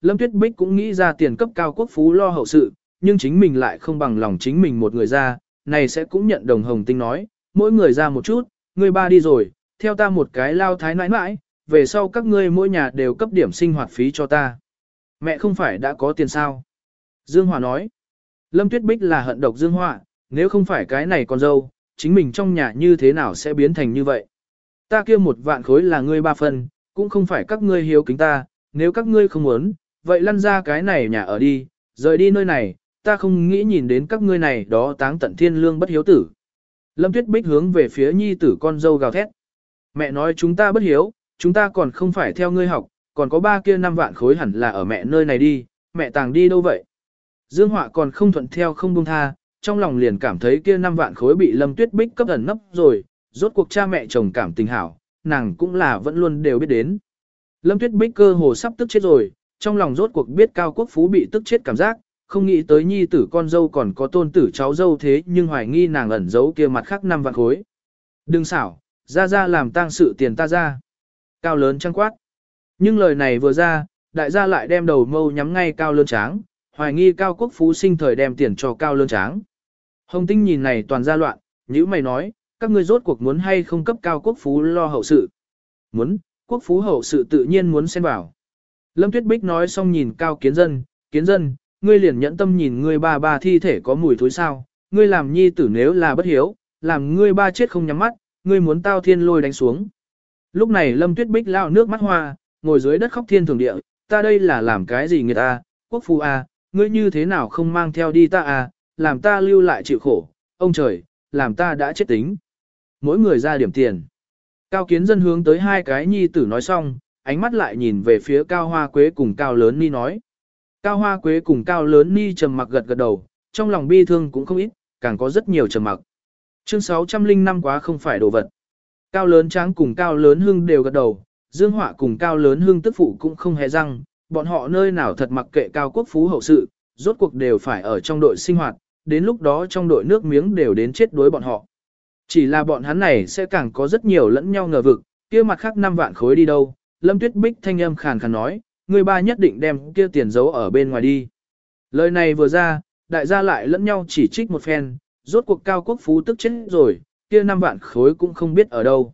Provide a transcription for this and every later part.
Lâm Tuyết Bích cũng nghĩ ra tiền cấp cao quốc phú lo hậu sự, nhưng chính mình lại không bằng lòng chính mình một người ra, này sẽ cũng nhận đồng hồng tinh nói, mỗi người ra một chút, người ba đi rồi, theo ta một cái lao thái nãi nãi, về sau các ngươi mỗi nhà đều cấp điểm sinh hoạt phí cho ta. Mẹ không phải đã có tiền sao? Dương Hòa nói, Lâm Tuyết Bích là hận độc Dương Hòa, nếu không phải cái này con dâu, chính mình trong nhà như thế nào sẽ biến thành như vậy? Ta kia một vạn khối là ngươi ba phần, cũng không phải các ngươi hiếu kính ta, nếu các ngươi không muốn, vậy lăn ra cái này nhà ở đi, rời đi nơi này, ta không nghĩ nhìn đến các ngươi này đó táng tận thiên lương bất hiếu tử. Lâm Tuyết Bích hướng về phía nhi tử con dâu gào thét. Mẹ nói chúng ta bất hiếu, chúng ta còn không phải theo ngươi học, còn có ba kia năm vạn khối hẳn là ở mẹ nơi này đi, mẹ tàng đi đâu vậy? Dương Họa còn không thuận theo không buông tha, trong lòng liền cảm thấy kia năm vạn khối bị Lâm Tuyết Bích cấp ẩn nấp rồi, rốt cuộc cha mẹ chồng cảm tình hảo, nàng cũng là vẫn luôn đều biết đến. Lâm Tuyết Bích cơ hồ sắp tức chết rồi, trong lòng rốt cuộc biết Cao Quốc Phú bị tức chết cảm giác, không nghĩ tới nhi tử con dâu còn có tôn tử cháu dâu thế nhưng hoài nghi nàng ẩn giấu kia mặt khác năm vạn khối. Đừng xảo, ra ra làm tang sự tiền ta ra. Cao lớn trăng quát. Nhưng lời này vừa ra, đại gia lại đem đầu mâu nhắm ngay cao lớn tráng, hoài nghi cao quốc phú sinh thời đem tiền cho cao lớn tráng. Hồng tinh nhìn này toàn ra loạn, nhữ mày nói, các ngươi rốt cuộc muốn hay không cấp cao quốc phú lo hậu sự. Muốn, quốc phú hậu sự tự nhiên muốn xen vào. Lâm Tuyết Bích nói xong nhìn cao kiến dân, kiến dân, ngươi liền nhẫn tâm nhìn ngươi ba ba thi thể có mùi thối sao, ngươi làm nhi tử nếu là bất hiếu, làm ngươi ba chết không nhắm mắt, ngươi muốn tao thiên lôi đánh xuống. Lúc này Lâm Tuyết Bích lao nước mắt hoa, ngồi dưới đất khóc thiên thường địa, ta đây là làm cái gì người ta, quốc phu a, à, ngươi như thế nào không mang theo đi ta à, làm ta lưu lại chịu khổ, ông trời, làm ta đã chết tính. Mỗi người ra điểm tiền. Cao kiến dân hướng tới hai cái nhi tử nói xong, ánh mắt lại nhìn về phía cao hoa quế cùng cao lớn ni nói. Cao hoa quế cùng cao lớn ni trầm mặc gật gật đầu, trong lòng bi thương cũng không ít, càng có rất nhiều trầm mặc. Chương 605 quá không phải đồ vật. Cao lớn tráng cùng cao lớn hưng đều gật đầu, dương họa cùng cao lớn hưng tức phụ cũng không hề răng, bọn họ nơi nào thật mặc kệ cao quốc phú hậu sự, rốt cuộc đều phải ở trong đội sinh hoạt, đến lúc đó trong đội nước miếng đều đến chết đối bọn họ. Chỉ là bọn hắn này sẽ càng có rất nhiều lẫn nhau ngờ vực, kia mặt khác năm vạn khối đi đâu, Lâm Tuyết Bích thanh âm khàn khàn nói, người ba nhất định đem kia tiền giấu ở bên ngoài đi. Lời này vừa ra, đại gia lại lẫn nhau chỉ trích một phen, rốt cuộc cao quốc phú tức chết rồi, kia năm vạn khối cũng không biết ở đâu.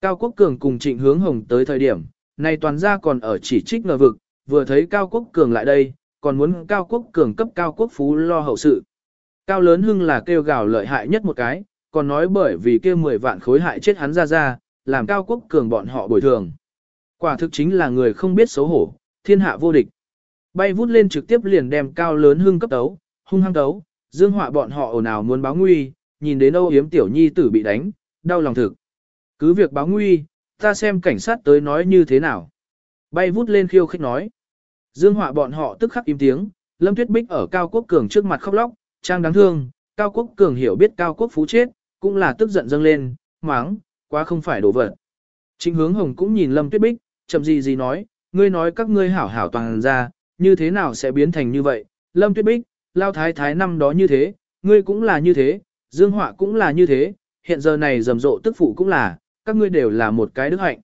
Cao Quốc Cường cùng Trịnh Hướng Hồng tới thời điểm, này toàn gia còn ở chỉ trích ngờ vực, vừa thấy Cao Quốc Cường lại đây, còn muốn Cao Quốc Cường cấp Cao Quốc Phú lo hậu sự. Cao Lớn Hưng là kêu gào lợi hại nhất một cái, còn nói bởi vì kia 10 vạn khối hại chết hắn ra ra, làm Cao Quốc Cường bọn họ bồi thường. Quả thực chính là người không biết xấu hổ, thiên hạ vô địch. Bay vút lên trực tiếp liền đem Cao Lớn Hưng cấp tấu, hung hăng tấu, dương họa bọn họ ồn ào muốn báo nguy, nhìn đến Âu Yếm tiểu nhi tử bị đánh, đau lòng thực. Cứ việc báo nguy, ta xem cảnh sát tới nói như thế nào. Bay vút lên khiêu khích nói. Dương họa bọn họ tức khắc im tiếng, Lâm Tuyết Bích ở Cao Quốc Cường trước mặt khóc lóc, trang đáng thương, Cao Quốc Cường hiểu biết Cao Quốc Phú chết, cũng là tức giận dâng lên, máng, quá không phải đổ vật. Trịnh hướng hồng cũng nhìn Lâm Tuyết Bích, chậm gì gì nói, ngươi nói các ngươi hảo hảo toàn ra, như thế nào sẽ biến thành như vậy, Lâm Tuyết Bích, lao thái thái năm đó như thế, ngươi cũng là như thế, Dương Họa cũng là như thế, hiện giờ này rầm rộ tức phụ cũng là, các ngươi đều là một cái đức hạnh.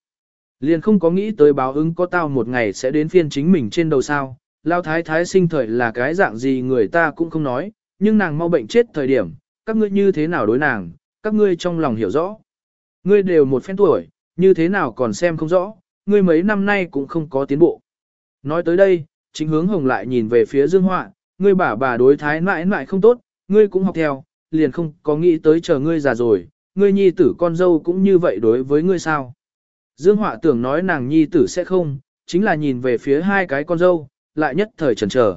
Liền không có nghĩ tới báo ứng có tao một ngày sẽ đến phiên chính mình trên đầu sao, lao thái thái sinh thời là cái dạng gì người ta cũng không nói, nhưng nàng mau bệnh chết thời điểm, các ngươi như thế nào đối nàng, các ngươi trong lòng hiểu rõ. Ngươi đều một phen tuổi, như thế nào còn xem không rõ, ngươi mấy năm nay cũng không có tiến bộ. Nói tới đây, chính hướng hồng lại nhìn về phía Dương Họa, ngươi bà bà đối thái mãi mãi không tốt, ngươi cũng học theo, liền không có nghĩ tới chờ ngươi già rồi, ngươi nhi tử con dâu cũng như vậy đối với ngươi sao. Dương Họa tưởng nói nàng nhi tử sẽ không, chính là nhìn về phía hai cái con dâu, lại nhất thời chần chờ.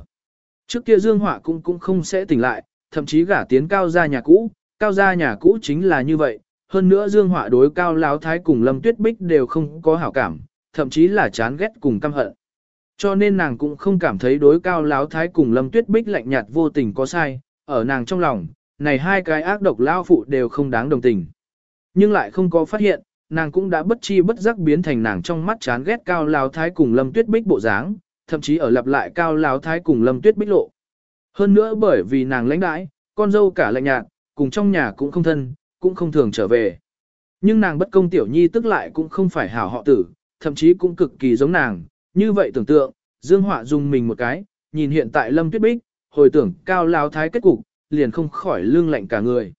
Trước kia Dương Họa cũng cũng không sẽ tỉnh lại, thậm chí gả tiến cao gia nhà cũ, cao gia nhà cũ chính là như vậy, hơn nữa Dương Họa đối cao láo thái cùng Lâm Tuyết Bích đều không có hảo cảm, thậm chí là chán ghét cùng căm hận. Cho nên nàng cũng không cảm thấy đối cao láo thái cùng Lâm Tuyết Bích lạnh nhạt vô tình có sai, ở nàng trong lòng, này hai cái ác độc lao phụ đều không đáng đồng tình. Nhưng lại không có phát hiện, nàng cũng đã bất chi bất giác biến thành nàng trong mắt chán ghét cao láo thái cùng lâm tuyết bích bộ dáng, thậm chí ở lặp lại cao láo thái cùng lâm tuyết bích lộ. Hơn nữa bởi vì nàng lãnh đãi, con dâu cả lạnh nhạt, cùng trong nhà cũng không thân, cũng không thường trở về. Nhưng nàng bất công tiểu nhi tức lại cũng không phải hảo họ tử, thậm chí cũng cực kỳ giống nàng, như vậy tưởng tượng, Dương Họa dùng mình một cái, nhìn hiện tại Lâm Tuyết Bích, hồi tưởng cao lao thái kết cục, liền không khỏi lương lạnh cả người.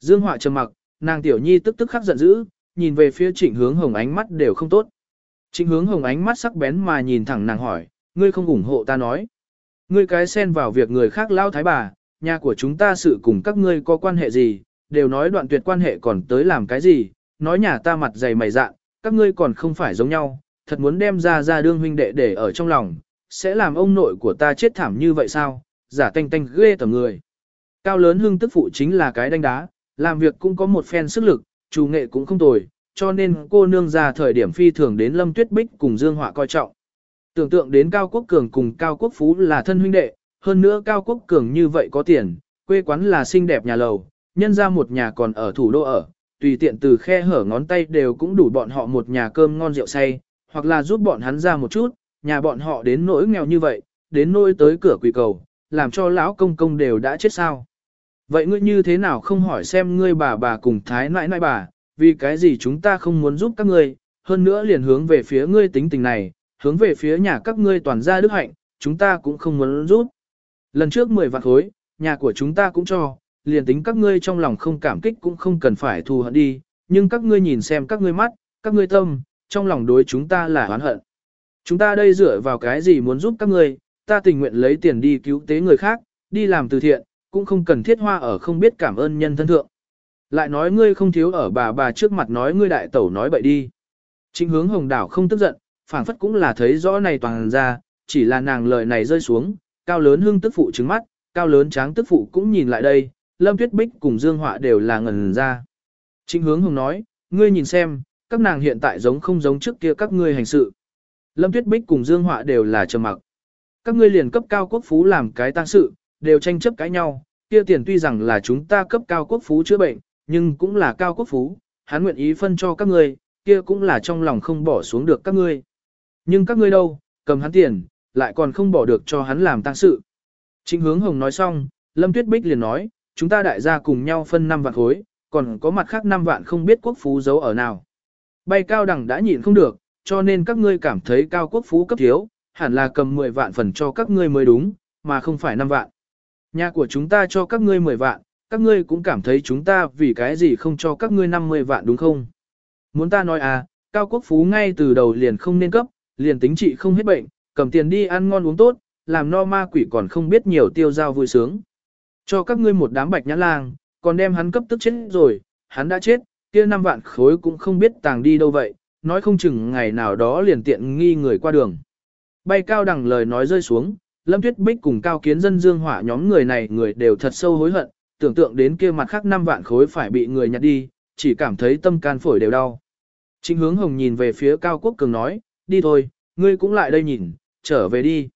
Dương Họa trầm mặc, nàng tiểu nhi tức tức khắc giận dữ, nhìn về phía trịnh hướng hồng ánh mắt đều không tốt. Trịnh hướng hồng ánh mắt sắc bén mà nhìn thẳng nàng hỏi, ngươi không ủng hộ ta nói. Ngươi cái xen vào việc người khác lao thái bà, nhà của chúng ta sự cùng các ngươi có quan hệ gì, đều nói đoạn tuyệt quan hệ còn tới làm cái gì, nói nhà ta mặt dày mày dạn, các ngươi còn không phải giống nhau, thật muốn đem ra ra đương huynh đệ để ở trong lòng, sẽ làm ông nội của ta chết thảm như vậy sao, giả tanh tanh ghê tầm người. Cao lớn hưng tức phụ chính là cái đánh đá, làm việc cũng có một phen sức lực, chủ nghệ cũng không tồi, cho nên cô nương ra thời điểm phi thường đến Lâm Tuyết Bích cùng Dương Họa coi trọng. Tưởng tượng đến Cao Quốc Cường cùng Cao Quốc Phú là thân huynh đệ, hơn nữa Cao Quốc Cường như vậy có tiền, quê quán là xinh đẹp nhà lầu, nhân ra một nhà còn ở thủ đô ở, tùy tiện từ khe hở ngón tay đều cũng đủ bọn họ một nhà cơm ngon rượu say, hoặc là giúp bọn hắn ra một chút, nhà bọn họ đến nỗi nghèo như vậy, đến nỗi tới cửa quỳ cầu, làm cho lão công công đều đã chết sao. Vậy ngươi như thế nào không hỏi xem ngươi bà bà cùng thái nãi nãi bà, vì cái gì chúng ta không muốn giúp các ngươi, hơn nữa liền hướng về phía ngươi tính tình này, hướng về phía nhà các ngươi toàn gia đức hạnh, chúng ta cũng không muốn giúp. Lần trước 10 vạn khối, nhà của chúng ta cũng cho, liền tính các ngươi trong lòng không cảm kích cũng không cần phải thù hận đi, nhưng các ngươi nhìn xem các ngươi mắt, các ngươi tâm, trong lòng đối chúng ta là oán hận. Chúng ta đây dựa vào cái gì muốn giúp các ngươi, ta tình nguyện lấy tiền đi cứu tế người khác, đi làm từ thiện, cũng không cần thiết hoa ở không biết cảm ơn nhân thân thượng. Lại nói ngươi không thiếu ở bà bà trước mặt nói ngươi đại tẩu nói bậy đi. Chính hướng hồng đảo không tức giận, phảng phất cũng là thấy rõ này toàn ra, chỉ là nàng lời này rơi xuống, cao lớn hưng tức phụ trứng mắt, cao lớn tráng tức phụ cũng nhìn lại đây, Lâm Tuyết Bích cùng Dương Họa đều là ngần ra. Trịnh hướng hồng nói, ngươi nhìn xem, các nàng hiện tại giống không giống trước kia các ngươi hành sự. Lâm Tuyết Bích cùng Dương Họa đều là trầm mặc. Các ngươi liền cấp cao quốc phú làm cái tang sự, đều tranh chấp cãi nhau, kia tiền tuy rằng là chúng ta cấp cao quốc phú chữa bệnh, nhưng cũng là cao quốc phú, hắn nguyện ý phân cho các ngươi, kia cũng là trong lòng không bỏ xuống được các ngươi. Nhưng các ngươi đâu, cầm hắn tiền, lại còn không bỏ được cho hắn làm tang sự. Trịnh hướng hồng nói xong, Lâm Tuyết Bích liền nói, chúng ta đại gia cùng nhau phân 5 vạn khối, còn có mặt khác 5 vạn không biết quốc phú giấu ở nào. Bay cao đẳng đã nhịn không được, cho nên các ngươi cảm thấy cao quốc phú cấp thiếu, hẳn là cầm 10 vạn phần cho các ngươi mới đúng, mà không phải 5 vạn. Nhà của chúng ta cho các ngươi 10 vạn, các ngươi cũng cảm thấy chúng ta vì cái gì không cho các ngươi 50 vạn đúng không? Muốn ta nói à, cao quốc phú ngay từ đầu liền không nên cấp, liền tính trị không hết bệnh, cầm tiền đi ăn ngon uống tốt, làm no ma quỷ còn không biết nhiều tiêu giao vui sướng. Cho các ngươi một đám bạch nhãn lang, còn đem hắn cấp tức chết rồi, hắn đã chết, kia năm vạn khối cũng không biết tàng đi đâu vậy, nói không chừng ngày nào đó liền tiện nghi người qua đường. Bay cao đằng lời nói rơi xuống, Lâm Tuyết Bích cùng cao kiến dân dương hỏa nhóm người này người đều thật sâu hối hận, tưởng tượng đến kia mặt khác năm vạn khối phải bị người nhặt đi, chỉ cảm thấy tâm can phổi đều đau. Trịnh hướng hồng nhìn về phía cao quốc cường nói, đi thôi, ngươi cũng lại đây nhìn, trở về đi.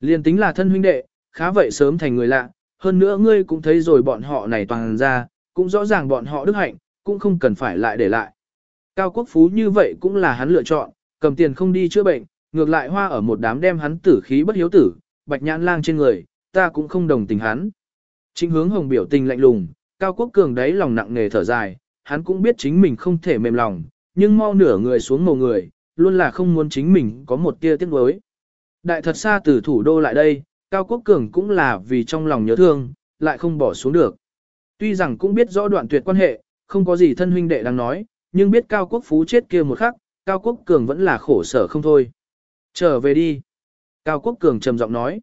Liên tính là thân huynh đệ, khá vậy sớm thành người lạ, hơn nữa ngươi cũng thấy rồi bọn họ này toàn ra, cũng rõ ràng bọn họ đức hạnh, cũng không cần phải lại để lại. Cao quốc phú như vậy cũng là hắn lựa chọn, cầm tiền không đi chữa bệnh, ngược lại hoa ở một đám đem hắn tử khí bất hiếu tử, bạch nhãn lang trên người, ta cũng không đồng tình hắn. chính hướng hồng biểu tình lạnh lùng, Cao Quốc Cường đấy lòng nặng nề thở dài, hắn cũng biết chính mình không thể mềm lòng, nhưng mau nửa người xuống mồ người, luôn là không muốn chính mình có một tia tiếc nuối. Đại thật xa từ thủ đô lại đây, Cao Quốc Cường cũng là vì trong lòng nhớ thương, lại không bỏ xuống được. Tuy rằng cũng biết rõ đoạn tuyệt quan hệ, không có gì thân huynh đệ đang nói, nhưng biết Cao Quốc Phú chết kia một khắc, Cao Quốc Cường vẫn là khổ sở không thôi. Trở về đi. Cao Quốc Cường trầm giọng nói.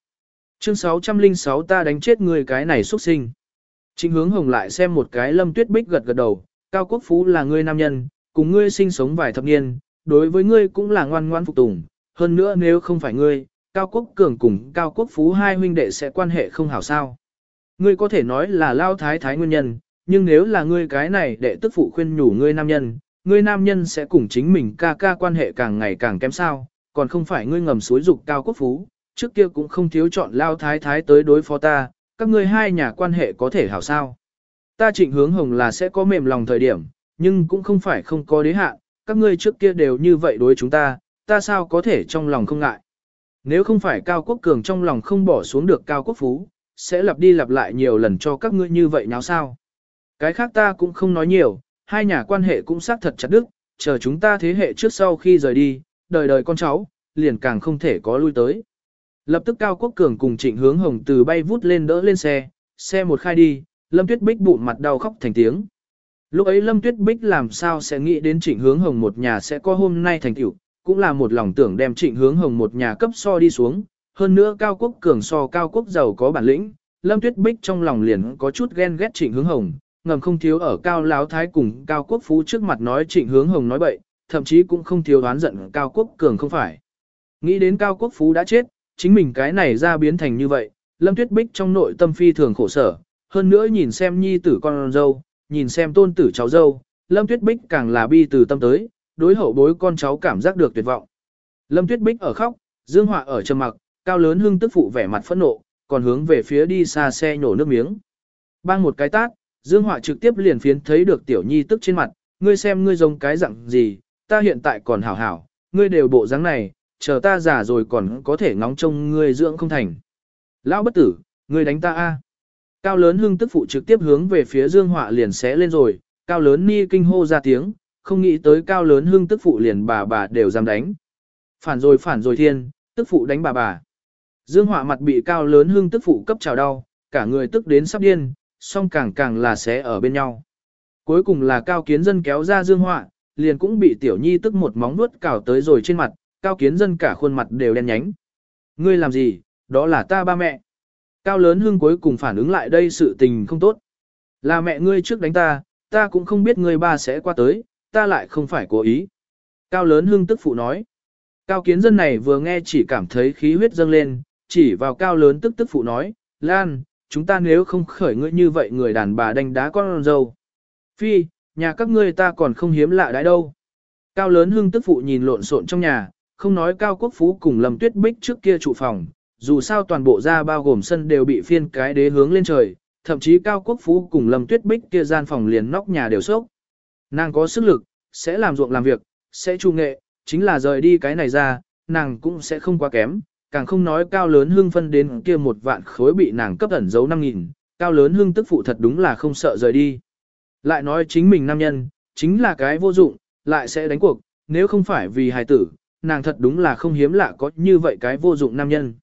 Chương 606 ta đánh chết người cái này xuất sinh. Trịnh hướng hồng lại xem một cái lâm tuyết bích gật gật đầu. Cao Quốc Phú là ngươi nam nhân, cùng ngươi sinh sống vài thập niên, đối với ngươi cũng là ngoan ngoan phục tùng. Hơn nữa nếu không phải ngươi, Cao Quốc Cường cùng Cao Quốc Phú hai huynh đệ sẽ quan hệ không hảo sao. Ngươi có thể nói là lao thái thái nguyên nhân, nhưng nếu là ngươi cái này đệ tức phụ khuyên nhủ ngươi nam nhân, ngươi nam nhân sẽ cùng chính mình ca ca quan hệ càng ngày càng kém sao, còn không phải ngươi ngầm suối dục cao quốc phú, trước kia cũng không thiếu chọn lao thái thái tới đối phó ta, các ngươi hai nhà quan hệ có thể hảo sao. Ta trịnh hướng hồng là sẽ có mềm lòng thời điểm, nhưng cũng không phải không có đế hạn, các ngươi trước kia đều như vậy đối chúng ta, ta sao có thể trong lòng không ngại. Nếu không phải Cao Quốc Cường trong lòng không bỏ xuống được Cao Quốc Phú, sẽ lặp đi lặp lại nhiều lần cho các ngươi như vậy nháo sao. Cái khác ta cũng không nói nhiều, hai nhà quan hệ cũng xác thật chặt đức, chờ chúng ta thế hệ trước sau khi rời đi, đời đời con cháu, liền càng không thể có lui tới. Lập tức Cao Quốc Cường cùng Trịnh Hướng Hồng từ bay vút lên đỡ lên xe, xe một khai đi, Lâm Tuyết Bích bụng mặt đau khóc thành tiếng. Lúc ấy Lâm Tuyết Bích làm sao sẽ nghĩ đến Trịnh Hướng Hồng một nhà sẽ có hôm nay thành tựu, cũng là một lòng tưởng đem Trịnh Hướng Hồng một nhà cấp so đi xuống, hơn nữa Cao Quốc Cường so Cao Quốc giàu có bản lĩnh, Lâm Tuyết Bích trong lòng liền có chút ghen ghét Trịnh Hướng Hồng, ngầm không thiếu ở Cao Láo Thái cùng Cao Quốc Phú trước mặt nói Trịnh Hướng Hồng nói bậy, thậm chí cũng không thiếu đoán giận Cao Quốc Cường không phải. Nghĩ đến Cao Quốc Phú đã chết, chính mình cái này ra biến thành như vậy, Lâm Tuyết Bích trong nội tâm phi thường khổ sở, hơn nữa nhìn xem nhi tử con dâu, nhìn xem tôn tử cháu dâu, Lâm Tuyết Bích càng là bi từ tâm tới, đối hậu bối con cháu cảm giác được tuyệt vọng. Lâm Tuyết Bích ở khóc, Dương Họa ở trầm mặc, cao lớn hưng tức phụ vẻ mặt phẫn nộ, còn hướng về phía đi xa xe nhổ nước miếng. Bang một cái tát, Dương Họa trực tiếp liền phiến thấy được tiểu nhi tức trên mặt, ngươi xem ngươi giống cái dạng gì, ta hiện tại còn hảo hảo, ngươi đều bộ dáng này, chờ ta già rồi còn có thể ngóng trông ngươi dưỡng không thành. Lão bất tử, ngươi đánh ta a. Cao lớn hưng tức phụ trực tiếp hướng về phía Dương Họa liền xé lên rồi, cao lớn ni kinh hô ra tiếng, không nghĩ tới cao lớn hưng tức phụ liền bà bà đều dám đánh. Phản rồi phản rồi thiên, tức phụ đánh bà bà. Dương Họa mặt bị cao lớn hưng tức phụ cấp trào đau, cả người tức đến sắp điên, song càng càng là sẽ ở bên nhau. Cuối cùng là cao kiến dân kéo ra Dương Họa, liền cũng bị tiểu nhi tức một móng nuốt cào tới rồi trên mặt, cao kiến dân cả khuôn mặt đều đen nhánh. Ngươi làm gì, đó là ta ba mẹ. Cao lớn hưng cuối cùng phản ứng lại đây sự tình không tốt. Là mẹ ngươi trước đánh ta, ta cũng không biết ngươi ba sẽ qua tới, ta lại không phải cố ý. Cao lớn hưng tức phụ nói. Cao kiến dân này vừa nghe chỉ cảm thấy khí huyết dâng lên, chỉ vào cao lớn tức tức phụ nói, Lan, chúng ta nếu không khởi ngươi như vậy người đàn bà đánh đá con dâu. Phi, nhà các ngươi ta còn không hiếm lạ đãi đâu. Cao lớn hưng tức phụ nhìn lộn xộn trong nhà, không nói cao quốc phú cùng lầm tuyết bích trước kia trụ phòng, dù sao toàn bộ ra bao gồm sân đều bị phiên cái đế hướng lên trời, thậm chí cao quốc phú cùng lâm tuyết bích kia gian phòng liền nóc nhà đều sốc. Nàng có sức lực, sẽ làm ruộng làm việc, sẽ trung nghệ, chính là rời đi cái này ra, nàng cũng sẽ không quá kém, càng không nói cao lớn hương phân đến kia một vạn khối bị nàng cấp ẩn giấu năm nghìn, cao lớn hương tức phụ thật đúng là không sợ rời đi. Lại nói chính mình nam nhân, chính là cái vô dụng, lại sẽ đánh cuộc, nếu không phải vì hài tử, nàng thật đúng là không hiếm lạ có như vậy cái vô dụng nam nhân.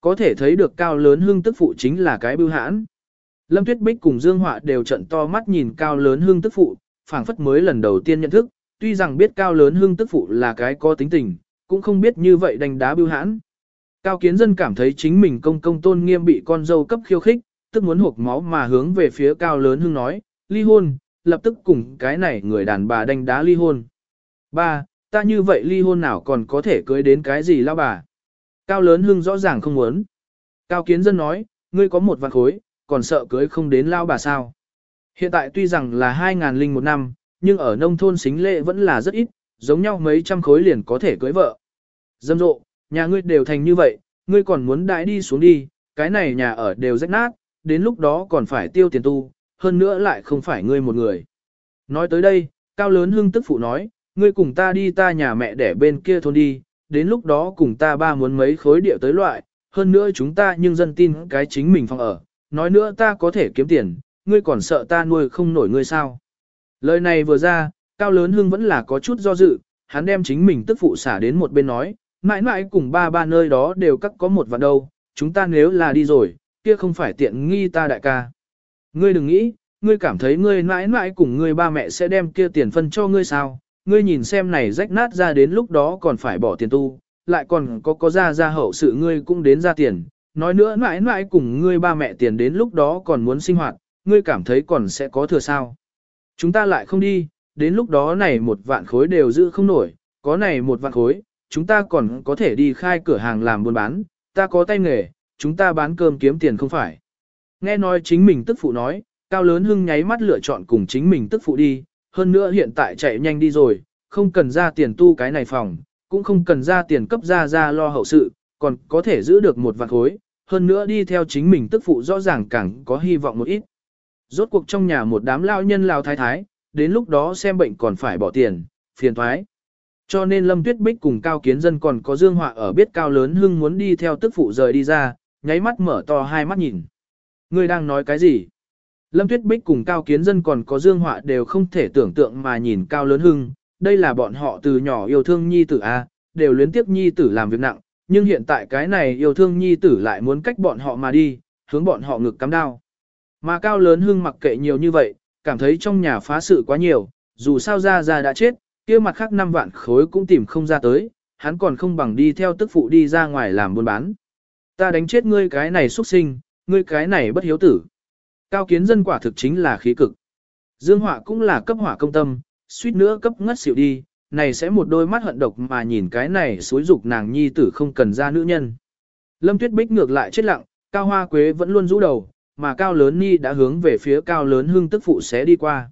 Có thể thấy được cao lớn hương tức phụ chính là cái bưu hãn. Lâm Tuyết Bích cùng Dương Họa đều trận to mắt nhìn cao lớn hương tức phụ, phảng phất mới lần đầu tiên nhận thức, tuy rằng biết cao lớn hưng tức phụ là cái có tính tình, cũng không biết như vậy đánh đá bưu hãn. Cao kiến dân cảm thấy chính mình công công tôn nghiêm bị con dâu cấp khiêu khích, tức muốn hộp máu mà hướng về phía cao lớn hưng nói, ly hôn, lập tức cùng cái này người đàn bà đánh đá ly hôn. Ba, ta như vậy ly hôn nào còn có thể cưới đến cái gì lao bà. Cao lớn hưng rõ ràng không muốn. Cao kiến dân nói, ngươi có một vạn khối, còn sợ cưới không đến lao bà sao. Hiện tại tuy rằng là 2.000 linh một năm, nhưng ở nông thôn xính lệ vẫn là rất ít, giống nhau mấy trăm khối liền có thể cưới vợ. Dâm rộ, nhà ngươi đều thành như vậy, ngươi còn muốn đãi đi xuống đi, cái này nhà ở đều rách nát, đến lúc đó còn phải tiêu tiền tu, hơn nữa lại không phải ngươi một người. Nói tới đây, cao lớn hương tức phụ nói, ngươi cùng ta đi ta nhà mẹ để bên kia thôn đi, đến lúc đó cùng ta ba muốn mấy khối địa tới loại, hơn nữa chúng ta nhưng dân tin cái chính mình phòng ở, nói nữa ta có thể kiếm tiền, ngươi còn sợ ta nuôi không nổi ngươi sao. Lời này vừa ra, cao lớn hưng vẫn là có chút do dự, hắn đem chính mình tức phụ xả đến một bên nói, mãi mãi cùng ba ba nơi đó đều cắt có một vạn đâu, chúng ta nếu là đi rồi, kia không phải tiện nghi ta đại ca. Ngươi đừng nghĩ, ngươi cảm thấy ngươi mãi mãi cùng ngươi ba mẹ sẽ đem kia tiền phân cho ngươi sao, ngươi nhìn xem này rách nát ra đến lúc đó còn phải bỏ tiền tu, lại còn có có ra ra hậu sự ngươi cũng đến ra tiền, nói nữa mãi mãi cùng ngươi ba mẹ tiền đến lúc đó còn muốn sinh hoạt, ngươi cảm thấy còn sẽ có thừa sao. Chúng ta lại không đi, đến lúc đó này một vạn khối đều giữ không nổi, có này một vạn khối, chúng ta còn có thể đi khai cửa hàng làm buôn bán, ta có tay nghề, chúng ta bán cơm kiếm tiền không phải. Nghe nói chính mình tức phụ nói, cao lớn hưng nháy mắt lựa chọn cùng chính mình tức phụ đi, hơn nữa hiện tại chạy nhanh đi rồi, không cần ra tiền tu cái này phòng, cũng không cần ra tiền cấp ra ra lo hậu sự, còn có thể giữ được một vạn khối, hơn nữa đi theo chính mình tức phụ rõ ràng càng có hy vọng một ít. Rốt cuộc trong nhà một đám lao nhân lao thái thái, đến lúc đó xem bệnh còn phải bỏ tiền, phiền thoái. Cho nên Lâm Tuyết Bích cùng Cao Kiến Dân còn có Dương Họa ở biết Cao Lớn Hưng muốn đi theo tức phụ rời đi ra, nháy mắt mở to hai mắt nhìn. Ngươi đang nói cái gì? Lâm Tuyết Bích cùng Cao Kiến Dân còn có Dương Họa đều không thể tưởng tượng mà nhìn Cao Lớn Hưng, đây là bọn họ từ nhỏ yêu thương nhi tử A, đều luyến tiếp nhi tử làm việc nặng, nhưng hiện tại cái này yêu thương nhi tử lại muốn cách bọn họ mà đi, hướng bọn họ ngực cắm đao. Mà cao lớn hưng mặc kệ nhiều như vậy, cảm thấy trong nhà phá sự quá nhiều, dù sao ra ra đã chết, kia mặt khác năm vạn khối cũng tìm không ra tới, hắn còn không bằng đi theo tức phụ đi ra ngoài làm buôn bán. Ta đánh chết ngươi cái này xuất sinh, ngươi cái này bất hiếu tử. Cao kiến dân quả thực chính là khí cực. Dương họa cũng là cấp hỏa công tâm, suýt nữa cấp ngất xỉu đi, này sẽ một đôi mắt hận độc mà nhìn cái này xối dục nàng nhi tử không cần ra nữ nhân. Lâm Tuyết Bích ngược lại chết lặng, Cao Hoa Quế vẫn luôn rũ đầu, mà Cao Lớn Ni đã hướng về phía Cao Lớn Hưng tức phụ sẽ đi qua.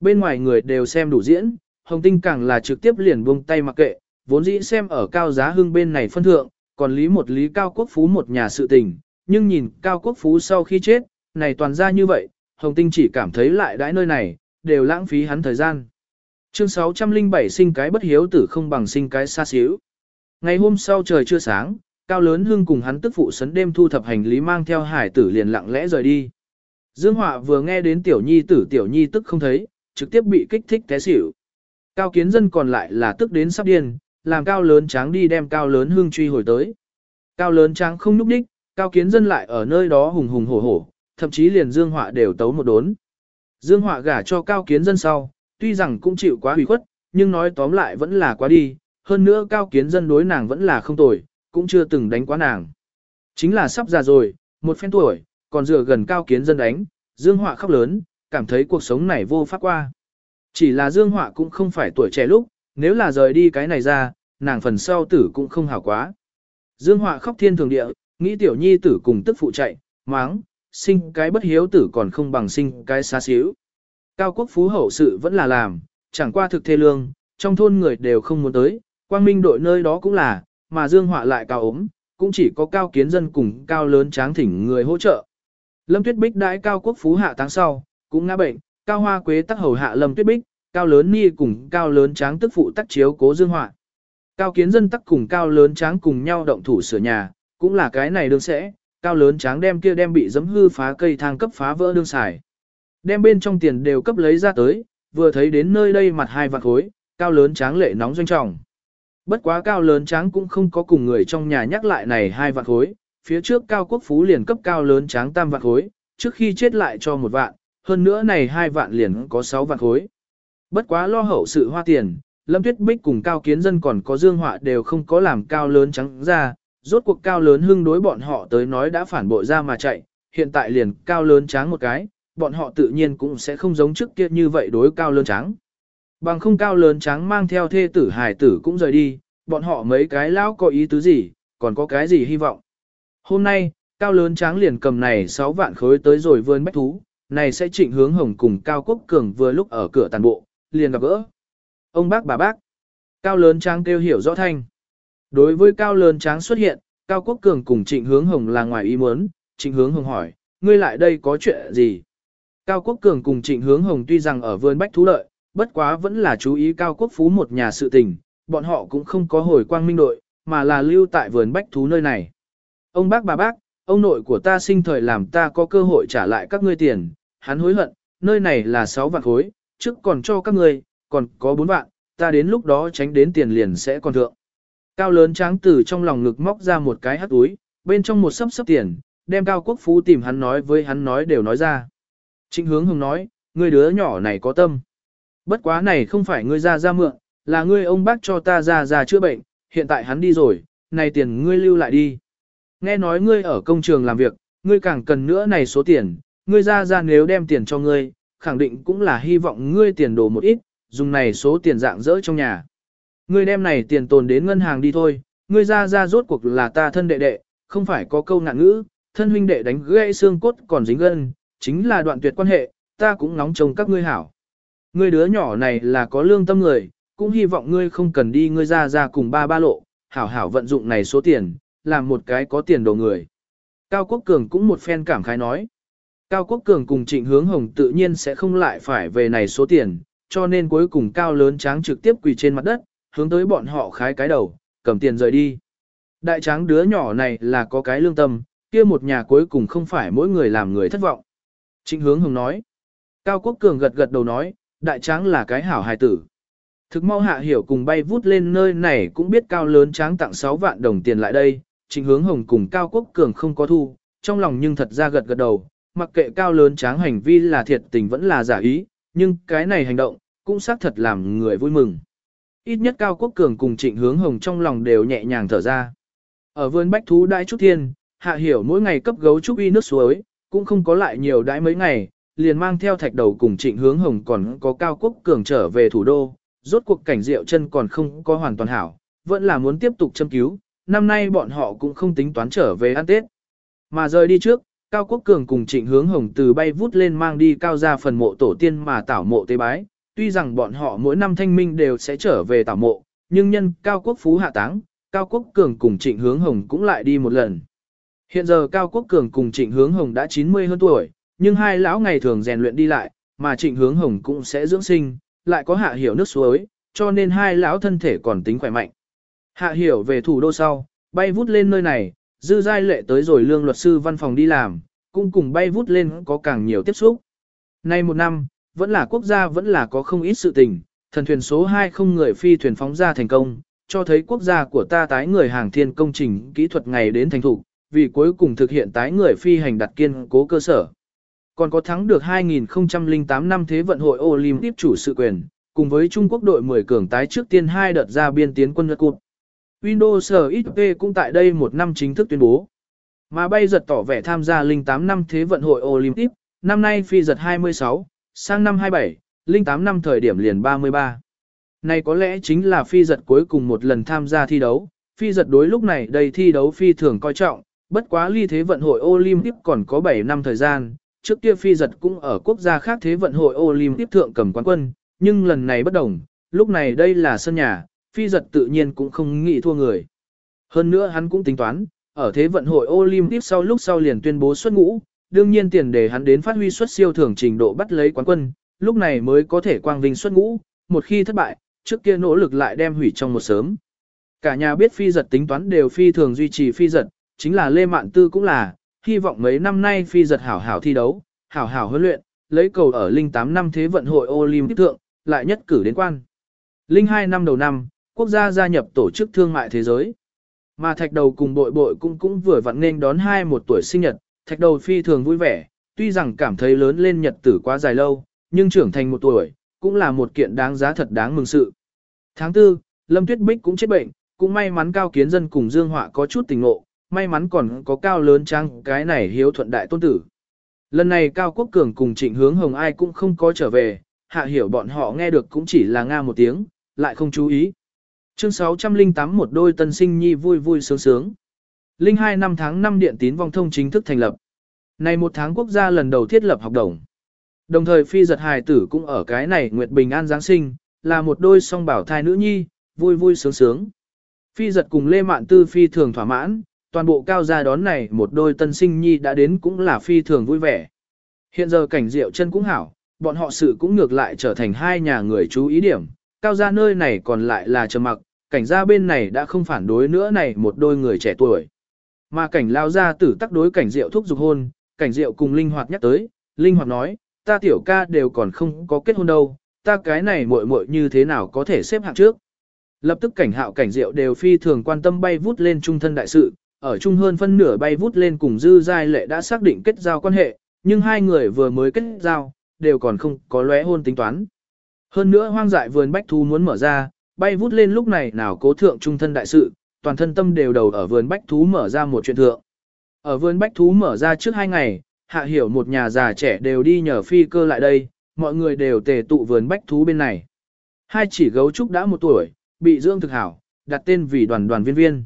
Bên ngoài người đều xem đủ diễn, Hồng Tinh càng là trực tiếp liền buông tay mặc kệ, vốn dĩ xem ở Cao Giá Hưng bên này phân thượng, còn lý một lý Cao Quốc Phú một nhà sự tình, nhưng nhìn Cao Quốc Phú sau khi chết, này toàn ra như vậy, Hồng Tinh chỉ cảm thấy lại đãi nơi này, đều lãng phí hắn thời gian. Chương 607 sinh cái bất hiếu tử không bằng sinh cái xa xíu. Ngày hôm sau trời chưa sáng, Cao Lớn Hưng cùng hắn tức phụ sấn đêm thu thập hành lý mang theo hải tử liền lặng lẽ rời đi. Dương Họa vừa nghe đến tiểu nhi tử tiểu nhi tức không thấy, trực tiếp bị kích thích té xỉu. Cao Kiến Dân còn lại là tức đến sắp điên, làm Cao Lớn Tráng đi đem Cao Lớn Hưng truy hồi tới. Cao Lớn Tráng không núp đích, Cao Kiến Dân lại ở nơi đó hùng hùng hổ hổ, thậm chí liền Dương Họa đều tấu một đốn. Dương Họa gả cho Cao Kiến Dân sau, tuy rằng cũng chịu quá hủy khuất, nhưng nói tóm lại vẫn là quá đi, hơn nữa Cao Kiến Dân đối nàng vẫn là không tồi, cũng chưa từng đánh quá nàng. Chính là sắp già rồi, một phen tuổi, còn dựa gần Cao Kiến Dân đánh, Dương Họa khóc lớn, cảm thấy cuộc sống này vô pháp qua. Chỉ là Dương Họa cũng không phải tuổi trẻ lúc, nếu là rời đi cái này ra, nàng phần sau tử cũng không hảo quá. Dương Họa khóc thiên thường địa, nghĩ tiểu nhi tử cùng tức phụ chạy, máng, sinh cái bất hiếu tử còn không bằng sinh cái xa xíu. Cao quốc phú hậu sự vẫn là làm, chẳng qua thực thê lương, trong thôn người đều không muốn tới, quang minh đội nơi đó cũng là, mà Dương Họa lại cao ốm, cũng chỉ có cao kiến dân cùng cao lớn tráng thỉnh người hỗ trợ. Lâm Tuyết Bích đãi cao quốc phú hạ tháng sau, cũng ngã bệnh, cao hoa quế tắc hầu hạ Lâm Tuyết Bích, cao lớn ni cùng cao lớn tráng tức phụ tắc chiếu cố Dương Họa. Cao kiến dân tắc cùng cao lớn tráng cùng nhau động thủ sửa nhà, cũng là cái này đương sẽ, cao lớn tráng đem kia đem bị giấm hư phá cây thang cấp phá vỡ đương xài. Đem bên trong tiền đều cấp lấy ra tới, vừa thấy đến nơi đây mặt hai vạn khối, cao lớn tráng lệ nóng doanh trọng. Bất quá cao lớn tráng cũng không có cùng người trong nhà nhắc lại này hai vạn khối, phía trước cao quốc phú liền cấp cao lớn tráng tam vạn khối, trước khi chết lại cho một vạn, hơn nữa này hai vạn liền có sáu vạn khối. Bất quá lo hậu sự hoa tiền, Lâm Tuyết Bích cùng cao kiến dân còn có dương họa đều không có làm cao lớn trắng ra, rốt cuộc cao lớn hưng đối bọn họ tới nói đã phản bội ra mà chạy, hiện tại liền cao lớn tráng một cái, bọn họ tự nhiên cũng sẽ không giống trước kia như vậy đối cao lớn tráng. Bằng không cao lớn tráng mang theo thê tử hải tử cũng rời đi, bọn họ mấy cái lão có ý tứ gì, còn có cái gì hy vọng. Hôm nay, cao lớn tráng liền cầm này 6 vạn khối tới rồi vươn bách thú, này sẽ trịnh hướng hồng cùng cao quốc cường vừa lúc ở cửa tàn bộ, liền gặp gỡ. Ông bác bà bác, cao lớn tráng kêu hiểu rõ thanh. Đối với cao lớn tráng xuất hiện, cao quốc cường cùng trịnh hướng hồng là ngoài ý muốn, trịnh hướng hồng hỏi, ngươi lại đây có chuyện gì? Cao Quốc Cường cùng Trịnh Hướng Hồng tuy rằng ở vườn bách thú lợi, bất quá vẫn là chú ý Cao Quốc Phú một nhà sự tình, bọn họ cũng không có hồi quang minh đội, mà là lưu tại vườn bách thú nơi này. Ông bác bà bác, ông nội của ta sinh thời làm ta có cơ hội trả lại các ngươi tiền, hắn hối hận, nơi này là 6 vạn khối, trước còn cho các ngươi, còn có 4 vạn, ta đến lúc đó tránh đến tiền liền sẽ còn thượng. Cao lớn tráng tử trong lòng ngực móc ra một cái hắt túi, bên trong một sấp sấp tiền, đem Cao Quốc Phú tìm hắn nói với hắn nói đều nói ra. Trịnh hướng hùng nói, người đứa nhỏ này có tâm. Bất quá này không phải ngươi ra ra mượn, là ngươi ông bác cho ta ra ra chữa bệnh, hiện tại hắn đi rồi, này tiền ngươi lưu lại đi. Nghe nói ngươi ở công trường làm việc, ngươi càng cần nữa này số tiền, ngươi ra ra nếu đem tiền cho ngươi, khẳng định cũng là hy vọng ngươi tiền đồ một ít, dùng này số tiền dạng dỡ trong nhà. Ngươi đem này tiền tồn đến ngân hàng đi thôi, ngươi ra ra rốt cuộc là ta thân đệ đệ, không phải có câu nạn ngữ, thân huynh đệ đánh gãy xương cốt còn dính gân, chính là đoạn tuyệt quan hệ, ta cũng nóng trông các ngươi hảo. Ngươi đứa nhỏ này là có lương tâm người, cũng hy vọng ngươi không cần đi ngươi ra ra cùng ba ba lộ, hảo hảo vận dụng này số tiền, làm một cái có tiền đồ người. Cao Quốc Cường cũng một phen cảm khái nói. Cao Quốc Cường cùng Trịnh Hướng Hồng tự nhiên sẽ không lại phải về này số tiền, cho nên cuối cùng Cao lớn tráng trực tiếp quỳ trên mặt đất, hướng tới bọn họ khái cái đầu, cầm tiền rời đi. Đại tráng đứa nhỏ này là có cái lương tâm, kia một nhà cuối cùng không phải mỗi người làm người thất vọng. Trịnh hướng hồng nói. Cao Quốc Cường gật gật đầu nói, đại tráng là cái hảo hài tử. Thực mau hạ hiểu cùng bay vút lên nơi này cũng biết cao lớn tráng tặng 6 vạn đồng tiền lại đây, trịnh hướng hồng cùng cao quốc cường không có thu, trong lòng nhưng thật ra gật gật đầu, mặc kệ cao lớn tráng hành vi là thiệt tình vẫn là giả ý, nhưng cái này hành động, cũng xác thật làm người vui mừng. Ít nhất cao quốc cường cùng trịnh hướng hồng trong lòng đều nhẹ nhàng thở ra. Ở vườn bách thú đại trúc thiên, hạ hiểu mỗi ngày cấp gấu trúc y nước suối, cũng không có lại nhiều đãi mấy ngày, liền mang theo thạch đầu cùng trịnh hướng hồng còn có cao quốc cường trở về thủ đô, rốt cuộc cảnh rượu chân còn không có hoàn toàn hảo, vẫn là muốn tiếp tục châm cứu, năm nay bọn họ cũng không tính toán trở về ăn Tết. Mà rời đi trước, Cao Quốc Cường cùng Trịnh Hướng Hồng từ bay vút lên mang đi cao ra phần mộ tổ tiên mà tảo mộ tế bái, tuy rằng bọn họ mỗi năm thanh minh đều sẽ trở về tảo mộ, nhưng nhân Cao Quốc Phú hạ táng, Cao Quốc Cường cùng Trịnh Hướng Hồng cũng lại đi một lần. Hiện giờ Cao Quốc Cường cùng Trịnh Hướng Hồng đã 90 hơn tuổi, nhưng hai lão ngày thường rèn luyện đi lại, mà Trịnh Hướng Hồng cũng sẽ dưỡng sinh, lại có hạ hiểu nước suối, cho nên hai lão thân thể còn tính khỏe mạnh. Hạ hiểu về thủ đô sau, bay vút lên nơi này, dư giai lệ tới rồi lương luật sư văn phòng đi làm, cũng cùng bay vút lên có càng nhiều tiếp xúc. Nay một năm, vẫn là quốc gia vẫn là có không ít sự tình, thần thuyền số 2 không người phi thuyền phóng ra thành công, cho thấy quốc gia của ta tái người hàng thiên công trình kỹ thuật ngày đến thành thủ, vì cuối cùng thực hiện tái người phi hành đặt kiên cố cơ sở. Còn có thắng được 2008 năm Thế vận hội Olympic chủ sự quyền, cùng với Trung Quốc đội 10 cường tái trước tiên hai đợt ra biên tiến quân Nhật Cụt. Windows XP cũng tại đây một năm chính thức tuyên bố. Mà bay giật tỏ vẻ tham gia 08 năm Thế vận hội Olympic, năm nay phi giật 26, sang năm 27, 08 năm thời điểm liền 33. Này có lẽ chính là phi giật cuối cùng một lần tham gia thi đấu, phi giật đối lúc này đây thi đấu phi thường coi trọng, bất quá ly Thế vận hội Olympic còn có 7 năm thời gian, trước kia phi giật cũng ở quốc gia khác Thế vận hội Olympic thượng cầm quán quân, nhưng lần này bất đồng, lúc này đây là sân nhà, phi giật tự nhiên cũng không nghĩ thua người. Hơn nữa hắn cũng tính toán, ở thế vận hội Olympic sau lúc sau liền tuyên bố xuất ngũ, đương nhiên tiền để hắn đến phát huy xuất siêu thường trình độ bắt lấy quán quân, lúc này mới có thể quang vinh xuất ngũ, một khi thất bại, trước kia nỗ lực lại đem hủy trong một sớm. Cả nhà biết phi giật tính toán đều phi thường duy trì phi giật, chính là Lê Mạn Tư cũng là, hy vọng mấy năm nay phi giật hảo hảo thi đấu, hảo hảo huấn luyện, lấy cầu ở linh 8 năm thế vận hội Olympic thượng, lại nhất cử đến quan. Linh 2 năm đầu năm, quốc gia gia nhập tổ chức thương mại thế giới. Mà thạch đầu cùng bội bội cũng cũng vừa vặn nên đón hai một tuổi sinh nhật, thạch đầu phi thường vui vẻ, tuy rằng cảm thấy lớn lên nhật tử quá dài lâu, nhưng trưởng thành một tuổi, cũng là một kiện đáng giá thật đáng mừng sự. Tháng 4, Lâm Tuyết Bích cũng chết bệnh, cũng may mắn cao kiến dân cùng Dương Họa có chút tình ngộ, may mắn còn có cao lớn trang cái này hiếu thuận đại tôn tử. Lần này Cao Quốc Cường cùng Trịnh Hướng Hồng ai cũng không có trở về, hạ hiểu bọn họ nghe được cũng chỉ là nga một tiếng, lại không chú ý. Chương 608 một đôi tân sinh nhi vui vui sướng sướng. Linh 2 năm tháng 5 điện tín vong thông chính thức thành lập. Này một tháng quốc gia lần đầu thiết lập học đồng. Đồng thời phi giật hài tử cũng ở cái này Nguyệt Bình An Giáng sinh, là một đôi song bảo thai nữ nhi, vui vui sướng sướng. Phi giật cùng Lê Mạn Tư phi thường thỏa mãn, toàn bộ cao gia đón này một đôi tân sinh nhi đã đến cũng là phi thường vui vẻ. Hiện giờ cảnh rượu chân cũng hảo, bọn họ sự cũng ngược lại trở thành hai nhà người chú ý điểm, cao gia nơi này còn lại là trầm mặc, cảnh gia bên này đã không phản đối nữa này một đôi người trẻ tuổi. Mà cảnh lao gia tử tắc đối cảnh diệu thúc giục hôn, cảnh diệu cùng linh hoạt nhắc tới, linh hoạt nói, ta tiểu ca đều còn không có kết hôn đâu, ta cái này muội muội như thế nào có thể xếp hạng trước. Lập tức cảnh hạo cảnh diệu đều phi thường quan tâm bay vút lên trung thân đại sự, ở trung hơn phân nửa bay vút lên cùng dư giai lệ đã xác định kết giao quan hệ, nhưng hai người vừa mới kết giao, đều còn không có lóe hôn tính toán. Hơn nữa hoang dại vườn bách thú muốn mở ra, bay vút lên lúc này nào cố thượng trung thân đại sự, toàn thân tâm đều đầu ở vườn bách thú mở ra một chuyện thượng. Ở vườn bách thú mở ra trước hai ngày, hạ hiểu một nhà già trẻ đều đi nhờ phi cơ lại đây, mọi người đều tề tụ vườn bách thú bên này. Hai chỉ gấu trúc đã một tuổi, bị dưỡng thực hảo, đặt tên vì đoàn đoàn viên viên.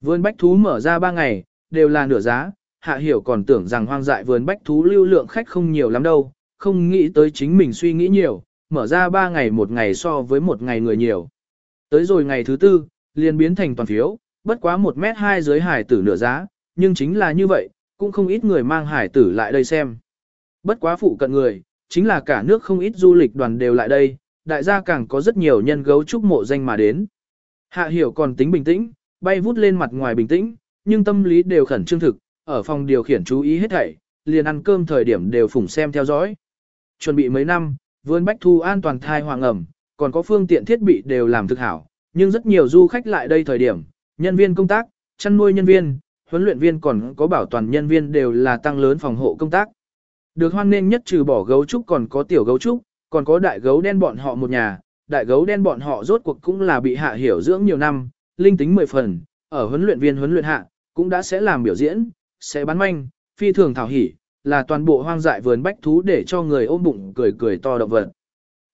Vườn bách thú mở ra ba ngày, đều là nửa giá, hạ hiểu còn tưởng rằng hoang dại vườn bách thú lưu lượng khách không nhiều lắm đâu, không nghĩ tới chính mình suy nghĩ nhiều, mở ra ba ngày một ngày so với một ngày người nhiều. Tới rồi ngày thứ tư, liền biến thành toàn phiếu, bất quá một mét hai dưới hải tử nửa giá, nhưng chính là như vậy, cũng không ít người mang hải tử lại đây xem. Bất quá phụ cận người, chính là cả nước không ít du lịch đoàn đều lại đây, đại gia càng có rất nhiều nhân gấu trúc mộ danh mà đến. Hạ hiểu còn tính bình tĩnh, bay vút lên mặt ngoài bình tĩnh, nhưng tâm lý đều khẩn trương thực, ở phòng điều khiển chú ý hết thảy, liền ăn cơm thời điểm đều phủng xem theo dõi. Chuẩn bị mấy năm, vườn bách thu an toàn thai hoàng ẩm, còn có phương tiện thiết bị đều làm thực hảo, nhưng rất nhiều du khách lại đây thời điểm, nhân viên công tác, chăn nuôi nhân viên, huấn luyện viên còn có bảo toàn nhân viên đều là tăng lớn phòng hộ công tác. Được hoan nghênh nhất trừ bỏ gấu trúc còn có tiểu gấu trúc, còn có đại gấu đen bọn họ một nhà, đại gấu đen bọn họ rốt cuộc cũng là bị hạ hiểu dưỡng nhiều năm, linh tính mười phần, ở huấn luyện viên huấn luyện hạ, cũng đã sẽ làm biểu diễn, sẽ bắn manh, phi thường thảo hỉ, là toàn bộ hoang dại vườn bách thú để cho người ôm bụng cười cười to động vật.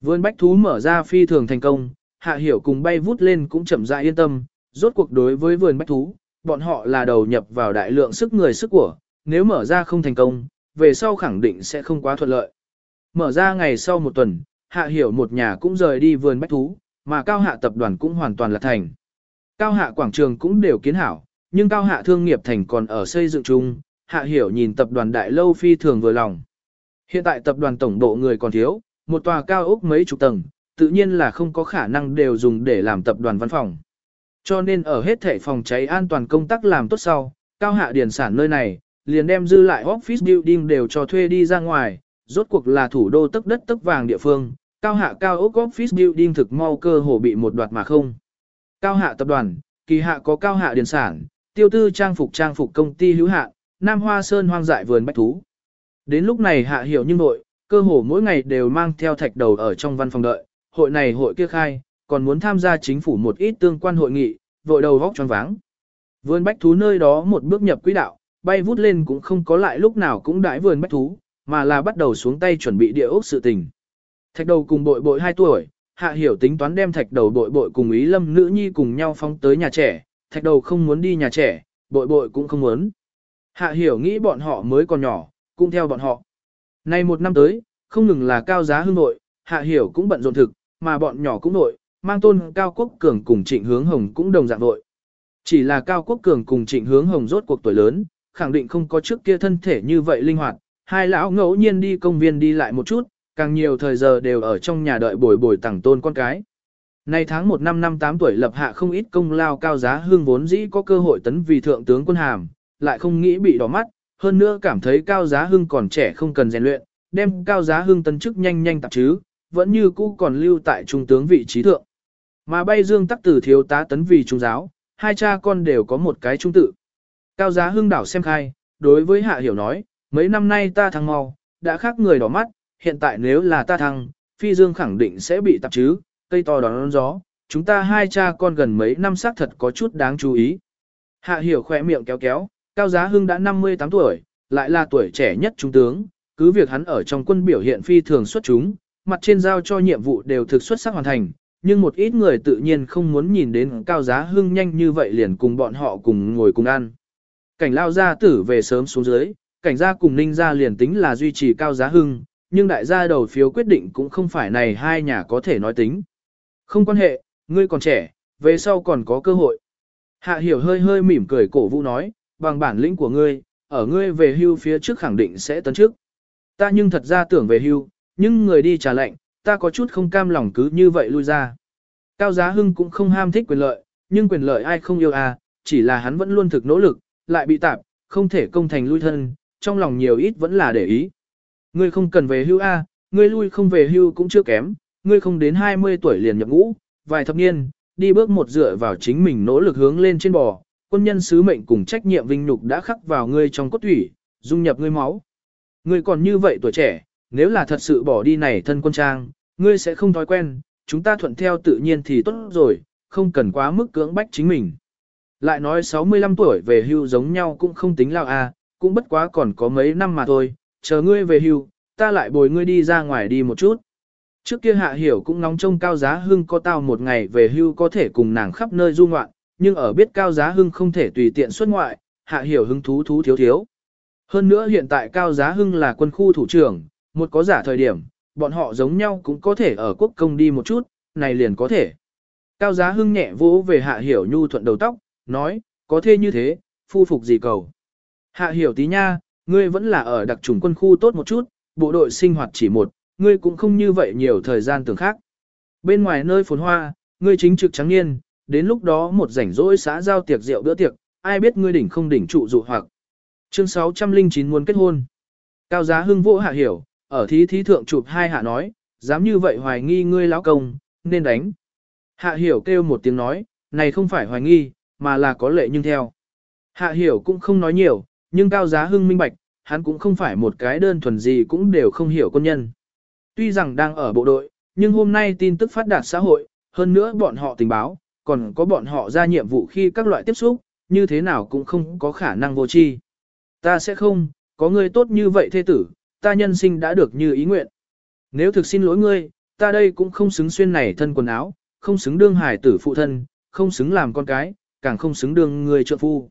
Vườn bách thú mở ra phi thường thành công, hạ hiểu cùng bay vút lên cũng chậm rãi yên tâm, rốt cuộc đối với vườn bách thú, bọn họ là đầu nhập vào đại lượng sức người sức của, nếu mở ra không thành công, về sau khẳng định sẽ không quá thuận lợi. Mở ra ngày sau một tuần, hạ hiểu một nhà cũng rời đi vườn bách thú, mà cao hạ tập đoàn cũng hoàn toàn là thành. Cao hạ quảng trường cũng đều kiến hảo, nhưng cao hạ thương nghiệp thành còn ở xây dựng chung, hạ hiểu nhìn tập đoàn đại lâu phi thường vừa lòng. Hiện tại tập đoàn tổng độ người còn thiếu, một tòa cao ốc mấy chục tầng, tự nhiên là không có khả năng đều dùng để làm tập đoàn văn phòng. Cho nên ở hết thể phòng cháy an toàn công tác làm tốt sau, cao hạ điển sản nơi này, liền đem dư lại office building đều cho thuê đi ra ngoài, rốt cuộc là thủ đô tức đất tức vàng địa phương, cao hạ cao ốc office building thực mau cơ hồ bị một đoạt mà không. Cao hạ tập đoàn, kỳ hạ có cao hạ điện sản, tiêu tư trang phục trang phục công ty hữu hạ, Nam Hoa Sơn hoang dại vườn bách thú. Đến lúc này hạ hiểu nhưng nội, cơ hồ mỗi ngày đều mang theo thạch đầu ở trong văn phòng đợi, hội này hội kia khai, còn muốn tham gia chính phủ một ít tương quan hội nghị, vội đầu vóc choáng váng. Vườn bách thú nơi đó một bước nhập quỹ đạo, bay vút lên cũng không có lại lúc nào cũng đãi vườn bách thú, mà là bắt đầu xuống tay chuẩn bị địa ốc sự tình. Thạch đầu cùng bội bội 2 tuổi, hạ hiểu tính toán đem thạch đầu bội bội cùng ý lâm nữ nhi cùng nhau phóng tới nhà trẻ, thạch đầu không muốn đi nhà trẻ, bội bội cũng không muốn. Hạ hiểu nghĩ bọn họ mới còn nhỏ, cũng theo bọn họ. Nay một năm tới, không ngừng là cao giá hương nội, hạ hiểu cũng bận rộn thực, mà bọn nhỏ cũng nội, mang tôn cao quốc cường cùng trịnh hướng hồng cũng đồng dạng nội. Chỉ là cao quốc cường cùng trịnh hướng hồng rốt cuộc tuổi lớn, khẳng định không có trước kia thân thể như vậy linh hoạt, hai lão ngẫu nhiên đi công viên đi lại một chút, càng nhiều thời giờ đều ở trong nhà đợi bồi bồi tặng tôn con cái. Nay tháng 1 năm năm 8 tuổi lập hạ không ít công lao cao giá hương vốn dĩ có cơ hội tấn vì thượng tướng quân hàm, lại không nghĩ bị đỏ mắt, hơn nữa cảm thấy cao giá hương còn trẻ không cần rèn luyện, đem cao giá hương tấn chức nhanh nhanh tạp chứ, vẫn như cũ còn lưu tại trung tướng vị trí thượng. Mà bay dương tắc tử thiếu tá tấn vì trung giáo, hai cha con đều có một cái trung tự. Cao giá hương đảo xem khai, đối với hạ hiểu nói, mấy năm nay ta thăng mau, đã khác người đỏ mắt, hiện tại nếu là ta thăng, phi dương khẳng định sẽ bị tạp chứ, cây to đón gió, chúng ta hai cha con gần mấy năm xác thật có chút đáng chú ý. Hạ hiểu khỏe miệng kéo kéo, Cao Giá Hưng đã 58 tuổi, lại là tuổi trẻ nhất trung tướng, cứ việc hắn ở trong quân biểu hiện phi thường xuất chúng, mặt trên giao cho nhiệm vụ đều thực xuất sắc hoàn thành, nhưng một ít người tự nhiên không muốn nhìn đến Cao Giá Hưng nhanh như vậy liền cùng bọn họ cùng ngồi cùng ăn. Cảnh lao gia tử về sớm xuống dưới, cảnh gia cùng ninh gia liền tính là duy trì Cao Giá Hưng, nhưng đại gia đầu phiếu quyết định cũng không phải này hai nhà có thể nói tính. Không quan hệ, ngươi còn trẻ, về sau còn có cơ hội. Hạ hiểu hơi hơi mỉm cười cổ vũ nói, bằng bản lĩnh của ngươi, ở ngươi về hưu phía trước khẳng định sẽ tấn trước. Ta nhưng thật ra tưởng về hưu, nhưng người đi trả lệnh, ta có chút không cam lòng cứ như vậy lui ra. Cao Giá Hưng cũng không ham thích quyền lợi, nhưng quyền lợi ai không yêu à, chỉ là hắn vẫn luôn thực nỗ lực, lại bị tạp, không thể công thành lui thân, trong lòng nhiều ít vẫn là để ý. Ngươi không cần về hưu a, à, ngươi lui không về hưu cũng chưa kém, ngươi không đến 20 tuổi liền nhập ngũ, vài thập niên, đi bước một dựa vào chính mình nỗ lực hướng lên trên bò, quân nhân sứ mệnh cùng trách nhiệm vinh nhục đã khắc vào ngươi trong cốt thủy, dung nhập ngươi máu. Ngươi còn như vậy tuổi trẻ, nếu là thật sự bỏ đi này thân quân trang, ngươi sẽ không thói quen, chúng ta thuận theo tự nhiên thì tốt rồi, không cần quá mức cưỡng bách chính mình. Lại nói 65 tuổi về hưu giống nhau cũng không tính lao à, cũng bất quá còn có mấy năm mà thôi, chờ ngươi về hưu, ta lại bồi ngươi đi ra ngoài đi một chút. Trước kia hạ hiểu cũng nóng trông cao giá hưng có tao một ngày về hưu có thể cùng nàng khắp nơi du ngoạn, nhưng ở biết cao giá hưng không thể tùy tiện xuất ngoại, hạ hiểu hưng thú thú thiếu thiếu. Hơn nữa hiện tại cao giá hưng là quân khu thủ trưởng, một có giả thời điểm, bọn họ giống nhau cũng có thể ở quốc công đi một chút, này liền có thể. Cao giá hưng nhẹ vỗ về hạ hiểu nhu thuận đầu tóc, nói, có thế như thế, phu phục gì cầu. Hạ hiểu tí nha, ngươi vẫn là ở đặc trùng quân khu tốt một chút, bộ đội sinh hoạt chỉ một, ngươi cũng không như vậy nhiều thời gian tưởng khác. Bên ngoài nơi phồn hoa, ngươi chính trực trắng niên, đến lúc đó một rảnh rỗi xã giao tiệc rượu bữa tiệc, ai biết ngươi đỉnh không đỉnh trụ dụ hoặc. Chương 609 muốn kết hôn. Cao giá hưng vô hạ hiểu, ở thí thí thượng chụp hai hạ nói, dám như vậy hoài nghi ngươi lão công, nên đánh. Hạ hiểu kêu một tiếng nói, này không phải hoài nghi, mà là có lệ nhưng theo. Hạ hiểu cũng không nói nhiều, nhưng cao giá hưng minh bạch, hắn cũng không phải một cái đơn thuần gì cũng đều không hiểu quân nhân. Tuy rằng đang ở bộ đội, nhưng hôm nay tin tức phát đạt xã hội, hơn nữa bọn họ tình báo, còn có bọn họ ra nhiệm vụ khi các loại tiếp xúc, như thế nào cũng không có khả năng vô tri. Ta sẽ không, có người tốt như vậy thê tử, ta nhân sinh đã được như ý nguyện. Nếu thực xin lỗi ngươi, ta đây cũng không xứng xuyên này thân quần áo, không xứng đương hải tử phụ thân, không xứng làm con cái, càng không xứng đương người trợ phu.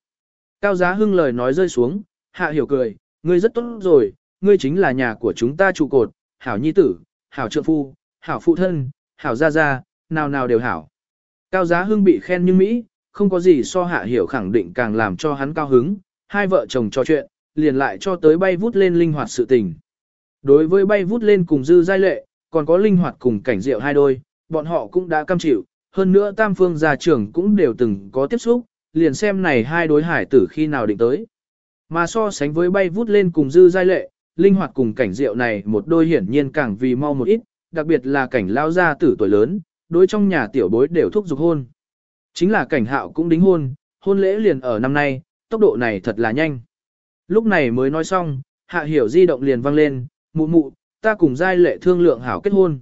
Cao giá hưng lời nói rơi xuống, hạ hiểu cười, ngươi rất tốt rồi, ngươi chính là nhà của chúng ta trụ cột, hảo nhi tử, hảo trợ phu, hảo phụ thân, hảo gia gia, nào nào đều hảo. Cao giá hưng bị khen như Mỹ, không có gì so hạ hiểu khẳng định càng làm cho hắn cao hứng, hai vợ chồng trò chuyện, liền lại cho tới bay vút lên linh hoạt sự tình. Đối với bay vút lên cùng dư giai lệ, còn có linh hoạt cùng cảnh diệu hai đôi, bọn họ cũng đã cam chịu, hơn nữa tam phương gia trưởng cũng đều từng có tiếp xúc, liền xem này hai đối hải tử khi nào định tới. Mà so sánh với bay vút lên cùng dư giai lệ, linh hoạt cùng cảnh diệu này một đôi hiển nhiên càng vì mau một ít, đặc biệt là cảnh lao gia tử tuổi lớn, đối trong nhà tiểu bối đều thúc giục hôn. Chính là cảnh hạo cũng đính hôn, hôn lễ liền ở năm nay, tốc độ này thật là nhanh. Lúc này mới nói xong, hạ hiểu di động liền vang lên, mụ mụ, ta cùng giai lệ thương lượng hảo kết hôn.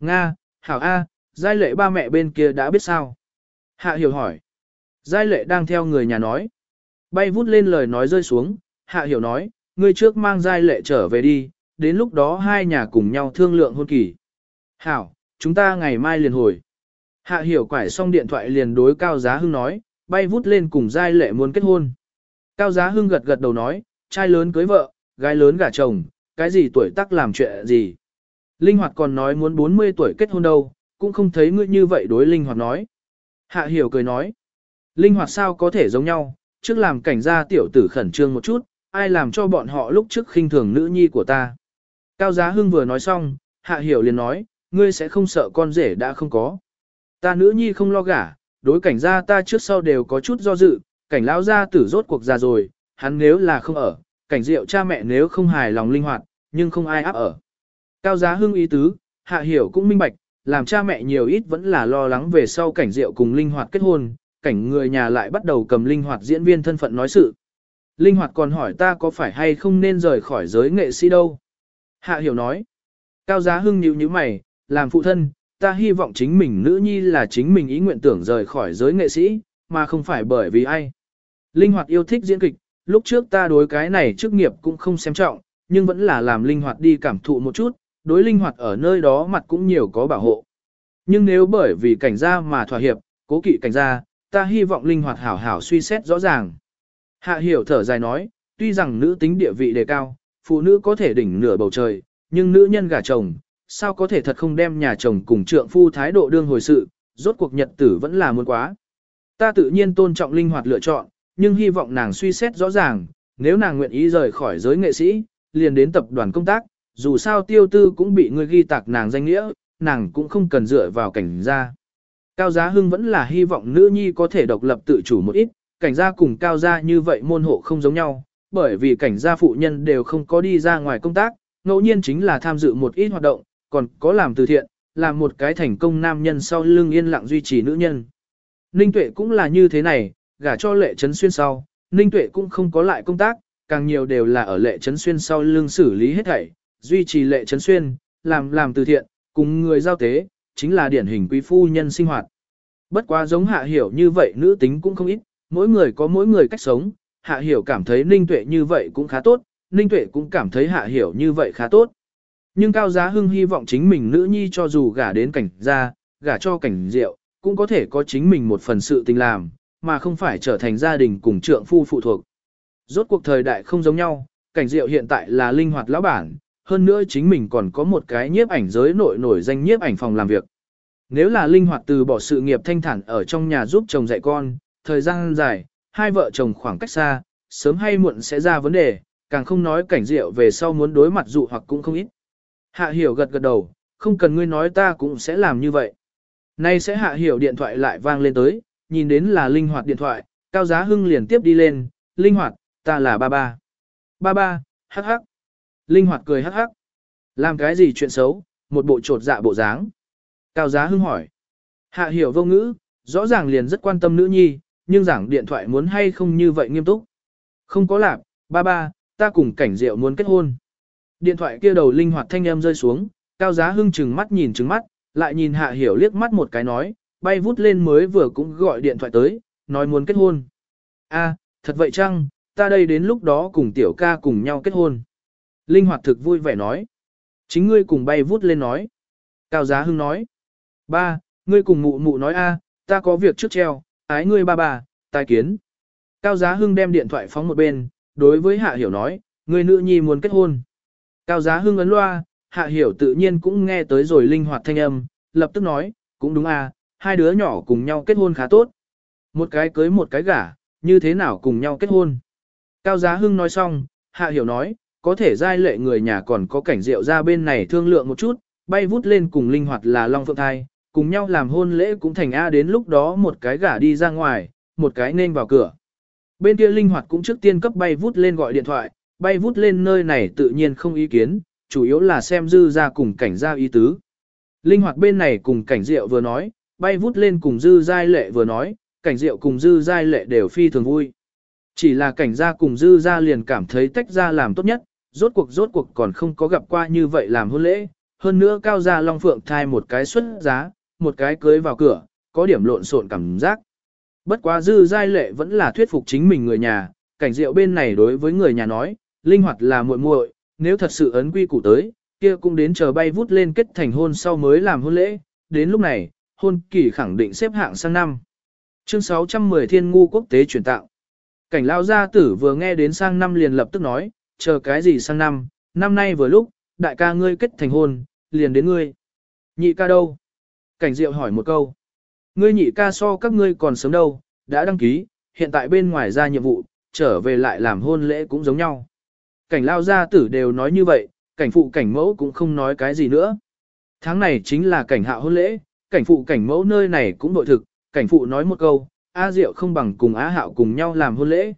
Nga, hảo A, giai lệ ba mẹ bên kia đã biết sao. Hạ hiểu hỏi. Giai lệ đang theo người nhà nói. Bay vút lên lời nói rơi xuống, hạ hiểu nói, ngươi trước mang giai lệ trở về đi, đến lúc đó hai nhà cùng nhau thương lượng hôn kỳ. Hảo, chúng ta ngày mai liền hồi. Hạ hiểu quải xong điện thoại liền đối Cao Giá Hưng nói, bay vút lên cùng giai lệ muốn kết hôn. Cao Giá Hưng gật gật đầu nói, trai lớn cưới vợ, gái lớn gả chồng, cái gì tuổi tác làm chuyện gì. Linh Hoạt còn nói muốn 40 tuổi kết hôn đâu, cũng không thấy ngươi như vậy đối Linh Hoạt nói. Hạ hiểu cười nói, Linh Hoạt sao có thể giống nhau, trước làm cảnh gia tiểu tử khẩn trương một chút, ai làm cho bọn họ lúc trước khinh thường nữ nhi của ta. Cao Giá Hưng vừa nói xong, Hạ hiểu liền nói, ngươi sẽ không sợ con rể đã không có. Ta nữ nhi không lo gả, đối cảnh gia ta trước sau đều có chút do dự, cảnh lão gia tử rốt cuộc già rồi, hắn nếu là không ở, cảnh diệu cha mẹ nếu không hài lòng linh hoạt, nhưng không ai áp ở. Cao giá hưng ý tứ, hạ hiểu cũng minh bạch, làm cha mẹ nhiều ít vẫn là lo lắng về sau cảnh diệu cùng linh hoạt kết hôn, cảnh người nhà lại bắt đầu cầm linh hoạt diễn viên thân phận nói sự. Linh hoạt còn hỏi ta có phải hay không nên rời khỏi giới nghệ sĩ đâu. Hạ hiểu nói. Cao giá hưng nhíu như mày, làm phụ thân, ta hy vọng chính mình nữ nhi là chính mình ý nguyện tưởng rời khỏi giới nghệ sĩ, mà không phải bởi vì ai. Linh hoạt yêu thích diễn kịch, lúc trước ta đối cái này chức nghiệp cũng không xem trọng, nhưng vẫn là làm linh hoạt đi cảm thụ một chút, đối linh hoạt ở nơi đó mặt cũng nhiều có bảo hộ. Nhưng nếu bởi vì cảnh gia mà thỏa hiệp, cố kỵ cảnh gia, ta hy vọng linh hoạt hảo hảo suy xét rõ ràng. Hạ hiểu thở dài nói, tuy rằng nữ tính địa vị đề cao, phụ nữ có thể đỉnh nửa bầu trời, nhưng nữ nhân gả chồng, sao có thể thật không đem nhà chồng cùng trượng phu thái độ đương hồi sự, rốt cuộc nhật tử vẫn là muốn quá. Ta tự nhiên tôn trọng linh hoạt lựa chọn, nhưng hy vọng nàng suy xét rõ ràng, nếu nàng nguyện ý rời khỏi giới nghệ sĩ, liền đến tập đoàn công tác, dù sao tiêu tư cũng bị người ghi tạc nàng danh nghĩa, nàng cũng không cần dựa vào cảnh gia. Cao Giá Hưng vẫn là hy vọng nữ nhi có thể độc lập tự chủ một ít, cảnh gia cùng cao gia như vậy môn hộ không giống nhau, bởi vì cảnh gia phụ nhân đều không có đi ra ngoài công tác, ngẫu nhiên chính là tham dự một ít hoạt động, còn có làm từ thiện, làm một cái thành công nam nhân sau lưng yên lặng duy trì nữ nhân. Ninh Tuệ cũng là như thế này, gả cho lệ trấn xuyên sau, Ninh Tuệ cũng không có lại công tác, càng nhiều đều là ở lệ trấn xuyên sau lưng xử lý hết thảy, duy trì lệ trấn xuyên, làm làm từ thiện, cùng người giao tế, chính là điển hình quý phu nhân sinh hoạt. Bất quá giống hạ hiểu như vậy nữ tính cũng không ít, mỗi người có mỗi người cách sống, hạ hiểu cảm thấy ninh tuệ như vậy cũng khá tốt, ninh tuệ cũng cảm thấy hạ hiểu như vậy khá tốt. Nhưng Cao Giá Hưng hy vọng chính mình nữ nhi cho dù gả đến cảnh gia, gả cho cảnh rượu, cũng có thể có chính mình một phần sự tình làm, mà không phải trở thành gia đình cùng trượng phu phụ thuộc. Rốt cuộc thời đại không giống nhau, cảnh rượu hiện tại là linh hoạt lão bản, hơn nữa chính mình còn có một cái nhiếp ảnh giới nội nổi danh nhiếp ảnh phòng làm việc. Nếu là linh hoạt từ bỏ sự nghiệp thanh thản ở trong nhà giúp chồng dạy con, thời gian dài, hai vợ chồng khoảng cách xa, sớm hay muộn sẽ ra vấn đề, càng không nói cảnh rượu về sau muốn đối mặt dụ hoặc cũng không ít. Hạ hiểu gật gật đầu, không cần ngươi nói ta cũng sẽ làm như vậy. Nay sẽ hạ hiểu điện thoại lại vang lên tới, nhìn đến là linh hoạt điện thoại, cao giá hưng liền tiếp đi lên, linh hoạt, ta là ba ba. Ba ba, hắc hắc. Linh hoạt cười hắc hắc. Làm cái gì chuyện xấu, một bộ trột dạ bộ dáng. Cao Giá Hưng hỏi. Hạ hiểu vô ngữ, rõ ràng liền rất quan tâm nữ nhi, nhưng giảng điện thoại muốn hay không như vậy nghiêm túc. Không có lạc, ba ba, ta cùng cảnh diệu muốn kết hôn. Điện thoại kia đầu linh hoạt thanh âm rơi xuống, Cao Giá Hưng chừng mắt nhìn chừng mắt, lại nhìn Hạ Hiểu liếc mắt một cái nói, bay vút lên mới vừa cũng gọi điện thoại tới, nói muốn kết hôn. A, thật vậy chăng, ta đây đến lúc đó cùng tiểu ca cùng nhau kết hôn. Linh hoạt thực vui vẻ nói. Chính ngươi cùng bay vút lên nói. Cao Giá Hưng nói. Ba, ngươi cùng mụ mụ nói a, ta có việc trước treo, ái ngươi ba bà, tai kiến. Cao Giá Hưng đem điện thoại phóng một bên, đối với Hạ Hiểu nói, ngươi nữ nhi muốn kết hôn. Cao Giá Hưng ấn loa, Hạ Hiểu tự nhiên cũng nghe tới rồi linh hoạt thanh âm, lập tức nói, cũng đúng a, hai đứa nhỏ cùng nhau kết hôn khá tốt. Một cái cưới một cái gả, như thế nào cùng nhau kết hôn. Cao Giá Hưng nói xong, Hạ Hiểu nói, có thể giai lệ người nhà còn có cảnh rượu ra bên này thương lượng một chút, bay vút lên cùng linh hoạt là Long Phượng Thai, cùng nhau làm hôn lễ cũng thành A đến lúc đó một cái gả đi ra ngoài, một cái nên vào cửa. Bên kia linh hoạt cũng trước tiên cấp bay vút lên gọi điện thoại, bay vút lên nơi này tự nhiên không ý kiến, chủ yếu là xem dư ra cùng cảnh gia ý tứ. Linh hoạt bên này cùng cảnh diệu vừa nói, bay vút lên cùng dư giai lệ vừa nói, cảnh diệu cùng dư giai lệ đều phi thường vui. Chỉ là cảnh gia cùng dư gia liền cảm thấy tách ra làm tốt nhất, rốt cuộc rốt cuộc còn không có gặp qua như vậy làm hôn lễ, hơn nữa cao gia long phượng thai một cái xuất giá, một cái cưới vào cửa, có điểm lộn xộn cảm giác. Bất quá dư giai lệ vẫn là thuyết phục chính mình người nhà, cảnh diệu bên này đối với người nhà nói, linh hoạt là muội muội, nếu thật sự ấn quy củ tới, kia cũng đến chờ bay vút lên kết thành hôn sau mới làm hôn lễ, đến lúc này, hôn kỳ khẳng định xếp hạng sang năm. Chương 610 Thiên ngu quốc tế chuyển tạo. Cảnh lao gia tử vừa nghe đến sang năm liền lập tức nói, chờ cái gì sang năm, năm nay vừa lúc, đại ca ngươi kết thành hôn, liền đến ngươi. Nhị ca đâu? Cảnh diệu hỏi một câu. Ngươi nhị ca so các ngươi còn sớm đâu, đã đăng ký, hiện tại bên ngoài ra nhiệm vụ, trở về lại làm hôn lễ cũng giống nhau. Cảnh lao gia tử đều nói như vậy, cảnh phụ cảnh mẫu cũng không nói cái gì nữa. Tháng này chính là cảnh hạ hôn lễ, cảnh phụ cảnh mẫu nơi này cũng bội thực, cảnh phụ nói một câu, A Diệu không bằng cùng Á Hạo cùng nhau làm hôn lễ.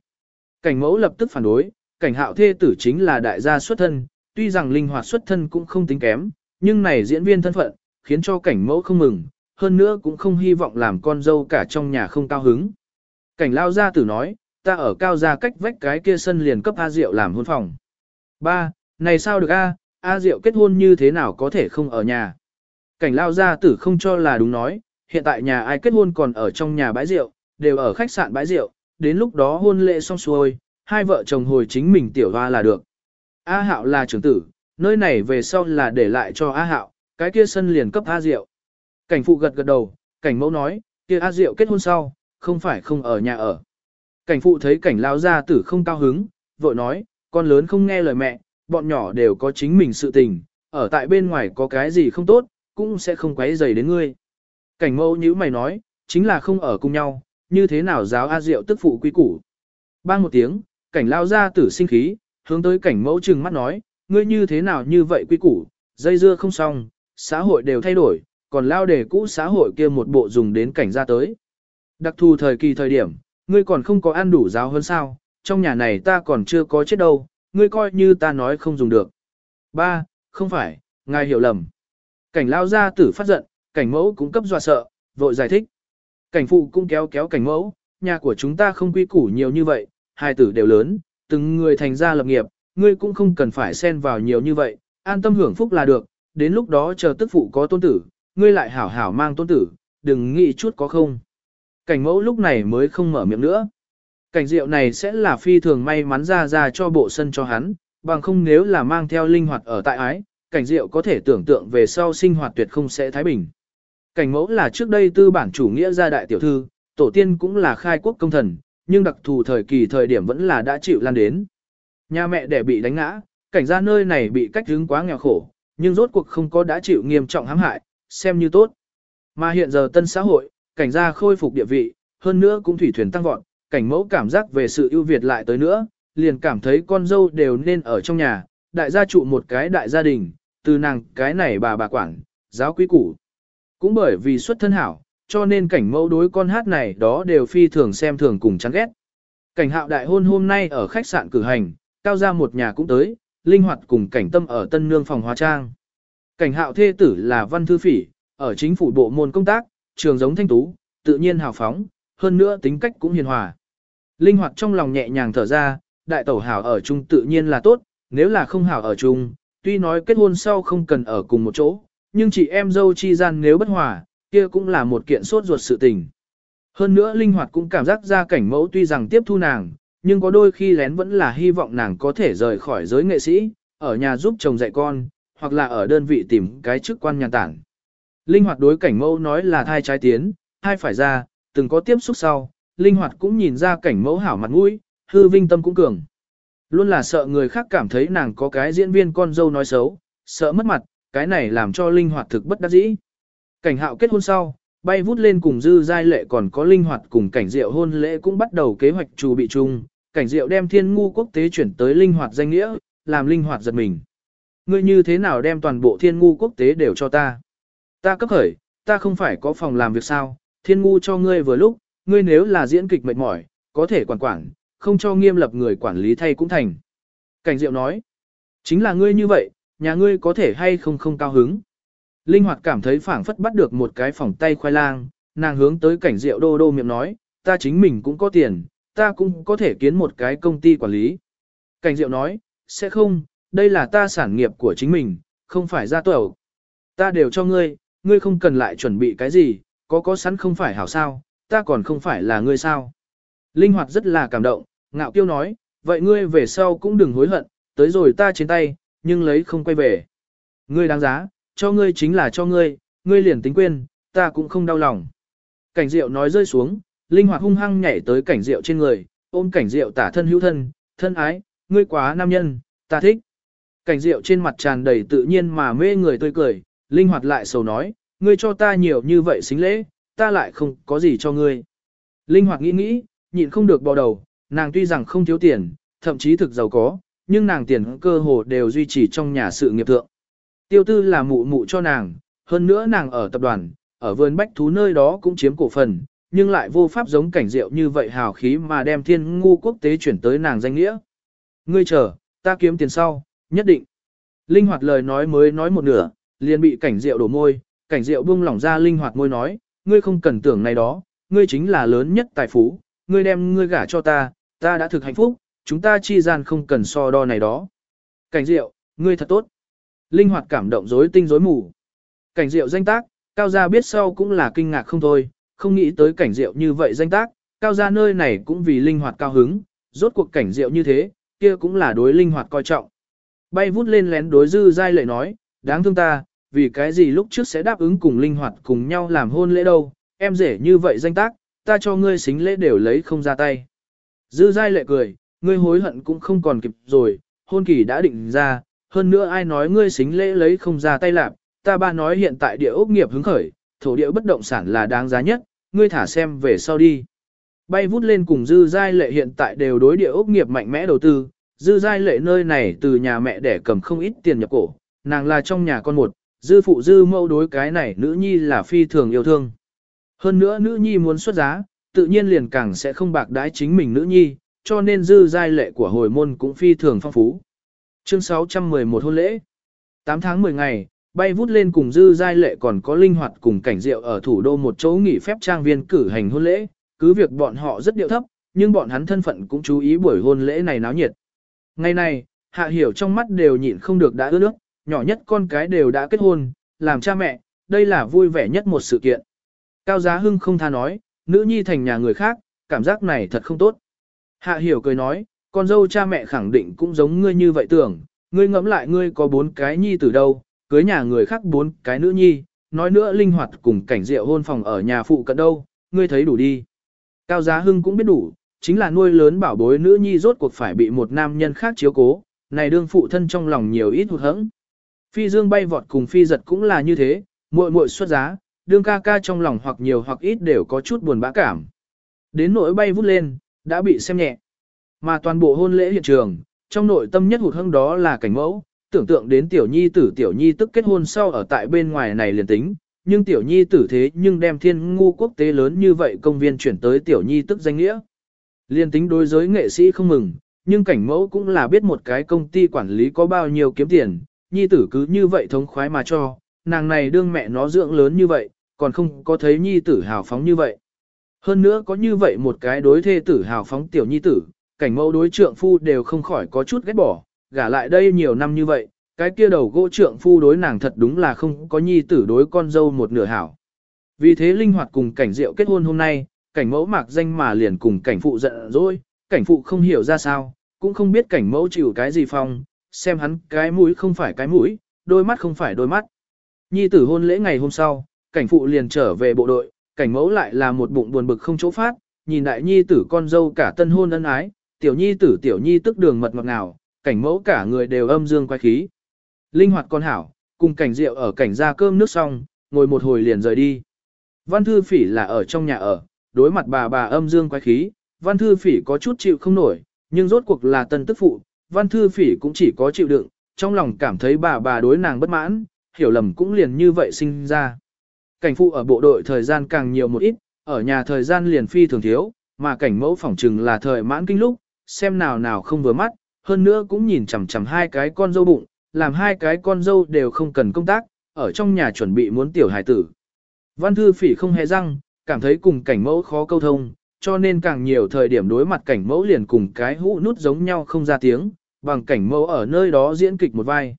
Cảnh mẫu lập tức phản đối, cảnh hạo thê tử chính là đại gia xuất thân, tuy rằng linh hoạt xuất thân cũng không tính kém, nhưng này diễn viên thân phận, khiến cho cảnh mẫu không mừng, hơn nữa cũng không hy vọng làm con dâu cả trong nhà không cao hứng. Cảnh lao gia tử nói, ta ở cao gia cách vách cái kia sân liền cấp A Diệu làm hôn phòng. Ba, này sao được A, A Diệu kết hôn như thế nào có thể không ở nhà. Cảnh lao gia tử không cho là đúng nói, hiện tại nhà ai kết hôn còn ở trong nhà bãi rượu, đều ở khách sạn bãi rượu, đến lúc đó hôn lễ xong xuôi, hai vợ chồng hồi chính mình tiểu hoa là được. A Hạo là trưởng tử, nơi này về sau là để lại cho A Hạo, cái kia sân liền cấp A Diệu. Cảnh phụ gật gật đầu, cảnh mẫu nói, kia A Diệu kết hôn sau, không phải không ở nhà ở. Cảnh phụ thấy cảnh lao gia tử không cao hứng, vội nói, con lớn không nghe lời mẹ, bọn nhỏ đều có chính mình sự tình, ở tại bên ngoài có cái gì không tốt, cũng sẽ không quấy rầy đến ngươi. Cảnh mẫu như mày nói, chính là không ở cùng nhau, như thế nào giáo A Diệu tức phụ quy củ. Bang một tiếng, cảnh lao ra tử sinh khí, hướng tới cảnh mẫu trừng mắt nói, ngươi như thế nào như vậy quy củ, dây dưa không xong, xã hội đều thay đổi, còn lao đề cũ xã hội kia một bộ dùng đến cảnh ra tới. Đặc thù thời kỳ thời điểm, ngươi còn không có ăn đủ giáo hơn sao, trong nhà này ta còn chưa có chết đâu, ngươi coi như ta nói không dùng được. Ba, không phải, ngài hiểu lầm. Cảnh lao ra tử phát giận, cảnh mẫu cũng cấp dọa sợ, vội giải thích. Cảnh phụ cũng kéo kéo cảnh mẫu, nhà của chúng ta không quy củ nhiều như vậy, hai tử đều lớn, từng người thành ra lập nghiệp, ngươi cũng không cần phải xen vào nhiều như vậy, an tâm hưởng phúc là được, đến lúc đó chờ tức phụ có tôn tử, ngươi lại hảo hảo mang tôn tử, đừng nghĩ chút có không. Cảnh mẫu lúc này mới không mở miệng nữa. Cảnh diệu này sẽ là phi thường may mắn ra ra cho bộ sân cho hắn, bằng không nếu là mang theo linh hoạt ở tại ái, cảnh diệu có thể tưởng tượng về sau sinh hoạt tuyệt không sẽ thái bình. Cảnh mẫu là trước đây tư bản chủ nghĩa gia đại tiểu thư, tổ tiên cũng là khai quốc công thần, nhưng đặc thù thời kỳ thời điểm vẫn là đã chịu lan đến. Nhà mẹ đẻ bị đánh ngã, cảnh gia nơi này bị cách hướng quá nghèo khổ, nhưng rốt cuộc không có đã chịu nghiêm trọng hãm hại, xem như tốt. Mà hiện giờ tân xã hội, cảnh gia khôi phục địa vị, hơn nữa cũng thủy thuyền tăng vọt, cảnh mẫu cảm giác về sự ưu việt lại tới nữa, liền cảm thấy con dâu đều nên ở trong nhà, đại gia trụ một cái đại gia đình, từ nàng cái này bà bà quản, giáo quý củ. Cũng bởi vì xuất thân hảo, cho nên cảnh mẫu đối con hát này đó đều phi thường xem thường cùng chán ghét. Cảnh hạo đại hôn hôm nay ở khách sạn cử hành, cao ra một nhà cũng tới, linh hoạt cùng cảnh tâm ở tân nương phòng hóa trang. Cảnh hạo thê tử là văn thư phỉ, ở chính phủ bộ môn công tác, trường giống thanh tú, tự nhiên hào phóng, hơn nữa tính cách cũng hiền hòa. Linh hoạt trong lòng nhẹ nhàng thở ra, đại tẩu hảo ở chung tự nhiên là tốt, nếu là không hảo ở chung, tuy nói kết hôn sau không cần ở cùng một chỗ, nhưng chị em dâu chi gian nếu bất hòa, kia cũng là một kiện sốt ruột sự tình. Hơn nữa linh hoạt cũng cảm giác ra cảnh mẫu tuy rằng tiếp thu nàng, nhưng có đôi khi lén vẫn là hy vọng nàng có thể rời khỏi giới nghệ sĩ, ở nhà giúp chồng dạy con, hoặc là ở đơn vị tìm cái chức quan nhà tản. Linh hoạt đối cảnh mẫu nói là thai trái tiến, thai phải ra, từng có tiếp xúc sau, linh hoạt cũng nhìn ra cảnh mẫu hảo mặt mũi, hư vinh tâm cũng cường. Luôn là sợ người khác cảm thấy nàng có cái diễn viên con dâu nói xấu, sợ mất mặt, cái này làm cho linh hoạt thực bất đắc dĩ. Cảnh hạo kết hôn sau, bay vút lên cùng dư giai lệ còn có linh hoạt cùng cảnh diệu hôn lễ cũng bắt đầu kế hoạch chủ bị chung, cảnh diệu đem thiên ngu quốc tế chuyển tới linh hoạt danh nghĩa, làm linh hoạt giật mình. Ngươi như thế nào đem toàn bộ thiên ngu quốc tế đều cho ta? Ta cấp khởi, ta không phải có phòng làm việc sao, thiên ngu cho ngươi vừa lúc, ngươi nếu là diễn kịch mệt mỏi, có thể quản quản, không cho nghiêm lập người quản lý thay cũng thành. Cảnh diệu nói, chính là ngươi như vậy, nhà ngươi có thể hay không không cao hứng. Linh hoạt cảm thấy phảng phất bắt được một cái phòng tay khoai lang, nàng hướng tới cảnh rượu đô đô miệng nói, ta chính mình cũng có tiền, ta cũng có thể kiến một cái công ty quản lý. Cảnh rượu nói, sẽ không, đây là ta sản nghiệp của chính mình, không phải ra tuẩu. Ta đều cho ngươi, ngươi không cần lại chuẩn bị cái gì, có có sẵn không phải hảo sao, ta còn không phải là ngươi sao. Linh hoạt rất là cảm động, ngạo kiêu nói, vậy ngươi về sau cũng đừng hối hận, tới rồi ta trên tay, nhưng lấy không quay về. Ngươi đáng giá, cho ngươi chính là cho ngươi, ngươi liền tính quên, ta cũng không đau lòng. Cảnh Diệu nói rơi xuống, linh hoạt hung hăng nhảy tới cảnh Diệu trên người, ôm cảnh Diệu tả thân hữu thân, thân ái, ngươi quá nam nhân, ta thích. Cảnh Diệu trên mặt tràn đầy tự nhiên mà mê người tươi cười, linh hoạt lại sầu nói, ngươi cho ta nhiều như vậy xính lễ, ta lại không có gì cho ngươi. Linh hoạt nghĩ nghĩ, nhịn không được bò đầu, nàng tuy rằng không thiếu tiền, thậm chí thực giàu có, nhưng nàng tiền cơ hồ đều duy trì trong nhà sự nghiệp thượng. Tiêu tư là mụ mụ cho nàng, hơn nữa nàng ở tập đoàn, ở vườn bách thú nơi đó cũng chiếm cổ phần, nhưng lại vô pháp giống cảnh diệu như vậy hào khí mà đem thiên ngu quốc tế chuyển tới nàng danh nghĩa. Ngươi chờ, ta kiếm tiền sau, nhất định. Linh hoạt lời nói mới nói một nửa, liền bị cảnh diệu đổ môi, cảnh diệu buông lỏng ra linh hoạt môi nói, ngươi không cần tưởng này đó, ngươi chính là lớn nhất tài phú, ngươi đem ngươi gả cho ta, ta đã thực hạnh phúc, chúng ta chi gian không cần so đo này đó. Cảnh diệu, ngươi thật tốt. Linh hoạt cảm động rối tinh rối mù. Cảnh diệu danh tác, cao gia biết sau cũng là kinh ngạc không thôi, không nghĩ tới cảnh diệu như vậy danh tác, cao gia nơi này cũng vì linh hoạt cao hứng, rốt cuộc cảnh diệu như thế, kia cũng là đối linh hoạt coi trọng. Bay vút lên lén đối dư giai lệ nói, đáng thương ta, vì cái gì lúc trước sẽ đáp ứng cùng linh hoạt cùng nhau làm hôn lễ đâu, em rể như vậy danh tác, ta cho ngươi xính lễ đều lấy không ra tay. Dư giai lệ cười, ngươi hối hận cũng không còn kịp rồi, hôn kỳ đã định ra, hơn nữa ai nói ngươi xính lễ lấy không ra tay lạp, ta ba nói hiện tại địa ốc nghiệp hứng khởi, thổ địa bất động sản là đáng giá nhất, ngươi thả xem về sau đi. Bay vút lên cùng dư giai lệ hiện tại đều đối địa ốc nghiệp mạnh mẽ đầu tư, dư giai lệ nơi này từ nhà mẹ để cầm không ít tiền nhập cổ, nàng là trong nhà con một, dư phụ dư mẫu đối cái này nữ nhi là phi thường yêu thương. Hơn nữa nữ nhi muốn xuất giá, tự nhiên liền càng sẽ không bạc đái chính mình nữ nhi, cho nên dư giai lệ của hồi môn cũng phi thường phong phú. Chương 611 hôn lễ. 8 tháng 10 ngày, bay vút lên cùng dư giai lệ còn có linh hoạt cùng cảnh diệu ở thủ đô một chỗ nghỉ phép trang viên cử hành hôn lễ, cứ việc bọn họ rất điệu thấp, nhưng bọn hắn thân phận cũng chú ý buổi hôn lễ này náo nhiệt. Ngày này, hạ hiểu trong mắt đều nhịn không được đã ướt nước, nhỏ nhất con cái đều đã kết hôn, làm cha mẹ, đây là vui vẻ nhất một sự kiện. Cao Giá Hưng không tha nói, nữ nhi thành nhà người khác, cảm giác này thật không tốt. Hạ hiểu cười nói, con dâu cha mẹ khẳng định cũng giống ngươi như vậy tưởng, ngươi ngẫm lại ngươi có bốn cái nhi từ đâu, cưới nhà người khác bốn cái nữ nhi, nói nữa linh hoạt cùng cảnh rượu hôn phòng ở nhà phụ cận đâu, ngươi thấy đủ đi. Cao Giá Hưng cũng biết đủ, chính là nuôi lớn bảo bối nữ nhi rốt cuộc phải bị một nam nhân khác chiếu cố, này đương phụ thân trong lòng nhiều ít hụt hẫng. Phi dương bay vọt cùng phi giật cũng là như thế, muội muội xuất giá, đương ca ca trong lòng hoặc nhiều hoặc ít đều có chút buồn bã cảm. Đến nỗi bay vút lên, đã bị xem nhẹ. Mà toàn bộ hôn lễ hiện trường, trong nội tâm nhất hụt hăng đó là cảnh mẫu, tưởng tượng đến tiểu nhi tử tiểu nhi tức kết hôn sau ở tại bên ngoài này liền tính, nhưng tiểu nhi tử thế nhưng đem thiên ngu quốc tế lớn như vậy công viên chuyển tới tiểu nhi tức danh nghĩa. Liên tính đối giới nghệ sĩ không mừng, nhưng cảnh mẫu cũng là biết một cái công ty quản lý có bao nhiêu kiếm tiền, nhi tử cứ như vậy thống khoái mà cho, nàng này đương mẹ nó dưỡng lớn như vậy, còn không có thấy nhi tử hào phóng như vậy. Hơn nữa có như vậy một cái đối thê tử hào phóng tiểu nhi tử, cảnh mẫu đối trượng phu đều không khỏi có chút ghét bỏ, gả lại đây nhiều năm như vậy, cái kia đầu gỗ trượng phu đối nàng thật đúng là không có nhi tử đối con dâu một nửa hảo. Vì thế linh hoạt cùng cảnh diệu kết hôn hôm nay, cảnh mẫu mạc danh mà liền cùng cảnh phụ giận dỗi, cảnh phụ không hiểu ra sao, cũng không biết cảnh mẫu chịu cái gì phong, xem hắn cái mũi không phải cái mũi, đôi mắt không phải đôi mắt. Nhi tử hôn lễ ngày hôm sau, cảnh phụ liền trở về bộ đội, cảnh mẫu lại là một bụng buồn bực không chỗ phát, nhìn đại nhi tử con dâu cả tân hôn ân ái, tiểu nhi tử tiểu nhi tức đường mật ngọt ngào, cảnh mẫu cả người đều âm dương quay khí. Linh hoạt con hảo, cùng cảnh rượu ở cảnh ra cơm nước xong, ngồi một hồi liền rời đi. Văn thư phỉ là ở trong nhà ở, đối mặt bà bà âm dương quay khí, văn thư phỉ có chút chịu không nổi, nhưng rốt cuộc là tân tức phụ, văn thư phỉ cũng chỉ có chịu đựng, trong lòng cảm thấy bà bà đối nàng bất mãn, hiểu lầm cũng liền như vậy sinh ra. Cảnh phụ ở bộ đội thời gian càng nhiều một ít, ở nhà thời gian liền phi thường thiếu, mà cảnh mẫu phỏng trừng là thời mãn kinh lúc, xem nào nào không vừa mắt, hơn nữa cũng nhìn chằm chằm hai cái con dâu bụng, làm hai cái con dâu đều không cần công tác, ở trong nhà chuẩn bị muốn tiểu hài tử. Văn thư phỉ không hề răng, cảm thấy cùng cảnh mẫu khó câu thông, cho nên càng nhiều thời điểm đối mặt cảnh mẫu liền cùng cái hũ nút giống nhau không ra tiếng, bằng cảnh mẫu ở nơi đó diễn kịch một vai.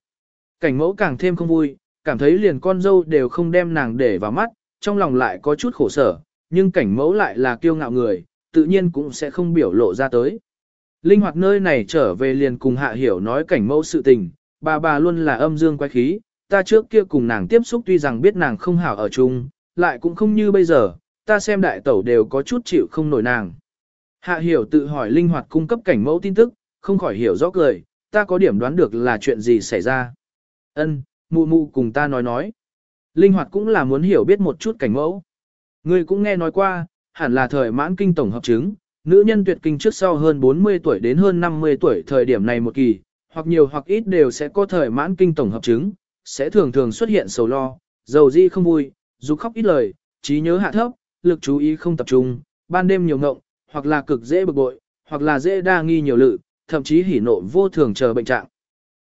Cảnh mẫu càng thêm không vui, cảm thấy liền con dâu đều không đem nàng để vào mắt, trong lòng lại có chút khổ sở, nhưng cảnh mẫu lại là kiêu ngạo người, tự nhiên cũng sẽ không biểu lộ ra tới. Linh hoạt nơi này trở về liền cùng hạ hiểu nói cảnh mẫu sự tình, bà bà luôn là âm dương quái khí, ta trước kia cùng nàng tiếp xúc tuy rằng biết nàng không hảo ở chung, lại cũng không như bây giờ, ta xem đại tẩu đều có chút chịu không nổi nàng. Hạ hiểu tự hỏi linh hoạt cung cấp cảnh mẫu tin tức, không khỏi hiểu rõ cười, ta có điểm đoán được là chuyện gì xảy ra. Ân, mụ mụ cùng ta nói nói. Linh hoạt cũng là muốn hiểu biết một chút cảnh mẫu. Ngươi cũng nghe nói qua, hẳn là thời mãn kinh tổng hợp chứng, nữ nhân tuyệt kinh trước sau hơn 40 tuổi đến hơn 50 tuổi thời điểm này một kỳ, hoặc nhiều hoặc ít đều sẽ có thời mãn kinh tổng hợp chứng, sẽ thường thường xuất hiện sầu lo, dầu di không vui, dù khóc ít lời, trí nhớ hạ thấp, lực chú ý không tập trung, ban đêm nhiều ngộng, hoặc là cực dễ bực bội, hoặc là dễ đa nghi nhiều lự, thậm chí hỉ nộ vô thường chờ bệnh trạng.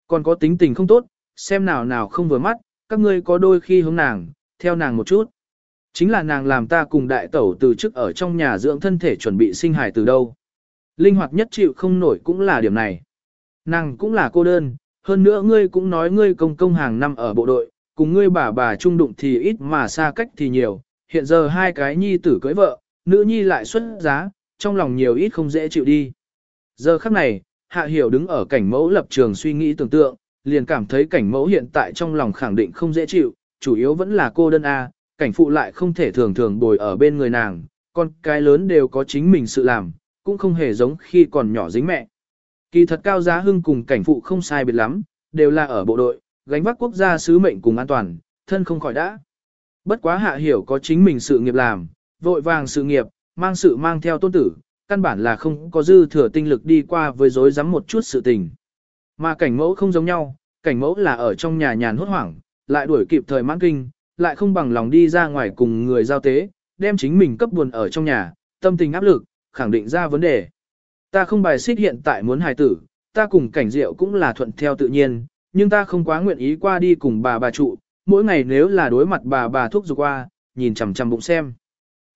Còn có tính tình không tốt, xem nào nào không vừa mắt, các ngươi có đôi khi hướng nàng, theo nàng một chút. Chính là nàng làm ta cùng đại tẩu từ trước ở trong nhà dưỡng thân thể chuẩn bị sinh hài từ đâu. Linh hoạt nhất chịu không nổi cũng là điểm này. Nàng cũng là cô đơn, hơn nữa ngươi cũng nói ngươi công công hàng năm ở bộ đội, cùng ngươi bà bà trung đụng thì ít mà xa cách thì nhiều, hiện giờ hai cái nhi tử cưới vợ, nữ nhi lại xuất giá, trong lòng nhiều ít không dễ chịu đi. Giờ khắc này, Hạ Hiểu đứng ở cảnh mẫu lập trường suy nghĩ tưởng tượng, liền cảm thấy cảnh mẫu hiện tại trong lòng khẳng định không dễ chịu, chủ yếu vẫn là cô đơn A, cảnh phụ lại không thể thường thường bồi ở bên người nàng, con cái lớn đều có chính mình sự làm, cũng không hề giống khi còn nhỏ dính mẹ. Kỳ thật Cao Giá Hưng cùng cảnh phụ không sai biệt lắm, đều là ở bộ đội, gánh vác quốc gia sứ mệnh cùng an toàn, thân không khỏi đã. Bất quá hạ hiểu có chính mình sự nghiệp làm, vội vàng sự nghiệp, mang sự mang theo tôn tử, căn bản là không có dư thừa tinh lực đi qua với dối rắm một chút sự tình. Mà cảnh mẫu không giống nhau, cảnh mẫu là ở trong nhà nhàn hốt hoảng, lại đuổi kịp thời mãn kinh, lại không bằng lòng đi ra ngoài cùng người giao tế, đem chính mình cấp buồn ở trong nhà, tâm tình áp lực, khẳng định ra vấn đề. Ta không bài xích hiện tại muốn hài tử, ta cùng cảnh diệu cũng là thuận theo tự nhiên, nhưng ta không quá nguyện ý qua đi cùng bà bà trụ, mỗi ngày nếu là đối mặt bà bà thuốc dục qua, nhìn chằm chằm bụng xem.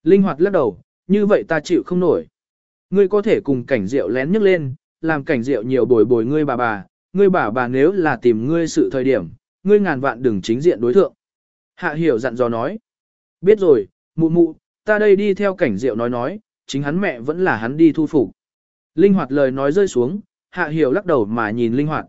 Linh hoạt lắc đầu, như vậy ta chịu không nổi. Ngươi có thể cùng cảnh diệu lén nhấc lên, làm cảnh diệu nhiều bồi bồi ngươi bà bà, ngươi bà bà nếu là tìm ngươi sự thời điểm, ngươi ngàn vạn đừng chính diện đối thượng. Hạ hiểu dặn dò nói. Biết rồi, mụ mụ, ta đây đi theo cảnh diệu nói nói, chính hắn mẹ vẫn là hắn đi thu phục. Linh hoạt lời nói rơi xuống, hạ hiểu lắc đầu mà nhìn linh hoạt.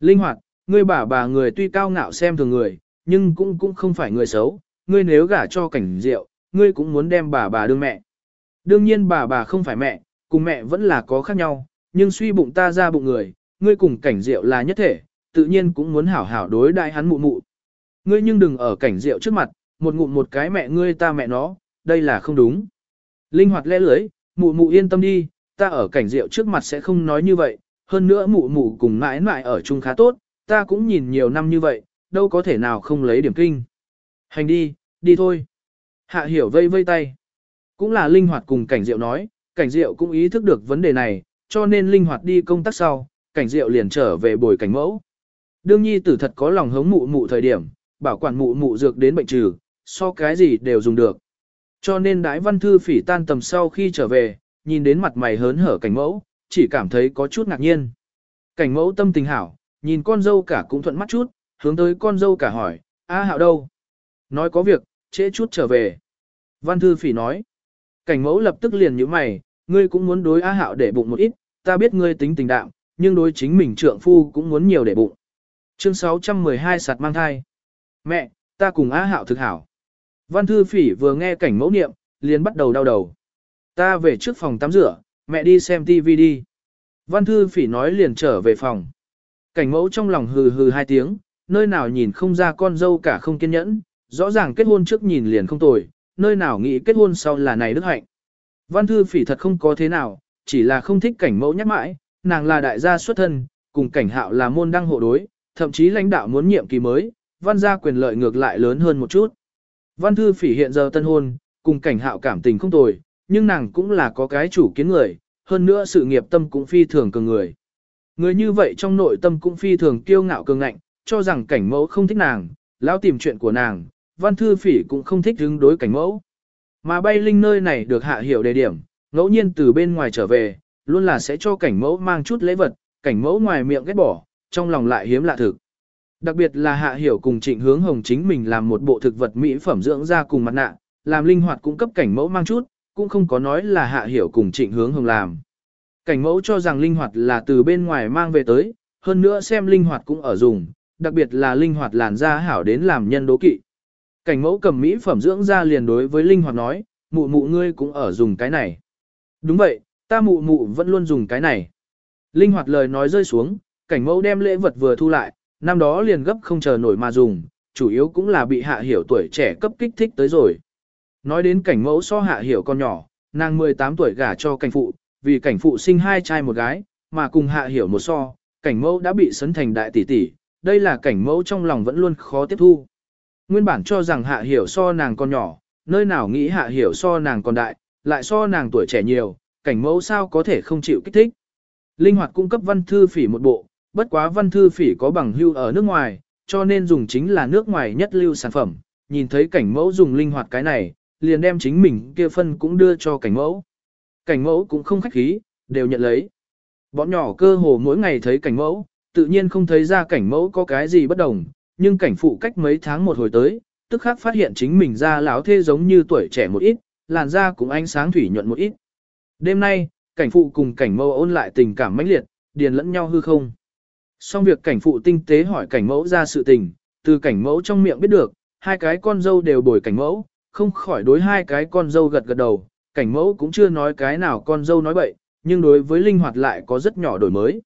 Linh hoạt, ngươi bà bà người tuy cao ngạo xem thường người, nhưng cũng cũng không phải người xấu, ngươi nếu gả cho cảnh diệu, ngươi cũng muốn đem bà bà đương mẹ. Đương nhiên bà bà không phải mẹ, cùng mẹ vẫn là có khác nhau, nhưng suy bụng ta ra bụng người, ngươi cùng cảnh diệu là nhất thể, tự nhiên cũng muốn hảo hảo đối đại hắn mụ mụ. Ngươi nhưng đừng ở cảnh diệu trước mặt, một ngụm một cái mẹ ngươi ta mẹ nó, đây là không đúng. Linh hoạt lẽ lưới, mụ mụ yên tâm đi, ta ở cảnh diệu trước mặt sẽ không nói như vậy, hơn nữa mụ mụ cùng mãi mãi ở chung khá tốt, ta cũng nhìn nhiều năm như vậy, đâu có thể nào không lấy điểm kinh. Hành đi, đi thôi. Hạ hiểu vây vây tay. Cũng là linh hoạt cùng cảnh diệu nói, cảnh diệu cũng ý thức được vấn đề này, cho nên linh hoạt đi công tác sau, cảnh diệu liền trở về bồi cảnh mẫu. Đương nhi tử thật có lòng hống mụ mụ thời điểm, bảo quản mụ mụ dược đến bệnh trừ, so cái gì đều dùng được. Cho nên đái văn thư phỉ tan tầm sau khi trở về, nhìn đến mặt mày hớn hở cảnh mẫu, chỉ cảm thấy có chút ngạc nhiên. Cảnh mẫu tâm tình hảo, nhìn con dâu cả cũng thuận mắt chút, hướng tới con dâu cả hỏi, A hạo đâu? Nói có việc, trễ chút trở về. Văn thư phỉ nói, cảnh mẫu lập tức liền như mày, ngươi cũng muốn đối A hạo để bụng một ít, ta biết ngươi tính tình đạm, nhưng đối chính mình trượng phu cũng muốn nhiều để bụng. Chương 612 sạt mang thai. Mẹ, ta cùng á hạo thực hảo. Văn thư phỉ vừa nghe cảnh mẫu niệm, liền bắt đầu đau đầu. Ta về trước phòng tắm rửa, mẹ đi xem TV đi. Văn thư phỉ nói liền trở về phòng. Cảnh mẫu trong lòng hừ hừ hai tiếng, nơi nào nhìn không ra con dâu cả không kiên nhẫn, rõ ràng kết hôn trước nhìn liền không tồi, nơi nào nghĩ kết hôn sau là này đức hạnh. Văn thư phỉ thật không có thế nào, chỉ là không thích cảnh mẫu nhắc mãi, nàng là đại gia xuất thân, cùng cảnh hạo là môn đăng hộ đối, thậm chí lãnh đạo muốn nhiệm kỳ mới, văn gia quyền lợi ngược lại lớn hơn một chút. Văn thư phỉ hiện giờ tân hôn, cùng cảnh hạo cảm tình không tồi, nhưng nàng cũng là có cái chủ kiến người, hơn nữa sự nghiệp tâm cũng phi thường cường người. Người như vậy trong nội tâm cũng phi thường kiêu ngạo cường ngạnh, cho rằng cảnh mẫu không thích nàng, lão tìm chuyện của nàng, văn thư phỉ cũng không thích hứng đối cảnh mẫu. Mà bay linh nơi này được hạ hiểu đề điểm, ngẫu nhiên từ bên ngoài trở về, luôn là sẽ cho cảnh mẫu mang chút lễ vật, cảnh mẫu ngoài miệng ghét bỏ, trong lòng lại hiếm lạ thực. Đặc biệt là hạ hiểu cùng trịnh hướng hồng chính mình làm một bộ thực vật mỹ phẩm dưỡng da cùng mặt nạ, làm linh hoạt cung cấp cảnh mẫu mang chút, cũng không có nói là hạ hiểu cùng trịnh hướng hồng làm. Cảnh mẫu cho rằng linh hoạt là từ bên ngoài mang về tới, hơn nữa xem linh hoạt cũng ở dùng, đặc biệt là linh hoạt làn da hảo đến làm nhân đố kỵ. Cảnh mẫu cầm mỹ phẩm dưỡng da liền đối với linh hoạt nói, mụ mụ ngươi cũng ở dùng cái này. Đúng vậy, ta mụ mụ vẫn luôn dùng cái này. Linh hoạt lời nói rơi xuống, cảnh mẫu đem lễ vật vừa thu lại, năm đó liền gấp không chờ nổi mà dùng, chủ yếu cũng là bị hạ hiểu tuổi trẻ cấp kích thích tới rồi. Nói đến cảnh mẫu so hạ hiểu con nhỏ, nàng 18 tuổi gả cho cảnh phụ, vì cảnh phụ sinh hai trai một gái, mà cùng hạ hiểu một so, cảnh mẫu đã bị sấn thành đại tỷ tỷ, đây là cảnh mẫu trong lòng vẫn luôn khó tiếp thu. Nguyên bản cho rằng hạ hiểu so nàng con nhỏ, nơi nào nghĩ hạ hiểu so nàng còn đại, lại so nàng tuổi trẻ nhiều, cảnh mẫu sao có thể không chịu kích thích. Linh hoạt cung cấp văn thư phỉ một bộ, bất quá văn thư phỉ có bằng hưu ở nước ngoài, cho nên dùng chính là nước ngoài nhất lưu sản phẩm, nhìn thấy cảnh mẫu dùng linh hoạt cái này, liền đem chính mình kia phân cũng đưa cho cảnh mẫu. Cảnh mẫu cũng không khách khí, đều nhận lấy. Bọn nhỏ cơ hồ mỗi ngày thấy cảnh mẫu, tự nhiên không thấy ra cảnh mẫu có cái gì bất đồng, nhưng cảnh phụ cách mấy tháng một hồi tới, tức khắc phát hiện chính mình da lão thê giống như tuổi trẻ một ít, làn da cũng ánh sáng thủy nhuận một ít. Đêm nay, cảnh phụ cùng cảnh mẫu ôn lại tình cảm mãnh liệt, điền lẫn nhau hư không. Xong việc cảnh phụ tinh tế hỏi cảnh mẫu ra sự tình, từ cảnh mẫu trong miệng biết được, hai cái con dâu đều bồi cảnh mẫu, không khỏi đối hai cái con dâu gật gật đầu, cảnh mẫu cũng chưa nói cái nào con dâu nói bậy, nhưng đối với linh hoạt lại có rất nhỏ đổi mới.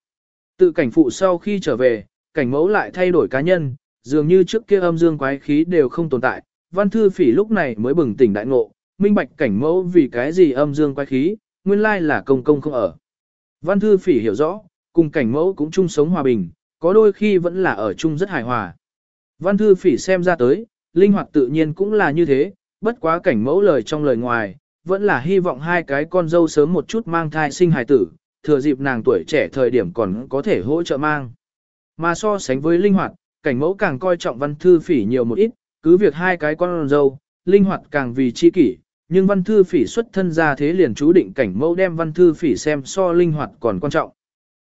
Tự cảnh phụ sau khi trở về, cảnh mẫu lại thay đổi cá nhân, dường như trước kia âm dương quái khí đều không tồn tại, văn thư phỉ lúc này mới bừng tỉnh đại ngộ, minh bạch cảnh mẫu vì cái gì âm dương quái khí, nguyên lai là công công không ở. Văn thư phỉ hiểu rõ, cùng cảnh mẫu cũng chung sống hòa bình, có đôi khi vẫn là ở chung rất hài hòa. Văn thư phỉ xem ra tới, linh hoạt tự nhiên cũng là như thế, bất quá cảnh mẫu lời trong lời ngoài, vẫn là hy vọng hai cái con dâu sớm một chút mang thai sinh hài tử, thừa dịp nàng tuổi trẻ thời điểm còn có thể hỗ trợ mang. Mà so sánh với linh hoạt, cảnh mẫu càng coi trọng văn thư phỉ nhiều một ít, cứ việc hai cái con dâu, linh hoạt càng vì chi kỷ, nhưng văn thư phỉ xuất thân ra thế liền chú định cảnh mẫu đem văn thư phỉ xem so linh hoạt còn quan trọng.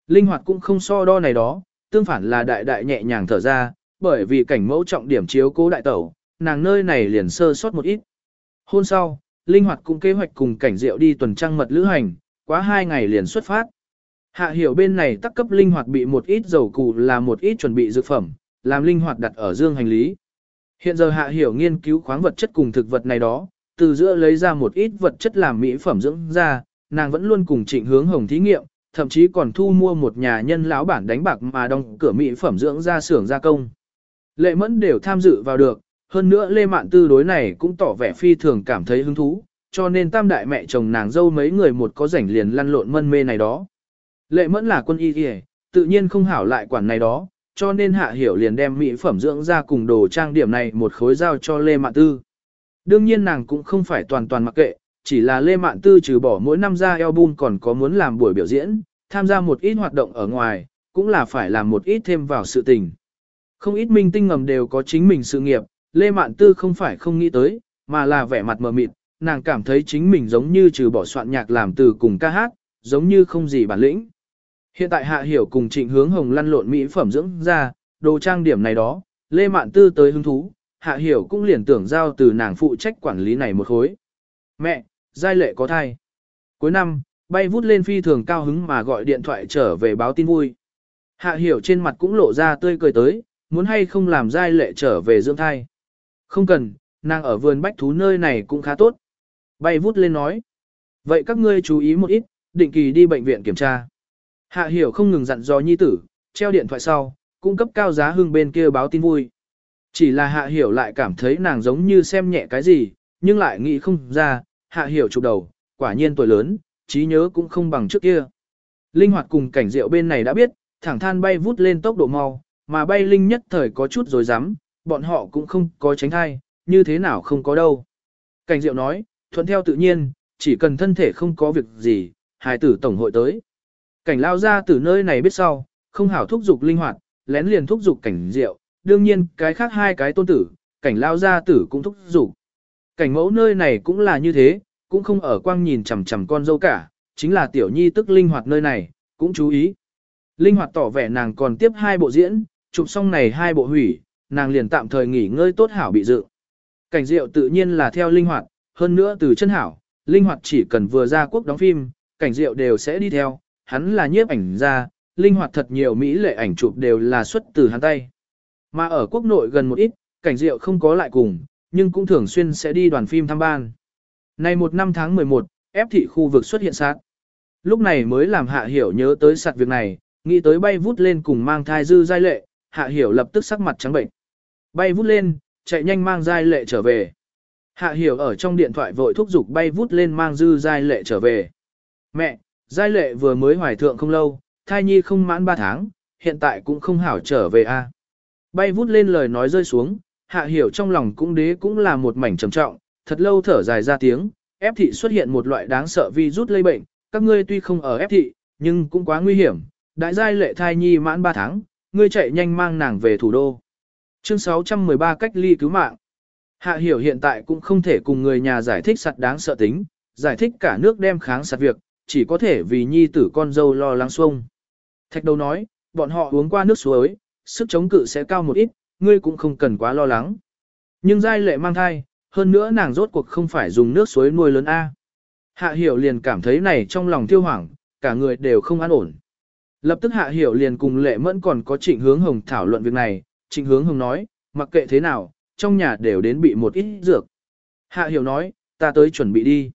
Linh hoạt cũng không so đo này đó, tương phản là đại đại nhẹ nhàng thở ra, bởi vì cảnh mẫu trọng điểm chiếu cố đại tẩu, nàng nơi này liền sơ sót một ít. Hôm sau, Linh hoạt cũng kế hoạch cùng cảnh diệu đi tuần trăng mật lữ hành, quá hai ngày liền xuất phát. Hạ hiểu bên này tắc cấp linh hoạt bị một ít dầu cù là một ít chuẩn bị dược phẩm, làm linh hoạt đặt ở dương hành lý. Hiện giờ hạ hiểu nghiên cứu khoáng vật chất cùng thực vật này đó, từ giữa lấy ra một ít vật chất làm mỹ phẩm dưỡng ra, nàng vẫn luôn cùng trịnh hướng hồng thí nghiệm, thậm chí còn thu mua một nhà nhân lão bản đánh bạc mà đóng cửa mỹ phẩm dưỡng ra xưởng gia công. Lệ mẫn đều tham dự vào được, hơn nữa Lê Mạn Tư đối này cũng tỏ vẻ phi thường cảm thấy hứng thú, cho nên tam đại mẹ chồng nàng dâu mấy người một có rảnh liền lăn lộn mân mê này đó. Lệ mẫn là quân y kìa, tự nhiên không hảo lại quản này đó, cho nên hạ hiểu liền đem mỹ phẩm dưỡng ra cùng đồ trang điểm này một khối giao cho Lê Mạn Tư. Đương nhiên nàng cũng không phải toàn toàn mặc kệ, chỉ là Lê Mạn Tư trừ bỏ mỗi năm ra album còn có muốn làm buổi biểu diễn, tham gia một ít hoạt động ở ngoài, cũng là phải làm một ít thêm vào sự tình. Không ít minh tinh ngầm đều có chính mình sự nghiệp, Lê Mạn Tư không phải không nghĩ tới, mà là vẻ mặt mờ mịt, nàng cảm thấy chính mình giống như trừ bỏ soạn nhạc làm từ cùng ca hát, giống như không gì bản lĩnh. Hiện tại Hạ Hiểu cùng Trịnh Hướng Hồng lăn lộn mỹ phẩm dưỡng ra, đồ trang điểm này đó, Lê Mạn Tư tới hứng thú, Hạ Hiểu cũng liền tưởng giao từ nàng phụ trách quản lý này một khối. Mẹ, giai lệ có thai. Cuối năm, bay vút lên phi thường cao hứng mà gọi điện thoại trở về báo tin vui. Hạ Hiểu trên mặt cũng lộ ra tươi cười tới, muốn hay không làm giai lệ trở về dưỡng thai. Không cần, nàng ở vườn bách thú nơi này cũng khá tốt. Bay vút lên nói. Vậy các ngươi chú ý một ít, định kỳ đi bệnh viện kiểm tra. Hạ hiểu không ngừng dặn dò nhi tử, treo điện thoại sau, cung cấp cao giá hưng bên kia báo tin vui. Chỉ là hạ hiểu lại cảm thấy nàng giống như xem nhẹ cái gì, nhưng lại nghĩ không ra, hạ hiểu chụp đầu, quả nhiên tuổi lớn, trí nhớ cũng không bằng trước kia. Linh hoạt cùng cảnh rượu bên này đã biết, thẳng than bay vút lên tốc độ mau, mà bay linh nhất thời có chút rồi dám, bọn họ cũng không có tránh thai, như thế nào không có đâu. Cảnh diệu nói, thuận theo tự nhiên, chỉ cần thân thể không có việc gì, hài tử tổng hội tới. Cảnh lao ra từ nơi này biết sau, không hảo thúc dục linh hoạt, lén liền thúc dục cảnh diệu, đương nhiên cái khác hai cái tôn tử, cảnh lao ra tử cũng thúc dục. Cảnh mẫu nơi này cũng là như thế, cũng không ở quang nhìn chằm chằm con dâu cả, chính là tiểu nhi tức linh hoạt nơi này, cũng chú ý. Linh hoạt tỏ vẻ nàng còn tiếp hai bộ diễn, chụp xong này hai bộ hủy, nàng liền tạm thời nghỉ ngơi tốt hảo bị dự. Cảnh diệu tự nhiên là theo linh hoạt, hơn nữa từ chân hảo, linh hoạt chỉ cần vừa ra quốc đóng phim, cảnh diệu đều sẽ đi theo, hắn là nhiếp ảnh ra, linh hoạt thật nhiều mỹ lệ ảnh chụp đều là xuất từ hắn tay. Mà ở quốc nội gần một ít, cảnh diệu không có lại cùng, nhưng cũng thường xuyên sẽ đi đoàn phim thăm ban. Này một năm tháng 11, ép thị khu vực xuất hiện sát. Lúc này mới làm hạ hiểu nhớ tới sạt việc này, nghĩ tới bay vút lên cùng mang thai dư giai lệ, hạ hiểu lập tức sắc mặt trắng bệnh. Bay vút lên, chạy nhanh mang giai lệ trở về. Hạ hiểu ở trong điện thoại vội thúc giục bay vút lên mang dư giai lệ trở về. Mẹ, giai lệ vừa mới hoài thượng không lâu, thai nhi không mãn 3 tháng, hiện tại cũng không hảo trở về a. Bay vút lên lời nói rơi xuống, hạ hiểu trong lòng cũng đế cũng là một mảnh trầm trọng, thật lâu thở dài ra tiếng, ép thị xuất hiện một loại đáng sợ virus lây bệnh, các ngươi tuy không ở ép thị, nhưng cũng quá nguy hiểm, đại giai lệ thai nhi mãn 3 tháng, ngươi chạy nhanh mang nàng về thủ đô. Chương 613 cách ly cứu mạng. Hạ hiểu hiện tại cũng không thể cùng người nhà giải thích sặt đáng sợ tính, giải thích cả nước đem kháng sặt việc, chỉ có thể vì nhi tử con dâu lo lắng xuông. Thạch đầu nói, bọn họ uống qua nước suối, sức chống cự sẽ cao một ít, ngươi cũng không cần quá lo lắng. Nhưng giai lệ mang thai, hơn nữa nàng rốt cuộc không phải dùng nước suối nuôi lớn A. Hạ hiểu liền cảm thấy này trong lòng tiêu hoảng, cả người đều không an ổn. Lập tức hạ hiểu liền cùng lệ mẫn còn có trịnh hướng hồng thảo luận việc này, trịnh hướng hồng nói, mặc kệ thế nào, trong nhà đều đến bị một ít dược. Hạ hiểu nói, ta tới chuẩn bị đi.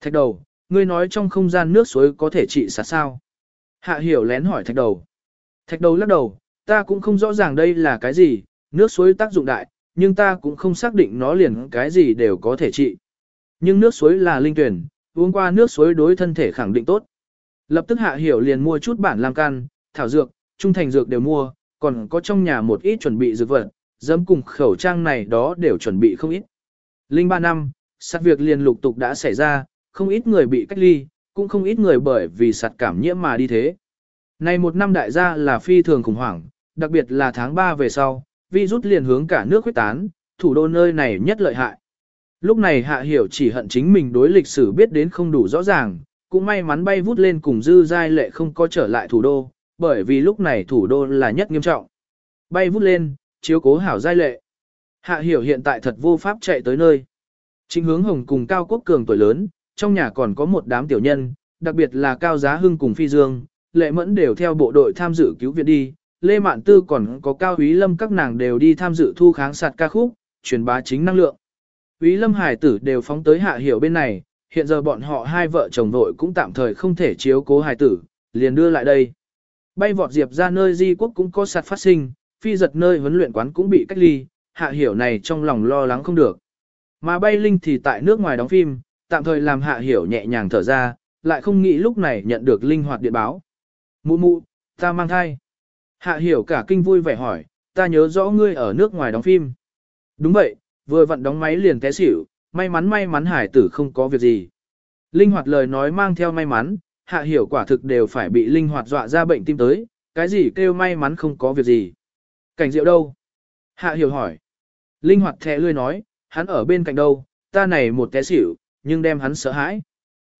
Thạch đầu, ngươi nói trong không gian nước suối có thể trị sạt sao? Hạ hiểu lén hỏi thạch đầu. Thạch đầu lắc đầu, ta cũng không rõ ràng đây là cái gì, nước suối tác dụng đại, nhưng ta cũng không xác định nó liền cái gì đều có thể trị. Nhưng nước suối là linh tuyển, uống qua nước suối đối thân thể khẳng định tốt. Lập tức hạ hiểu liền mua chút bản lam can, thảo dược, trung thành dược đều mua, còn có trong nhà một ít chuẩn bị dược vật, dấm cùng khẩu trang này đó đều chuẩn bị không ít. Linh ba năm, sát việc liền lục tục đã xảy ra, không ít người bị cách ly, cũng không ít người bởi vì sạt cảm nhiễm mà đi thế. Này một năm đại gia là phi thường khủng hoảng, đặc biệt là tháng 3 về sau, virus liền hướng cả nước huyết tán, thủ đô nơi này nhất lợi hại. Lúc này hạ hiểu chỉ hận chính mình đối lịch sử biết đến không đủ rõ ràng, cũng may mắn bay vút lên cùng dư giai lệ không có trở lại thủ đô, bởi vì lúc này thủ đô là nhất nghiêm trọng. Bay vút lên, chiếu cố hảo giai lệ. Hạ hiểu hiện tại thật vô pháp chạy tới nơi. Chính hướng hồng cùng Cao Quốc Cường tuổi lớn, trong nhà còn có một đám tiểu nhân, đặc biệt là Cao Giá Hưng cùng Phi Dương, lệ mẫn đều theo bộ đội tham dự cứu viện đi. Lê Mạn Tư còn có Cao Úy Lâm các nàng đều đi tham dự thu kháng sạt ca khúc, truyền bá chính năng lượng. Úy Lâm Hải tử đều phóng tới hạ hiểu bên này, hiện giờ bọn họ hai vợ chồng vội cũng tạm thời không thể chiếu cố Hải tử, liền đưa lại đây. Bay vọt diệp ra nơi di quốc cũng có sạt phát sinh, phi giật nơi huấn luyện quán cũng bị cách ly, hạ hiểu này trong lòng lo lắng không được. Mà bay linh thì tại nước ngoài đóng phim, tạm thời làm hạ hiểu nhẹ nhàng thở ra, lại không nghĩ lúc này nhận được linh hoạt điện báo. Mụ mụ, ta mang thai. Hạ hiểu cả kinh vui vẻ hỏi, ta nhớ rõ ngươi ở nước ngoài đóng phim. Đúng vậy, vừa vặn đóng máy liền té xỉu, may mắn may mắn hải tử không có việc gì. Linh hoạt lời nói mang theo may mắn, hạ hiểu quả thực đều phải bị linh hoạt dọa ra bệnh tim tới, cái gì kêu may mắn không có việc gì. Cảnh Diệu đâu? Hạ hiểu hỏi. Linh hoạt thẻ lươi nói, hắn ở bên cạnh đâu, ta này một té xỉu, nhưng đem hắn sợ hãi.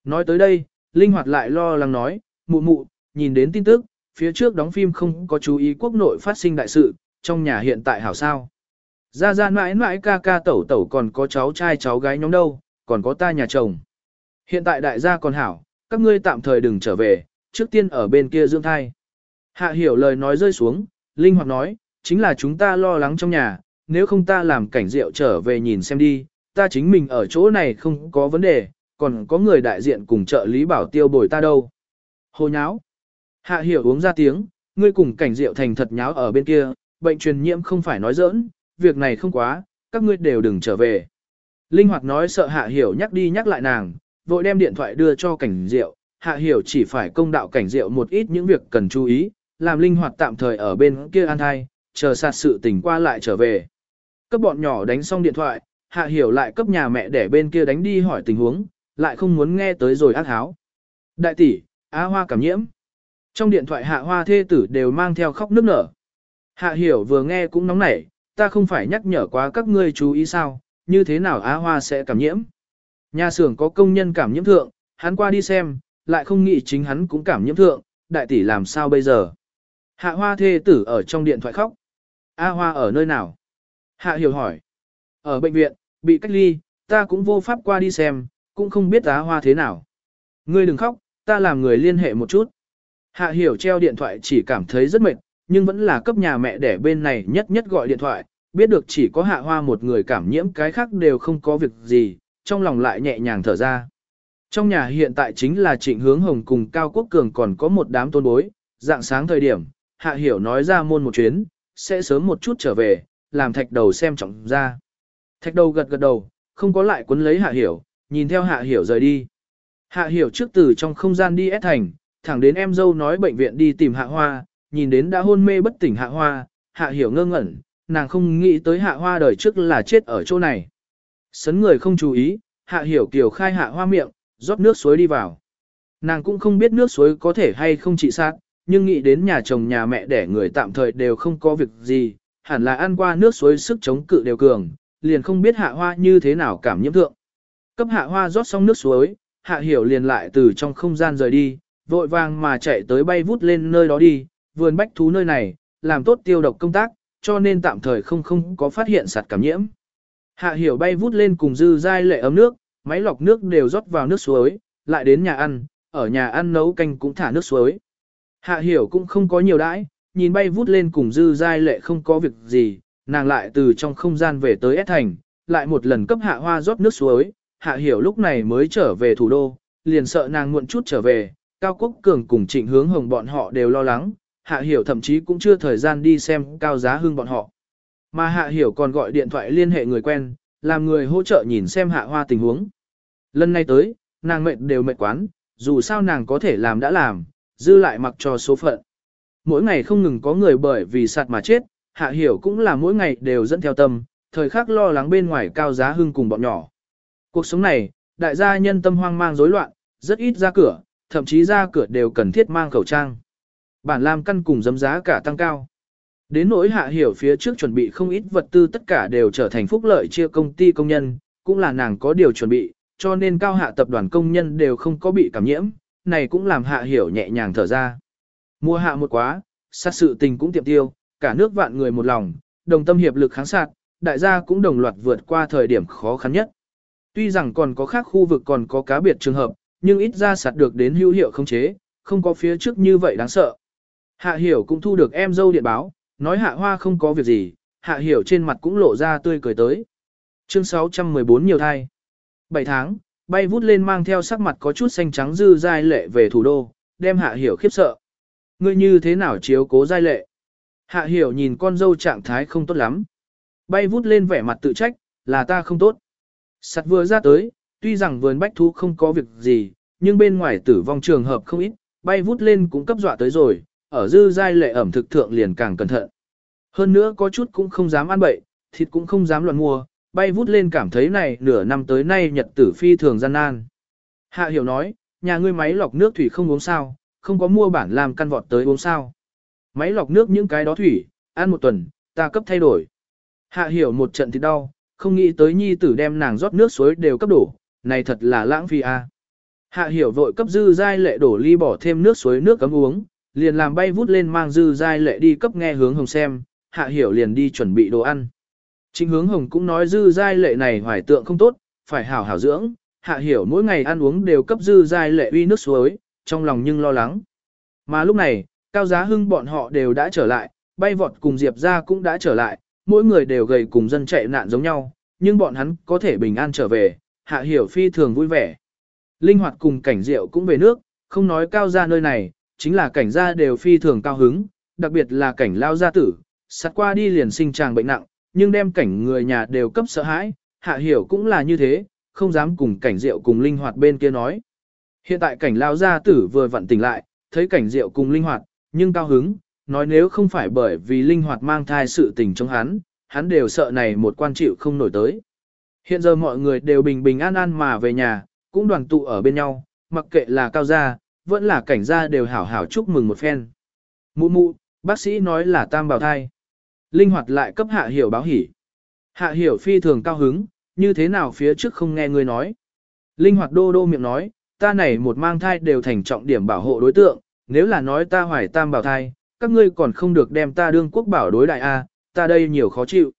Nói tới đây, Linh hoạt lại lo lắng nói, mụ mụ, nhìn đến tin tức, phía trước đóng phim không có chú ý quốc nội phát sinh đại sự, trong nhà hiện tại hảo sao. Ra ra mãi mãi ca ca tẩu tẩu còn có cháu trai cháu gái nhóm đâu, còn có ta nhà chồng. Hiện tại đại gia còn hảo, các ngươi tạm thời đừng trở về, trước tiên ở bên kia dưỡng thai. Hạ hiểu lời nói rơi xuống, Linh hoạt nói, chính là chúng ta lo lắng trong nhà, nếu không ta làm cảnh rượu trở về nhìn xem đi, ta chính mình ở chỗ này không có vấn đề, còn có người đại diện cùng trợ lý bảo tiêu bồi ta đâu. Hồ nháo. Hạ hiểu uống ra tiếng, ngươi cùng cảnh rượu thành thật nháo ở bên kia, bệnh truyền nhiễm không phải nói giỡn, việc này không quá, các ngươi đều đừng trở về. Linh hoạt nói sợ hạ hiểu nhắc đi nhắc lại nàng, vội đem điện thoại đưa cho cảnh rượu, hạ hiểu chỉ phải công đạo cảnh rượu một ít những việc cần chú ý, làm linh hoạt tạm thời ở bên kia an thai, chờ sạt sự tình qua lại trở về. Cấp bọn nhỏ đánh xong điện thoại, hạ hiểu lại cấp nhà mẹ để bên kia đánh đi hỏi tình huống, lại không muốn nghe tới rồi ác háo. Đại tỷ, Á Hoa cảm nhiễm. Trong điện thoại hạ hoa thê tử đều mang theo khóc nước nở. Hạ hiểu vừa nghe cũng nóng nảy, ta không phải nhắc nhở quá các ngươi chú ý sao, như thế nào Á Hoa sẽ cảm nhiễm. Nhà xưởng có công nhân cảm nhiễm thượng, hắn qua đi xem, lại không nghĩ chính hắn cũng cảm nhiễm thượng, đại tỷ làm sao bây giờ. Hạ hoa thê tử ở trong điện thoại khóc. A hoa ở nơi nào? Hạ hiểu hỏi. Ở bệnh viện, bị cách ly, ta cũng vô pháp qua đi xem, cũng không biết á hoa thế nào. Ngươi đừng khóc, ta làm người liên hệ một chút. Hạ hiểu treo điện thoại chỉ cảm thấy rất mệt, nhưng vẫn là cấp nhà mẹ để bên này nhất nhất gọi điện thoại, biết được chỉ có hạ hoa một người cảm nhiễm cái khác đều không có việc gì, trong lòng lại nhẹ nhàng thở ra. Trong nhà hiện tại chính là trịnh hướng hồng cùng Cao Quốc Cường còn có một đám tôn bối, dạng sáng thời điểm, hạ hiểu nói ra môn một chuyến, sẽ sớm một chút trở về, làm thạch đầu xem trọng ra. Thạch đầu gật gật đầu, không có lại quấn lấy hạ hiểu, nhìn theo hạ hiểu rời đi. Hạ hiểu trước từ trong không gian đi ép thành, thẳng đến em dâu nói bệnh viện đi tìm hạ hoa, nhìn đến đã hôn mê bất tỉnh hạ hoa, hạ hiểu ngơ ngẩn, nàng không nghĩ tới hạ hoa đời trước là chết ở chỗ này. Sấn người không chú ý, hạ hiểu kiều khai hạ hoa miệng, rót nước suối đi vào. Nàng cũng không biết nước suối có thể hay không trị sát, nhưng nghĩ đến nhà chồng nhà mẹ để người tạm thời đều không có việc gì, hẳn là ăn qua nước suối sức chống cự đều cường, liền không biết hạ hoa như thế nào cảm nhiễm thượng. Cấp hạ hoa rót xong nước suối, hạ hiểu liền lại từ trong không gian rời đi, vội vàng mà chạy tới bay vút lên nơi đó đi, vườn bách thú nơi này, làm tốt tiêu độc công tác, cho nên tạm thời không không có phát hiện sạt cảm nhiễm. Hạ hiểu bay vút lên cùng dư dai lệ ấm nước, máy lọc nước đều rót vào nước suối, lại đến nhà ăn, ở nhà ăn nấu canh cũng thả nước suối. Hạ hiểu cũng không có nhiều đãi, nhìn bay vút lên cùng dư dai lệ không có việc gì, nàng lại từ trong không gian về tới S thành, lại một lần cấp hạ hoa rót nước suối, hạ hiểu lúc này mới trở về thủ đô, liền sợ nàng muộn chút trở về, Cao Quốc Cường cùng trịnh hướng hồng bọn họ đều lo lắng, hạ hiểu thậm chí cũng chưa thời gian đi xem cao giá hưng bọn họ. Mà hạ hiểu còn gọi điện thoại liên hệ người quen, làm người hỗ trợ nhìn xem hạ hoa tình huống. Lần này tới, nàng mệt đều mệt quán, dù sao nàng có thể làm đã làm, dư lại mặc cho số phận. Mỗi ngày không ngừng có người bởi vì sạt mà chết, hạ hiểu cũng là mỗi ngày đều dẫn theo tâm, thời khắc lo lắng bên ngoài cao giá hưng cùng bọn nhỏ. Cuộc sống này, đại gia nhân tâm hoang mang rối loạn, rất ít ra cửa, thậm chí ra cửa đều cần thiết mang khẩu trang. Bản làm căn cùng giấm giá cả tăng cao. Đến nỗi hạ hiểu phía trước chuẩn bị không ít vật tư tất cả đều trở thành phúc lợi chia công ty công nhân, cũng là nàng có điều chuẩn bị, cho nên cao hạ tập đoàn công nhân đều không có bị cảm nhiễm, này cũng làm hạ hiểu nhẹ nhàng thở ra. Mua hạ một quá, sát sự tình cũng tiệm tiêu, cả nước vạn người một lòng, đồng tâm hiệp lực kháng sạt, đại gia cũng đồng loạt vượt qua thời điểm khó khăn nhất. Tuy rằng còn có khác khu vực còn có cá biệt trường hợp, nhưng ít ra sạt được đến hữu hiệu không chế, không có phía trước như vậy đáng sợ. Hạ hiểu cũng thu được em dâu điện báo, nói hạ hoa không có việc gì, hạ hiểu trên mặt cũng lộ ra tươi cười tới. Chương 614 nhiều thai. 7 tháng, bay vút lên mang theo sắc mặt có chút xanh trắng dư giai lệ về thủ đô, đem hạ hiểu khiếp sợ. Ngươi như thế nào chiếu cố giai lệ? Hạ hiểu nhìn con dâu trạng thái không tốt lắm. Bay vút lên vẻ mặt tự trách, là ta không tốt. Sạt vừa ra tới, tuy rằng vườn bách thú không có việc gì, nhưng bên ngoài tử vong trường hợp không ít, bay vút lên cũng cấp dọa tới rồi, ở dư giai lệ ẩm thực thượng liền càng cẩn thận. Hơn nữa có chút cũng không dám ăn bậy, thịt cũng không dám loạn mua, bay vút lên cảm thấy này nửa năm tới nay nhật tử phi thường gian nan. Hạ hiểu nói, nhà ngươi máy lọc nước thủy không uống sao, không có mua bản làm căn vọt tới uống sao. Máy lọc nước những cái đó thủy, ăn một tuần, ta cấp thay đổi. Hạ hiểu một trận thì đau, không nghĩ tới nhi tử đem nàng rót nước suối đều cấp đổ, này thật là lãng phí a. Hạ hiểu vội cấp dư giai lệ đổ ly bỏ thêm nước suối nước cấm uống, liền làm bay vút lên mang dư giai lệ đi cấp nghe hướng hồng xem, hạ hiểu liền đi chuẩn bị đồ ăn. Chính hướng hồng cũng nói dư giai lệ này hoài tượng không tốt, phải hảo hảo dưỡng, hạ hiểu mỗi ngày ăn uống đều cấp dư giai lệ uy nước suối, trong lòng nhưng lo lắng. Mà lúc này, cao giá hưng bọn họ đều đã trở lại, bay vọt cùng Diệp ra cũng đã trở lại, mỗi người đều gầy cùng dân chạy nạn giống nhau, nhưng bọn hắn có thể bình an trở về, hạ hiểu phi thường vui vẻ. Linh hoạt cùng cảnh diệu cũng về nước, không nói cao ra nơi này, chính là cảnh gia đều phi thường cao hứng, đặc biệt là cảnh lao gia tử, sát qua đi liền sinh tràng bệnh nặng, nhưng đem cảnh người nhà đều cấp sợ hãi, hạ hiểu cũng là như thế, không dám cùng cảnh diệu cùng linh hoạt bên kia nói. Hiện tại cảnh lao gia tử vừa vặn tỉnh lại, thấy cảnh diệu cùng linh hoạt, nhưng cao hứng, nói nếu không phải bởi vì linh hoạt mang thai sự tình trong hắn, hắn đều sợ này một quan chịu không nổi tới. Hiện giờ mọi người đều bình bình an an mà về nhà, cũng đoàn tụ ở bên nhau, mặc kệ là cao gia, vẫn là cảnh gia đều hảo hảo chúc mừng một phen. Mụ mụ, bác sĩ nói là tam bào thai. Linh hoạt lại cấp hạ hiểu báo hỉ. Hạ hiểu phi thường cao hứng, như thế nào phía trước không nghe người nói. Linh hoạt đô đô miệng nói, ta này một mang thai đều thành trọng điểm bảo hộ đối tượng, nếu là nói ta hoài tam bào thai, các ngươi còn không được đem ta đương quốc bảo đối đại A, ta đây nhiều khó chịu.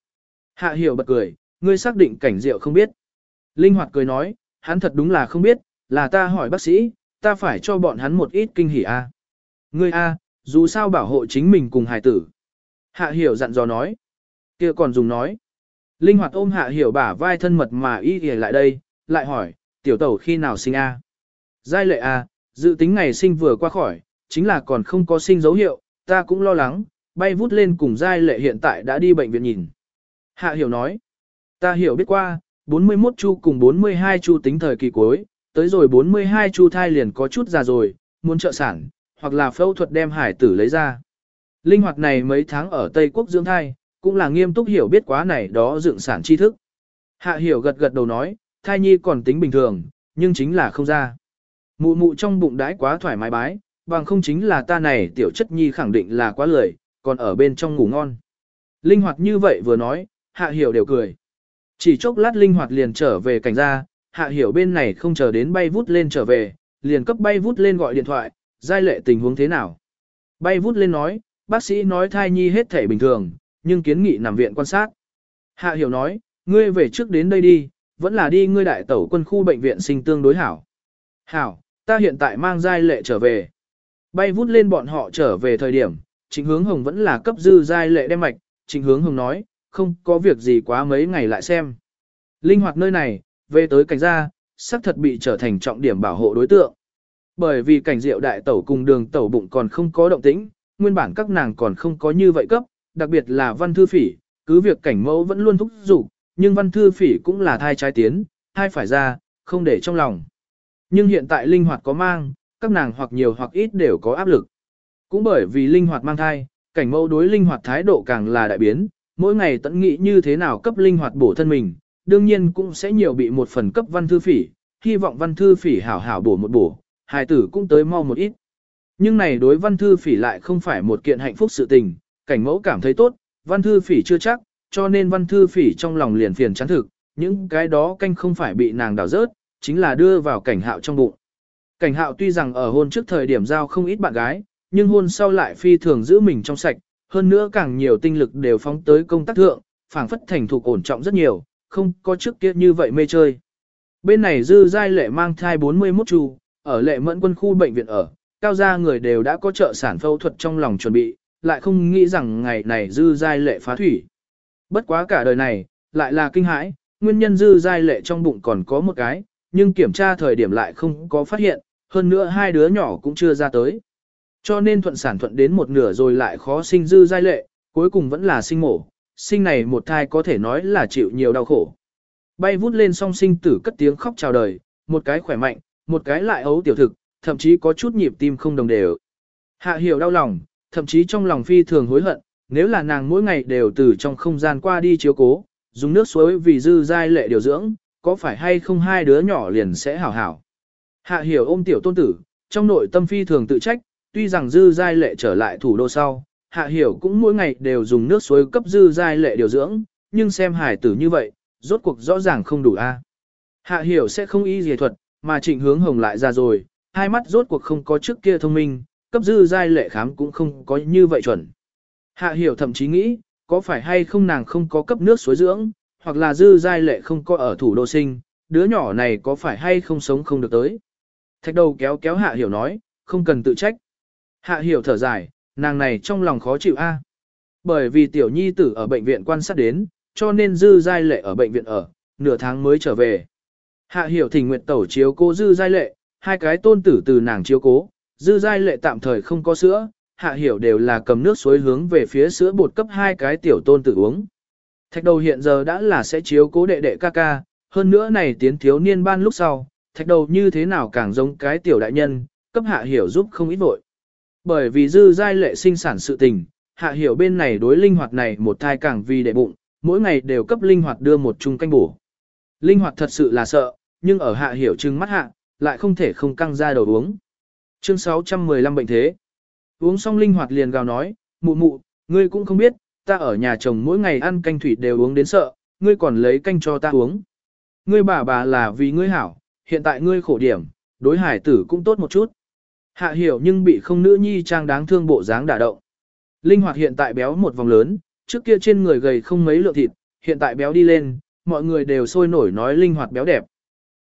Hạ hiểu bật cười, ngươi xác định cảnh diệu không biết. Linh hoạt cười nói, hắn thật đúng là không biết, là ta hỏi bác sĩ, ta phải cho bọn hắn một ít kinh hỉ A. Ngươi A, dù sao bảo hộ chính mình cùng hài tử. Hạ hiểu dặn dò nói. kia còn dùng nói. Linh hoạt ôm hạ hiểu bả vai thân mật mà y ghề lại đây, lại hỏi, tiểu tẩu khi nào sinh A. Giai lệ A, dự tính ngày sinh vừa qua khỏi, chính là còn không có sinh dấu hiệu, ta cũng lo lắng, bay vút lên cùng giai lệ hiện tại đã đi bệnh viện nhìn. Hạ hiểu nói, ta hiểu biết qua, 41 chu cùng 42 chu tính thời kỳ cuối, tới rồi 42 chu thai liền có chút già rồi, muốn trợ sản, hoặc là phẫu thuật đem hải tử lấy ra. Linh hoạt này mấy tháng ở Tây Quốc dưỡng thai, cũng là nghiêm túc hiểu biết quá này đó dựng sản tri thức. Hạ hiểu gật gật đầu nói, thai nhi còn tính bình thường, nhưng chính là không ra. Mụ mụ trong bụng đãi quá thoải mái bái, bằng không chính là ta này tiểu chất nhi khẳng định là quá lười, còn ở bên trong ngủ ngon. Linh hoạt như vậy vừa nói, hạ hiểu đều cười. Chỉ chốc lát linh hoạt liền trở về cảnh gia, hạ hiểu bên này không chờ đến bay vút lên trở về, liền cấp bay vút lên gọi điện thoại, giai lệ tình huống thế nào. Bay vút lên nói, bác sĩ nói thai nhi hết thể bình thường, nhưng kiến nghị nằm viện quan sát. Hạ hiểu nói, ngươi về trước đến đây đi, vẫn là đi ngươi đại tẩu quân khu bệnh viện sinh tương đối hảo. Hảo, ta hiện tại mang giai lệ trở về. Bay vút lên bọn họ trở về thời điểm, trịnh hướng hồng vẫn là cấp dư giai lệ đem mạch, trịnh hướng hồng nói, không có việc gì quá mấy ngày lại xem. Linh hoạt nơi này, về tới cảnh gia, xác thật bị trở thành trọng điểm bảo hộ đối tượng. Bởi vì cảnh diệu đại tẩu cùng đường tẩu bụng còn không có động tĩnh, nguyên bản các nàng còn không có như vậy cấp, đặc biệt là văn thư phỉ, cứ việc cảnh mẫu vẫn luôn thúc giục, nhưng văn thư phỉ cũng là thai trái tiến, thai phải ra, không để trong lòng. Nhưng hiện tại linh hoạt có mang, các nàng hoặc nhiều hoặc ít đều có áp lực. Cũng bởi vì linh hoạt mang thai, cảnh mẫu đối linh hoạt thái độ càng là đại biến, mỗi ngày tận nghị như thế nào cấp linh hoạt bổ thân mình, đương nhiên cũng sẽ nhiều bị một phần cấp văn thư phỉ, hy vọng văn thư phỉ hảo hảo bổ một bổ, hài tử cũng tới mau một ít. Nhưng này đối văn thư phỉ lại không phải một kiện hạnh phúc sự tình, cảnh mẫu cảm thấy tốt, văn thư phỉ chưa chắc, cho nên văn thư phỉ trong lòng liền phiền chán thực, những cái đó canh không phải bị nàng đào rớt, chính là đưa vào cảnh hạo trong bụng. Cảnh hạo tuy rằng ở hôn trước thời điểm giao không ít bạn gái, nhưng hôn sau lại phi thường giữ mình trong sạch, hơn nữa càng nhiều tinh lực đều phóng tới công tác thượng, phảng phất thành thục ổn trọng rất nhiều, không có trước kia như vậy mê chơi. Bên này dư giai lệ mang thai 41 chu, ở lệ mẫn quân khu bệnh viện ở, cao gia người đều đã có trợ sản phẫu thuật trong lòng chuẩn bị, lại không nghĩ rằng ngày này dư giai lệ phá thủy. Bất quá cả đời này, lại là kinh hãi, nguyên nhân dư giai lệ trong bụng còn có một cái, nhưng kiểm tra thời điểm lại không có phát hiện, hơn nữa hai đứa nhỏ cũng chưa ra tới. Cho nên thuận sản thuận đến một nửa rồi lại khó sinh dư giai lệ, cuối cùng vẫn là sinh mổ, sinh này một thai có thể nói là chịu nhiều đau khổ. Bay vút lên song sinh tử cất tiếng khóc chào đời, một cái khỏe mạnh, một cái lại ấu tiểu thực, thậm chí có chút nhịp tim không đồng đều. Hạ hiểu đau lòng, thậm chí trong lòng phi thường hối hận, nếu là nàng mỗi ngày đều từ trong không gian qua đi chiếu cố, dùng nước suối vì dư giai lệ điều dưỡng, có phải hay không hai đứa nhỏ liền sẽ hảo hảo. Hạ hiểu ôm tiểu tôn tử, trong nội tâm phi thường tự trách, tuy rằng dư giai lệ trở lại thủ đô sau, hạ hiểu cũng mỗi ngày đều dùng nước suối cấp dư giai lệ điều dưỡng, nhưng xem hải tử như vậy, rốt cuộc rõ ràng không đủ a. Hạ hiểu sẽ không y dề thuật, mà trịnh hướng hồng lại ra rồi, hai mắt rốt cuộc không có trước kia thông minh, cấp dư giai lệ khám cũng không có như vậy chuẩn. Hạ hiểu thậm chí nghĩ, có phải hay không nàng không có cấp nước suối dưỡng, hoặc là dư giai lệ không có ở thủ đô sinh, đứa nhỏ này có phải hay không sống không được tới. Thạch đầu kéo kéo hạ hiểu nói, không cần tự trách. Hạ hiểu thở dài, nàng này trong lòng khó chịu a. Bởi vì tiểu nhi tử ở bệnh viện quan sát đến, cho nên dư giai lệ ở bệnh viện ở, nửa tháng mới trở về. Hạ hiểu thỉnh nguyện tẩu chiếu cô dư giai lệ, hai cái tôn tử từ nàng chiếu cố, dư giai lệ tạm thời không có sữa, hạ hiểu đều là cầm nước suối hướng về phía sữa bột cấp hai cái tiểu tôn tử uống. Thạch đầu hiện giờ đã là sẽ chiếu cố đệ đệ ca ca, hơn nữa này tiến thiếu niên ban lúc sau, thạch đầu như thế nào càng giống cái tiểu đại nhân, cấp hạ hiểu giúp không ít vội. Bởi vì dư giai lệ sinh sản sự tình, hạ hiểu bên này đối linh hoạt này một thai càng vì đệ bụng, mỗi ngày đều cấp linh hoạt đưa một chung canh bổ. Linh hoạt thật sự là sợ, nhưng ở hạ hiểu trừng mắt hạ, lại không thể không căng ra đầu uống. Chương 615 bệnh thế. Uống xong linh hoạt liền gào nói, mụ mụ, ngươi cũng không biết, ta ở nhà chồng mỗi ngày ăn canh thủy đều uống đến sợ, ngươi còn lấy canh cho ta uống. Ngươi bà bà là vì ngươi hảo, hiện tại ngươi khổ điểm, đối hải tử cũng tốt một chút. Hạ hiểu nhưng bị không nữ nhi trang đáng thương bộ dáng đả động. Linh hoạt hiện tại béo một vòng lớn, trước kia trên người gầy không mấy lượng thịt, hiện tại béo đi lên, mọi người đều sôi nổi nói linh hoạt béo đẹp.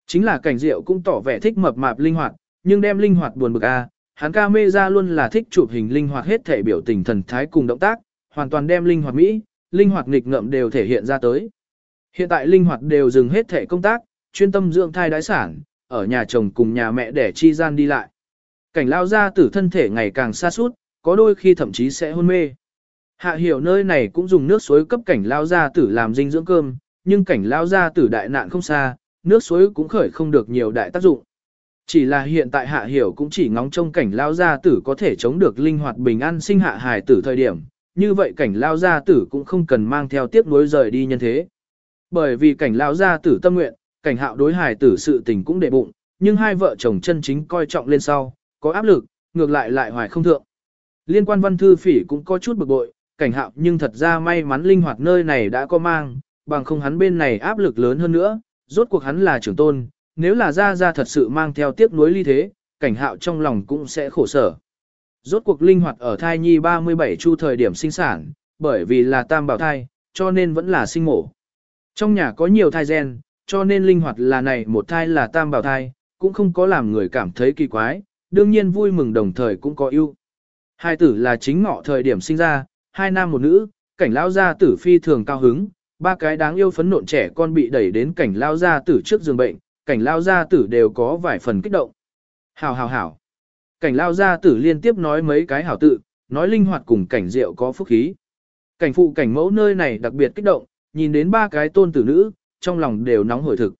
Chính là cảnh diệu cũng tỏ vẻ thích mập mạp linh hoạt, nhưng đem linh hoạt buồn bực a, hắn ca mê ra luôn là thích chụp hình linh hoạt hết thể biểu tình thần thái cùng động tác, hoàn toàn đem linh hoạt mỹ, linh hoạt nghịch ngợm đều thể hiện ra tới. Hiện tại linh hoạt đều dừng hết thể công tác, chuyên tâm dưỡng thai đái sản, ở nhà chồng cùng nhà mẹ để chi gian đi lại. Cảnh lao ra tử thân thể ngày càng xa suốt, có đôi khi thậm chí sẽ hôn mê. Hạ hiểu nơi này cũng dùng nước suối cấp cảnh lao ra tử làm dinh dưỡng cơm, nhưng cảnh lao ra tử đại nạn không xa, nước suối cũng khởi không được nhiều đại tác dụng. Chỉ là hiện tại hạ hiểu cũng chỉ ngóng trông cảnh lao gia tử có thể chống được linh hoạt bình an sinh hạ hài tử thời điểm, như vậy cảnh lao gia tử cũng không cần mang theo tiếp nối rời đi nhân thế. Bởi vì cảnh lao gia tử tâm nguyện, cảnh hạo đối hài tử sự tình cũng đệ bụng, nhưng hai vợ chồng chân chính coi trọng lên sau, có áp lực, ngược lại lại hoài không thượng. Liên quan văn thư phỉ cũng có chút bực bội, cảnh hạo nhưng thật ra may mắn linh hoạt nơi này đã có mang, bằng không hắn bên này áp lực lớn hơn nữa, rốt cuộc hắn là trưởng tôn, nếu là ra ra thật sự mang theo tiếc nuối ly thế, cảnh hạo trong lòng cũng sẽ khổ sở. Rốt cuộc linh hoạt ở thai nhi 37 chu thời điểm sinh sản, bởi vì là tam bảo thai, cho nên vẫn là sinh mổ. Trong nhà có nhiều thai gen, cho nên linh hoạt là này một thai là tam bảo thai, cũng không có làm người cảm thấy kỳ quái, đương nhiên vui mừng đồng thời cũng có ưu. Hai tử là chính ngọ thời điểm sinh ra, hai nam một nữ, cảnh lão gia tử phi thường cao hứng, ba cái đáng yêu phấn nộn trẻ con bị đẩy đến cảnh lão gia tử trước giường bệnh, cảnh lao gia tử đều có vài phần kích động. Hảo hảo hảo. Cảnh lao gia tử liên tiếp nói mấy cái hảo tự, nói linh hoạt cùng cảnh diệu có phúc khí. Cảnh phụ cảnh mẫu nơi này đặc biệt kích động, nhìn đến ba cái tôn tử nữ, trong lòng đều nóng hổi thực.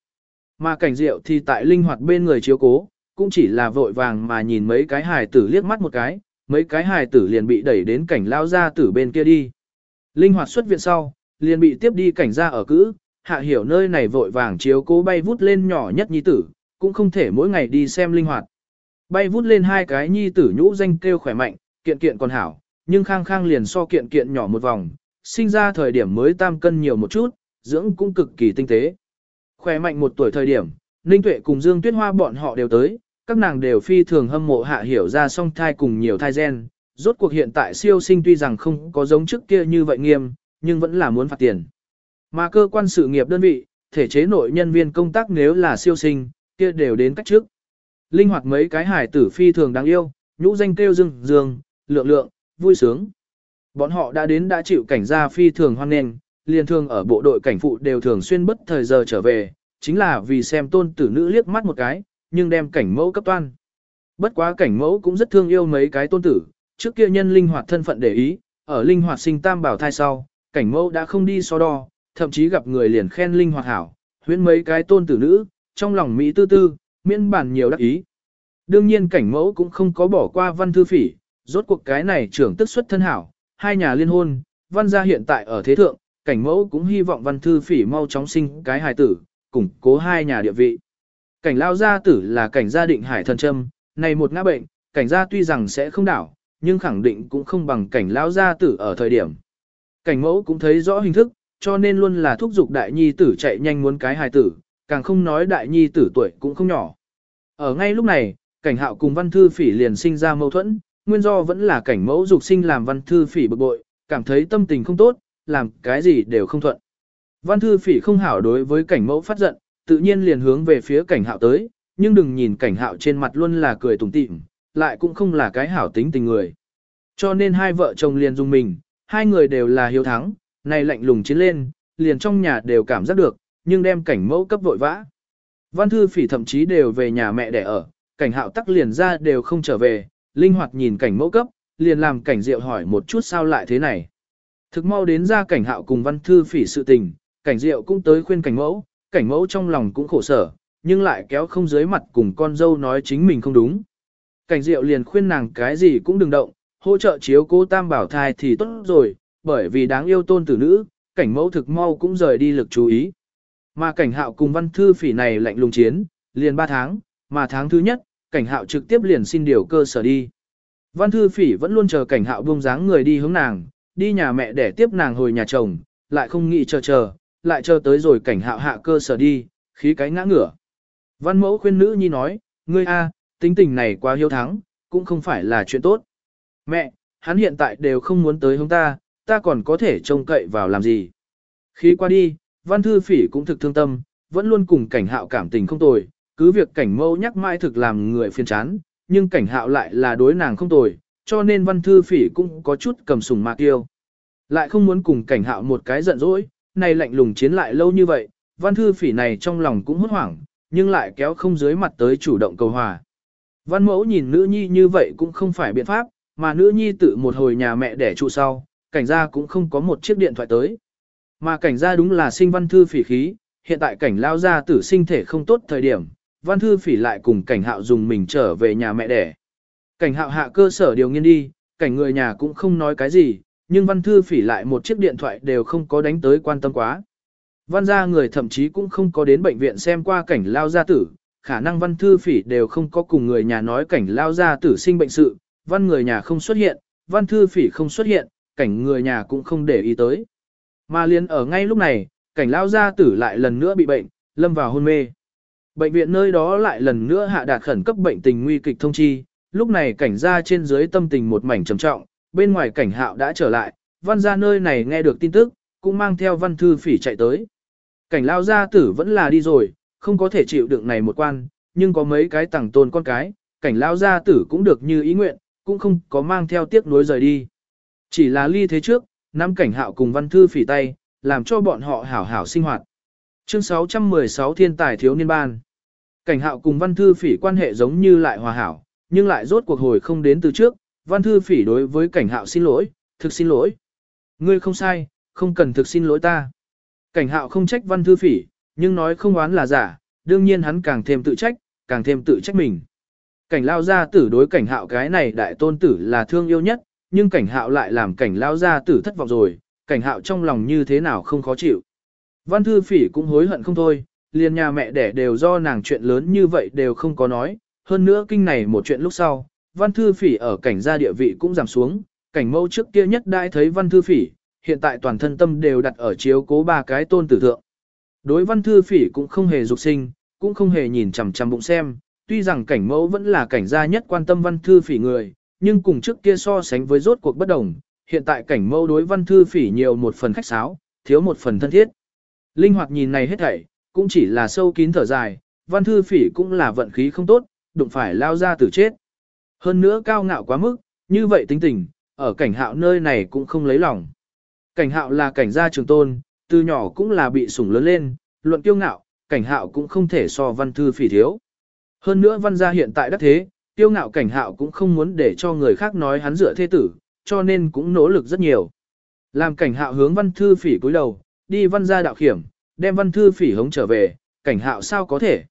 Mà cảnh diệu thì tại linh hoạt bên người chiếu cố, cũng chỉ là vội vàng mà nhìn mấy cái hài tử liếc mắt một cái, mấy cái hài tử liền bị đẩy đến cảnh lao ra tử bên kia đi. Linh hoạt xuất viện sau, liền bị tiếp đi cảnh ra ở cữ, hạ hiểu nơi này vội vàng chiếu cố bay vút lên nhỏ nhất nhi tử, cũng không thể mỗi ngày đi xem linh hoạt. Bay vút lên hai cái nhi tử nhũ danh kêu khỏe mạnh, kiện kiện còn hảo, nhưng khang khang liền so kiện kiện nhỏ một vòng, sinh ra thời điểm mới tam cân nhiều một chút, dưỡng cũng cực kỳ tinh tế. Khỏe mạnh một tuổi thời điểm, Ninh Tuệ cùng Dương Tuyết Hoa bọn họ đều tới, các nàng đều phi thường hâm mộ hạ hiểu ra song thai cùng nhiều thai gen. Rốt cuộc hiện tại siêu sinh tuy rằng không có giống trước kia như vậy nghiêm, nhưng vẫn là muốn phạt tiền. Mà cơ quan sự nghiệp đơn vị, thể chế nội nhân viên công tác nếu là siêu sinh, kia đều đến cách trước. Linh hoạt mấy cái hải tử phi thường đáng yêu, nhũ danh kêu dương dương, lượng lượng, vui sướng. Bọn họ đã đến đã chịu cảnh gia phi thường hoan nghênh, liền thường ở bộ đội cảnh phụ đều thường xuyên bất thời giờ trở về, chính là vì xem tôn tử nữ liếc mắt một cái, nhưng đem cảnh mẫu cấp toan. Bất quá cảnh mẫu cũng rất thương yêu mấy cái tôn tử, trước kia nhân linh hoạt thân phận để ý, ở linh hoạt sinh tam bảo thai sau, cảnh mẫu đã không đi so đo, thậm chí gặp người liền khen linh hoạt hảo, huyễn mấy cái tôn tử nữ, trong lòng Mỹ tư tư, miễn bản nhiều đắc ý. Đương nhiên cảnh mẫu cũng không có bỏ qua văn thư phỉ, rốt cuộc cái này trưởng tức xuất thân hảo, hai nhà liên hôn, văn gia hiện tại ở thế thượng, cảnh mẫu cũng hy vọng văn thư phỉ mau chóng sinh cái hài tử, củng cố hai nhà địa vị. Cảnh lao gia tử là cảnh gia định hải thần trâm, này một ngã bệnh, cảnh gia tuy rằng sẽ không đảo, nhưng khẳng định cũng không bằng cảnh lão gia tử ở thời điểm. Cảnh mẫu cũng thấy rõ hình thức, cho nên luôn là thúc giục đại nhi tử chạy nhanh muốn cái hài tử, càng không nói đại nhi tử tuổi cũng không nhỏ. Ở ngay lúc này, cảnh hạo cùng văn thư phỉ liền sinh ra mâu thuẫn, nguyên do vẫn là cảnh mẫu dục sinh làm văn thư phỉ bực bội, cảm thấy tâm tình không tốt, làm cái gì đều không thuận. Văn thư phỉ không hảo đối với cảnh mẫu phát giận, tự nhiên liền hướng về phía cảnh hạo tới, nhưng đừng nhìn cảnh hạo trên mặt luôn là cười tủm tỉm, lại cũng không là cái hảo tính tình người. Cho nên hai vợ chồng liền dùng mình, hai người đều là hiếu thắng, này lạnh lùng chiến lên, liền trong nhà đều cảm giác được, nhưng đem cảnh mẫu cấp vội vã. Văn thư phỉ thậm chí đều về nhà mẹ để ở, cảnh hạo tắc liền ra đều không trở về, linh hoạt nhìn cảnh mẫu cấp, liền làm cảnh diệu hỏi một chút sao lại thế này. Thực mau đến ra cảnh hạo cùng văn thư phỉ sự tình, cảnh diệu cũng tới khuyên cảnh mẫu, cảnh mẫu trong lòng cũng khổ sở, nhưng lại kéo không dưới mặt cùng con dâu nói chính mình không đúng. Cảnh diệu liền khuyên nàng cái gì cũng đừng động, hỗ trợ chiếu cố tam bảo thai thì tốt rồi, bởi vì đáng yêu tôn tử nữ, cảnh mẫu thực mau cũng rời đi lực chú ý. Mà cảnh hạo cùng văn thư phỉ này lạnh lùng chiến, liền 3 tháng, mà tháng thứ nhất, cảnh hạo trực tiếp liền xin điều cơ sở đi. Văn thư phỉ vẫn luôn chờ cảnh hạo buông dáng người đi hướng nàng, đi nhà mẹ để tiếp nàng hồi nhà chồng, lại không nghĩ chờ chờ, lại chờ tới rồi cảnh hạo hạ cơ sở đi, khí cái ngã ngửa. Văn mẫu khuyên nữ nhi nói, ngươi a, tính tình này quá hiếu thắng, cũng không phải là chuyện tốt. Mẹ, hắn hiện tại đều không muốn tới hướng ta, ta còn có thể trông cậy vào làm gì. Khi qua đi, văn thư phỉ cũng thực thương tâm, vẫn luôn cùng cảnh hạo cảm tình không tồi, cứ việc cảnh mâu nhắc mãi thực làm người phiền chán, nhưng cảnh hạo lại là đối nàng không tồi, cho nên văn thư phỉ cũng có chút cầm sùng mạc tiêu. Lại không muốn cùng cảnh hạo một cái giận dỗi, này lạnh lùng chiến lại lâu như vậy, văn thư phỉ này trong lòng cũng hốt hoảng, nhưng lại kéo không dưới mặt tới chủ động cầu hòa. Văn mẫu nhìn nữ nhi như vậy cũng không phải biện pháp, mà nữ nhi tự một hồi nhà mẹ đẻ trụ sau, cảnh gia cũng không có một chiếc điện thoại tới. Mà cảnh gia đúng là sinh văn thư phỉ khí, hiện tại cảnh lao gia tử sinh thể không tốt thời điểm, văn thư phỉ lại cùng cảnh hạo dùng mình trở về nhà mẹ đẻ. Cảnh hạo hạ cơ sở điều nghiên đi, cảnh người nhà cũng không nói cái gì, nhưng văn thư phỉ lại một chiếc điện thoại đều không có đánh tới quan tâm quá. Văn gia người thậm chí cũng không có đến bệnh viện xem qua cảnh lao gia tử, khả năng văn thư phỉ đều không có cùng người nhà nói cảnh lao gia tử sinh bệnh sự, văn người nhà không xuất hiện, văn thư phỉ không xuất hiện, cảnh người nhà cũng không để ý tới. Mà liền ở ngay lúc này, cảnh lao gia tử lại lần nữa bị bệnh, lâm vào hôn mê. Bệnh viện nơi đó lại lần nữa hạ đạt khẩn cấp bệnh tình nguy kịch thông chi, lúc này cảnh gia trên dưới tâm tình một mảnh trầm trọng, bên ngoài cảnh hạo đã trở lại, văn gia nơi này nghe được tin tức, cũng mang theo văn thư phỉ chạy tới. Cảnh lao gia tử vẫn là đi rồi, không có thể chịu đựng này một quan, nhưng có mấy cái tàng tôn con cái, cảnh lao gia tử cũng được như ý nguyện, cũng không có mang theo tiếc nuối rời đi. Chỉ là ly thế trước, năm cảnh hạo cùng văn thư phỉ tay, làm cho bọn họ hảo hảo sinh hoạt. Chương 616 Thiên tài thiếu niên ban. Cảnh hạo cùng văn thư phỉ quan hệ giống như lại hòa hảo, nhưng lại rốt cuộc hồi không đến từ trước, văn thư phỉ đối với cảnh hạo xin lỗi, thực xin lỗi. Ngươi không sai, không cần thực xin lỗi ta. Cảnh hạo không trách văn thư phỉ, nhưng nói không oán là giả, đương nhiên hắn càng thêm tự trách, càng thêm tự trách mình. Cảnh lao gia tử đối cảnh hạo cái này đại tôn tử là thương yêu nhất, nhưng cảnh hạo lại làm cảnh lao gia tử thất vọng rồi, cảnh hạo trong lòng như thế nào không khó chịu. Văn thư phỉ cũng hối hận không thôi, liền nhà mẹ đẻ đều do nàng chuyện lớn như vậy đều không có nói, hơn nữa kinh này một chuyện lúc sau, văn thư phỉ ở cảnh gia địa vị cũng giảm xuống, cảnh mâu trước kia nhất đại thấy văn thư phỉ, hiện tại toàn thân tâm đều đặt ở chiếu cố ba cái tôn tử thượng. Đối văn thư phỉ cũng không hề dục sinh, cũng không hề nhìn chằm chằm bụng xem, tuy rằng cảnh mẫu vẫn là cảnh gia nhất quan tâm văn thư phỉ người, nhưng cùng trước kia so sánh với rốt cuộc bất đồng, hiện tại cảnh mẫu đối văn thư phỉ nhiều một phần khách sáo, thiếu một phần thân thiết. Linh hoạt nhìn này hết thảy, cũng chỉ là sâu kín thở dài, văn thư phỉ cũng là vận khí không tốt, đụng phải lao ra tử chết. Hơn nữa cao ngạo quá mức, như vậy tính tình, ở cảnh hạo nơi này cũng không lấy lòng. Cảnh hạo là cảnh gia trường tôn, từ nhỏ cũng là bị sủng lớn lên, luận kiêu ngạo, cảnh hạo cũng không thể so văn thư phỉ thiếu. Hơn nữa văn gia hiện tại đắc thế, kiêu ngạo cảnh hạo cũng không muốn để cho người khác nói hắn dựa thế tử, cho nên cũng nỗ lực rất nhiều. Làm cảnh hạo hướng văn thư phỉ cúi đầu, đi văn gia đạo khiểm, đem văn thư phỉ hống trở về, cảnh hạo sao có thể.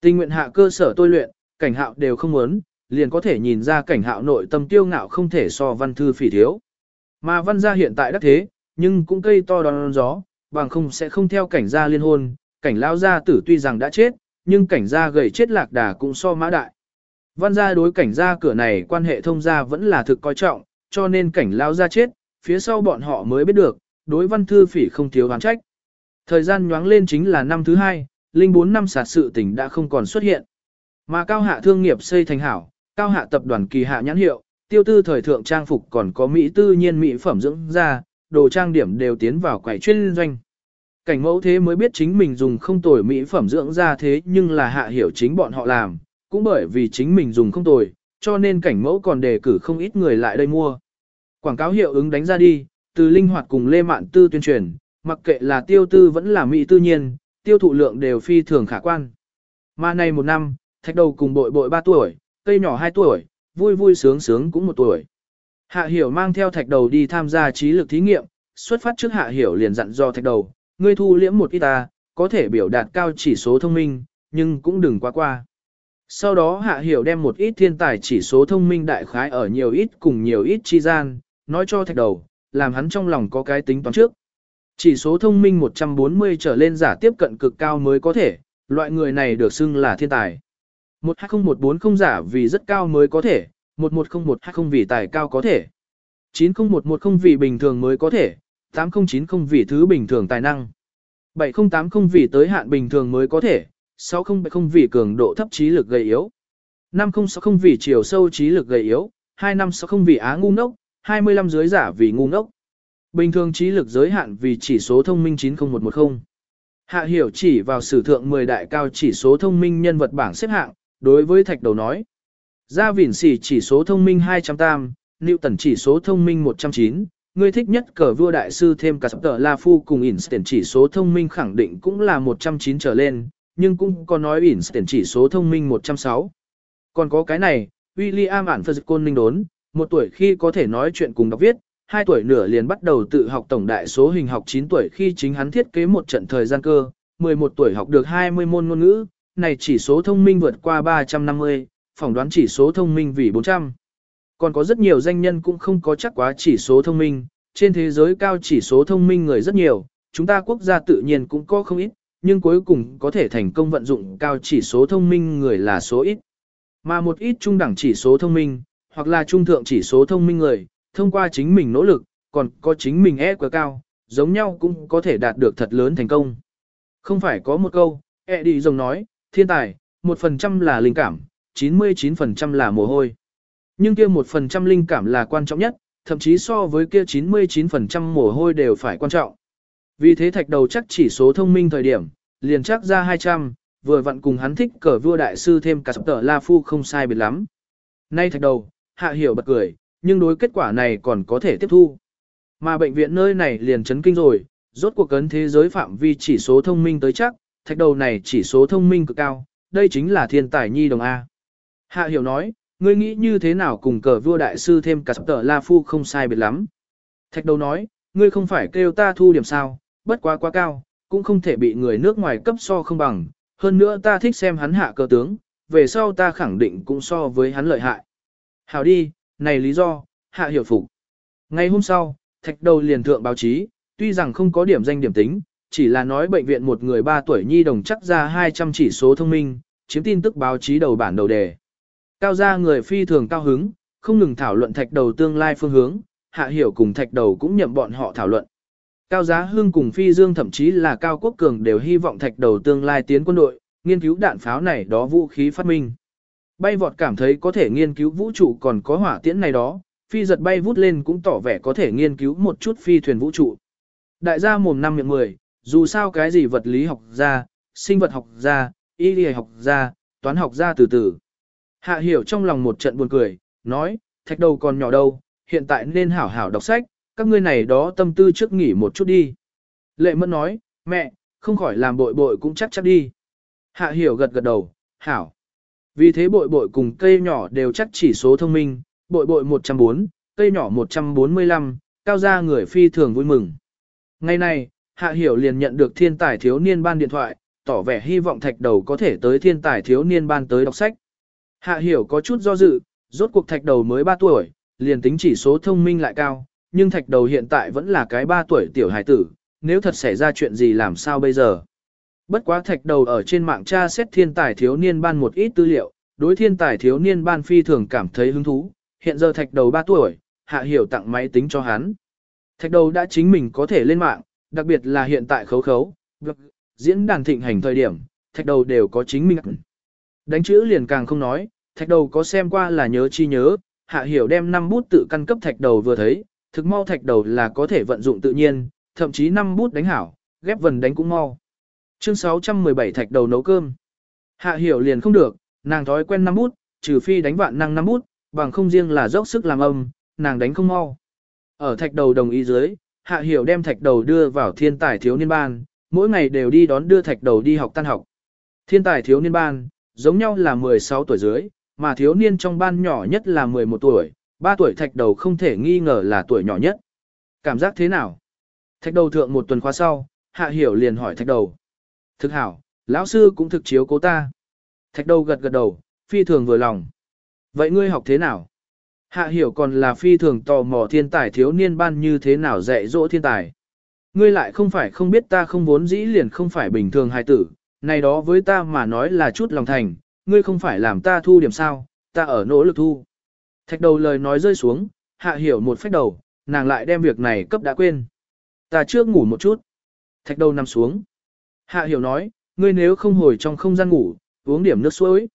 Tình nguyện hạ cơ sở tôi luyện, cảnh hạo đều không muốn, liền có thể nhìn ra cảnh hạo nội tâm tiêu ngạo không thể so văn thư phỉ thiếu. Mà văn gia hiện tại đắc thế, nhưng cũng cây to đón gió, bằng không sẽ không theo cảnh gia liên hôn, cảnh lao gia tử tuy rằng đã chết, nhưng cảnh gia gầy chết lạc đà cũng so mã đại. Văn gia đối cảnh gia cửa này quan hệ thông gia vẫn là thực coi trọng, cho nên cảnh lao gia chết, phía sau bọn họ mới biết được, đối văn thư phỉ không thiếu oán trách. Thời gian nhoáng lên chính là năm thứ hai, linh bốn năm sạt sự tình đã không còn xuất hiện. Mà cao hạ thương nghiệp xây thành hảo, cao hạ tập đoàn kỳ hạ nhãn hiệu, tiêu tư thời thượng trang phục còn có mỹ tư nhiên mỹ phẩm dưỡng da, đồ trang điểm đều tiến vào quầy chuyên doanh. Cảnh mẫu thế mới biết chính mình dùng không tồi mỹ phẩm dưỡng da thế nhưng là hạ hiểu chính bọn họ làm, cũng bởi vì chính mình dùng không tồi, cho nên cảnh mẫu còn đề cử không ít người lại đây mua. Quảng cáo hiệu ứng đánh ra đi, từ linh hoạt cùng Lê Mạn Tư tuyên truyền, mặc kệ là tiêu tư vẫn là mỹ tư nhiên, tiêu thụ lượng đều phi thường khả quan. Mà này một năm, thạch đầu cùng bội bội 3 tuổi, cây nhỏ 2 tuổi, vui vui sướng sướng cũng 1 tuổi. Hạ hiểu mang theo thạch đầu đi tham gia trí lực thí nghiệm, xuất phát trước hạ hiểu liền dặn do thạch đầu, ngươi thu liễm một ít ta, có thể biểu đạt cao chỉ số thông minh, nhưng cũng đừng quá qua. Sau đó hạ hiểu đem một ít thiên tài chỉ số thông minh đại khái ở nhiều ít cùng nhiều ít chi gian, nói cho thạch đầu, làm hắn trong lòng có cái tính toán trước. Chỉ số thông minh 140 trở lên giả tiếp cận cực cao mới có thể, loại người này được xưng là thiên tài. 120140 giả vì rất cao mới có thể, 110120 vì tài cao có thể. 90110 vì bình thường mới có thể, 8090 vì thứ bình thường tài năng. 7080 vì tới hạn bình thường mới có thể, 6070 vì cường độ thấp trí lực gầy yếu. 5060 vì chiều sâu trí lực gầy yếu, 2560 vì á ngu ngốc, 25 dưới giả vì ngu ngốc. Bình thường trí lực giới hạn vì chỉ số thông minh 90110. Hạ hiểu chỉ vào sử thượng 10 đại cao chỉ số thông minh nhân vật bảng xếp hạng, đối với thạch đầu nói. Gia vĩnh Sỉ chỉ số thông minh 200 tam, tần chỉ số thông minh 109, người thích nhất cờ vua đại sư thêm cả sắp tờ La Phu cùng Einstein chỉ số thông minh khẳng định cũng là 109 trở lên, nhưng cũng có nói Einstein chỉ số thông minh 106. Còn có cái này, William ản phật côn ninh đốn, một tuổi khi có thể nói chuyện cùng đọc viết, hai tuổi nửa liền bắt đầu tự học tổng đại số hình học 9 tuổi khi chính hắn thiết kế một trận thời gian cơ, 11 tuổi học được 20 môn ngôn ngữ, này chỉ số thông minh vượt qua 350, phỏng đoán chỉ số thông minh vì 400. Còn có rất nhiều danh nhân cũng không có chắc quá chỉ số thông minh, trên thế giới cao chỉ số thông minh người rất nhiều, chúng ta quốc gia tự nhiên cũng có không ít, nhưng cuối cùng có thể thành công vận dụng cao chỉ số thông minh người là số ít. Mà một ít trung đẳng chỉ số thông minh, hoặc là trung thượng chỉ số thông minh người, thông qua chính mình nỗ lực, còn có chính mình e quá cao, giống nhau cũng có thể đạt được thật lớn thành công. Không phải có một câu, e đi rồng nói, thiên tài, 1% là linh cảm, 99% là mồ hôi. Nhưng kia 1% linh cảm là quan trọng nhất, thậm chí so với kia 99% mồ hôi đều phải quan trọng. Vì thế thạch đầu chắc chỉ số thông minh thời điểm, liền chắc ra 200, vừa vặn cùng hắn thích cờ vua đại sư thêm cả sập tờ La Phu không sai biệt lắm. Nay thạch đầu, hạ hiểu bật cười, nhưng đối kết quả này còn có thể tiếp thu. Mà bệnh viện nơi này liền chấn kinh rồi, rốt cuộc cấn thế giới phạm vi chỉ số thông minh tới chắc, thạch đầu này chỉ số thông minh cực cao, đây chính là thiên tài nhi đồng A. Hạ hiểu nói, ngươi nghĩ như thế nào cùng cờ vua đại sư thêm cả tờ La Phu không sai biệt lắm. Thạch đầu nói, ngươi không phải kêu ta thu điểm sao, bất quá quá cao, cũng không thể bị người nước ngoài cấp so không bằng, hơn nữa ta thích xem hắn hạ cờ tướng, về sau ta khẳng định cũng so với hắn lợi hại. Hảo đi, này lý do, hạ hiểu phục. Ngày hôm sau, thạch đầu liền thượng báo chí, tuy rằng không có điểm danh điểm tính, chỉ là nói bệnh viện một người 3 tuổi nhi đồng chắc ra 200 chỉ số thông minh, chiếm tin tức báo chí đầu bản đầu đề. Cao gia người phi thường cao hứng, không ngừng thảo luận thạch đầu tương lai phương hướng, hạ hiểu cùng thạch đầu cũng nhậm bọn họ thảo luận. Cao giá hương cùng phi dương thậm chí là cao quốc cường đều hy vọng thạch đầu tương lai tiến quân đội, nghiên cứu đạn pháo này đó vũ khí phát minh. Bay vọt cảm thấy có thể nghiên cứu vũ trụ còn có hỏa tiễn này đó, phi giật bay vút lên cũng tỏ vẻ có thể nghiên cứu một chút phi thuyền vũ trụ. Đại gia mồm năm miệng mười, dù sao cái gì vật lý học ra, sinh vật học ra, y lý học ra, toán học ra từ từ. Hạ hiểu trong lòng một trận buồn cười, nói, thạch đầu còn nhỏ đâu, hiện tại nên hảo hảo đọc sách, các ngươi này đó tâm tư trước nghỉ một chút đi. Lệ mẫn nói, mẹ, không khỏi làm bội bội cũng chắc chắc đi. Hạ hiểu gật gật đầu, hảo. Vì thế bội bội cùng cây nhỏ đều chắc chỉ số thông minh, bội bội 104, cây nhỏ 145, cao gia người phi thường vui mừng. Ngày này, Hạ Hiểu liền nhận được thiên tài thiếu niên ban điện thoại, tỏ vẻ hy vọng thạch đầu có thể tới thiên tài thiếu niên ban tới đọc sách. Hạ Hiểu có chút do dự, rốt cuộc thạch đầu mới 3 tuổi, liền tính chỉ số thông minh lại cao, nhưng thạch đầu hiện tại vẫn là cái 3 tuổi tiểu hải tử, nếu thật xảy ra chuyện gì làm sao bây giờ. Bất quá thạch đầu ở trên mạng tra xét thiên tài thiếu niên ban một ít tư liệu, đối thiên tài thiếu niên ban phi thường cảm thấy hứng thú, hiện giờ thạch đầu 3 tuổi, hạ hiểu tặng máy tính cho hắn. Thạch đầu đã chính mình có thể lên mạng, đặc biệt là hiện tại khấu khấu, vâng, diễn đàn thịnh hành thời điểm, thạch đầu đều có chính mình. Đánh chữ liền càng không nói, thạch đầu có xem qua là nhớ chi nhớ, hạ hiểu đem 5 bút tự căn cấp thạch đầu vừa thấy, thực mau thạch đầu là có thể vận dụng tự nhiên, thậm chí 5 bút đánh hảo, ghép vần đánh cũng mau. Chương 617 thạch đầu nấu cơm. Hạ hiểu liền không được, nàng thói quen 5 bút, trừ phi đánh vạn năng 5 bút, bằng không riêng là dốc sức làm âm, nàng đánh không mau. Ở thạch đầu đồng ý dưới, hạ hiểu đem thạch đầu đưa vào thiên tài thiếu niên ban, mỗi ngày đều đi đón đưa thạch đầu đi học tan học. Thiên tài thiếu niên ban, giống nhau là 16 tuổi dưới, mà thiếu niên trong ban nhỏ nhất là 11 tuổi, 3 tuổi thạch đầu không thể nghi ngờ là tuổi nhỏ nhất. Cảm giác thế nào? Thạch đầu thượng một tuần khóa sau, hạ hiểu liền hỏi thạch đầu. Thực hảo, lão sư cũng thực chiếu cố ta. Thạch đầu gật gật đầu, phi thường vừa lòng. Vậy ngươi học thế nào? Hạ hiểu còn là phi thường tò mò thiên tài thiếu niên ban như thế nào dạy dỗ thiên tài. Ngươi lại không phải không biết ta không vốn dĩ liền không phải bình thường hài tử, này đó với ta mà nói là chút lòng thành, ngươi không phải làm ta thu điểm sao, ta ở nỗ lực thu. Thạch đầu lời nói rơi xuống, hạ hiểu một phách đầu, nàng lại đem việc này cấp đã quên. Ta trước ngủ một chút. Thạch đầu nằm xuống. Hạ hiểu nói, ngươi nếu không hồi trong không gian ngủ, uống điểm nước suối.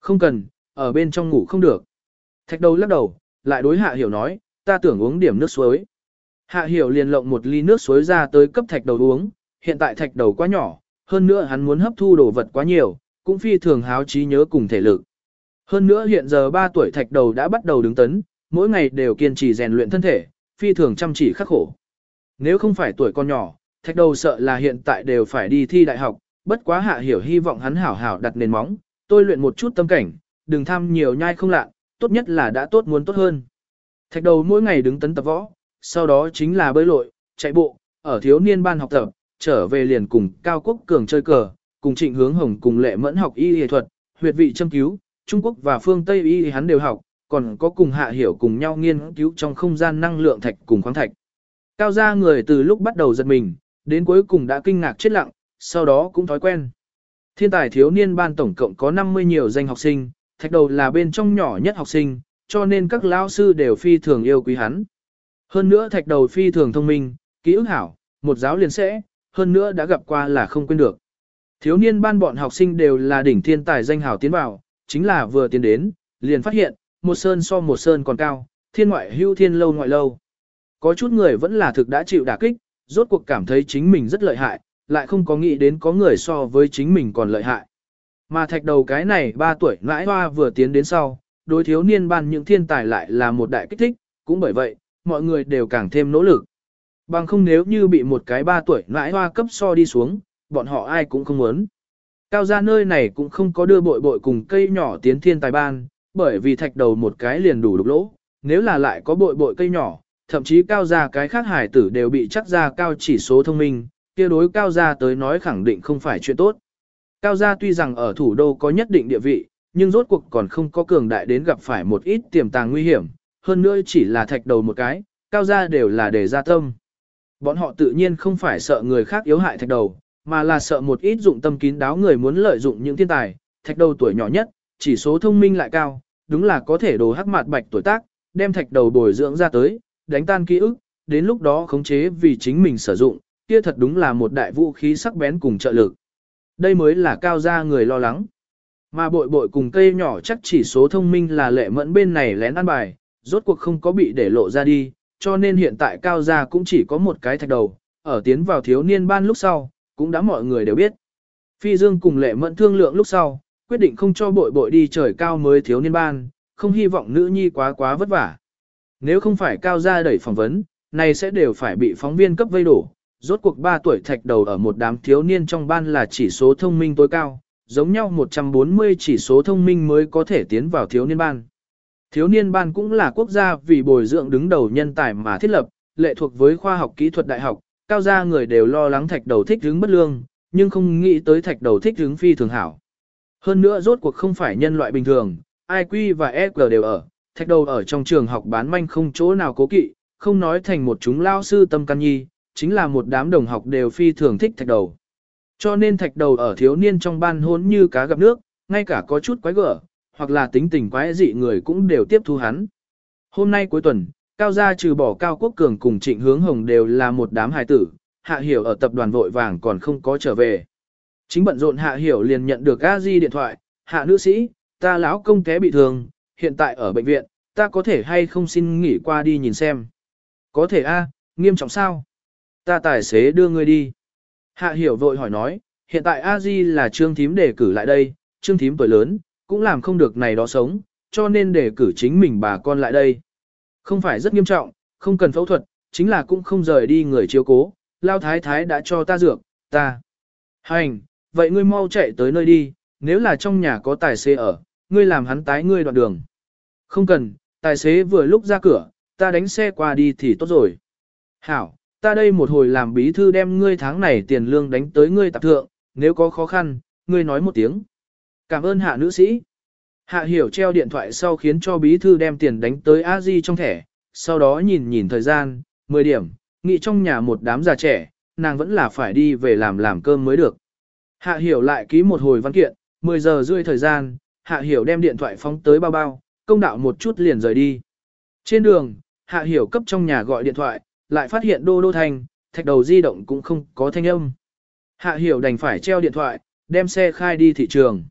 Không cần, ở bên trong ngủ không được. Thạch đầu lắc đầu, lại đối hạ hiểu nói, ta tưởng uống điểm nước suối. Hạ hiểu liền lộng một ly nước suối ra tới cấp thạch đầu uống, hiện tại thạch đầu quá nhỏ, hơn nữa hắn muốn hấp thu đồ vật quá nhiều, cũng phi thường háo trí nhớ cùng thể lực. Hơn nữa hiện giờ 3 tuổi thạch đầu đã bắt đầu đứng tấn, mỗi ngày đều kiên trì rèn luyện thân thể, phi thường chăm chỉ khắc khổ. Nếu không phải tuổi con nhỏ, thạch đầu sợ là hiện tại đều phải đi thi đại học, bất quá hạ hiểu hy vọng hắn hảo hảo đặt nền móng, tôi luyện một chút tâm cảnh, đừng tham nhiều nhai không lạ, tốt nhất là đã tốt muốn tốt hơn. Thạch đầu mỗi ngày đứng tấn tập võ, sau đó chính là bơi lội, chạy bộ, ở thiếu niên ban học tập, trở về liền cùng Cao Quốc Cường chơi cờ, cùng Trịnh Hướng Hồng cùng Lệ Mẫn học y y thuật, huyệt vị châm cứu, Trung Quốc và phương Tây y hắn đều học, còn có cùng Hạ Hiểu cùng nhau nghiên cứu trong không gian năng lượng thạch cùng khoáng thạch. Cao gia người từ lúc bắt đầu giật mình, đến cuối cùng đã kinh ngạc chết lặng, sau đó cũng thói quen. Thiên tài thiếu niên ban tổng cộng có 50 nhiều danh học sinh, thạch đầu là bên trong nhỏ nhất học sinh, cho nên các lao sư đều phi thường yêu quý hắn. Hơn nữa thạch đầu phi thường thông minh, ký ức hảo, một giáo liền sẽ, hơn nữa đã gặp qua là không quên được. Thiếu niên ban bọn học sinh đều là đỉnh thiên tài danh hảo tiến vào, chính là vừa tiến đến, liền phát hiện, một sơn so một sơn còn cao, thiên ngoại hưu thiên lâu ngoại lâu. Có chút người vẫn là thực đã chịu đả kích, rốt cuộc cảm thấy chính mình rất lợi hại, lại không có nghĩ đến có người so với chính mình còn lợi hại. Mà thạch đầu cái này 3 tuổi ngãi hoa vừa tiến đến sau, đối thiếu niên ban những thiên tài lại là một đại kích thích, cũng bởi vậy, mọi người đều càng thêm nỗ lực. Bằng không nếu như bị một cái 3 tuổi ngãi hoa cấp so đi xuống, bọn họ ai cũng không muốn. Cao gia nơi này cũng không có đưa bội bội cùng cây nhỏ tiến thiên tài ban, bởi vì thạch đầu một cái liền đủ đục lỗ, nếu là lại có bội bội cây nhỏ, thậm chí cao gia cái khác hải tử đều bị chắc ra cao chỉ số thông minh, kia đối cao gia tới nói khẳng định không phải chuyện tốt. Cao gia tuy rằng ở thủ đô có nhất định địa vị, nhưng rốt cuộc còn không có cường đại đến gặp phải một ít tiềm tàng nguy hiểm, hơn nữa chỉ là thạch đầu một cái, cao gia đều là để ra tâm. Bọn họ tự nhiên không phải sợ người khác yếu hại thạch đầu, mà là sợ một ít dụng tâm kín đáo người muốn lợi dụng những thiên tài, thạch đầu tuổi nhỏ nhất, chỉ số thông minh lại cao, đúng là có thể đồ hắc mạt bạch tuổi tác, đem thạch đầu bồi dưỡng ra tới, đánh tan ký ức, đến lúc đó khống chế vì chính mình sử dụng, kia thật đúng là một đại vũ khí sắc bén cùng trợ lực. Đây mới là cao gia người lo lắng. Mà bội bội cùng cây nhỏ chắc chỉ số thông minh là lệ mẫn bên này lén ăn bài, rốt cuộc không có bị để lộ ra đi, cho nên hiện tại cao gia cũng chỉ có một cái thạch đầu, ở tiến vào thiếu niên ban lúc sau, cũng đã mọi người đều biết. Phi Dương cùng lệ mẫn thương lượng lúc sau, quyết định không cho bội bội đi trời cao mới thiếu niên ban, không hy vọng nữ nhi quá quá vất vả. Nếu không phải cao gia đẩy phỏng vấn, này sẽ đều phải bị phóng viên cấp vây đổ. Rốt cuộc 3 tuổi thạch đầu ở một đám thiếu niên trong ban là chỉ số thông minh tối cao, giống nhau 140 chỉ số thông minh mới có thể tiến vào thiếu niên ban. Thiếu niên ban cũng là quốc gia vì bồi dưỡng đứng đầu nhân tài mà thiết lập, lệ thuộc với khoa học kỹ thuật đại học, cao gia người đều lo lắng thạch đầu thích hướng bất lương, nhưng không nghĩ tới thạch đầu thích hướng phi thường hảo. Hơn nữa rốt cuộc không phải nhân loại bình thường, IQ và EQ đều ở, thạch đầu ở trong trường học bán manh không chỗ nào cố kỵ, không nói thành một chúng lao sư tâm can nhi, chính là một đám đồng học đều phi thường thích thạch đầu. Cho nên thạch đầu ở thiếu niên trong ban hôn như cá gặp nước, ngay cả có chút quái gở, hoặc là tính tình quái dị người cũng đều tiếp thu hắn. Hôm nay cuối tuần, Cao gia trừ bỏ Cao Quốc Cường cùng Trịnh Hướng Hồng đều là một đám hài tử, Hạ Hiểu ở tập đoàn vội vàng còn không có trở về. Chính bận rộn Hạ Hiểu liền nhận được a di điện thoại, Hạ nữ sĩ, ta lão công té bị thương, hiện tại ở bệnh viện, ta có thể hay không xin nghỉ qua đi nhìn xem. Có thể a, nghiêm trọng sao? Ta tài xế đưa ngươi đi. Hạ Hiểu vội hỏi nói, hiện tại a di là trương thím đề cử lại đây, trương thím tuổi lớn, cũng làm không được này đó sống, cho nên đề cử chính mình bà con lại đây. Không phải rất nghiêm trọng, không cần phẫu thuật, chính là cũng không rời đi người chiếu cố, lao thái thái đã cho ta dược, ta. Hành, vậy ngươi mau chạy tới nơi đi, nếu là trong nhà có tài xế ở, ngươi làm hắn tái ngươi đoạn đường. Không cần, tài xế vừa lúc ra cửa, ta đánh xe qua đi thì tốt rồi. Hảo, ta đây một hồi làm bí thư đem ngươi tháng này tiền lương đánh tới ngươi tạp thượng, nếu có khó khăn, ngươi nói một tiếng. Cảm ơn hạ nữ sĩ. Hạ hiểu treo điện thoại sau khiến cho bí thư đem tiền đánh tới a di trong thẻ, sau đó nhìn nhìn thời gian, 10 điểm, nghị trong nhà một đám già trẻ, nàng vẫn là phải đi về làm làm cơm mới được. Hạ hiểu lại ký một hồi văn kiện, 10 giờ rưỡi thời gian, hạ hiểu đem điện thoại phóng tới bao bao, công đạo một chút liền rời đi. Trên đường, hạ hiểu cấp trong nhà gọi điện thoại, lại phát hiện đô đô thanh, thạch đầu di động cũng không có thanh âm. Hạ hiểu đành phải treo điện thoại, đem xe khai đi thị trường.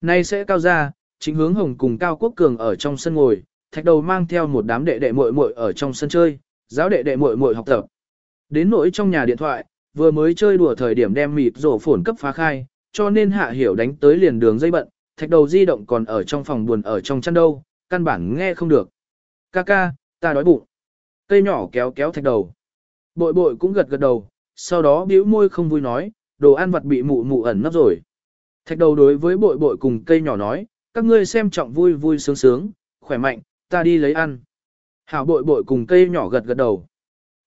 Nay sẽ cao ra, chính hướng hồng cùng Cao Quốc Cường ở trong sân ngồi, thạch đầu mang theo một đám đệ đệ muội muội ở trong sân chơi, giáo đệ đệ muội muội học tập. Đến nỗi trong nhà điện thoại, vừa mới chơi đùa thời điểm đem mịt rổ phổn cấp phá khai, cho nên hạ hiểu đánh tới liền đường dây bận, thạch đầu di động còn ở trong phòng buồn ở trong chăn đâu, căn bản nghe không được. Ca ca, ta đói bụng. Cây nhỏ kéo kéo thạch đầu. Bội bội cũng gật gật đầu, sau đó bĩu môi không vui nói, đồ ăn vặt bị mụ mụ ẩn nấp rồi. Thạch đầu đối với bội bội cùng cây nhỏ nói, các ngươi xem trọng vui vui sướng sướng, khỏe mạnh, ta đi lấy ăn. Hảo bội bội cùng cây nhỏ gật gật đầu.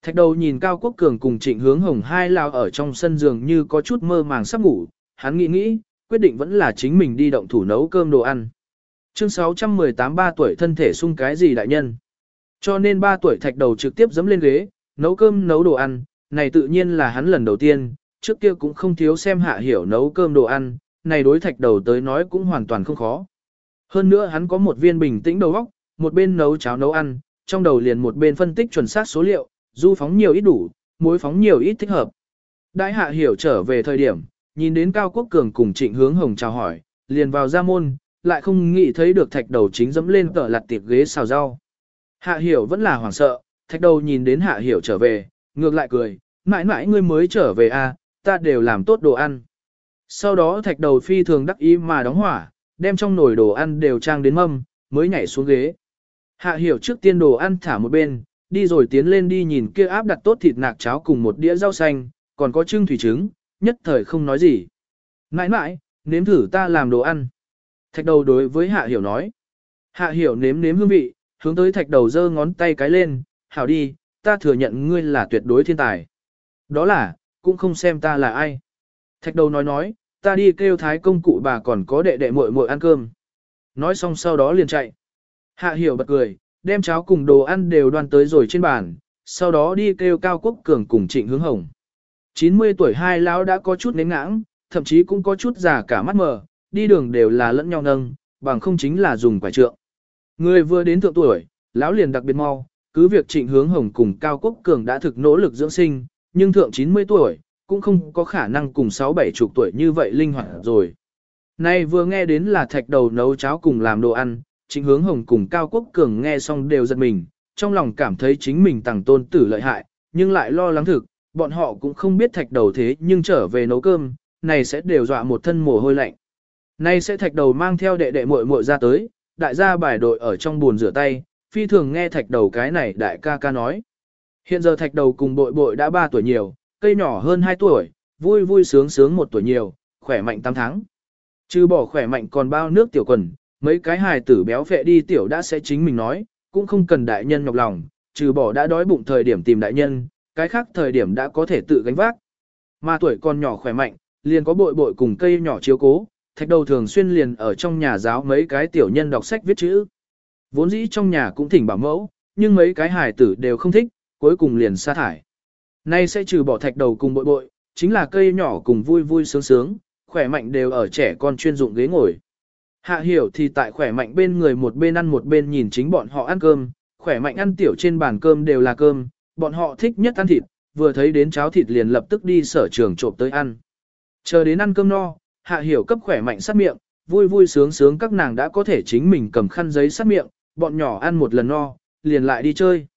Thạch đầu nhìn Cao Quốc Cường cùng trịnh hướng hồng hai lao ở trong sân giường như có chút mơ màng sắp ngủ, hắn nghĩ nghĩ, quyết định vẫn là chính mình đi động thủ nấu cơm đồ ăn. Chương 618 ba tuổi thân thể sung cái gì đại nhân. Cho nên ba tuổi thạch đầu trực tiếp dẫm lên ghế, nấu cơm nấu đồ ăn, này tự nhiên là hắn lần đầu tiên, trước kia cũng không thiếu xem hạ hiểu nấu cơm đồ ăn, này đối thạch đầu tới nói cũng hoàn toàn không khó. Hơn nữa hắn có một viên bình tĩnh đầu óc, một bên nấu cháo nấu ăn, trong đầu liền một bên phân tích chuẩn xác số liệu, du phóng nhiều ít đủ, muối phóng nhiều ít thích hợp. Đại hạ hiểu trở về thời điểm, nhìn đến Cao Quốc Cường cùng trịnh hướng hồng chào hỏi, liền vào ra môn, lại không nghĩ thấy được thạch đầu chính dẫm lên cỡ lặt tiệc ghế xào rau. Hạ hiểu vẫn là hoảng sợ, thạch đầu nhìn đến hạ hiểu trở về, ngược lại cười, mãi mãi ngươi mới trở về à, ta đều làm tốt đồ ăn. Sau đó thạch đầu phi thường đắc ý mà đóng hỏa, đem trong nồi đồ ăn đều trang đến mâm, mới nhảy xuống ghế. Hạ hiểu trước tiên đồ ăn thả một bên, đi rồi tiến lên đi nhìn kia áp đặt tốt thịt nạc cháo cùng một đĩa rau xanh, còn có trưng thủy trứng, nhất thời không nói gì. Nãi nãi, nếm thử ta làm đồ ăn. Thạch đầu đối với hạ hiểu nói. Hạ hiểu nếm nếm hương vị, hướng tới thạch đầu giơ ngón tay cái lên, hảo đi, ta thừa nhận ngươi là tuyệt đối thiên tài. Đó là, cũng không xem ta là ai. Thạch đầu nói nói, ta đi kêu thái công cụ bà còn có đệ đệ muội muội ăn cơm. Nói xong sau đó liền chạy. Hạ hiểu bật cười, đem cháo cùng đồ ăn đều đoan tới rồi trên bàn, sau đó đi kêu cao quốc cường cùng trịnh hướng hồng. 90 tuổi hai lão đã có chút nến ngãng, thậm chí cũng có chút già cả mắt mờ, đi đường đều là lẫn nhau nâng, bằng không chính là dùng quả trượng. Người vừa đến thượng tuổi, lão liền đặc biệt mau, cứ việc trịnh hướng hồng cùng cao quốc cường đã thực nỗ lực dưỡng sinh, nhưng thượng 90 tuổi, cũng không có khả năng cùng 6-7 chục tuổi như vậy linh hoạt rồi. Nay vừa nghe đến là thạch đầu nấu cháo cùng làm đồ ăn, trịnh hướng hồng cùng Cao Quốc Cường nghe xong đều giật mình, trong lòng cảm thấy chính mình tàng tôn tử lợi hại, nhưng lại lo lắng thực, bọn họ cũng không biết thạch đầu thế nhưng trở về nấu cơm, này sẽ đều dọa một thân mồ hôi lạnh. Nay sẽ thạch đầu mang theo đệ đệ muội muội ra tới, đại gia bài đội ở trong buồn rửa tay, phi thường nghe thạch đầu cái này đại ca ca nói. Hiện giờ thạch đầu cùng bội bội đã 3 tuổi nhiều, cây nhỏ hơn 2 tuổi, vui vui sướng sướng một tuổi nhiều, khỏe mạnh 8 tháng. Chứ bỏ khỏe mạnh còn bao nước tiểu quần, mấy cái hài tử béo phệ đi tiểu đã sẽ chính mình nói, cũng không cần đại nhân nhọc lòng, trừ bỏ đã đói bụng thời điểm tìm đại nhân, cái khác thời điểm đã có thể tự gánh vác. Mà tuổi còn nhỏ khỏe mạnh, liền có bội bội cùng cây nhỏ chiếu cố, thạch đầu thường xuyên liền ở trong nhà giáo mấy cái tiểu nhân đọc sách viết chữ. Vốn dĩ trong nhà cũng thỉnh bảo mẫu, nhưng mấy cái hài tử đều không thích, cuối cùng liền sa thải. Nay sẽ trừ bỏ thạch đầu cùng bội bội, chính là cây nhỏ cùng vui vui sướng sướng, khỏe mạnh đều ở trẻ con chuyên dụng ghế ngồi. Hạ hiểu thì tại khỏe mạnh bên người một bên ăn một bên nhìn chính bọn họ ăn cơm, khỏe mạnh ăn tiểu trên bàn cơm đều là cơm, bọn họ thích nhất ăn thịt, vừa thấy đến cháo thịt liền lập tức đi sở trường trộm tới ăn. Chờ đến ăn cơm no, hạ hiểu cấp khỏe mạnh sát miệng, vui vui sướng sướng các nàng đã có thể chính mình cầm khăn giấy sát miệng, bọn nhỏ ăn một lần no, liền lại đi chơi.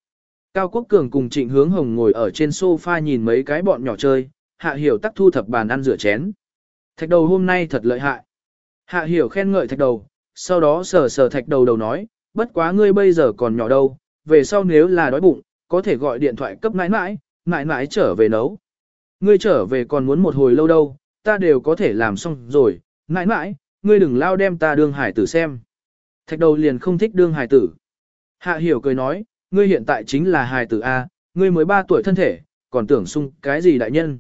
Cao Quốc Cường cùng Trịnh Hướng Hồng ngồi ở trên sofa nhìn mấy cái bọn nhỏ chơi, Hạ Hiểu tắc thu thập bàn ăn rửa chén. Thạch đầu hôm nay thật lợi hại. Hạ Hiểu khen ngợi thạch đầu, sau đó sờ sờ thạch đầu đầu nói, bất quá ngươi bây giờ còn nhỏ đâu, về sau nếu là đói bụng, có thể gọi điện thoại cấp nãi nãi, nãi nãi trở về nấu. Ngươi trở về còn muốn một hồi lâu đâu, ta đều có thể làm xong rồi, mãi mãi, ngươi đừng lao đem ta đương hải tử xem. Thạch đầu liền không thích đương hải tử. Hạ hiểu cười nói, ngươi hiện tại chính là hải tử A, ngươi mới 3 tuổi thân thể, còn tưởng sung cái gì đại nhân.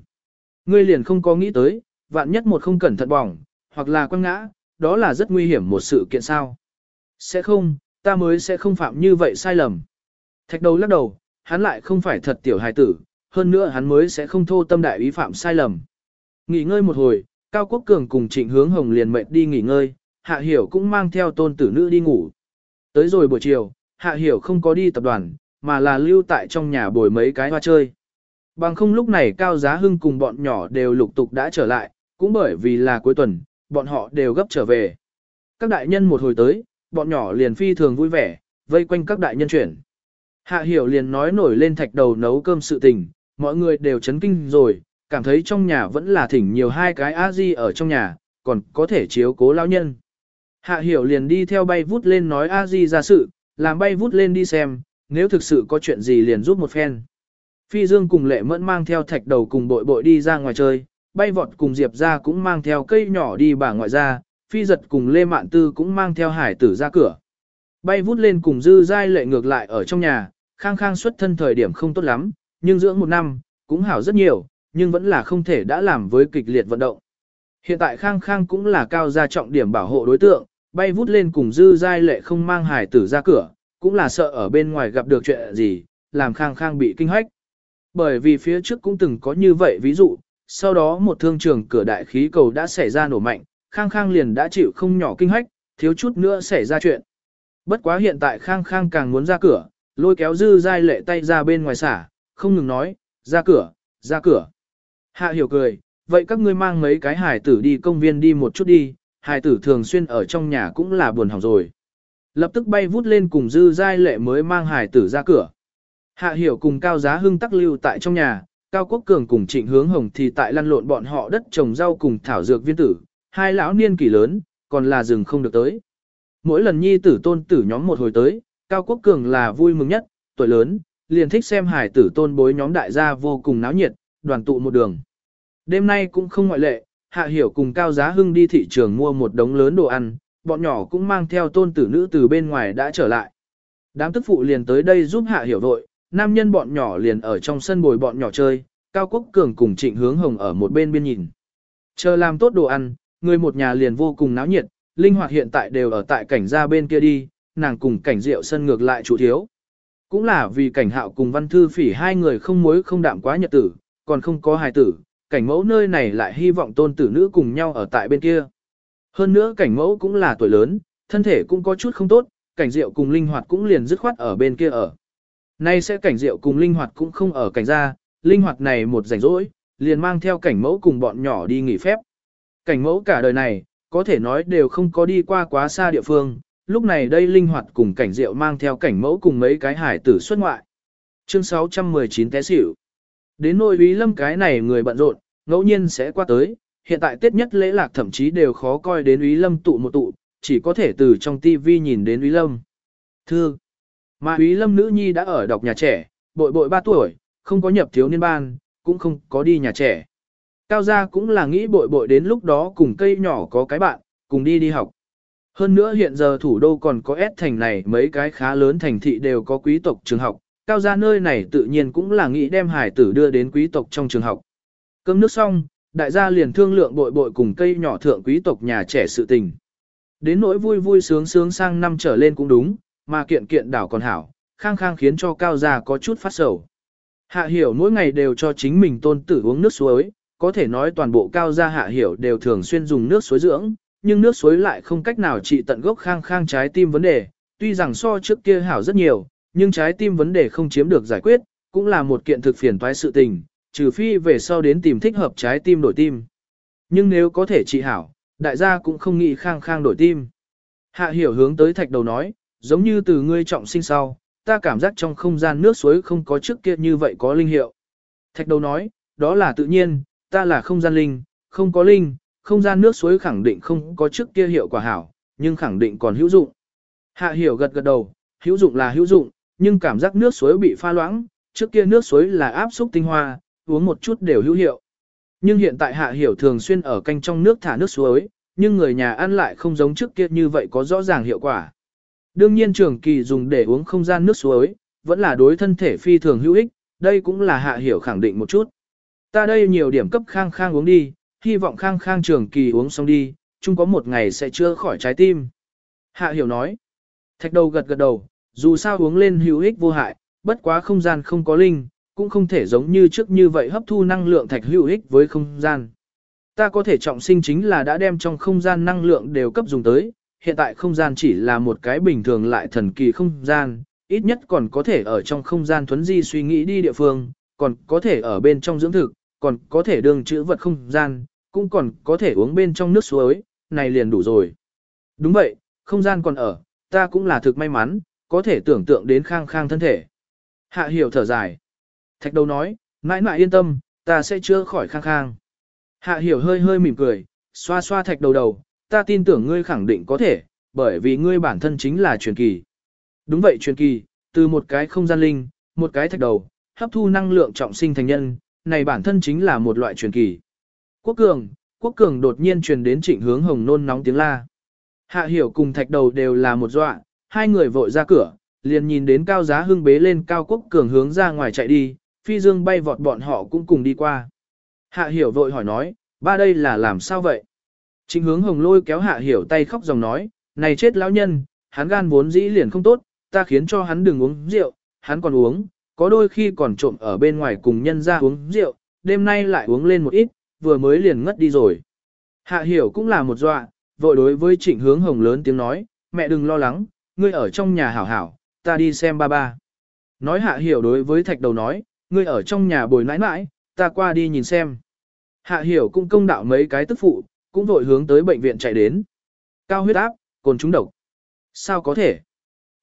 Ngươi liền không có nghĩ tới, vạn nhất một không cẩn thận bỏng, hoặc là quăng ngã, đó là rất nguy hiểm một sự kiện sao. Sẽ không, ta mới sẽ không phạm như vậy sai lầm. Thạch đầu lắc đầu, hắn lại không phải thật tiểu hài tử, hơn nữa hắn mới sẽ không thô tâm đại ý phạm sai lầm. Nghỉ ngơi một hồi, Cao Quốc Cường cùng Trịnh Hướng Hồng liền mệt đi nghỉ ngơi, Hạ Hiểu cũng mang theo tôn tử nữ đi ngủ. Tới rồi buổi chiều, Hạ Hiểu không có đi tập đoàn, mà là lưu tại trong nhà bồi mấy cái hoa chơi. Bằng không lúc này Cao Giá Hưng cùng bọn nhỏ đều lục tục đã trở lại, cũng bởi vì là cuối tuần, bọn họ đều gấp trở về. Các đại nhân một hồi tới, bọn nhỏ liền phi thường vui vẻ, vây quanh các đại nhân chuyển. Hạ Hiểu liền nói nổi lên thạch đầu nấu cơm sự tình, mọi người đều chấn kinh rồi, cảm thấy trong nhà vẫn là thỉnh nhiều hai cái a di ở trong nhà, còn có thể chiếu cố lão nhân. Hạ Hiểu liền đi theo bay vút lên nói a di ra sự, làm bay vút lên đi xem, nếu thực sự có chuyện gì liền giúp một phen. Phi Dương cùng lệ mẫn mang theo thạch đầu cùng bội bội đi ra ngoài chơi, bay vọt cùng Diệp ra cũng mang theo cây nhỏ đi bà ngoại ra, phi giật cùng Lê Mạn Tư cũng mang theo hải tử ra cửa. Bay vút lên cùng dư dai lệ ngược lại ở trong nhà, khang khang xuất thân thời điểm không tốt lắm, nhưng dưỡng một năm, cũng hảo rất nhiều, nhưng vẫn là không thể đã làm với kịch liệt vận động. Hiện tại khang khang cũng là cao gia trọng điểm bảo hộ đối tượng, bay vút lên cùng dư giai lệ không mang hải tử ra cửa, cũng là sợ ở bên ngoài gặp được chuyện gì, làm khang khang bị kinh hách. Bởi vì phía trước cũng từng có như vậy ví dụ, sau đó một thương trường cửa đại khí cầu đã xảy ra nổ mạnh, khang khang liền đã chịu không nhỏ kinh hách, thiếu chút nữa xảy ra chuyện. Bất quá hiện tại khang khang càng muốn ra cửa, lôi kéo dư giai lệ tay ra bên ngoài xả, không ngừng nói, ra cửa, ra cửa. Hạ hiểu cười, vậy các ngươi mang mấy cái hải tử đi công viên đi một chút đi, Hải tử thường xuyên ở trong nhà cũng là buồn hỏng rồi. Lập tức bay vút lên cùng dư giai lệ mới mang Hải tử ra cửa. Hạ hiểu cùng cao giá hưng tắc lưu tại trong nhà, cao quốc cường cùng trịnh hướng hồng thì tại lăn lộn bọn họ đất trồng rau cùng thảo dược viên tử, hai lão niên kỷ lớn, còn là rừng không được tới. Mỗi lần nhi tử tôn tử nhóm một hồi tới, cao quốc cường là vui mừng nhất, tuổi lớn, liền thích xem Hải tử tôn bối nhóm đại gia vô cùng náo nhiệt, đoàn tụ một đường. Đêm nay cũng không ngoại lệ, Hạ Hiểu cùng Cao Giá Hưng đi thị trường mua một đống lớn đồ ăn, bọn nhỏ cũng mang theo tôn tử nữ từ bên ngoài đã trở lại. Đám tức phụ liền tới đây giúp Hạ Hiểu vội, nam nhân bọn nhỏ liền ở trong sân bồi bọn nhỏ chơi, Cao Quốc Cường cùng Trịnh Hướng Hồng ở một bên biên nhìn. Chờ làm tốt đồ ăn, người một nhà liền vô cùng náo nhiệt, linh hoạt hiện tại đều ở tại cảnh gia bên kia đi, nàng cùng cảnh rượu sân ngược lại chủ thiếu. Cũng là vì cảnh hạo cùng văn thư phỉ hai người không mối không đạm quá nhật tử, còn không có hài tử, cảnh mẫu nơi này lại hy vọng tôn tử nữ cùng nhau ở tại bên kia. Hơn nữa cảnh mẫu cũng là tuổi lớn, thân thể cũng có chút không tốt, cảnh diệu cùng linh hoạt cũng liền dứt khoát ở bên kia ở. Nay sẽ cảnh diệu cùng linh hoạt cũng không ở cảnh gia, linh hoạt này một rảnh rỗi, liền mang theo cảnh mẫu cùng bọn nhỏ đi nghỉ phép. Cảnh mẫu cả đời này, có thể nói đều không có đi qua quá xa địa phương, lúc này đây linh hoạt cùng cảnh diệu mang theo cảnh mẫu cùng mấy cái hải tử xuất ngoại. Chương 619 té xỉu. Đến nỗi Úy Lâm cái này người bận rộn, ngẫu nhiên sẽ qua tới, hiện tại Tết nhất lễ lạc thậm chí đều khó coi đến Úy Lâm tụ một tụ, chỉ có thể từ trong TV nhìn đến Úy Lâm. Thưa, mà Úy Lâm nữ nhi đã ở đọc nhà trẻ, bội bội 3 tuổi, không có nhập thiếu niên ban, cũng không có đi nhà trẻ. Cao gia cũng là nghĩ bội bội đến lúc đó cùng cây nhỏ có cái bạn, cùng đi đi học. Hơn nữa hiện giờ thủ đô còn có S thành này mấy cái khá lớn thành thị đều có quý tộc trường học, cao gia nơi này tự nhiên cũng là nghĩ đem hải tử đưa đến quý tộc trong trường học. Cơm nước xong, đại gia liền thương lượng bội bội cùng cây nhỏ thượng quý tộc nhà trẻ sự tình. Đến nỗi vui vui sướng sướng sang năm trở lên cũng đúng, mà kiện kiện đảo còn hảo, khang khang khiến cho cao gia có chút phát sầu. Hạ hiểu mỗi ngày đều cho chính mình tôn tử uống nước suối, có thể nói toàn bộ cao gia hạ hiểu đều thường xuyên dùng nước suối dưỡng, nhưng nước suối lại không cách nào trị tận gốc khang khang trái tim vấn đề, tuy rằng so trước kia hảo rất nhiều, nhưng trái tim vấn đề không chiếm được giải quyết, cũng là một kiện thực phiền toái sự tình, trừ phi về sau đến tìm thích hợp trái tim đổi tim. Nhưng nếu có thể trị hảo, đại gia cũng không nghĩ khang khang đổi tim. Hạ hiểu hướng tới thạch đầu nói, giống như từ ngươi trọng sinh sau, ta cảm giác trong không gian nước suối không có trước kia như vậy có linh hiệu. Thạch đầu nói, đó là tự nhiên, ta là không gian linh, không có linh, không gian nước suối khẳng định không có trước kia hiệu quả hảo, nhưng khẳng định còn hữu dụng. Hạ hiểu gật gật đầu, hữu dụng là hữu dụng, nhưng cảm giác nước suối bị pha loãng, trước kia nước suối là áp xúc tinh hoa, uống một chút đều hữu hiệu. Nhưng hiện tại hạ hiểu thường xuyên ở canh trong nước thả nước suối, nhưng người nhà ăn lại không giống trước kia như vậy có rõ ràng hiệu quả. Đương nhiên trường kỳ dùng để uống không gian nước suối, vẫn là đối thân thể phi thường hữu ích, đây cũng là hạ hiểu khẳng định một chút. Ta đây nhiều điểm cấp khang khang uống đi, hy vọng khang khang trường kỳ uống xong đi, chung có một ngày sẽ chưa khỏi trái tim. Hạ hiểu nói, thạch đầu gật gật đầu, dù sao uống lên hữu ích vô hại, bất quá không gian không có linh, cũng không thể giống như trước như vậy hấp thu năng lượng thạch hữu ích với không gian. Ta có thể trọng sinh chính là đã đem trong không gian năng lượng đều cấp dùng tới, hiện tại không gian chỉ là một cái bình thường lại thần kỳ không gian, ít nhất còn có thể ở trong không gian thuấn di suy nghĩ đi địa phương, còn có thể ở bên trong dưỡng thực, còn có thể đường chữ vật không gian, cũng còn có thể uống bên trong nước suối, này liền đủ rồi. Đúng vậy, không gian còn ở, ta cũng là thực may mắn, có thể tưởng tượng đến khang khang thân thể. Hạ hiểu thở dài. Thạch đầu nói, mãi mãi yên tâm, ta sẽ chữa khỏi khang khang. Hạ hiểu hơi hơi mỉm cười, xoa xoa thạch đầu đầu, ta tin tưởng ngươi khẳng định có thể, bởi vì ngươi bản thân chính là truyền kỳ. Đúng vậy truyền kỳ, từ một cái không gian linh, một cái thạch đầu, hấp thu năng lượng trọng sinh thành nhân, này bản thân chính là một loại truyền kỳ. Quốc cường, quốc cường đột nhiên truyền đến trịnh hướng hồng nôn nóng tiếng la. Hạ hiểu cùng thạch đầu đều là một dọa, hai người vội ra cửa, liền nhìn đến cao giá hưng bế lên cao quốc cường hướng ra ngoài chạy đi, phi dương bay vọt bọn họ cũng cùng đi qua. Hạ hiểu vội hỏi nói, ba đây là làm sao vậy? Trịnh hướng hồng lôi kéo hạ hiểu tay khóc dòng nói, này chết lão nhân, hắn gan vốn dĩ liền không tốt, ta khiến cho hắn đừng uống rượu, hắn còn uống, có đôi khi còn trộm ở bên ngoài cùng nhân ra uống rượu, đêm nay lại uống lên một ít, vừa mới liền ngất đi rồi. Hạ hiểu cũng là một dọa, vội đối với trịnh hướng hồng lớn tiếng nói, mẹ đừng lo lắng, ngươi ở trong nhà hảo hảo, ta đi xem ba ba. Nói hạ hiểu đối với thạch đầu nói, ngươi ở trong nhà bồi nãi nãi, ta qua đi nhìn xem. Hạ hiểu cũng công đạo mấy cái tức phụ, cũng vội hướng tới bệnh viện chạy đến. Cao huyết áp, cồn trúng độc. Sao có thể?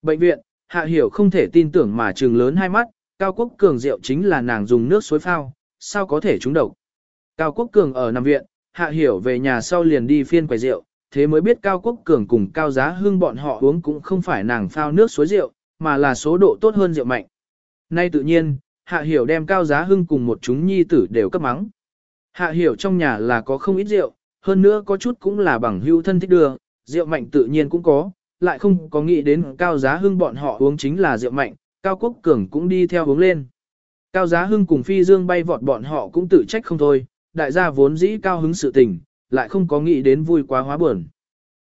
Bệnh viện, hạ hiểu không thể tin tưởng mà trừng lớn hai mắt, Cao Quốc Cường rượu chính là nàng dùng nước suối phao, sao có thể trúng độc? Cao Quốc Cường ở nằm viện, hạ hiểu về nhà sau liền đi phiên quầy rượu, thế mới biết Cao Quốc Cường cùng Cao Giá Hưng bọn họ uống cũng không phải nàng phao nước suối rượu, mà là số độ tốt hơn rượu mạnh. Nay tự nhiên, Hạ Hiểu đem Cao Giá Hưng cùng một chúng nhi tử đều cấp mắng. Hạ Hiểu trong nhà là có không ít rượu, hơn nữa có chút cũng là bằng hữu thân thích đưa, rượu mạnh tự nhiên cũng có, lại không có nghĩ đến Cao Giá Hưng bọn họ uống chính là rượu mạnh, Cao Quốc Cường cũng đi theo uống lên. Cao Giá Hưng cùng Phi Dương bay vọt bọn họ cũng tự trách không thôi, đại gia vốn dĩ cao hứng sự tình, lại không có nghĩ đến vui quá hóa buồn.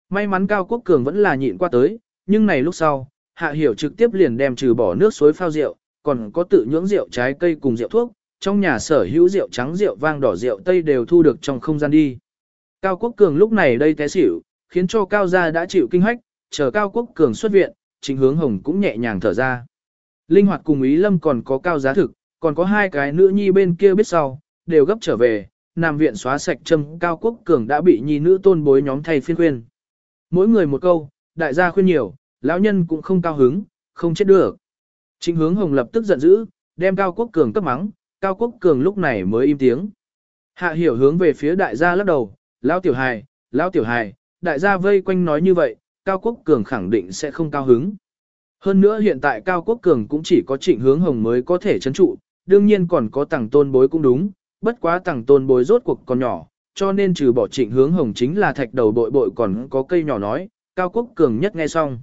May mắn Cao Quốc Cường vẫn là nhịn qua tới, nhưng này lúc sau, Hạ Hiểu trực tiếp liền đem trừ bỏ nước suối phao rượu, còn có tự nhưỡng rượu trái cây cùng rượu thuốc, trong nhà sở hữu rượu trắng rượu vang đỏ rượu tây đều thu được trong không gian đi. Cao Quốc Cường lúc này đây té xỉu, khiến cho Cao gia đã chịu kinh hách, chờ Cao Quốc Cường xuất viện, chính hướng hồng cũng nhẹ nhàng thở ra. Linh hoạt cùng Ý Lâm còn có cao giá thực, còn có hai cái nữ nhi bên kia biết sau, đều gấp trở về, Nam viện xóa sạch châm Cao Quốc Cường đã bị nhi nữ tôn bối nhóm thay phiên khuyên. Mỗi người một câu, đại gia khuyên nhiều, lão nhân cũng không cao hứng, không chết được. Trịnh hướng hồng lập tức giận dữ, đem Cao Quốc Cường cấp mắng, Cao Quốc Cường lúc này mới im tiếng. Hạ hiểu hướng về phía đại gia lắc đầu, lão tiểu hài, lão tiểu hài, đại gia vây quanh nói như vậy, Cao Quốc Cường khẳng định sẽ không cao hứng. Hơn nữa hiện tại Cao Quốc Cường cũng chỉ có trịnh hướng hồng mới có thể chấn trụ, đương nhiên còn có tàng tôn bối cũng đúng, bất quá tàng tôn bối rốt cuộc còn nhỏ, cho nên trừ bỏ trịnh hướng hồng chính là thạch đầu bội bội còn có cây nhỏ nói, Cao Quốc Cường nhất nghe xong.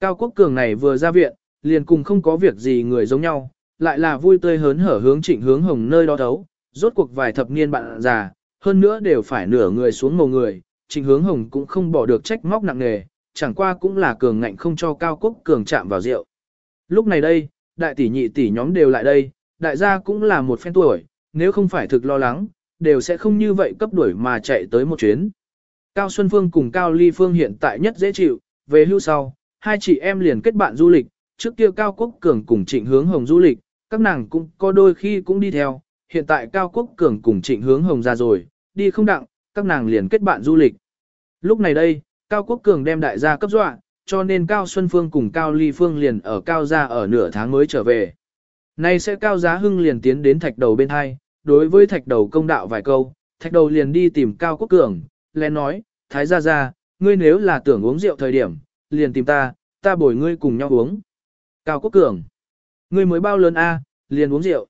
Cao Quốc Cường này vừa ra viện, liền cùng không có việc gì người giống nhau, lại là vui tươi hớn hở hướng trịnh hướng hồng nơi đó đấu, rốt cuộc vài thập niên bạn già, hơn nữa đều phải nửa người xuống màu người, trịnh hướng hồng cũng không bỏ được trách móc nặng nề, chẳng qua cũng là cường ngạnh không cho Cao Quốc Cường chạm vào rượu. Lúc này đây, đại tỷ nhị tỷ nhóm đều lại đây, đại gia cũng là một phen tuổi, nếu không phải thực lo lắng, đều sẽ không như vậy cấp đuổi mà chạy tới một chuyến. Cao Xuân Phương cùng Cao Ly Phương hiện tại nhất dễ chịu, về hưu sau, hai chị em liền kết bạn du lịch, trước kia Cao Quốc Cường cùng Trịnh Hướng Hồng du lịch, các nàng cũng có đôi khi cũng đi theo, hiện tại Cao Quốc Cường cùng Trịnh Hướng Hồng ra rồi, đi không đặng, các nàng liền kết bạn du lịch. Lúc này đây, Cao Quốc Cường đem đại gia cấp dọa, cho nên Cao Xuân Phương cùng Cao Ly Phương liền ở Cao gia ở nửa tháng mới trở về. Nay sẽ Cao Giá Hưng liền tiến đến thạch đầu bên hai, đối với thạch đầu công đạo vài câu, thạch đầu liền đi tìm Cao Quốc Cường, lén nói, Thái gia gia, ngươi nếu là tưởng uống rượu thời điểm, liền tìm ta, ta bồi ngươi cùng nhau uống. Cao Quốc Cường, ngươi mới bao lớn a, liền uống rượu.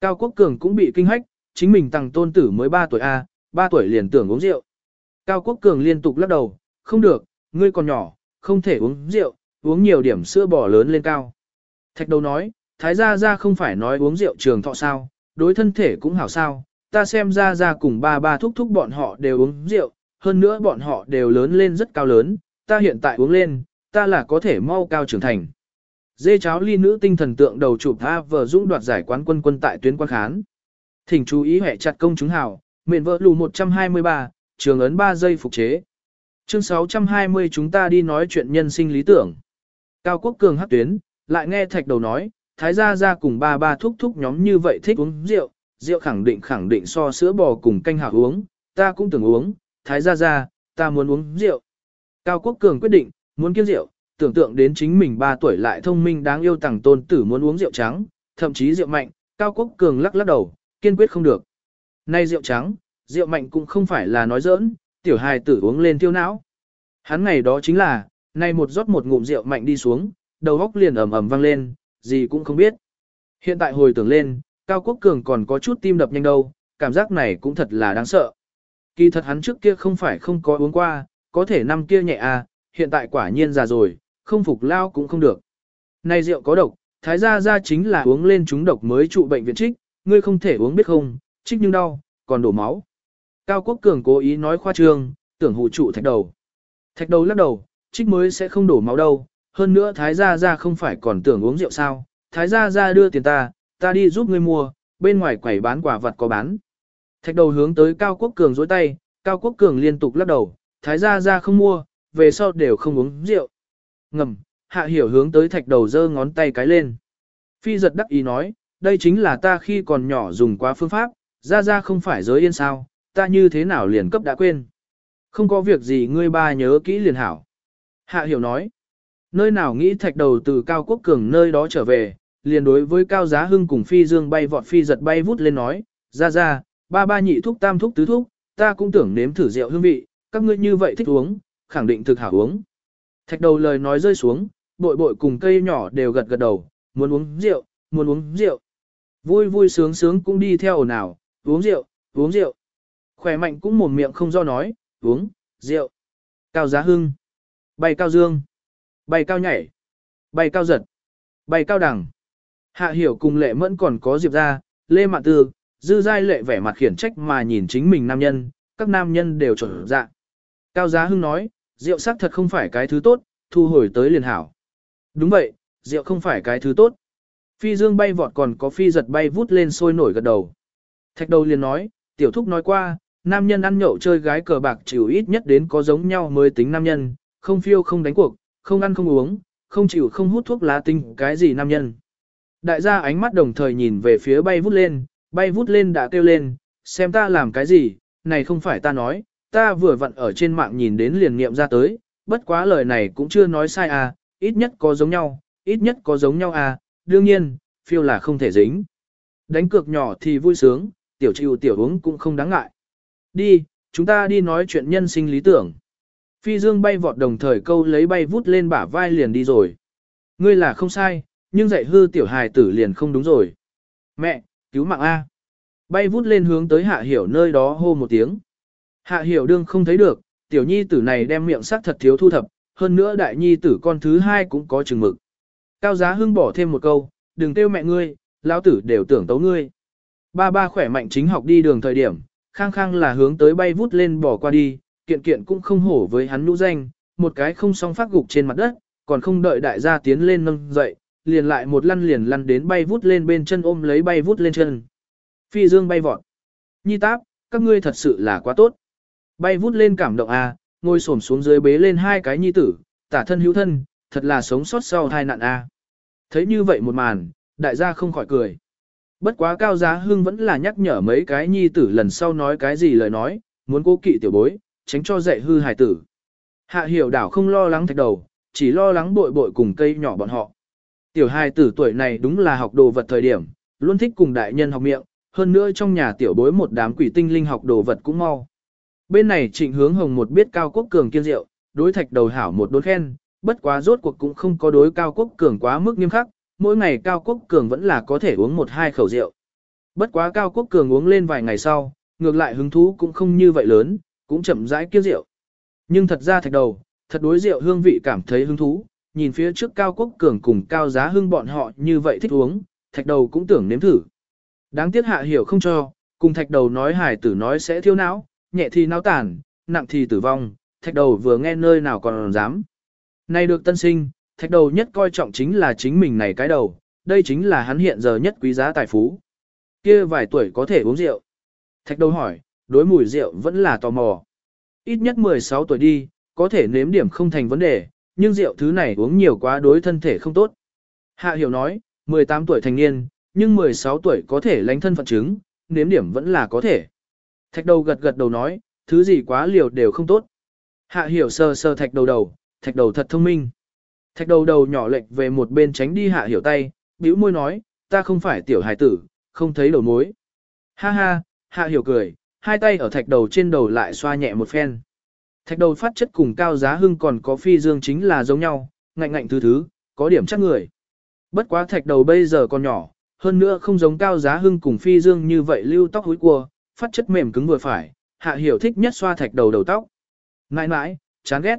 Cao Quốc Cường cũng bị kinh hách, chính mình tăng tôn tử mới 3 tuổi a, 3 tuổi liền tưởng uống rượu. Cao Quốc Cường liên tục lắc đầu, không được, ngươi còn nhỏ, không thể uống rượu, uống nhiều điểm sữa bò lớn lên cao. Thạch đầu nói, thái gia gia không phải nói uống rượu trường thọ sao, đối thân thể cũng hảo sao, ta xem ra ra cùng ba ba thúc thúc bọn họ đều uống rượu, hơn nữa bọn họ đều lớn lên rất cao lớn, ta hiện tại uống lên, ta là có thể mau cao trưởng thành. Dê cháo ly nữ tinh thần tượng đầu chụp A vờ dũng đoạt giải quán quân quân tại tuyến quan khán. Thỉnh chú ý hệ chặt công chúng hảo, mền vợ lù 123, trường ấn 3 giây phục chế. Chương 620 chúng ta đi nói chuyện nhân sinh lý tưởng. Cao Quốc Cường hát tuyến, lại nghe thạch đầu nói, thái gia gia cùng ba ba thúc thúc nhóm như vậy thích uống rượu, rượu khẳng định khẳng định so sữa bò cùng canh hạ uống, ta cũng từng uống, thái gia gia, ta muốn uống rượu. Cao Quốc Cường quyết định, muốn kiếm rượu, tưởng tượng đến chính mình 3 tuổi lại thông minh đáng yêu tàng tôn tử muốn uống rượu trắng, thậm chí rượu mạnh, Cao Quốc Cường lắc lắc đầu, kiên quyết không được. Nay rượu trắng, rượu mạnh cũng không phải là nói giỡn, tiểu hài tử uống lên tiêu não. Hắn ngày đó chính là, nay một rót một ngụm rượu mạnh đi xuống, đầu óc liền ầm ầm vang lên, gì cũng không biết. Hiện tại hồi tưởng lên, Cao Quốc Cường còn có chút tim đập nhanh đâu, cảm giác này cũng thật là đáng sợ. Kỳ thật hắn trước kia không phải không có uống qua, có thể năm kia nhẹ à, hiện tại quả nhiên già rồi, không phục lao cũng không được. Này rượu có độc, thái gia gia chính là uống lên chúng độc mới trụ bệnh viện trích, ngươi không thể uống biết không, trích nhưng đau, còn đổ máu. Cao Quốc Cường cố ý nói khoa trương, tưởng hụ trụ thạch đầu. Thạch đầu lắc đầu, trích mới sẽ không đổ máu đâu, hơn nữa thái gia gia không phải còn tưởng uống rượu sao, thái gia gia đưa tiền ta, ta đi giúp ngươi mua, bên ngoài quầy bán quả vật có bán. Thạch đầu hướng tới Cao Quốc Cường dối tay, Cao Quốc Cường liên tục lắc đầu, thái gia gia không mua, về sau đều không uống rượu. Ngầm, hạ hiểu hướng tới thạch đầu giơ ngón tay cái lên. Phi giật đắc ý nói, đây chính là ta khi còn nhỏ dùng quá phương pháp, gia gia không phải giới yên sao, ta như thế nào liền cấp đã quên. Không có việc gì ngươi ba nhớ kỹ liền hảo. Hạ hiểu nói, nơi nào nghĩ thạch đầu từ cao quốc cường nơi đó trở về, liền đối với cao giá hưng cùng phi dương bay vọt phi giật bay vút lên nói, ra ra, ba ba nhị thúc tam thúc tứ thúc, ta cũng tưởng nếm thử rượu hương vị, các ngươi như vậy thích uống, khẳng định thực hảo uống. Thạch đầu lời nói rơi xuống, bội bội cùng cây nhỏ đều gật gật đầu, muốn uống rượu, muốn uống rượu. Vui vui sướng sướng cũng đi theo ồn ào, uống rượu, uống rượu. Khỏe mạnh cũng mồm miệng không do nói, uống, rượu. Cao giá hưng, bay cao dương, bay cao nhảy, bay cao giật, bay cao đẳng. Hạ hiểu cùng lệ mẫn còn có diệp ra, lê mạn tư, dư giai lệ vẻ mặt khiển trách mà nhìn chính mình nam nhân, các nam nhân đều trở dạ. Cao giá hưng nói, rượu sắc thật không phải cái thứ tốt, thu hồi tới liền hảo. Đúng vậy, rượu không phải cái thứ tốt. Phi dương bay vọt còn có phi giật bay vút lên sôi nổi gật đầu. Thạch đầu liền nói, tiểu thúc nói qua, nam nhân ăn nhậu chơi gái cờ bạc chịu ít nhất đến có giống nhau mới tính nam nhân, không phiêu không đánh cuộc, không ăn không uống, không chịu không hút thuốc lá tinh cái gì nam nhân. Đại gia ánh mắt đồng thời nhìn về phía bay vút lên, bay vút lên đã kêu lên, xem ta làm cái gì, này không phải ta nói, ta vừa vặn ở trên mạng nhìn đến liền nghiệm ra tới, bất quá lời này cũng chưa nói sai à, ít nhất có giống nhau, ít nhất có giống nhau à, đương nhiên, phiêu là không thể dính. Đánh cược nhỏ thì vui sướng, tiểu chịu tiểu uống cũng không đáng ngại. Đi, chúng ta đi nói chuyện nhân sinh lý tưởng. Phi dương bay vọt đồng thời câu lấy bay vút lên bả vai liền đi rồi. Ngươi là không sai, nhưng dạy hư tiểu hài tử liền không đúng rồi. Mẹ, cứu mạng A. Bay vút lên hướng tới hạ hiểu nơi đó hô một tiếng. Hạ hiểu đương không thấy được, tiểu nhi tử này đem miệng sắc thật thiếu thu thập, hơn nữa đại nhi tử con thứ hai cũng có chừng mực. Cao giá hưng bỏ thêm một câu, đừng kêu mẹ ngươi, lão tử đều tưởng tấu ngươi. Ba ba khỏe mạnh chính học đi đường thời điểm, khang khang là hướng tới bay vút lên bỏ qua đi, kiện kiện cũng không hổ với hắn nhũ danh, một cái không song phát gục trên mặt đất, còn không đợi đại gia tiến lên nâng dậy, liền lại một lăn liền lăn đến bay vút lên bên chân ôm lấy bay vút lên chân. Phi dương bay vọt. Nhi táp, các ngươi thật sự là quá tốt. Bay vút lên cảm động a, ngồi xổm xuống dưới bế lên hai cái nhi tử, tả thân hữu thân, thật là sống sót sau tai nạn a. Thấy như vậy một màn, đại gia không khỏi cười. Bất quá cao giá hưng vẫn là nhắc nhở mấy cái nhi tử lần sau nói cái gì lời nói, muốn cố kỵ tiểu bối, tránh cho dạy hư hài tử. Hạ hiểu đảo không lo lắng thạch đầu, chỉ lo lắng bội bội cùng cây nhỏ bọn họ. Tiểu hài tử tuổi này đúng là học đồ vật thời điểm, luôn thích cùng đại nhân học miệng, hơn nữa trong nhà tiểu bối một đám quỷ tinh linh học đồ vật cũng mau. Bên này trịnh hướng hồng một biết cao quốc cường kiên rượu, đối thạch đầu hảo một đốn khen, bất quá rốt cuộc cũng không có đối cao quốc cường quá mức nghiêm khắc, mỗi ngày cao quốc cường vẫn là có thể uống một hai khẩu rượu. Bất quá cao quốc cường uống lên vài ngày sau, ngược lại hứng thú cũng không như vậy lớn, cũng chậm rãi kia rượu. Nhưng thật ra thạch đầu, thật đối rượu hương vị cảm thấy hứng thú, nhìn phía trước cao quốc cường cùng cao giá hưng bọn họ như vậy thích uống, thạch đầu cũng tưởng nếm thử. Đáng tiếc hạ hiểu không cho, cùng thạch đầu nói hải tử nói sẽ thiêu não, nhẹ thì não tàn, nặng thì tử vong, thạch đầu vừa nghe nơi nào còn dám. nay được tân sinh, thạch đầu nhất coi trọng chính là chính mình này cái đầu, đây chính là hắn hiện giờ nhất quý giá tài phú. Kia vài tuổi có thể uống rượu. Thạch đầu hỏi, đối mùi rượu vẫn là tò mò. Ít nhất 16 tuổi đi, có thể nếm điểm không thành vấn đề, nhưng rượu thứ này uống nhiều quá đối thân thể không tốt. Hạ hiểu nói, 18 tuổi thành niên, nhưng 16 tuổi có thể lánh thân phận chứng, nếm điểm vẫn là có thể. Thạch đầu gật gật đầu nói, thứ gì quá liều đều không tốt. Hạ hiểu sơ sơ thạch đầu đầu, thạch đầu thật thông minh. Thạch đầu đầu nhỏ lệch về một bên tránh đi hạ hiểu tay, bĩu môi nói, ta không phải tiểu hài tử, không thấy đầu mối. Ha ha, hạ hiểu cười, hai tay ở thạch đầu trên đầu lại xoa nhẹ một phen. Thạch đầu phát chất cùng cao giá hưng còn có phi dương chính là giống nhau, ngạnh ngạnh thứ thứ, có điểm chắc người. Bất quá thạch đầu bây giờ còn nhỏ, hơn nữa không giống cao giá hưng cùng phi dương như vậy lưu tóc húi cua, phát chất mềm cứng vừa phải, hạ hiểu thích nhất xoa thạch đầu đầu tóc. Nãi nãi, chán ghét.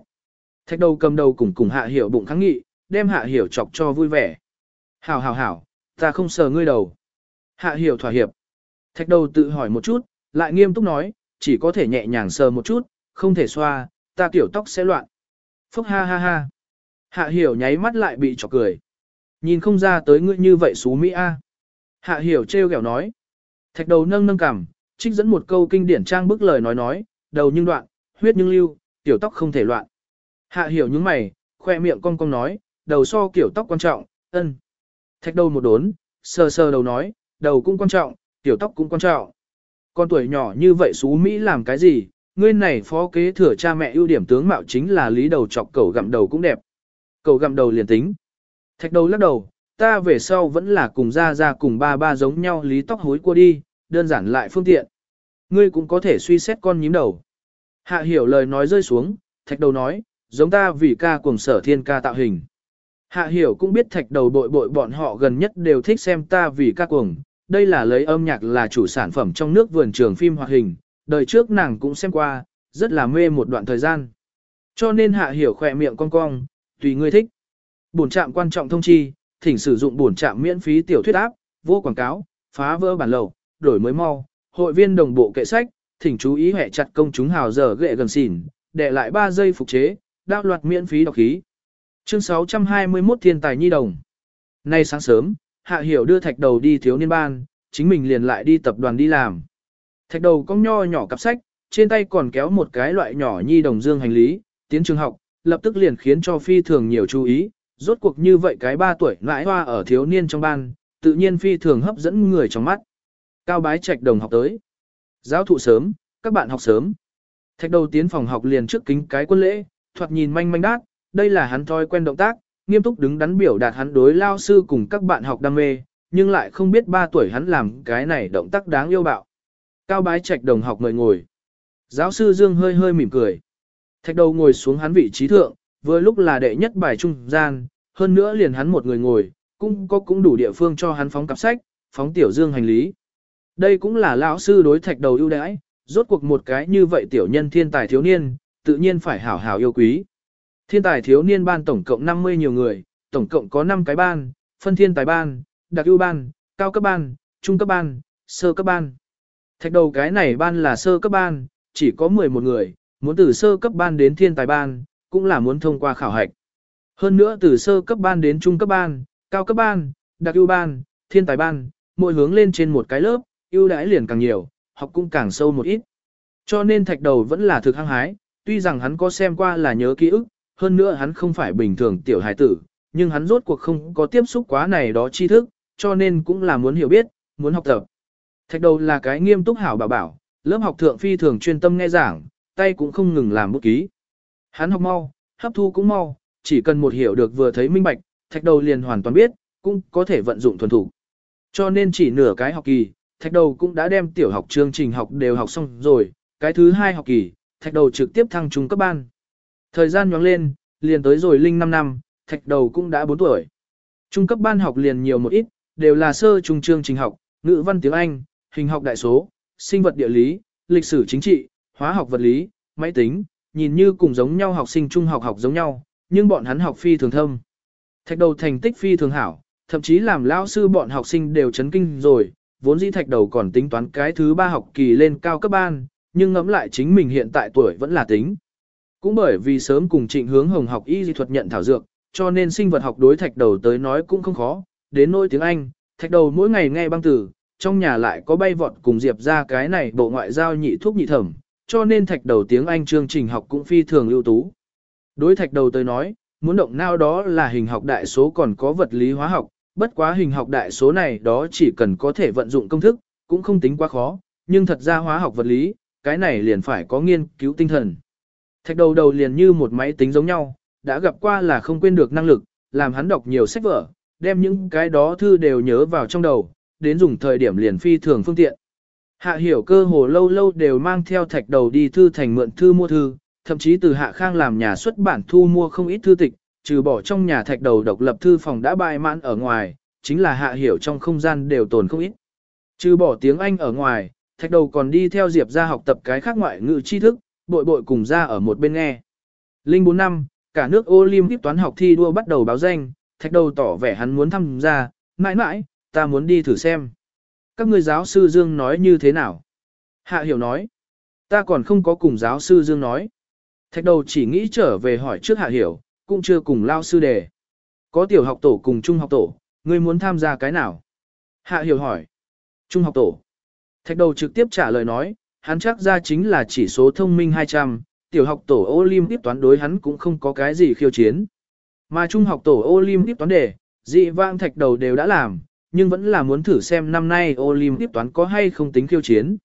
Thạch đầu cầm đầu cùng cùng hạ hiểu bụng kháng nghị, đem hạ hiểu chọc cho vui vẻ. Hảo hảo hảo, ta không sờ ngươi đầu. Hạ hiểu thỏa hiệp. Thạch đầu tự hỏi một chút, lại nghiêm túc nói, chỉ có thể nhẹ nhàng sờ một chút, không thể xoa, ta tiểu tóc sẽ loạn. Phúc ha ha ha. Hạ hiểu nháy mắt lại bị chọc cười. Nhìn không ra tới ngươi như vậy xú Mỹ A. Hạ hiểu trêu ghẹo nói. Thạch đầu nâng nâng cằm, trích dẫn một câu kinh điển trang bức lời nói nói, đầu nhưng đoạn, huyết nhưng lưu, tiểu tóc không thể loạn. Hạ hiểu những mày, khoe miệng cong cong nói, đầu so kiểu tóc quan trọng, ân. Thạch đầu một đốn, sờ sờ đầu nói, đầu cũng quan trọng, tiểu tóc cũng quan trọng. Con tuổi nhỏ như vậy xú Mỹ làm cái gì, ngươi này phó kế thừa cha mẹ ưu điểm tướng mạo chính là lý đầu chọc cầu gặm đầu cũng đẹp. Cầu gặm đầu liền tính. Thạch đầu lắc đầu, ta về sau vẫn là cùng ra ra cùng ba ba giống nhau lý tóc hối qua đi, đơn giản lại phương tiện. Ngươi cũng có thể suy xét con nhím đầu. Hạ hiểu lời nói rơi xuống, thạch đầu nói, giống ta vì ca cùng sở thiên ca tạo hình. Hạ hiểu cũng biết thạch đầu bội bội bọn họ gần nhất đều thích xem ta vì ca cuồng, đây là lấy âm nhạc là chủ sản phẩm trong nước vườn trường phim hoạt hình, đời trước nàng cũng xem qua, rất là mê một đoạn thời gian. Cho nên hạ hiểu khỏe miệng cong cong, tùy ngươi thích. Bổn trạm quan trọng thông chi, thỉnh sử dụng bổn trạm miễn phí tiểu thuyết áp, vô quảng cáo, phá vỡ bản lầu, đổi mới mau, hội viên đồng bộ kệ sách, thỉnh chú ý hệ chặt công chúng hào giờ ghệ gần xỉn, để lại 3 giây phục chế, đạo loạt miễn phí đọc khí. Chương 621 Thiên tài nhi đồng. Nay sáng sớm, Hạ Hiểu đưa thạch đầu đi thiếu niên ban, chính mình liền lại đi tập đoàn đi làm. Thạch đầu cong nho nhỏ cặp sách, trên tay còn kéo một cái loại nhỏ nhi đồng dương hành lý, tiến trường học, lập tức liền khiến cho phi thường nhiều chú ý, rốt cuộc như vậy cái ba tuổi nãi hoa ở thiếu niên trong ban, tự nhiên phi thường hấp dẫn người trong mắt. Cao bái trạch đồng học tới. Giáo thụ sớm, các bạn học sớm. Thạch đầu tiến phòng học liền trước kính cái quân lễ, thoạt nhìn manh manh đát, đây là hắn thói quen động tác, nghiêm túc đứng đắn biểu đạt hắn đối lao sư cùng các bạn học đam mê, nhưng lại không biết ba tuổi hắn làm cái này động tác đáng yêu bạo. Cao bái trạch đồng học mời ngồi. Giáo sư Dương hơi hơi mỉm cười. Thạch đầu ngồi xuống hắn vị trí thượng, vừa lúc là đệ nhất bài trung gian, hơn nữa liền hắn một người ngồi, cũng có cũng đủ địa phương cho hắn phóng cặp sách, phóng tiểu dương hành lý. Đây cũng là lão sư đối thạch đầu ưu đãi, rốt cuộc một cái như vậy tiểu nhân thiên tài thiếu niên, tự nhiên phải hảo hảo yêu quý. Thiên tài thiếu niên ban tổng cộng 50 nhiều người, tổng cộng có 5 cái ban, phân thiên tài ban, đặc ưu ban, cao cấp ban, trung cấp ban, sơ cấp ban. Thạch đầu cái này ban là sơ cấp ban, chỉ có 11 người, muốn từ sơ cấp ban đến thiên tài ban, cũng là muốn thông qua khảo hạch. Hơn nữa từ sơ cấp ban đến trung cấp ban, cao cấp ban, đặc ưu ban, thiên tài ban, mỗi hướng lên trên một cái lớp, ưu đãi liền càng nhiều, học cũng càng sâu một ít. Cho nên thạch đầu vẫn là thực hăng hái, tuy rằng hắn có xem qua là nhớ ký ức, hơn nữa hắn không phải bình thường tiểu hài tử, nhưng hắn rốt cuộc không có tiếp xúc quá này đó tri thức, cho nên cũng là muốn hiểu biết, muốn học tập. Thạch đầu là cái nghiêm túc hảo bảo bảo, lớp học thượng phi thường chuyên tâm nghe giảng, tay cũng không ngừng làm bút ký. Hắn học mau, hấp thu cũng mau, chỉ cần một hiểu được vừa thấy minh bạch, thạch đầu liền hoàn toàn biết, cũng có thể vận dụng thuần thủ. Cho nên chỉ nửa cái học kỳ, thạch đầu cũng đã đem tiểu học chương trình học đều học xong rồi, cái thứ hai học kỳ, thạch đầu trực tiếp thăng trung cấp ban. Thời gian nhoáng lên, liền tới rồi linh 5 năm, thạch đầu cũng đã 4 tuổi. Trung cấp ban học liền nhiều một ít, đều là sơ trung chương trình học, ngữ văn tiếng Anh, hình học đại số, sinh vật địa lý, lịch sử chính trị, hóa học vật lý, máy tính, nhìn như cùng giống nhau học sinh trung học học giống nhau, nhưng bọn hắn học phi thường thâm. Thạch đầu thành tích phi thường hảo, thậm chí làm lao sư bọn học sinh đều chấn kinh rồi, vốn dĩ thạch đầu còn tính toán cái thứ ba học kỳ lên cao cấp ban, nhưng ngẫm lại chính mình hiện tại tuổi vẫn là tính. Cũng bởi vì sớm cùng trịnh hướng hồng học y dị thuật nhận thảo dược, cho nên sinh vật học đối thạch đầu tới nói cũng không khó, đến nỗi tiếng Anh, thạch đầu mỗi ngày nghe băng từ, trong nhà lại có bay vọt cùng Diệp ra cái này bộ ngoại giao nhị thuốc nhị thẩm, cho nên thạch đầu tiếng Anh chương trình học cũng phi thường ưu tú. Đối thạch đầu tới nói, muốn động nào đó là hình học đại số còn có vật lý hóa học, bất quá hình học đại số này đó chỉ cần có thể vận dụng công thức, cũng không tính quá khó, nhưng thật ra hóa học vật lý, cái này liền phải có nghiên cứu tinh thần. Thạch đầu đầu liền như một máy tính giống nhau, đã gặp qua là không quên được năng lực, làm hắn đọc nhiều sách vở, đem những cái đó thư đều nhớ vào trong đầu, đến dùng thời điểm liền phi thường phương tiện. Hạ hiểu cơ hồ lâu lâu đều mang theo thạch đầu đi thư thành mượn thư mua thư, thậm chí từ hạ khang làm nhà xuất bản thu mua không ít thư tịch, trừ bỏ trong nhà thạch đầu độc lập thư phòng đã bài mãn ở ngoài, chính là hạ hiểu trong không gian đều tồn không ít. Trừ bỏ tiếng Anh ở ngoài, thạch đầu còn đi theo Diệp ra học tập cái khác ngoại ngữ tri thức, bội bội cùng ra ở một bên nghe. Linh 4 năm, cả nước Olympic toán học thi đua bắt đầu báo danh, thạch đầu tỏ vẻ hắn muốn tham gia, mãi mãi, ta muốn đi thử xem. Các người giáo sư Dương nói như thế nào? Hạ hiểu nói, ta còn không có cùng giáo sư Dương nói. Thạch đầu chỉ nghĩ trở về hỏi trước hạ hiểu, cũng chưa cùng lao sư đề. Có tiểu học tổ cùng trung học tổ, ngươi muốn tham gia cái nào? Hạ hiểu hỏi. Trung học tổ. Thạch đầu trực tiếp trả lời nói, hắn chắc ra chính là chỉ số thông minh 200, tiểu học tổ Olympic toán đối hắn cũng không có cái gì khiêu chiến. Mà trung học tổ Olympic toán đề, dị vang thạch đầu đều đã làm, nhưng vẫn là muốn thử xem năm nay Olympic toán có hay không tính khiêu chiến.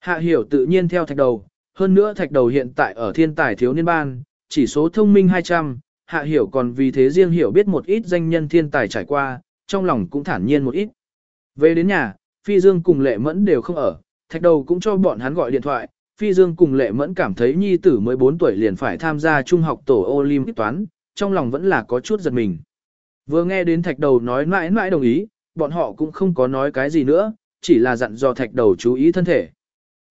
Hạ hiểu tự nhiên theo thạch đầu, hơn nữa thạch đầu hiện tại ở thiên tài thiếu niên ban, chỉ số thông minh 200, hạ hiểu còn vì thế riêng hiểu biết một ít danh nhân thiên tài trải qua, trong lòng cũng thản nhiên một ít. Về đến nhà, Phi Dương cùng Lệ Mẫn đều không ở, thạch đầu cũng cho bọn hắn gọi điện thoại, Phi Dương cùng Lệ Mẫn cảm thấy nhi tử mới 4 tuổi liền phải tham gia trung học tổ Olympic toán, trong lòng vẫn là có chút giật mình. Vừa nghe đến thạch đầu nói mãi mãi đồng ý, bọn họ cũng không có nói cái gì nữa, chỉ là dặn dò thạch đầu chú ý thân thể.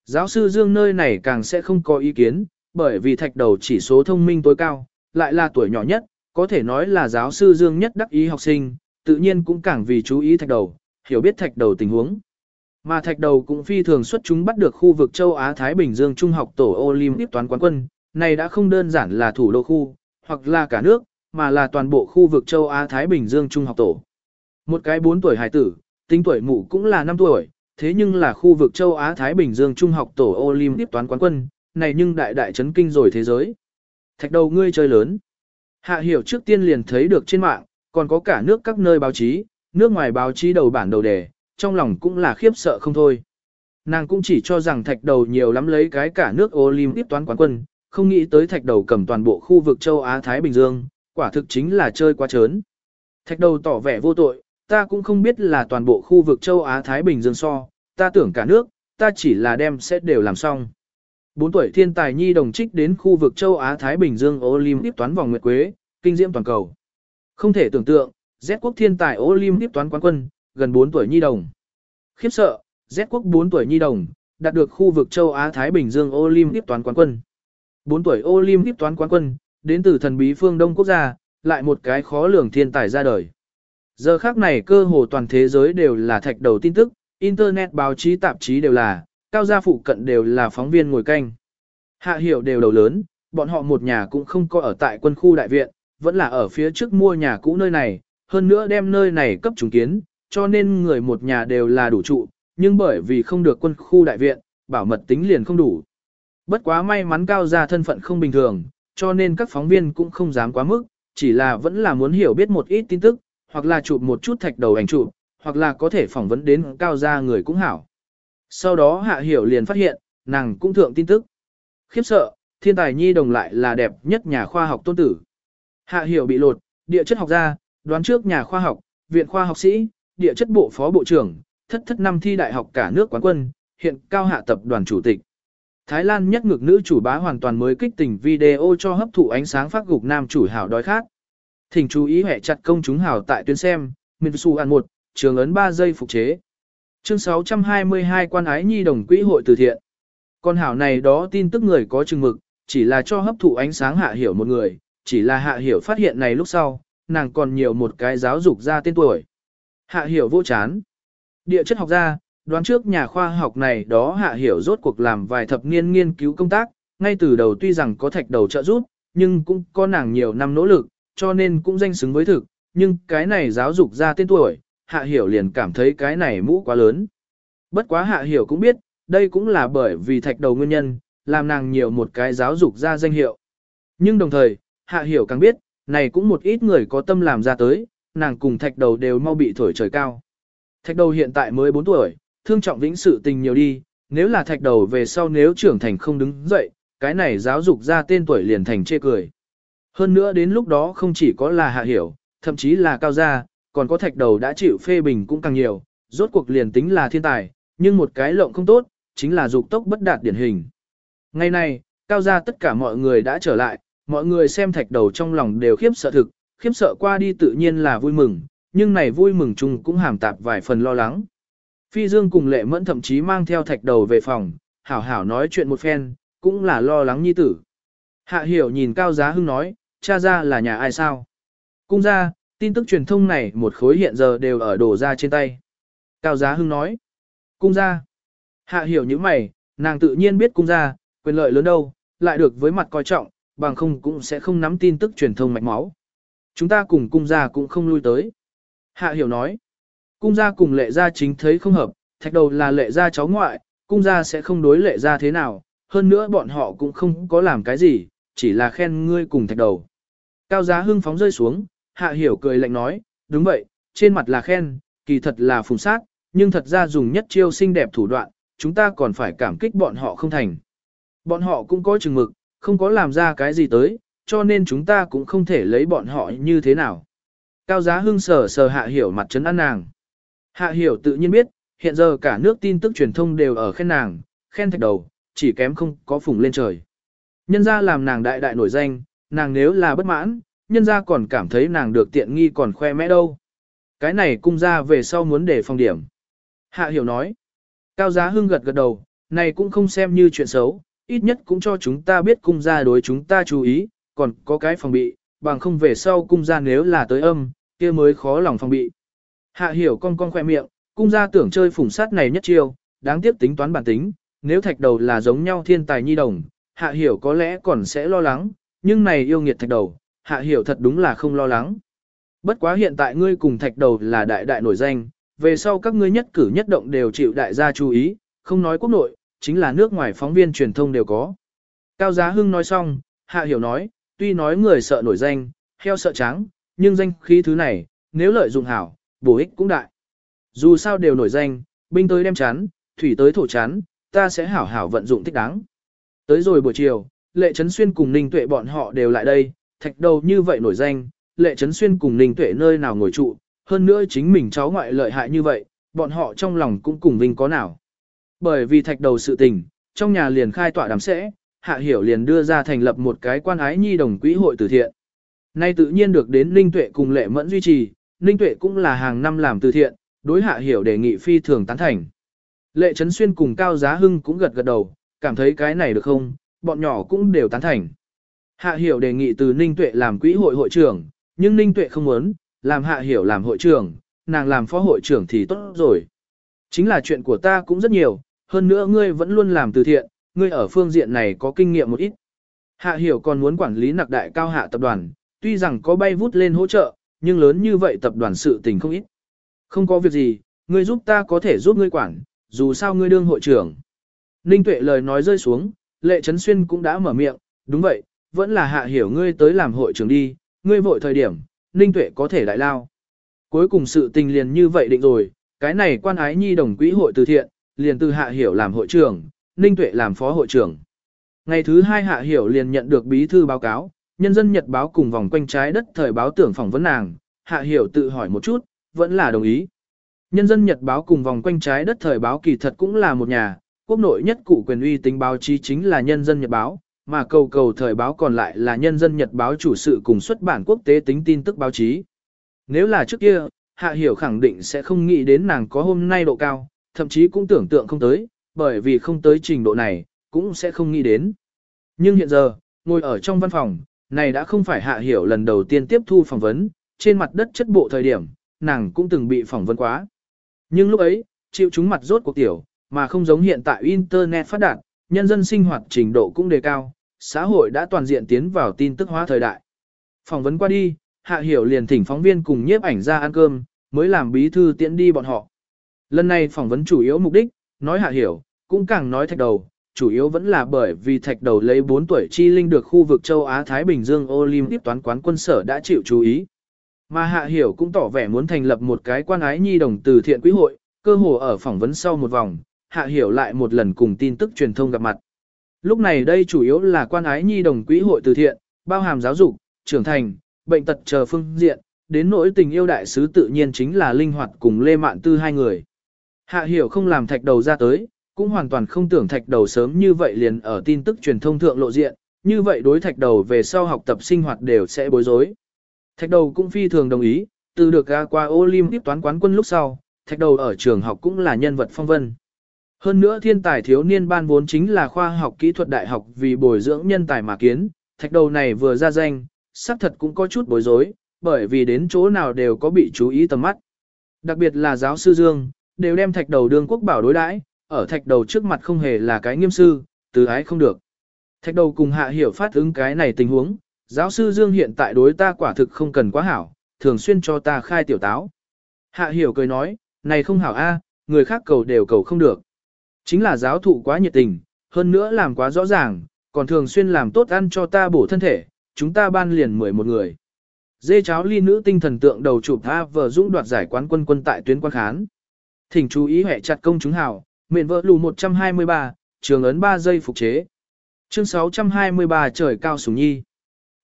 Giáo sư Dương nơi này càng sẽ không có ý kiến, bởi vì thạch đầu chỉ số thông minh tối cao, lại là tuổi nhỏ nhất, có thể nói là giáo sư Dương nhất đắc ý học sinh, tự nhiên cũng càng vì chú ý thạch đầu, hiểu biết thạch đầu tình huống. Mà thạch đầu cũng phi thường xuất chúng bắt được khu vực châu Á-Thái Bình Dương Trung học tổ Olympic toán quán quân, này đã không đơn giản là thủ đô khu, hoặc là cả nước, mà là toàn bộ khu vực châu Á-Thái Bình Dương Trung học tổ. Một cái 4 tuổi hài tử, tính tuổi mụ cũng là 5 tuổi, thế nhưng là khu vực châu Á-Thái Bình Dương Trung học tổ Olympic toán quán quân, này nhưng đại đại chấn kinh rồi thế giới. Thạch đầu ngươi chơi lớn. Hạ hiểu trước tiên liền thấy được trên mạng, còn có cả nước các nơi báo chí, nước ngoài báo chí đầu bản đầu đề, trong lòng cũng là khiếp sợ không thôi. Nàng cũng chỉ cho rằng thạch đầu nhiều lắm lấy cái cả nước Olympic toán quán quân, không nghĩ tới thạch đầu cầm toàn bộ khu vực châu Á-Thái Bình Dương, quả thực chính là chơi quá trớn. Thạch đầu tỏ vẻ vô tội, ta cũng không biết là toàn bộ khu vực châu Á-Thái Bình Dương so, ta tưởng cả nước, ta chỉ là đem sẽ đều làm xong. 4 tuổi thiên tài nhi đồng trích đến khu vực châu Á-Thái Bình Dương Olympic toán vòng nguyệt quế, kinh diễm toàn cầu. Không thể tưởng tượng, Z quốc thiên tài Olympic toán quán quân, gần 4 tuổi nhi đồng. Khiếp sợ, Z quốc 4 tuổi nhi đồng, đạt được khu vực châu Á-Thái Bình Dương Olympic toán quán quân. 4 tuổi Olympic toán quán quân, đến từ thần bí phương Đông quốc gia, lại một cái khó lường thiên tài ra đời. Giờ khác này cơ hồ toàn thế giới đều là thạch đầu tin tức, Internet báo chí tạp chí đều là, cao gia phụ cận đều là phóng viên ngồi canh. Hạ hiểu đều đầu lớn, bọn họ một nhà cũng không có ở tại quân khu đại viện, vẫn là ở phía trước mua nhà cũ nơi này, hơn nữa đem nơi này cấp trùng kiến, cho nên người một nhà đều là đủ trụ, nhưng bởi vì không được quân khu đại viện, bảo mật tính liền không đủ. Bất quá may mắn cao gia thân phận không bình thường, cho nên các phóng viên cũng không dám quá mức, chỉ là vẫn là muốn hiểu biết một ít tin tức, hoặc là chụp một chút thạch đầu ảnh chụp, hoặc là có thể phỏng vấn đến cao gia người cũng hảo. Sau đó Hạ Hiểu liền phát hiện, nàng cũng thượng tin tức. Khiếp sợ, thiên tài nhi đồng lại là đẹp nhất nhà khoa học tôn tử. Hạ Hiểu bị lột, địa chất học gia, đoán trước nhà khoa học, viện khoa học sĩ, địa chất bộ phó bộ trưởng, thất thất năm thi đại học cả nước quán quân, hiện cao hạ tập đoàn chủ tịch. Thái Lan nhất ngược nữ chủ bá hoàn toàn mới kích tình video cho hấp thụ ánh sáng phát gục nam chủ hảo đói khát. Thỉnh chú ý hệ chặt công chúng hảo tại tuyến xem, Minh Su An 1, trường ấn 3 giây phục chế. Chương 622 quan ái nhi đồng quỹ hội từ thiện. Con hảo này đó tin tức người có chừng mực, chỉ là cho hấp thụ ánh sáng hạ hiểu một người, chỉ là hạ hiểu phát hiện này lúc sau, nàng còn nhiều một cái giáo dục ra tên tuổi. Hạ hiểu vô chán. Địa chất học gia, đoán trước nhà khoa học này đó hạ hiểu rốt cuộc làm vài thập niên nghiên cứu công tác, ngay từ đầu tuy rằng có thạch đầu trợ giúp, nhưng cũng có nàng nhiều năm nỗ lực, cho nên cũng danh xứng với thực, nhưng cái này giáo dục ra tên tuổi, hạ hiểu liền cảm thấy cái này mũ quá lớn. Bất quá hạ hiểu cũng biết, đây cũng là bởi vì thạch đầu nguyên nhân, làm nàng nhiều một cái giáo dục ra danh hiệu. Nhưng đồng thời, hạ hiểu càng biết, này cũng một ít người có tâm làm ra tới, nàng cùng thạch đầu đều mau bị thổi trời cao. Thạch đầu hiện tại mới 4 tuổi, thương trọng vĩnh sự tình nhiều đi, nếu là thạch đầu về sau nếu trưởng thành không đứng dậy, cái này giáo dục ra tên tuổi liền thành chê cười. Hơn nữa đến lúc đó không chỉ có là hạ hiểu, thậm chí là cao gia, còn có thạch đầu đã chịu phê bình cũng càng nhiều, rốt cuộc liền tính là thiên tài, nhưng một cái lộng không tốt, chính là dục tốc bất đạt điển hình. Ngày nay, cao gia tất cả mọi người đã trở lại, mọi người xem thạch đầu trong lòng đều khiếp sợ thực, khiếp sợ qua đi tự nhiên là vui mừng, nhưng này vui mừng chung cũng hàm tạp vài phần lo lắng. Phi Dương cùng lệ mẫn thậm chí mang theo thạch đầu về phòng, hảo hảo nói chuyện một phen, cũng là lo lắng nhi tử. Hạ hiểu nhìn Cao Giá Hưng nói, cha ra là nhà ai sao? Cung ra, tin tức truyền thông này một khối hiện giờ đều ở đổ ra trên tay. Cao Giá Hưng nói, cung ra. Hạ hiểu những mày, nàng tự nhiên biết cung ra, quyền lợi lớn đâu, lại được với mặt coi trọng, bằng không cũng sẽ không nắm tin tức truyền thông mạch máu. Chúng ta cùng cung gia cũng không lui tới. Hạ hiểu nói, cung gia cùng lệ gia chính thấy không hợp, thạch đầu là lệ gia cháu ngoại, cung gia sẽ không đối lệ gia thế nào, hơn nữa bọn họ cũng không có làm cái gì, chỉ là khen ngươi cùng thạch đầu. Cao giá hưng phóng rơi xuống, hạ hiểu cười lạnh nói, đúng vậy, trên mặt là khen, kỳ thật là phùng sát, nhưng thật ra dùng nhất chiêu xinh đẹp thủ đoạn, chúng ta còn phải cảm kích bọn họ không thành. Bọn họ cũng có chừng mực, không có làm ra cái gì tới, cho nên chúng ta cũng không thể lấy bọn họ như thế nào. Cao giá hưng sờ sờ hạ hiểu mặt trấn an nàng. Hạ hiểu tự nhiên biết, hiện giờ cả nước tin tức truyền thông đều ở khen nàng, khen thạch đầu, chỉ kém không có phủng lên trời. Nhân ra làm nàng đại đại nổi danh, nàng nếu là bất mãn, nhân ra còn cảm thấy nàng được tiện nghi còn khoe mẽ đâu. Cái này cung ra về sau muốn để phòng điểm. Hạ hiểu nói. Cao giá hưng gật gật đầu, này cũng không xem như chuyện xấu, ít nhất cũng cho chúng ta biết cung ra đối chúng ta chú ý, còn có cái phòng bị, bằng không về sau cung ra nếu là tới âm, kia mới khó lòng phòng bị. Hạ hiểu con con khoe miệng, cung ra tưởng chơi phủng sát này nhất chiêu, đáng tiếc tính toán bản tính, nếu thạch đầu là giống nhau thiên tài nhi đồng, hạ hiểu có lẽ còn sẽ lo lắng, nhưng này yêu nghiệt thạch đầu, hạ hiểu thật đúng là không lo lắng. Bất quá hiện tại ngươi cùng thạch đầu là đại đại nổi danh, về sau các ngươi nhất cử nhất động đều chịu đại gia chú ý, không nói quốc nội, chính là nước ngoài phóng viên truyền thông đều có. Cao Giá Hưng nói xong, hạ hiểu nói, tuy nói người sợ nổi danh, heo sợ trắng, nhưng danh khí thứ này, nếu lợi dụng hảo, bổ ích cũng đại. Dù sao đều nổi danh, binh tới đem chán, thủy tới thổ chán, ta sẽ hảo hảo vận dụng thích đáng. Tới rồi buổi chiều, Lệ Trấn Xuyên cùng Ninh Tuệ bọn họ đều lại đây, thạch đầu như vậy nổi danh, Lệ Trấn Xuyên cùng Ninh Tuệ nơi nào ngồi trụ, hơn nữa chính mình cháu ngoại lợi hại như vậy, bọn họ trong lòng cũng cùng vinh có nào. Bởi vì thạch đầu sự tình, trong nhà liền khai tỏa đám sẽ, Hạ Hiểu liền đưa ra thành lập một cái quan ái nhi đồng quỹ hội từ thiện. Nay tự nhiên được đến Ninh Tuệ cùng Lệ Mẫn duy trì, Ninh Tuệ cũng là hàng năm làm từ thiện, đối Hạ Hiểu đề nghị phi thường tán thành. Lệ Trấn Xuyên cùng Cao Giá Hưng cũng gật gật đầu, cảm thấy cái này được không, bọn nhỏ cũng đều tán thành. Hạ Hiểu đề nghị từ Ninh Tuệ làm quỹ hội hội trưởng, nhưng Ninh Tuệ không muốn, làm Hạ Hiểu làm hội trưởng, nàng làm phó hội trưởng thì tốt rồi. Chính là chuyện của ta cũng rất nhiều, hơn nữa ngươi vẫn luôn làm từ thiện, ngươi ở phương diện này có kinh nghiệm một ít. Hạ Hiểu còn muốn quản lý nặc đại cao hạ tập đoàn, tuy rằng có bay vút lên hỗ trợ, nhưng lớn như vậy tập đoàn sự tình không ít. Không có việc gì, ngươi giúp ta có thể giúp ngươi quản, dù sao ngươi đương hội trưởng. Ninh Tuệ lời nói rơi xuống, Lệ Trấn Xuyên cũng đã mở miệng, đúng vậy, vẫn là hạ hiểu ngươi tới làm hội trưởng đi, ngươi vội thời điểm, Ninh Tuệ có thể đại lao. Cuối cùng sự tình liền như vậy định rồi, cái này quan ái nhi đồng quỹ hội từ thiện, liền từ hạ hiểu làm hội trưởng, Ninh Tuệ làm phó hội trưởng. Ngày thứ hai hạ hiểu liền nhận được bí thư báo cáo, nhân dân nhật báo cùng vòng quanh trái đất thời báo tưởng phỏng vấn nàng, hạ hiểu tự hỏi một chút, vẫn là đồng ý. Nhân dân nhật báo cùng vòng quanh trái đất thời báo kỳ thật cũng là một nhà, quốc nội nhất cụ quyền uy tính báo chí chính là nhân dân nhật báo, mà cầu cầu thời báo còn lại là nhân dân nhật báo chủ sự cùng xuất bản quốc tế tính tin tức báo chí. Nếu là trước kia, Hạ Hiểu khẳng định sẽ không nghĩ đến nàng có hôm nay độ cao, thậm chí cũng tưởng tượng không tới, bởi vì không tới trình độ này, cũng sẽ không nghĩ đến. Nhưng hiện giờ, ngồi ở trong văn phòng, này đã không phải Hạ Hiểu lần đầu tiên tiếp thu phỏng vấn, trên mặt đất chất bộ thời điểm, nàng cũng từng bị phỏng vấn quá. Nhưng lúc ấy, chịu chúng mặt rốt cuộc tiểu, mà không giống hiện tại Internet phát đạt, nhân dân sinh hoạt trình độ cũng đề cao, xã hội đã toàn diện tiến vào tin tức hóa thời đại. Phỏng vấn qua đi, Hạ Hiểu liền thỉnh phóng viên cùng nhiếp ảnh ra ăn cơm, mới làm bí thư tiễn đi bọn họ. Lần này phỏng vấn chủ yếu mục đích, nói Hạ Hiểu, cũng càng nói thạch đầu, chủ yếu vẫn là bởi vì thạch đầu lấy 4 tuổi chi linh được khu vực châu Á-Thái Bình Dương Olympic toán quán quân sở đã chịu chú ý. Mà Hạ Hiểu cũng tỏ vẻ muốn thành lập một cái quan ái nhi đồng từ thiện quý hội, cơ hồ ở phỏng vấn sau một vòng, Hạ Hiểu lại một lần cùng tin tức truyền thông gặp mặt. Lúc này đây chủ yếu là quan ái nhi đồng quỹ hội từ thiện, bao hàm giáo dục, trưởng thành, bệnh tật chờ phương diện, đến nỗi tình yêu đại sứ tự nhiên chính là linh hoạt cùng Lê Mạn Tư hai người. Hạ hiểu không làm thạch đầu ra tới, cũng hoàn toàn không tưởng thạch đầu sớm như vậy liền ở tin tức truyền thông thượng lộ diện, như vậy đối thạch đầu về sau học tập sinh hoạt đều sẽ bối rối. Thạch đầu cũng phi thường đồng ý, từ được ra qua Olympic toán quán quân lúc sau, thạch đầu ở trường học cũng là nhân vật phong vân. Hơn nữa thiên tài thiếu niên ban vốn chính là khoa học kỹ thuật đại học vì bồi dưỡng nhân tài mà kiến, thạch đầu này vừa ra danh, xác thật cũng có chút bối rối, bởi vì đến chỗ nào đều có bị chú ý tầm mắt. Đặc biệt là giáo sư Dương, đều đem thạch đầu đương quốc bảo đối đãi, ở thạch đầu trước mặt không hề là cái nghiêm sư, từ ái không được. Thạch đầu cùng hạ hiểu phát ứng cái này tình huống, giáo sư Dương hiện tại đối ta quả thực không cần quá hảo, thường xuyên cho ta khai tiểu táo. Hạ hiểu cười nói, này không hảo a, người khác cầu đều cầu không được. Chính là giáo thụ quá nhiệt tình, hơn nữa làm quá rõ ràng, còn thường xuyên làm tốt ăn cho ta bổ thân thể, chúng ta ban liền mười một người. Dê cháo ly nữ tinh thần tượng đầu chụp A vờ dũng đoạt giải quán quân quân tại tuyến quan khán. Thỉnh chú ý hệ chặt công chúng hảo, mện vợ lù 123, trường ấn 3 giây phục chế. Chương 623 trời cao sủng nhi.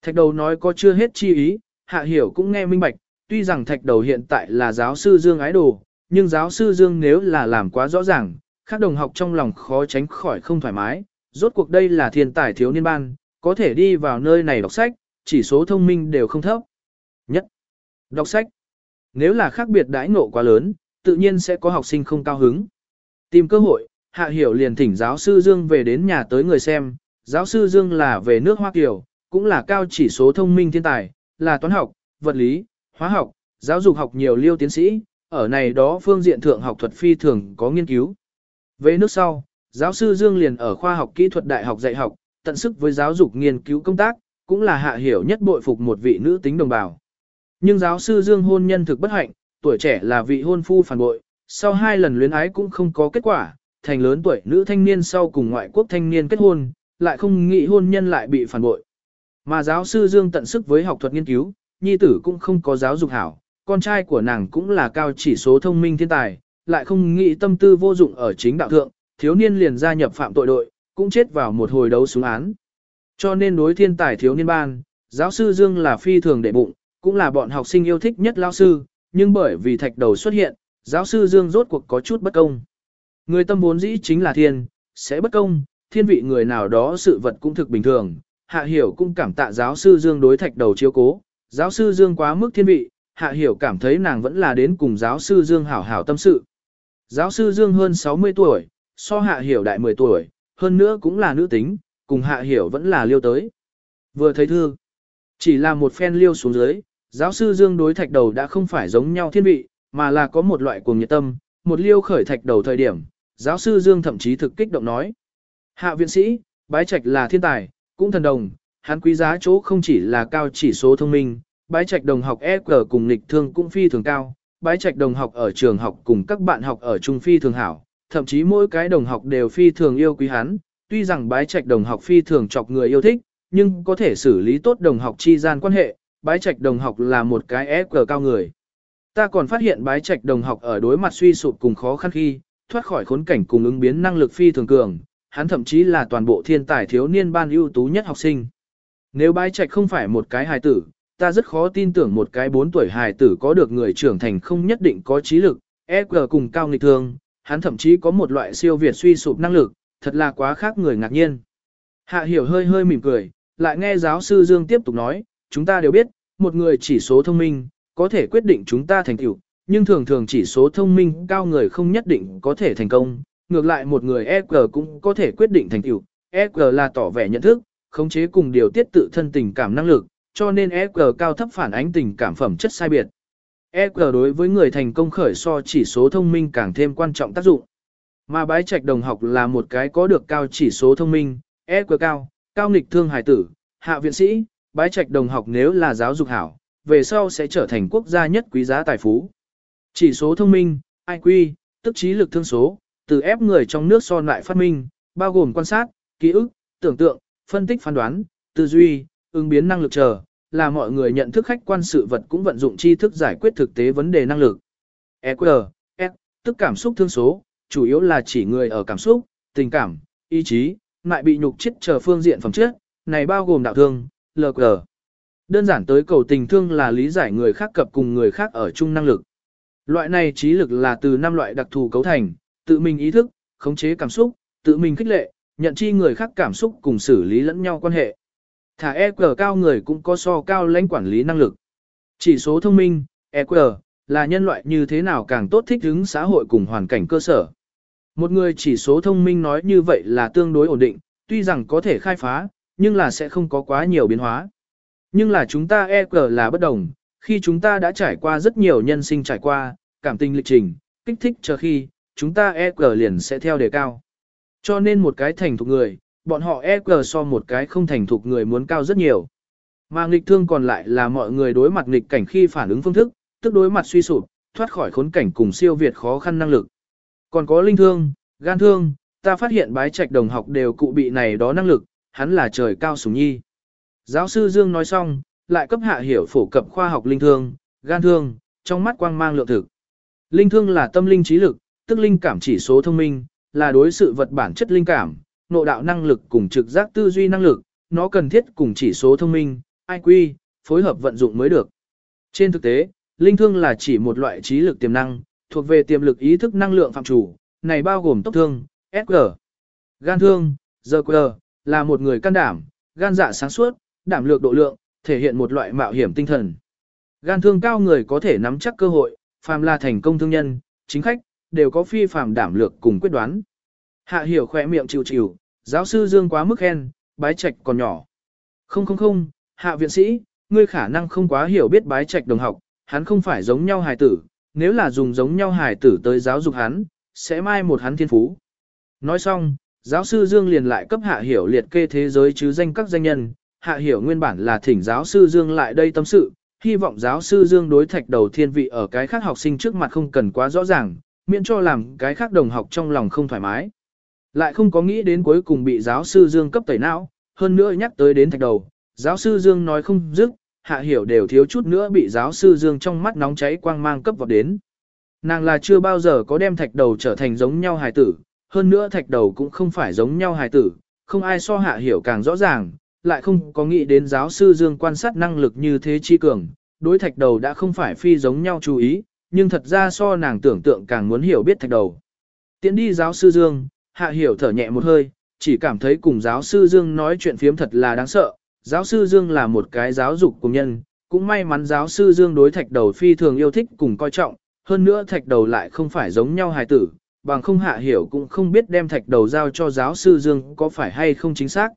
Thạch đầu nói có chưa hết chi ý, hạ hiểu cũng nghe minh bạch, tuy rằng thạch đầu hiện tại là giáo sư Dương ái đồ, nhưng giáo sư Dương nếu là làm quá rõ ràng, các đồng học trong lòng khó tránh khỏi không thoải mái, rốt cuộc đây là thiên tài thiếu niên ban, có thể đi vào nơi này đọc sách, chỉ số thông minh đều không thấp. Nhất, đọc sách. Nếu là khác biệt đãi ngộ quá lớn, tự nhiên sẽ có học sinh không cao hứng. Tìm cơ hội, Hạ Hiểu liền thỉnh giáo sư Dương về đến nhà tới người xem, giáo sư Dương là về nước Hoa Kiều, cũng là cao chỉ số thông minh thiên tài, là toán học, vật lý, hóa học, giáo dục học nhiều liêu tiến sĩ, ở này đó phương diện thượng học thuật phi thường có nghiên cứu. Về nước sau, giáo sư Dương liền ở khoa học kỹ thuật đại học dạy học, tận sức với giáo dục nghiên cứu công tác, cũng là hạ hiểu nhất bội phục một vị nữ tính đồng bào. Nhưng giáo sư Dương hôn nhân thực bất hạnh, tuổi trẻ là vị hôn phu phản bội, sau hai lần luyến ái cũng không có kết quả, thành lớn tuổi nữ thanh niên sau cùng ngoại quốc thanh niên kết hôn, lại không nghĩ hôn nhân lại bị phản bội. Mà giáo sư Dương tận sức với học thuật nghiên cứu, nhi tử cũng không có giáo dục hảo, con trai của nàng cũng là cao chỉ số thông minh thiên tài, lại không nghĩ tâm tư vô dụng ở chính đạo thượng, thiếu niên liền gia nhập phạm tội đội, cũng chết vào một hồi đấu súng án. Cho nên đối thiên tài thiếu niên ban, giáo sư Dương là phi thường đệ bụng, cũng là bọn học sinh yêu thích nhất lao sư, nhưng bởi vì thạch đầu xuất hiện, giáo sư Dương rốt cuộc có chút bất công. Người tâm vốn dĩ chính là thiên, sẽ bất công, thiên vị người nào đó sự vật cũng thực bình thường. Hạ hiểu cũng cảm tạ giáo sư Dương đối thạch đầu chiếu cố, giáo sư Dương quá mức thiên vị, hạ hiểu cảm thấy nàng vẫn là đến cùng giáo sư Dương hảo hảo tâm sự. Giáo sư Dương hơn 60 tuổi, so hạ hiểu đại 10 tuổi, hơn nữa cũng là nữ tính, cùng hạ hiểu vẫn là liêu tới. Vừa thấy thư, chỉ là một phen liêu xuống dưới, giáo sư Dương đối thạch đầu đã không phải giống nhau thiên vị, mà là có một loại cuồng nhiệt tâm, một liêu khởi thạch đầu thời điểm, giáo sư Dương thậm chí thực kích động nói. Hạ viện sĩ, bái trạch là thiên tài, cũng thần đồng, hắn quý giá chỗ không chỉ là cao chỉ số thông minh, bái trạch đồng học EQ cùng nghịch thương cũng phi thường cao, bái trạch đồng học ở trường học cùng các bạn học ở trung phi thường hảo, thậm chí mỗi cái đồng học đều phi thường yêu quý hắn, tuy rằng bái trạch đồng học phi thường chọc người yêu thích, nhưng có thể xử lý tốt đồng học chi gian quan hệ, bái trạch đồng học là một cái EQ cao người. Ta còn phát hiện bái trạch đồng học ở đối mặt suy sụp cùng khó khăn khi, thoát khỏi khốn cảnh cùng ứng biến năng lực phi thường cường, hắn thậm chí là toàn bộ thiên tài thiếu niên ban ưu tú nhất học sinh. Nếu bái trạch không phải một cái hài tử, ta rất khó tin tưởng một cái 4 tuổi hài tử có được người trưởng thành không nhất định có trí lực, EQ cùng cao nghịch thường, hắn thậm chí có một loại siêu việt suy sụp năng lực, thật là quá khác người ngạc nhiên. Hạ hiểu hơi hơi mỉm cười, lại nghe giáo sư Dương tiếp tục nói, chúng ta đều biết, một người chỉ số thông minh, có thể quyết định chúng ta thành tựu, nhưng thường thường chỉ số thông minh cao người không nhất định có thể thành công, ngược lại một người EQ cũng có thể quyết định thành tựu. EQ là tỏ vẻ nhận thức, khống chế cùng điều tiết tự thân tình cảm năng lực, cho nên EQ cao thấp phản ánh tình cảm phẩm chất sai biệt. EQ đối với người thành công khởi so chỉ số thông minh càng thêm quan trọng tác dụng. Mà bái trạch đồng học là một cái có được cao chỉ số thông minh, EQ cao, cao nghịch thương hải tử, hạ viện sĩ, bái trạch đồng học nếu là giáo dục hảo, về sau sẽ trở thành quốc gia nhất quý giá tài phú. Chỉ số thông minh, IQ, tức trí lực thương số, từ ép người trong nước so lại phát minh, bao gồm quan sát, ký ức, tưởng tượng, phân tích phán đoán, tư duy, ứng biến năng lực chờ, là mọi người nhận thức khách quan sự vật cũng vận dụng tri thức giải quyết thực tế vấn đề năng lực. EQ, S, tức cảm xúc thương số, chủ yếu là chỉ người ở cảm xúc, tình cảm, ý chí, lại bị nhục chết chờ phương diện phẩm chất, này bao gồm đạo thương, LQ. Đơn giản tới cầu tình thương là lý giải người khác cập cùng người khác ở chung năng lực. Loại này trí lực là từ năm loại đặc thù cấu thành, tự mình ý thức, khống chế cảm xúc, tự mình khích lệ, nhận chi người khác cảm xúc cùng xử lý lẫn nhau quan hệ. Thả EQ cao người cũng có so cao lãnh quản lý năng lực. Chỉ số thông minh, EQ, là nhân loại như thế nào càng tốt thích ứng xã hội cùng hoàn cảnh cơ sở. Một người chỉ số thông minh nói như vậy là tương đối ổn định, tuy rằng có thể khai phá, nhưng là sẽ không có quá nhiều biến hóa. Nhưng là chúng ta EQ là bất đồng, khi chúng ta đã trải qua rất nhiều nhân sinh trải qua, cảm tình lịch trình, kích thích chờ khi, chúng ta EQ liền sẽ theo đề cao. Cho nên một cái thành thục người, bọn họ EQ so một cái không thành thục người muốn cao rất nhiều. Mà nghịch thương còn lại là mọi người đối mặt nghịch cảnh khi phản ứng phương thức, tức đối mặt suy sụp, thoát khỏi khốn cảnh cùng siêu việt khó khăn năng lực. Còn có linh thương, gan thương, ta phát hiện bái trạch đồng học đều cụ bị này đó năng lực, hắn là trời cao sủng nhi. Giáo sư Dương nói xong, lại cấp hạ hiểu phổ cập khoa học linh thương, gan thương, trong mắt quang mang lượng thực. Linh thương là tâm linh trí lực, tức linh cảm chỉ số thông minh, là đối sự vật bản chất linh cảm, nộ đạo năng lực cùng trực giác tư duy năng lực, nó cần thiết cùng chỉ số thông minh, IQ, phối hợp vận dụng mới được. Trên thực tế, linh thương là chỉ một loại trí lực tiềm năng, thuộc về tiềm lực ý thức năng lượng phạm chủ, này bao gồm tốc thương, SG, gan thương, GQ, là một người can đảm, gan dạ sáng suốt, đảm lược độ lượng, thể hiện một loại mạo hiểm tinh thần. Gan thương cao người có thể nắm chắc cơ hội, phàm là thành công thương nhân, chính khách, đều có phi phàm đảm lược cùng quyết đoán. Hạ hiểu khỏe miệng chịu chịu, giáo sư Dương quá mức khen, bái trạch còn nhỏ. Không không không, hạ viện sĩ, ngươi khả năng không quá hiểu biết bái trạch đồng học, hắn không phải giống nhau hài tử, nếu là dùng giống nhau hài tử tới giáo dục hắn, sẽ mai một hắn thiên phú. Nói xong, giáo sư Dương liền lại cấp hạ hiểu liệt kê thế giới chứ danh các danh nhân, hạ hiểu nguyên bản là thỉnh giáo sư Dương lại đây tâm sự, hy vọng giáo sư Dương đối thạch đầu thiên vị ở cái khác học sinh trước mặt không cần quá rõ ràng, miễn cho làm cái khác đồng học trong lòng không thoải mái. Lại không có nghĩ đến cuối cùng bị giáo sư Dương cấp tẩy não, hơn nữa nhắc tới đến thạch đầu, giáo sư Dương nói không dứt, hạ hiểu đều thiếu chút nữa bị giáo sư Dương trong mắt nóng cháy quang mang cấp vào đến. Nàng là chưa bao giờ có đem thạch đầu trở thành giống nhau hài tử, hơn nữa thạch đầu cũng không phải giống nhau hài tử, không ai so hạ hiểu càng rõ ràng, lại không có nghĩ đến giáo sư Dương quan sát năng lực như thế chi cường, đối thạch đầu đã không phải phi giống nhau chú ý, nhưng thật ra so nàng tưởng tượng càng muốn hiểu biết thạch đầu. Tiến đi giáo sư Dương, hạ hiểu thở nhẹ một hơi, chỉ cảm thấy cùng giáo sư Dương nói chuyện phiếm thật là đáng sợ, giáo sư Dương là một cái giáo dục cùng nhân, cũng may mắn giáo sư Dương đối thạch đầu phi thường yêu thích cùng coi trọng, hơn nữa thạch đầu lại không phải giống nhau hài tử, bằng không hạ hiểu cũng không biết đem thạch đầu giao cho giáo sư Dương có phải hay không chính xác.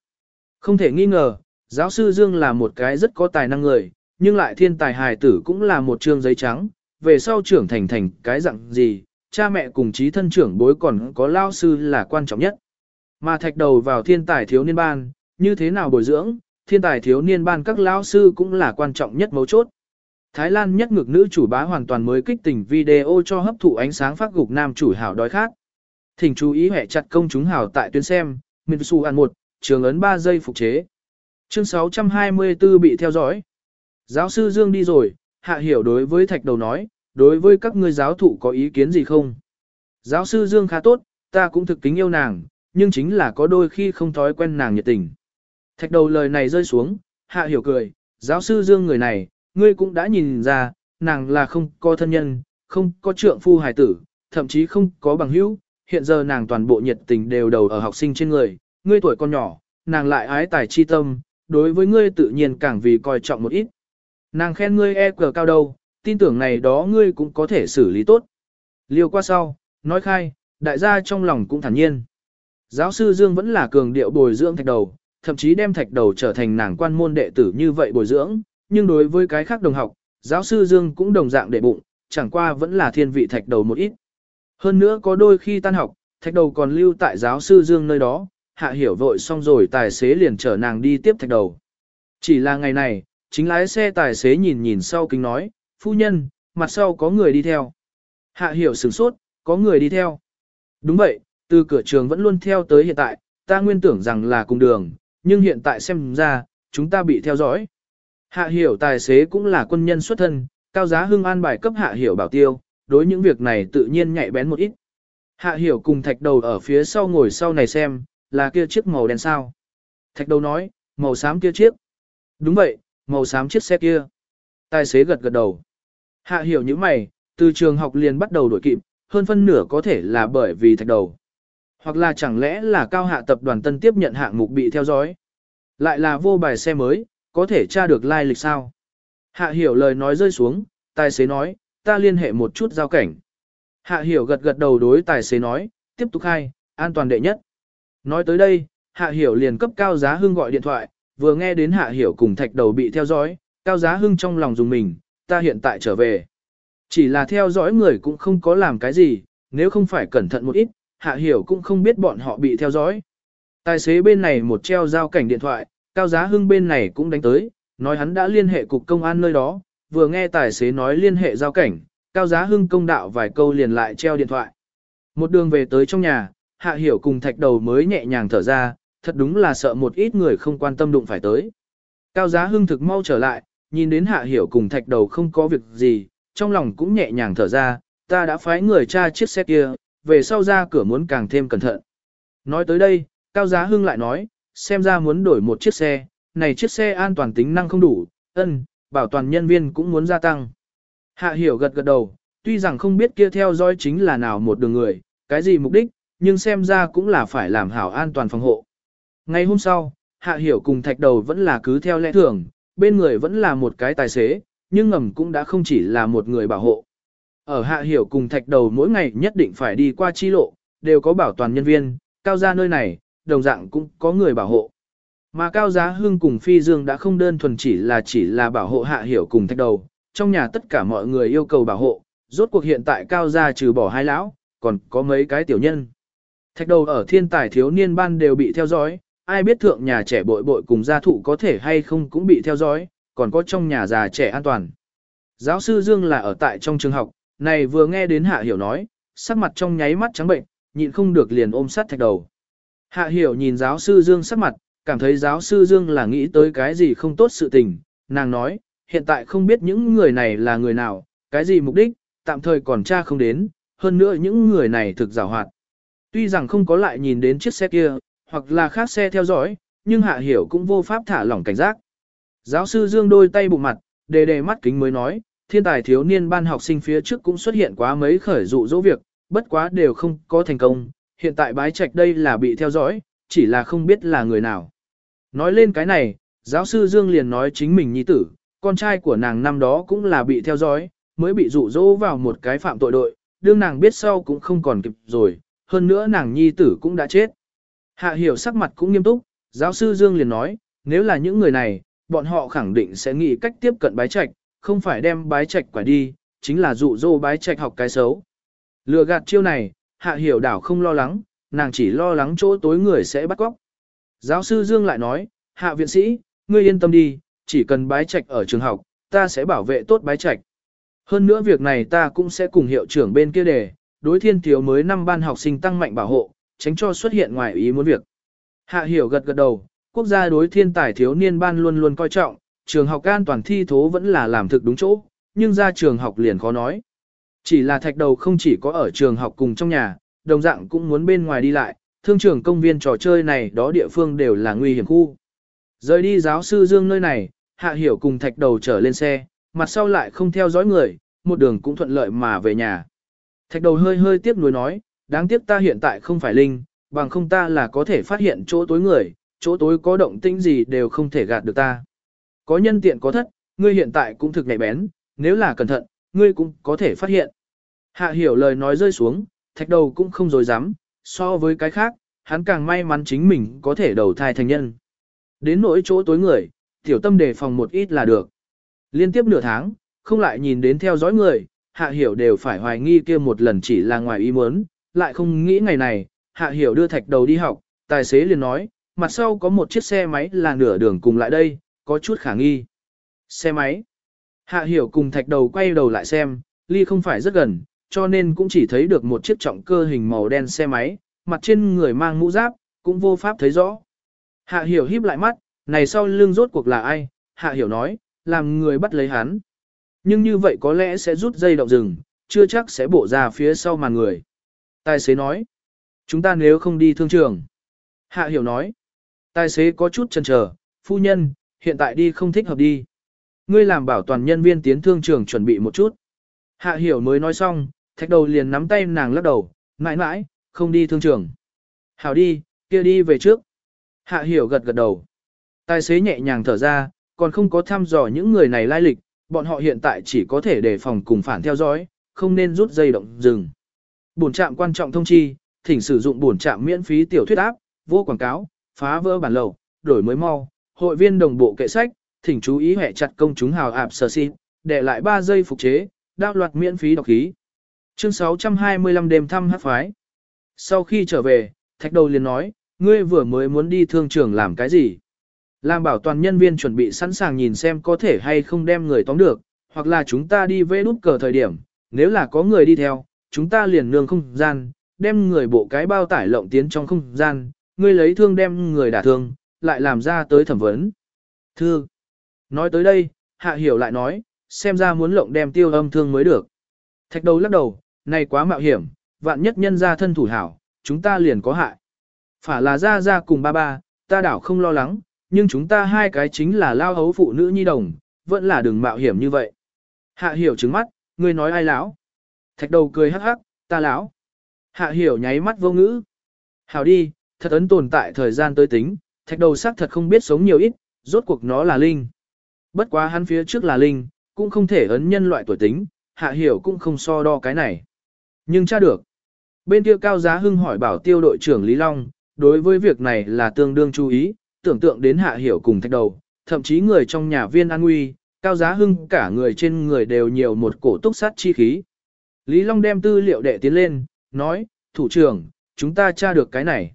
Không thể nghi ngờ, giáo sư Dương là một cái rất có tài năng người, nhưng lại thiên tài hài tử cũng là một trương giấy trắng, về sau trưởng thành thành cái dạng gì, cha mẹ cùng trí thân trưởng bối còn có lao sư là quan trọng nhất. Mà thạch đầu vào thiên tài thiếu niên ban, như thế nào bồi dưỡng, thiên tài thiếu niên ban các lao sư cũng là quan trọng nhất mấu chốt. Thái Lan nhất ngược nữ chủ bá hoàn toàn mới kích tình video cho hấp thụ ánh sáng phát gục nam chủ hảo đói khác. Thỉnh chú ý hệ chặt công chúng hảo tại tuyến xem, Mitsu ăn một, trường ấn 3 giây phục chế. Chương 624 bị theo dõi. Giáo sư Dương đi rồi, hạ hiểu đối với thạch đầu nói, đối với các ngươi giáo thụ có ý kiến gì không? Giáo sư Dương khá tốt, ta cũng thực kính yêu nàng, nhưng chính là có đôi khi không thói quen nàng nhiệt tình. Thạch đầu lời này rơi xuống, hạ hiểu cười, giáo sư Dương người này, ngươi cũng đã nhìn ra, nàng là không có thân nhân, không có trượng phu hài tử, thậm chí không có bằng hữu, hiện giờ nàng toàn bộ nhiệt tình đều đầu ở học sinh trên người, ngươi tuổi còn nhỏ, nàng lại ái tài chi tâm, đối với ngươi tự nhiên càng vì coi trọng một ít. Nàng khen ngươi e cờ cao đâu, tin tưởng này đó ngươi cũng có thể xử lý tốt. Liêu qua sau, nói khai, đại gia trong lòng cũng thản nhiên. Giáo sư Dương vẫn là cường điệu bồi dưỡng thạch đầu, thậm chí đem thạch đầu trở thành nàng quan môn đệ tử như vậy bồi dưỡng, nhưng đối với cái khác đồng học, giáo sư Dương cũng đồng dạng để bụng, chẳng qua vẫn là thiên vị thạch đầu một ít. Hơn nữa có đôi khi tan học, thạch đầu còn lưu tại giáo sư Dương nơi đó, hạ hiểu vội xong rồi tài xế liền chở nàng đi tiếp thạch đầu. Chỉ là ngày này, chính lái xe tài xế nhìn nhìn sau kính nói, phu nhân, mặt sau có người đi theo. Hạ hiểu sửng sốt, có người đi theo. Đúng vậy, từ cửa trường vẫn luôn theo tới hiện tại, ta nguyên tưởng rằng là cùng đường, nhưng hiện tại xem ra, chúng ta bị theo dõi. Hạ hiểu tài xế cũng là quân nhân xuất thân, cao giá hưng an bài cấp hạ hiểu bảo tiêu, đối những việc này tự nhiên nhạy bén một ít. Hạ hiểu cùng thạch đầu ở phía sau ngồi sau này xem, là kia chiếc màu đen sao. Thạch đầu nói, màu xám kia chiếc. Đúng vậy, màu xám chiếc xe kia. Tài xế gật gật đầu. Hạ hiểu như mày, từ trường học liền bắt đầu đổi kịp, hơn phân nửa có thể là bởi vì thạch đầu. Hoặc là chẳng lẽ là cao hạ tập đoàn tân tiếp nhận hạng mục bị theo dõi. Lại là vô bài xe mới, có thể tra được lai lịch sao. Hạ hiểu lời nói rơi xuống, tài xế nói, ta liên hệ một chút giao cảnh. Hạ hiểu gật gật đầu đối tài xế nói, tiếp tục khai, an toàn đệ nhất. Nói tới đây, Hạ hiểu liền cấp cao giá hưng gọi điện thoại, vừa nghe đến Hạ hiểu cùng thạch đầu bị theo dõi, cao giá hưng trong lòng dùng mình, ta hiện tại trở về. Chỉ là theo dõi người cũng không có làm cái gì, nếu không phải cẩn thận một ít, Hạ hiểu cũng không biết bọn họ bị theo dõi. Tài xế bên này một treo giao cảnh điện thoại, cao giá hưng bên này cũng đánh tới, nói hắn đã liên hệ cục công an nơi đó, vừa nghe tài xế nói liên hệ giao cảnh, cao giá hưng công đạo vài câu liền lại treo điện thoại. Một đường về tới trong nhà, hạ hiểu cùng thạch đầu mới nhẹ nhàng thở ra, thật đúng là sợ một ít người không quan tâm đụng phải tới. Cao giá hưng thực mau trở lại, nhìn đến hạ hiểu cùng thạch đầu không có việc gì, trong lòng cũng nhẹ nhàng thở ra, ta đã phái người tra chiếc xe kia, về sau ra cửa muốn càng thêm cẩn thận. Nói tới đây, Cao Giá Hưng lại nói, xem ra muốn đổi một chiếc xe, này chiếc xe an toàn tính năng không đủ, ân, bảo toàn nhân viên cũng muốn gia tăng. Hạ hiểu gật gật đầu, tuy rằng không biết kia theo dõi chính là nào một đường người, cái gì mục đích, nhưng xem ra cũng là phải làm hảo an toàn phòng hộ. Ngày hôm sau, Hạ hiểu cùng thạch đầu vẫn là cứ theo lẽ thường, bên người vẫn là một cái tài xế, nhưng ngầm cũng đã không chỉ là một người bảo hộ. Ở Hạ hiểu cùng thạch đầu mỗi ngày nhất định phải đi qua chi lộ, đều có bảo toàn nhân viên, cao ra nơi này, đồng dạng cũng có người bảo hộ. Mà Cao Giá Hưng cùng Phi Dương đã không đơn thuần chỉ là chỉ là bảo hộ hạ hiểu cùng thạch đầu, trong nhà tất cả mọi người yêu cầu bảo hộ, rốt cuộc hiện tại Cao Gia trừ bỏ hai lão, còn có mấy cái tiểu nhân. Thạch đầu ở thiên tài thiếu niên ban đều bị theo dõi, ai biết thượng nhà trẻ bội bội cùng gia thụ có thể hay không cũng bị theo dõi, còn có trong nhà già trẻ an toàn. Giáo sư Dương là ở tại trong trường học, này vừa nghe đến Hạ Hiểu nói, sắc mặt trong nháy mắt trắng bệnh, nhịn không được liền ôm sát thạch đầu. Hạ Hiểu nhìn giáo sư Dương sắc mặt, cảm thấy giáo sư Dương là nghĩ tới cái gì không tốt sự tình, nàng nói, hiện tại không biết những người này là người nào, cái gì mục đích, tạm thời còn tra không đến, hơn nữa những người này thực rào hoạt. Tuy rằng không có lại nhìn đến chiếc xe kia, hoặc là khác xe theo dõi, nhưng Hạ Hiểu cũng vô pháp thả lỏng cảnh giác. Giáo sư Dương đôi tay bụng mặt, đề đề mắt kính mới nói, thiên tài thiếu niên ban học sinh phía trước cũng xuất hiện quá mấy khởi dụ dỗ việc, bất quá đều không có thành công, hiện tại bái trạch đây là bị theo dõi, chỉ là không biết là người nào. Nói lên cái này, giáo sư Dương liền nói chính mình nhi tử, con trai của nàng năm đó cũng là bị theo dõi, mới bị dụ dỗ vào một cái phạm tội đội, đương nàng biết sau cũng không còn kịp rồi, hơn nữa nàng nhi tử cũng đã chết. Hạ hiểu sắc mặt cũng nghiêm túc, giáo sư Dương liền nói, nếu là những người này, bọn họ khẳng định sẽ nghĩ cách tiếp cận bái trạch, không phải đem bái trạch quả đi, chính là dụ dỗ bái trạch học cái xấu. Lừa gạt chiêu này, hạ hiểu đảo không lo lắng, nàng chỉ lo lắng chỗ tối người sẽ bắt cóc. Giáo sư Dương lại nói, hạ viện sĩ, ngươi yên tâm đi, chỉ cần bái trạch ở trường học, ta sẽ bảo vệ tốt bái trạch. Hơn nữa việc này ta cũng sẽ cùng hiệu trưởng bên kia đề, đối thiên thiếu mới năm ban học sinh tăng mạnh bảo hộ, tránh cho xuất hiện ngoài ý muốn việc. Hạ hiểu gật gật đầu, quốc gia đối thiên tài thiếu niên ban luôn luôn coi trọng, trường học an toàn thi thố vẫn là làm thực đúng chỗ, nhưng ra trường học liền khó nói. Chỉ là thạch đầu không chỉ có ở trường học cùng trong nhà, đồng dạng cũng muốn bên ngoài đi lại, thương trường công viên trò chơi này đó địa phương đều là nguy hiểm khu. Rời đi giáo sư Dương nơi này, Hạ Hiểu cùng thạch đầu trở lên xe, mặt sau lại không theo dõi người, một đường cũng thuận lợi mà về nhà. Thạch đầu hơi hơi tiếc nuối nói, đáng tiếc ta hiện tại không phải linh, bằng không ta là có thể phát hiện chỗ tối người, chỗ tối có động tĩnh gì đều không thể gạt được ta. Có nhân tiện có thất, ngươi hiện tại cũng thực nhạy bén, nếu là cẩn thận, ngươi cũng có thể phát hiện. Hạ hiểu lời nói rơi xuống, thạch đầu cũng không dối dám, so với cái khác, hắn càng may mắn chính mình có thể đầu thai thành nhân. Đến nỗi chỗ tối người, tiểu tâm đề phòng một ít là được. Liên tiếp nửa tháng, không lại nhìn đến theo dõi người, hạ hiểu đều phải hoài nghi kia một lần chỉ là ngoài ý muốn, lại không nghĩ ngày này, hạ hiểu đưa thạch đầu đi học, tài xế liền nói, mặt sau có một chiếc xe máy là nửa đường cùng lại đây, có chút khả nghi. Xe máy. Hạ hiểu cùng thạch đầu quay đầu lại xem, ly không phải rất gần, cho nên cũng chỉ thấy được một chiếc trọng cơ hình màu đen xe máy, mặt trên người mang mũ giáp, cũng vô pháp thấy rõ. Hạ hiểu híp lại mắt, này sau lưng rốt cuộc là ai, hạ hiểu nói, làm người bắt lấy hắn. Nhưng như vậy có lẽ sẽ rút dây động rừng, chưa chắc sẽ bổ ra phía sau màn người. Tài xế nói, chúng ta nếu không đi thương trường. Hạ hiểu nói, tài xế có chút chần chờ, phu nhân, hiện tại đi không thích hợp đi. Ngươi làm bảo toàn nhân viên tiến thương trường chuẩn bị một chút. Hạ hiểu mới nói xong, thạch đầu liền nắm tay nàng lắc đầu, mãi mãi, không đi thương trường. Hảo đi, kia đi về trước. Hạ hiểu gật gật đầu. Tài xế nhẹ nhàng thở ra, còn không có thăm dò những người này lai lịch, bọn họ hiện tại chỉ có thể đề phòng cùng phản theo dõi, không nên rút dây động dừng. Bổn trạm quan trọng thông chi, thỉnh sử dụng bổn trạm miễn phí tiểu thuyết áp, vô quảng cáo, phá vỡ bản lầu, đổi mới mau, hội viên đồng bộ kệ sách, thỉnh chú ý hệ chặt công chúng hào ạp sờ xin, để lại 3 giây phục chế, đao loạt miễn phí đọc khí. Chương 625 đêm thăm hát phái. Sau khi trở về, thạch đầu liền nói, ngươi vừa mới muốn đi thương trường làm cái gì? Làm bảo toàn nhân viên chuẩn bị sẵn sàng nhìn xem có thể hay không đem người tóm được, hoặc là chúng ta đi vẽ nút cờ thời điểm, nếu là có người đi theo, chúng ta liền nương không gian, đem người bộ cái bao tải lộng tiến trong không gian, ngươi lấy thương đem người đả thương, lại làm ra tới thẩm vấn. Thương. Nói tới đây, hạ hiểu lại nói, xem ra muốn lộng đem tiêu âm thương mới được. Thạch đầu lắc đầu, này quá mạo hiểm, vạn nhất nhân ra thân thủ hảo, chúng ta liền có hại. Phả là ra ra cùng ba ba, ta đảo không lo lắng, nhưng chúng ta hai cái chính là lao hấu phụ nữ nhi đồng, vẫn là đừng mạo hiểm như vậy. Hạ hiểu trứng mắt, ngươi nói ai lão? Thạch đầu cười hắc hắc, ta lão. Hạ hiểu nháy mắt vô ngữ. Hảo đi, thật ấn tồn tại thời gian tới tính, thạch đầu xác thật không biết sống nhiều ít, rốt cuộc nó là linh. Bất quá hắn phía trước là linh, cũng không thể ấn nhân loại tuổi tính, hạ hiểu cũng không so đo cái này. Nhưng tra được. Bên kia Cao Giá Hưng hỏi bảo tiêu đội trưởng Lý Long, đối với việc này là tương đương chú ý, tưởng tượng đến hạ hiểu cùng thạch đầu, thậm chí người trong nhà viên an nguy, Cao Giá Hưng cả người trên người đều nhiều một cổ túc sát chi khí. Lý Long đem tư liệu đệ tiến lên, nói, thủ trưởng, chúng ta tra được cái này.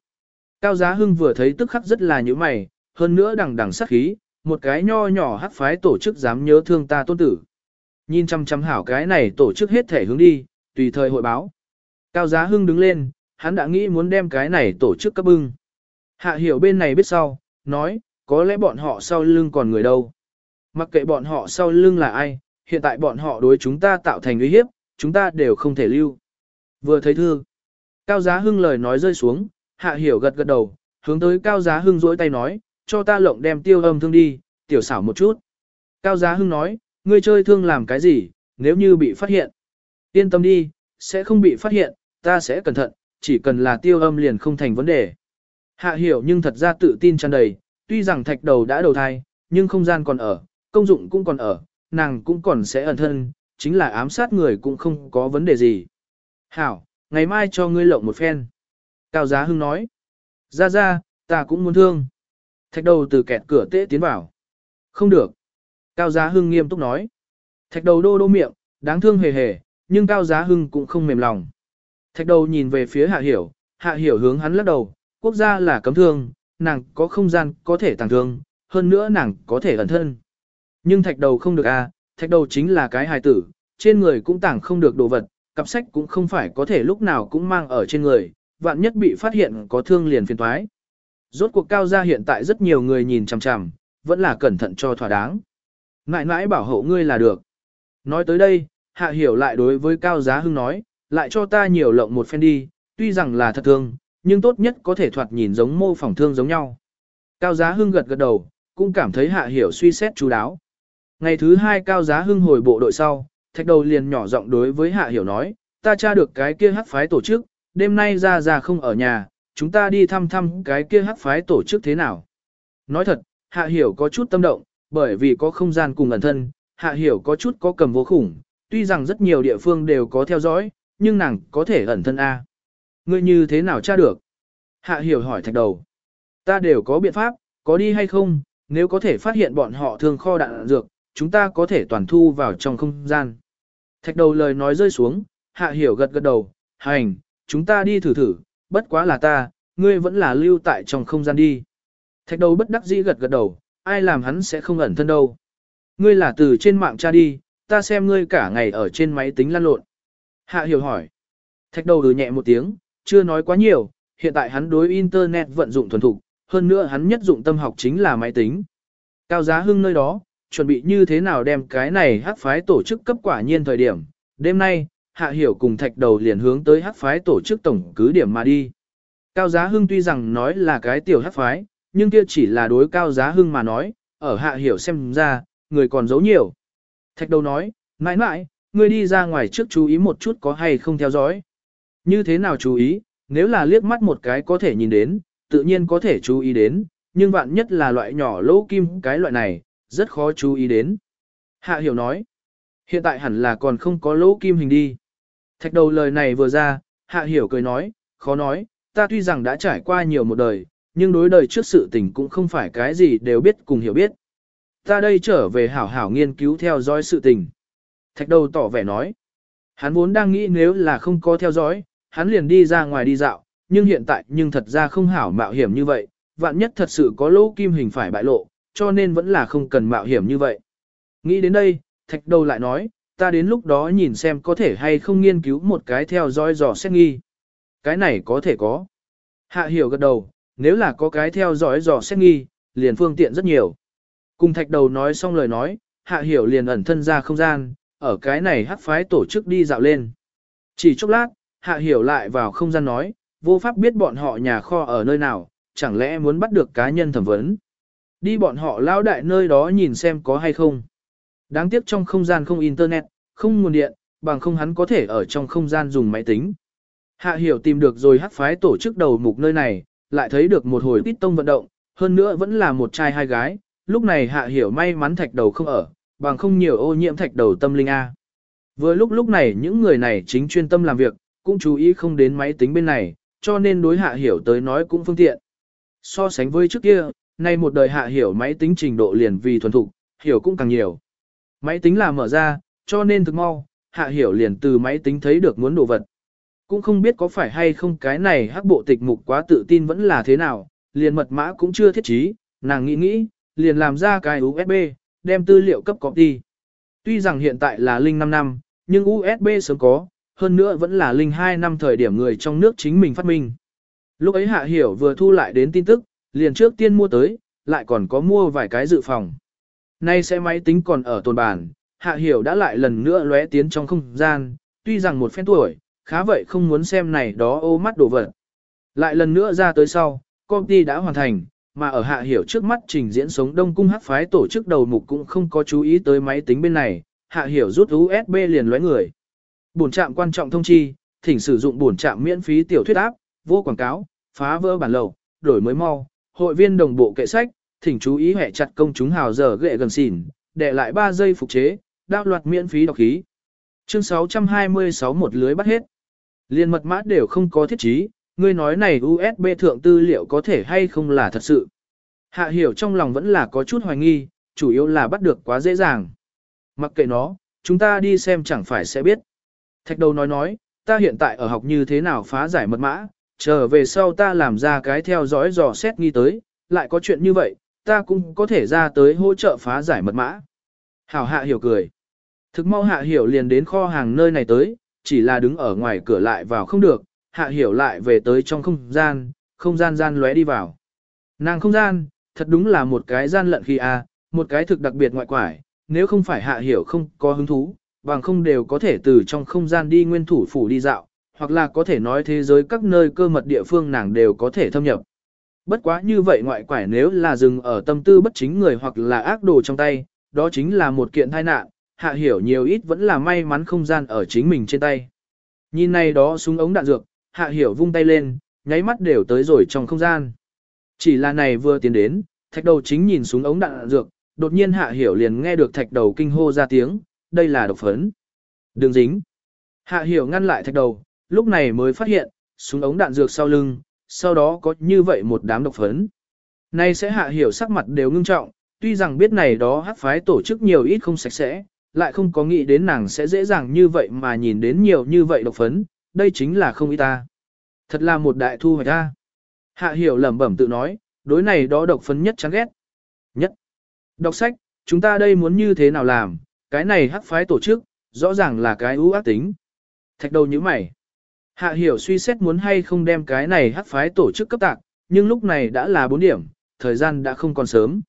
Cao Giá Hưng vừa thấy tức khắc rất là như mày, hơn nữa đằng đằng sát khí, một cái nho nhỏ hắc phái tổ chức dám nhớ thương ta tôn tử. Nhìn chăm chăm hảo cái này tổ chức hết thể hướng đi, tùy thời hội báo. Cao Giá Hưng đứng lên, hắn đã nghĩ muốn đem cái này tổ chức cấp bưng. Hạ hiểu bên này biết sau, nói, có lẽ bọn họ sau lưng còn người đâu. Mặc kệ bọn họ sau lưng là ai, hiện tại bọn họ đối chúng ta tạo thành uy hiếp, chúng ta đều không thể lưu. Vừa thấy thư, Cao Giá Hưng lời nói rơi xuống, Hạ Hiểu gật gật đầu, hướng tới Cao Giá Hưng duỗi tay nói, cho ta lộng đem tiêu âm thương đi, tiểu xảo một chút. Cao Giá Hưng nói, ngươi chơi thương làm cái gì, nếu như bị phát hiện. Yên tâm đi, sẽ không bị phát hiện, ta sẽ cẩn thận, chỉ cần là tiêu âm liền không thành vấn đề. Hạ hiểu nhưng thật ra tự tin tràn đầy, tuy rằng thạch đầu đã đầu thai, nhưng không gian còn ở, công dụng cũng còn ở, nàng cũng còn sẽ ẩn thân, chính là ám sát người cũng không có vấn đề gì. Hảo, ngày mai cho ngươi lộng một phen. Cao Giá Hưng nói. Ra ra, ta cũng muốn thương. Thạch đầu từ kẹt cửa tế tiến vào. Không được. Cao Giá Hưng nghiêm túc nói. Thạch đầu đô đô miệng, đáng thương hề hề, nhưng Cao Giá Hưng cũng không mềm lòng. Thạch đầu nhìn về phía Hạ Hiểu, Hạ Hiểu hướng hắn lắc đầu, quốc gia là cấm thương, nàng có không gian có thể tàng thương, hơn nữa nàng có thể ẩn thân. Nhưng thạch đầu không được à, thạch đầu chính là cái hài tử, trên người cũng tàng không được đồ vật, cặp sách cũng không phải có thể lúc nào cũng mang ở trên người, vạn nhất bị phát hiện có thương liền phiền toái. Rốt cuộc cao gia hiện tại rất nhiều người nhìn chằm chằm, vẫn là cẩn thận cho thỏa đáng. Ngại mãi bảo hộ ngươi là được. Nói tới đây, hạ hiểu lại đối với cao giá hưng nói, lại cho ta nhiều lộng một phen đi, tuy rằng là thật thương, nhưng tốt nhất có thể thoạt nhìn giống mô phỏng thương giống nhau. Cao giá hưng gật gật đầu, cũng cảm thấy hạ hiểu suy xét chú đáo. Ngày thứ hai cao giá hưng hồi bộ đội sau, thạch đầu liền nhỏ giọng đối với hạ hiểu nói, ta tra được cái kia hắc phái tổ chức, đêm nay ra ra không ở nhà, chúng ta đi thăm thăm cái kia hắc phái tổ chức thế nào. Nói thật, hạ hiểu có chút tâm động, bởi vì có không gian cùng ẩn thân, hạ hiểu có chút có cầm vô khủng, tuy rằng rất nhiều địa phương đều có theo dõi, nhưng nàng có thể ẩn thân A. Ngươi như thế nào tra được? Hạ hiểu hỏi thạch đầu. Ta đều có biện pháp, có đi hay không, nếu có thể phát hiện bọn họ thường kho đạn dược, chúng ta có thể toàn thu vào trong không gian. Thạch đầu lời nói rơi xuống, hạ hiểu gật gật đầu, hành, chúng ta đi thử thử, bất quá là ta, ngươi vẫn là lưu tại trong không gian đi. Thạch đầu bất đắc dĩ gật gật đầu, ai làm hắn sẽ không ẩn thân đâu. Ngươi là từ trên mạng tra đi, ta xem ngươi cả ngày ở trên máy tính lăn lộn. Hạ hiểu hỏi. Thạch đầu ừ nhẹ một tiếng, chưa nói quá nhiều, hiện tại hắn đối Internet vận dụng thuần thục, hơn nữa hắn nhất dụng tâm học chính là máy tính. Cao giá hưng nơi đó, chuẩn bị như thế nào đem cái này hắc phái tổ chức cấp quả nhiên thời điểm. Đêm nay, Hạ Hiểu cùng thạch đầu liền hướng tới hắc phái tổ chức tổng cứ điểm mà đi. Cao Giá Hưng tuy rằng nói là cái tiểu hắc phái, nhưng kia chỉ là đối Cao Giá Hưng mà nói, ở Hạ Hiểu xem ra, người còn giấu nhiều. Thạch đầu nói, mãi mãi, ngươi đi ra ngoài trước chú ý một chút có hay không theo dõi. Như thế nào chú ý, nếu là liếc mắt một cái có thể nhìn đến, tự nhiên có thể chú ý đến, nhưng vạn nhất là loại nhỏ lỗ kim cái loại này, rất khó chú ý đến. Hạ hiểu nói, hiện tại hẳn là còn không có lỗ kim hình đi. Thạch đầu lời này vừa ra, hạ hiểu cười nói, khó nói, ta tuy rằng đã trải qua nhiều một đời, nhưng đối đời trước sự tình cũng không phải cái gì đều biết cùng hiểu biết. Ta đây trở về hảo hảo nghiên cứu theo dõi sự tình. Thạch đầu tỏ vẻ nói, hắn vốn đang nghĩ nếu là không có theo dõi, hắn liền đi ra ngoài đi dạo, nhưng hiện tại nhưng thật ra không hảo mạo hiểm như vậy, vạn nhất thật sự có lỗ kim hình phải bại lộ, cho nên vẫn là không cần mạo hiểm như vậy. Nghĩ đến đây, thạch đầu lại nói, ta đến lúc đó nhìn xem có thể hay không nghiên cứu một cái theo dõi dò xét nghi. Cái này có thể có. Hạ hiểu gật đầu, nếu là có cái theo dõi dò xét nghi, liền phương tiện rất nhiều. Cùng thạch đầu nói xong lời nói, hạ hiểu liền ẩn thân ra không gian, ở cái này hắc phái tổ chức đi dạo lên. Chỉ chốc lát, hạ hiểu lại vào không gian nói, vô pháp biết bọn họ nhà kho ở nơi nào, chẳng lẽ muốn bắt được cá nhân thẩm vấn. Đi bọn họ lao đại nơi đó nhìn xem có hay không. Đáng tiếc trong không gian không internet, không nguồn điện, bằng không hắn có thể ở trong không gian dùng máy tính. Hạ hiểu tìm được rồi hắc phái tổ chức đầu mục nơi này, lại thấy được một hồi tít tông vận động, hơn nữa vẫn là một trai hai gái, lúc này hạ hiểu may mắn thạch đầu không ở, bằng không nhiều ô nhiễm thạch đầu tâm linh A. Vừa lúc lúc này những người này chính chuyên tâm làm việc, cũng chú ý không đến máy tính bên này, cho nên đối hạ hiểu tới nói cũng phương tiện. So sánh với trước kia, nay một đời hạ hiểu máy tính trình độ liền vì thuần thục, hiểu cũng càng nhiều. Máy tính là mở ra, cho nên thực mau, hạ hiểu liền từ máy tính thấy được muốn đồ vật. Cũng không biết có phải hay không cái này hắc bộ tịch mục quá tự tin vẫn là thế nào, liền mật mã cũng chưa thiết trí, nàng nghĩ nghĩ, liền làm ra cái USB, đem tư liệu cấp copy. Tuy rằng hiện tại là linh 5 năm, nhưng USB sớm có, hơn nữa vẫn là linh 2 năm thời điểm người trong nước chính mình phát minh. Lúc ấy Hạ Hiểu vừa thu lại đến tin tức, liền trước tiên mua tới, lại còn có mua vài cái dự phòng. Nay sẽ máy tính còn ở tồn bản, Hạ Hiểu đã lại lần nữa lóe tiến trong không gian, tuy rằng một phen tuổi, khá vậy không muốn xem này đó ô mắt đổ vật. Lại lần nữa ra tới sau, công ty đã hoàn thành, mà ở Hạ Hiểu trước mắt trình diễn sống Đông Cung hát phái tổ chức đầu mục cũng không có chú ý tới máy tính bên này, Hạ Hiểu rút USB liền lóe người. Bổn trạm quan trọng thông chi, thỉnh sử dụng bổn trạm miễn phí tiểu thuyết áp, vô quảng cáo, phá vỡ bản lầu, đổi mới mau, hội viên đồng bộ kệ sách, thỉnh chú ý hệ chặt công chúng hào giờ ghệ gần xỉn, để lại 3 giây phục chế, đao loạt miễn phí đọc khí. Chương 626 một lưới bắt hết. Liên mật mã đều không có thiết trí, ngươi nói này USB thượng tư liệu có thể hay không là thật sự. Hạ hiểu trong lòng vẫn là có chút hoài nghi, chủ yếu là bắt được quá dễ dàng. Mặc kệ nó, chúng ta đi xem chẳng phải sẽ biết. Thạch đầu nói nói, ta hiện tại ở học như thế nào phá giải mật mã, trở về sau ta làm ra cái theo dõi dò xét nghi tới, lại có chuyện như vậy, ta cũng có thể ra tới hỗ trợ phá giải mật mã. Hảo hạ hiểu cười. Thực mau hạ hiểu liền đến kho hàng nơi này tới, chỉ là đứng ở ngoài cửa lại vào không được, hạ hiểu lại về tới trong không gian, không gian gian lóe đi vào. Nàng không gian, thật đúng là một cái gian lận khi a, một cái thực đặc biệt ngoại quải, nếu không phải hạ hiểu không có hứng thú, bằng không đều có thể từ trong không gian đi nguyên thủ phủ đi dạo, hoặc là có thể nói thế giới các nơi cơ mật địa phương nàng đều có thể thâm nhập. Bất quá như vậy ngoại quải nếu là dừng ở tâm tư bất chính người hoặc là ác đồ trong tay, đó chính là một kiện tai nạn, hạ hiểu nhiều ít vẫn là may mắn không gian ở chính mình trên tay. Nhìn này đó súng ống đạn dược, hạ hiểu vung tay lên, nháy mắt đều tới rồi trong không gian. Chỉ là này vừa tiến đến, thạch đầu chính nhìn xuống ống đạn dược, đột nhiên hạ hiểu liền nghe được thạch đầu kinh hô ra tiếng, đây là độc phấn. đường dính. Hạ hiểu ngăn lại thạch đầu, lúc này mới phát hiện, súng ống đạn dược sau lưng, sau đó có như vậy một đám độc phấn. Nay sẽ hạ hiểu sắc mặt đều ngưng trọng, tuy rằng biết này đó hát phái tổ chức nhiều ít không sạch sẽ, lại không có nghĩ đến nàng sẽ dễ dàng như vậy mà nhìn đến nhiều như vậy độc phấn, đây chính là không ý ta. Thật là một đại thu hoạch ta. Hạ hiểu lẩm bẩm tự nói, đối này đó độc phấn nhất chán ghét. Nhất. Đọc sách, chúng ta đây muốn như thế nào làm, cái này hắc phái tổ chức, rõ ràng là cái ưu ác tính. Thạch đầu như mày. Hạ hiểu suy xét muốn hay không đem cái này hắc phái tổ chức cấp tạc, nhưng lúc này đã là 4 điểm, thời gian đã không còn sớm.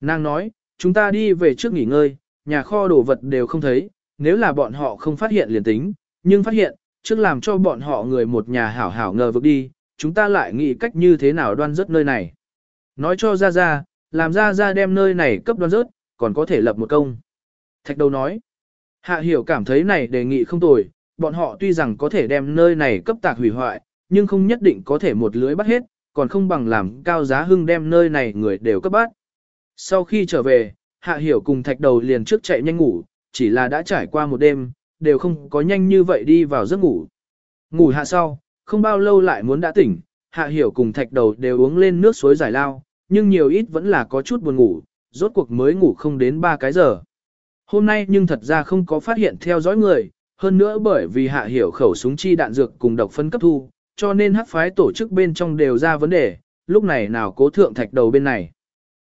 Nàng nói, chúng ta đi về trước nghỉ ngơi, nhà kho đồ vật đều không thấy, nếu là bọn họ không phát hiện liền tính, nhưng phát hiện, trước làm cho bọn họ người một nhà hảo hảo ngờ vực đi, chúng ta lại nghĩ cách như thế nào đoan rớt nơi này. Nói cho ra ra, làm ra ra đem nơi này cấp đoan rớt, còn có thể lập một công. Thạch đầu nói, hạ hiểu cảm thấy này đề nghị không tồi, bọn họ tuy rằng có thể đem nơi này cấp tạc hủy hoại, nhưng không nhất định có thể một lưới bắt hết, còn không bằng làm cao giá hưng đem nơi này người đều cấp bắt. Sau khi trở về, hạ hiểu cùng thạch đầu liền trước chạy nhanh ngủ, chỉ là đã trải qua một đêm, đều không có nhanh như vậy đi vào giấc ngủ. Ngủ hạ sau, không bao lâu lại muốn đã tỉnh, hạ hiểu cùng thạch đầu đều uống lên nước suối giải lao, nhưng nhiều ít vẫn là có chút buồn ngủ, rốt cuộc mới ngủ không đến 3 cái giờ. Hôm nay nhưng thật ra không có phát hiện theo dõi người, hơn nữa bởi vì hạ hiểu khẩu súng chi đạn dược cùng độc phân cấp thu, cho nên hắc phái tổ chức bên trong đều ra vấn đề, lúc này nào cố thượng thạch đầu bên này.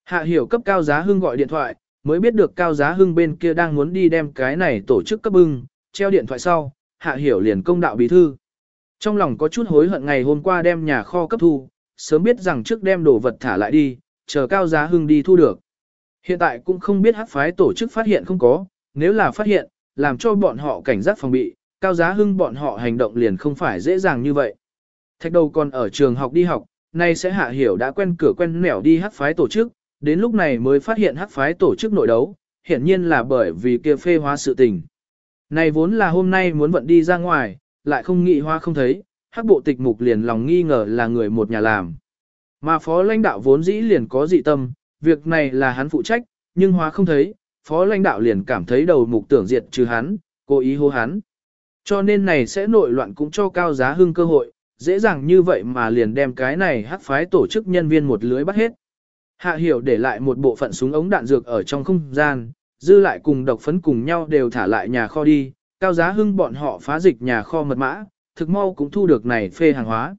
Hạ hiểu cấp cao giá hưng gọi điện thoại, mới biết được cao giá hưng bên kia đang muốn đi đem cái này tổ chức cấp bưng, treo điện thoại sau, hạ hiểu liền công đạo bí thư. Trong lòng có chút hối hận ngày hôm qua đem nhà kho cấp thu, sớm biết rằng trước đem đồ vật thả lại đi, chờ cao giá hưng đi thu được. Hiện tại cũng không biết hắc phái tổ chức phát hiện không có, nếu là phát hiện, làm cho bọn họ cảnh giác phòng bị, cao giá hưng bọn họ hành động liền không phải dễ dàng như vậy. Thạch đầu còn ở trường học đi học, nay sẽ hạ hiểu đã quen cửa quen nẻo đi hắc phái tổ chức, đến lúc này mới phát hiện hắc phái tổ chức nội đấu, hiển nhiên là bởi vì kia phê hóa sự tình. Này vốn là hôm nay muốn vận đi ra ngoài, lại không nghĩ hoa không thấy, hắc bộ tịch mục liền lòng nghi ngờ là người một nhà làm. Mà phó lãnh đạo vốn dĩ liền có dị tâm, việc này là hắn phụ trách, nhưng Hoa không thấy, phó lãnh đạo liền cảm thấy đầu mục tưởng diệt trừ hắn, cố ý hô hắn. Cho nên này sẽ nội loạn cũng cho cao giá hưng cơ hội, dễ dàng như vậy mà liền đem cái này hắc phái tổ chức nhân viên một lưới bắt hết. Hạ hiểu để lại một bộ phận súng ống đạn dược ở trong không gian, dư lại cùng độc phấn cùng nhau đều thả lại nhà kho đi, cao giá hưng bọn họ phá dịch nhà kho mật mã, thực mau cũng thu được này phê hàng hóa.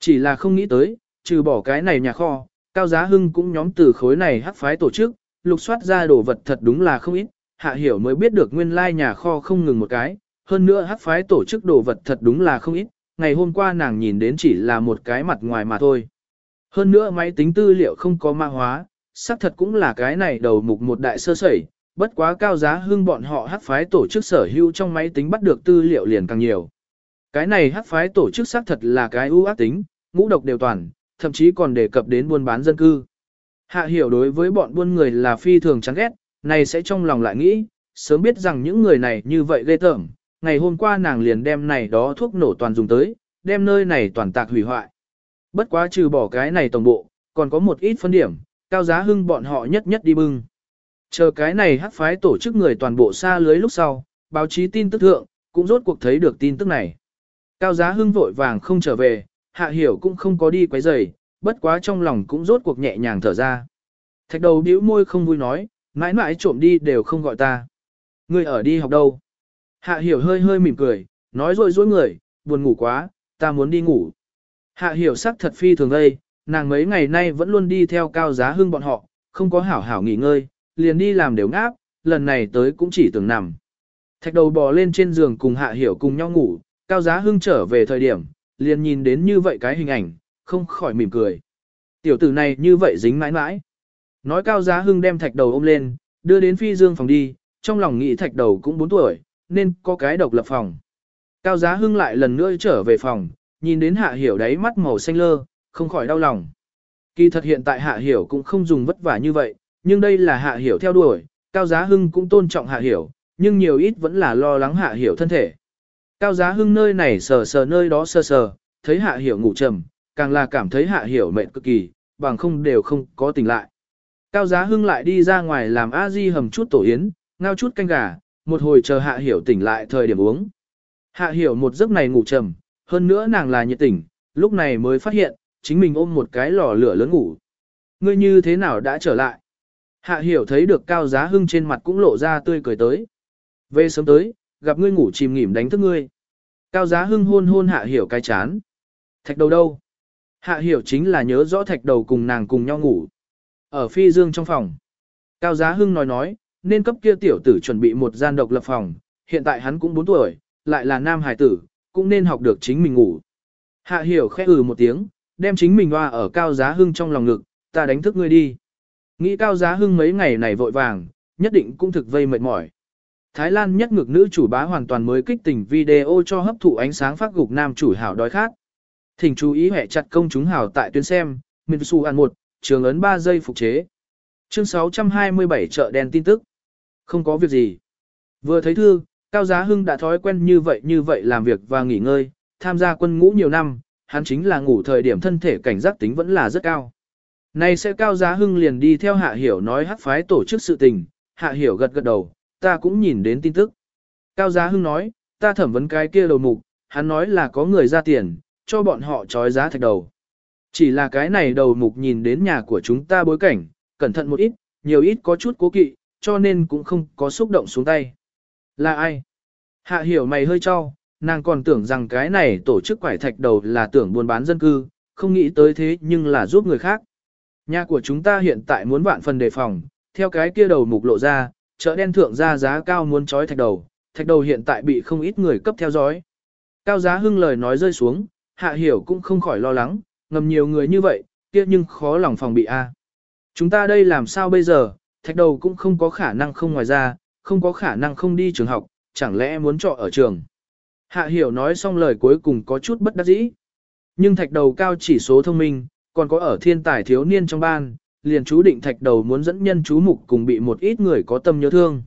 Chỉ là không nghĩ tới, trừ bỏ cái này nhà kho, cao giá hưng cũng nhóm từ khối này hắc phái tổ chức, lục soát ra đồ vật thật đúng là không ít, hạ hiểu mới biết được nguyên lai nhà kho không ngừng một cái, hơn nữa hắc phái tổ chức đồ vật thật đúng là không ít, ngày hôm qua nàng nhìn đến chỉ là một cái mặt ngoài mà thôi. Hơn nữa máy tính tư liệu không có mã hóa, xác thật cũng là cái này đầu mục một đại sơ sẩy, bất quá cao giá hưng bọn họ hắc phái tổ chức sở hữu trong máy tính bắt được tư liệu liền càng nhiều. Cái này hắc phái tổ chức xác thật là cái ưu ác tính, ngũ độc đều toàn, thậm chí còn đề cập đến buôn bán dân cư. Hạ hiểu đối với bọn buôn người là phi thường chán ghét, này sẽ trong lòng lại nghĩ, sớm biết rằng những người này như vậy ghê tởm, ngày hôm qua nàng liền đem này đó thuốc nổ toàn dùng tới, đem nơi này toàn tạc hủy hoại. Bất quá trừ bỏ cái này tổng bộ, còn có một ít phân điểm, cao giá hưng bọn họ nhất nhất đi bưng. Chờ cái này hắc phái tổ chức người toàn bộ xa lưới lúc sau, báo chí tin tức thượng, cũng rốt cuộc thấy được tin tức này. Cao giá hưng vội vàng không trở về, hạ hiểu cũng không có đi quấy rầy, bất quá trong lòng cũng rốt cuộc nhẹ nhàng thở ra. Thạch đầu bĩu môi không vui nói, mãi mãi trộm đi đều không gọi ta. Người ở đi học đâu? Hạ hiểu hơi hơi mỉm cười, nói rồi dối người, buồn ngủ quá, ta muốn đi ngủ. Hạ hiểu sắc thật phi thường đây, nàng mấy ngày nay vẫn luôn đi theo cao giá hưng bọn họ, không có hảo hảo nghỉ ngơi, liền đi làm đều ngáp, lần này tới cũng chỉ tưởng nằm. Thạch đầu bò lên trên giường cùng hạ hiểu cùng nhau ngủ, cao giá hưng trở về thời điểm, liền nhìn đến như vậy cái hình ảnh, không khỏi mỉm cười. Tiểu tử này như vậy dính mãi mãi. Nói cao giá hưng đem thạch đầu ôm lên, đưa đến phi dương phòng đi, trong lòng nghĩ thạch đầu cũng 4 tuổi, nên có cái độc lập phòng. Cao giá hưng lại lần nữa trở về phòng, nhìn đến hạ hiểu đáy mắt màu xanh lơ, không khỏi đau lòng. Kỳ thật hiện tại hạ hiểu cũng không dùng vất vả như vậy, nhưng đây là hạ hiểu theo đuổi, cao giá hưng cũng tôn trọng hạ hiểu, nhưng nhiều ít vẫn là lo lắng hạ hiểu thân thể. Cao giá hưng nơi này sờ sờ nơi đó sờ sờ, thấy hạ hiểu ngủ trầm, càng là cảm thấy hạ hiểu mệt cực kỳ, bằng không đều không có tỉnh lại. Cao giá hưng lại đi ra ngoài làm a di hầm chút tổ yến, ngao chút canh gà, một hồi chờ hạ hiểu tỉnh lại thời điểm uống. Hạ hiểu một giấc này ngủ trầm, hơn nữa nàng là nhiệt tỉnh, lúc này mới phát hiện, chính mình ôm một cái lò lửa lớn ngủ. Ngươi như thế nào đã trở lại? Hạ hiểu thấy được cao giá hưng trên mặt cũng lộ ra tươi cười tới. Về sớm tới, gặp ngươi ngủ chìm nghỉm đánh thức ngươi. Cao giá hưng hôn hôn hạ hiểu cái chán. Thạch đầu đâu? Hạ hiểu chính là nhớ rõ thạch đầu cùng nàng cùng nhau ngủ. Ở phi dương trong phòng. Cao giá hưng nói nói, nên cấp kia tiểu tử chuẩn bị một gian độc lập phòng, hiện tại hắn cũng 4 tuổi, lại là nam hải tử, cũng nên học được chính mình ngủ. Hạ hiểu khẽ ừ một tiếng, đem chính mình hoa ở cao giá hưng trong lòng ngực, ta đánh thức ngươi đi. Nghĩ cao giá hưng mấy ngày này vội vàng, nhất định cũng thực vây mệt mỏi. Thái Lan nhất ngực nữ chủ bá hoàn toàn mới kích tình video cho hấp thụ ánh sáng phát gục nam chủ hảo đói khát. Thỉnh chú ý hệ chặt công chúng hảo tại tuyến xem, Minsu ăn một, trường ấn 3 giây phục chế. Chương 627 chợ đen tin tức. Không có việc gì. Vừa thấy thư, Cao Giá Hưng đã thói quen như vậy như vậy làm việc và nghỉ ngơi, tham gia quân ngũ nhiều năm, hắn chính là ngủ thời điểm thân thể cảnh giác tính vẫn là rất cao này sẽ Cao Giá Hưng liền đi theo Hạ Hiểu nói hát phái tổ chức sự tình, Hạ Hiểu gật gật đầu, ta cũng nhìn đến tin tức. Cao Giá Hưng nói, ta thẩm vấn cái kia đầu mục, hắn nói là có người ra tiền, cho bọn họ trói giá thạch đầu. Chỉ là cái này đầu mục nhìn đến nhà của chúng ta bối cảnh, cẩn thận một ít, nhiều ít có chút cố kỵ, cho nên cũng không có xúc động xuống tay. Là ai? Hạ hiểu mày hơi cho, nàng còn tưởng rằng cái này tổ chức quải thạch đầu là tưởng buôn bán dân cư, không nghĩ tới thế nhưng là giúp người khác. Nhà của chúng ta hiện tại muốn vạn phần đề phòng, theo cái kia đầu mục lộ ra, chợ đen thượng ra giá cao muốn trói thạch đầu, thạch đầu hiện tại bị không ít người cấp theo dõi. Cao giá hưng lời nói rơi xuống, hạ hiểu cũng không khỏi lo lắng, ngầm nhiều người như vậy, kia nhưng khó lòng phòng bị a. Chúng ta đây làm sao bây giờ, thạch đầu cũng không có khả năng không ngoài ra, không có khả năng không đi trường học, chẳng lẽ muốn trọ ở trường. Hạ hiểu nói xong lời cuối cùng có chút bất đắc dĩ. Nhưng thạch đầu cao chỉ số thông minh, còn có ở thiên tài thiếu niên trong ban, liền chú định thạch đầu muốn dẫn nhân chú mục cùng bị một ít người có tâm nhớ thương.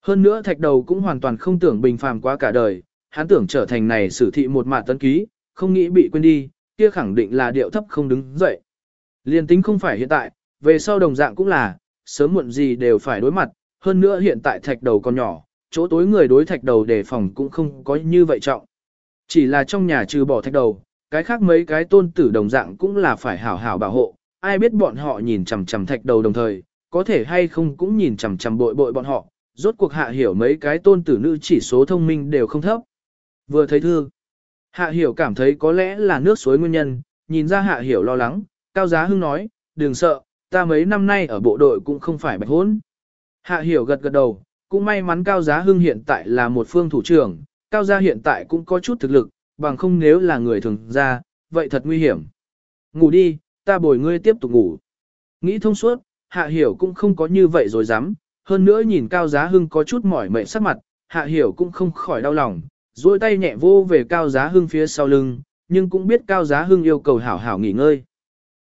Hơn nữa thạch đầu cũng hoàn toàn không tưởng bình phàm quá cả đời, hắn tưởng trở thành này sử thị một mạt tấn ký, không nghĩ bị quên đi, kia khẳng định là điệu thấp không đứng dậy. Liên tính không phải hiện tại, về sau đồng dạng cũng là, sớm muộn gì đều phải đối mặt, hơn nữa hiện tại thạch đầu còn nhỏ, chỗ tối người đối thạch đầu đề phòng cũng không có như vậy trọng. Chỉ là trong nhà trừ bỏ thạch đầu, cái khác mấy cái tôn tử đồng dạng cũng là phải hảo hảo bảo hộ, ai biết bọn họ nhìn chằm chằm thạch đầu đồng thời, có thể hay không cũng nhìn chằm chằm bội bội bọn họ, rốt cuộc hạ hiểu mấy cái tôn tử nữ chỉ số thông minh đều không thấp. Vừa thấy thương, hạ hiểu cảm thấy có lẽ là nước suối nguyên nhân, nhìn ra hạ hiểu lo lắng, cao giá hưng nói, đừng sợ, ta mấy năm nay ở bộ đội cũng không phải bạch hốn. Hạ hiểu gật gật đầu, cũng may mắn Cao Giá Hưng hiện tại là một phương thủ trưởng, Cao Gia hiện tại cũng có chút thực lực, bằng không nếu là người thường ra, vậy thật nguy hiểm. Ngủ đi, ta bồi ngươi tiếp tục ngủ. Nghĩ thông suốt, Hạ Hiểu cũng không có như vậy rồi dám, hơn nữa nhìn Cao Giá Hưng có chút mỏi mệt sắc mặt, Hạ Hiểu cũng không khỏi đau lòng, duỗi tay nhẹ vô về Cao Giá Hưng phía sau lưng, nhưng cũng biết Cao Giá Hưng yêu cầu hảo hảo nghỉ ngơi.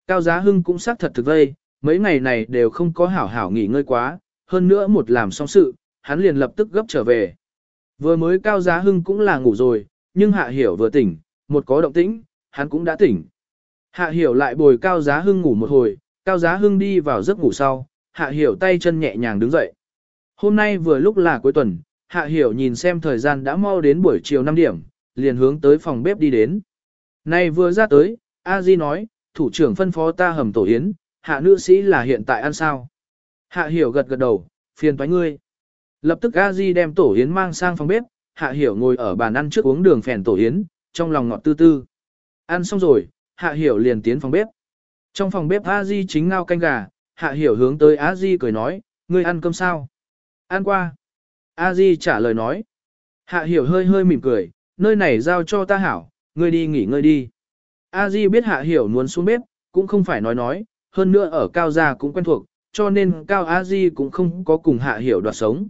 Cao Giá Hưng cũng xác thật thực vây, mấy ngày này đều không có hảo hảo nghỉ ngơi quá, hơn nữa một làm xong sự, hắn liền lập tức gấp trở về. Vừa mới Cao Giá Hưng cũng là ngủ rồi, nhưng Hạ Hiểu vừa tỉnh, một có động tĩnh, hắn cũng đã tỉnh. Hạ Hiểu lại bồi Cao Giá Hưng ngủ một hồi, Cao Giá Hưng đi vào giấc ngủ sau, Hạ Hiểu tay chân nhẹ nhàng đứng dậy. Hôm nay vừa lúc là cuối tuần, Hạ Hiểu nhìn xem thời gian đã mau đến buổi chiều 5 điểm, liền hướng tới phòng bếp đi đến. Này vừa ra tới, A Di nói, thủ trưởng phân phó ta hầm tổ yến, hạ nữ sĩ là hiện tại ăn sao. Hạ Hiểu gật gật đầu, phiền toái ngươi. Lập tức A Di đem tổ yến mang sang phòng bếp, Hạ Hiểu ngồi ở bàn ăn trước uống đường phèn tổ yến, trong lòng ngọt tư tư. Ăn xong rồi, Hạ Hiểu liền tiến phòng bếp. Trong phòng bếp A Di chính ngao canh gà, Hạ Hiểu hướng tới A Di cười nói, ngươi ăn cơm sao? Ăn qua. A Di trả lời nói. Hạ Hiểu hơi hơi mỉm cười, nơi này giao cho ta hảo, ngươi đi nghỉ ngơi đi. A Di biết Hạ Hiểu muốn xuống bếp, cũng không phải nói nói, hơn nữa ở cao gia cũng quen thuộc, cho nên cao a di cũng không có cùng hạ hiểu đoạt sống.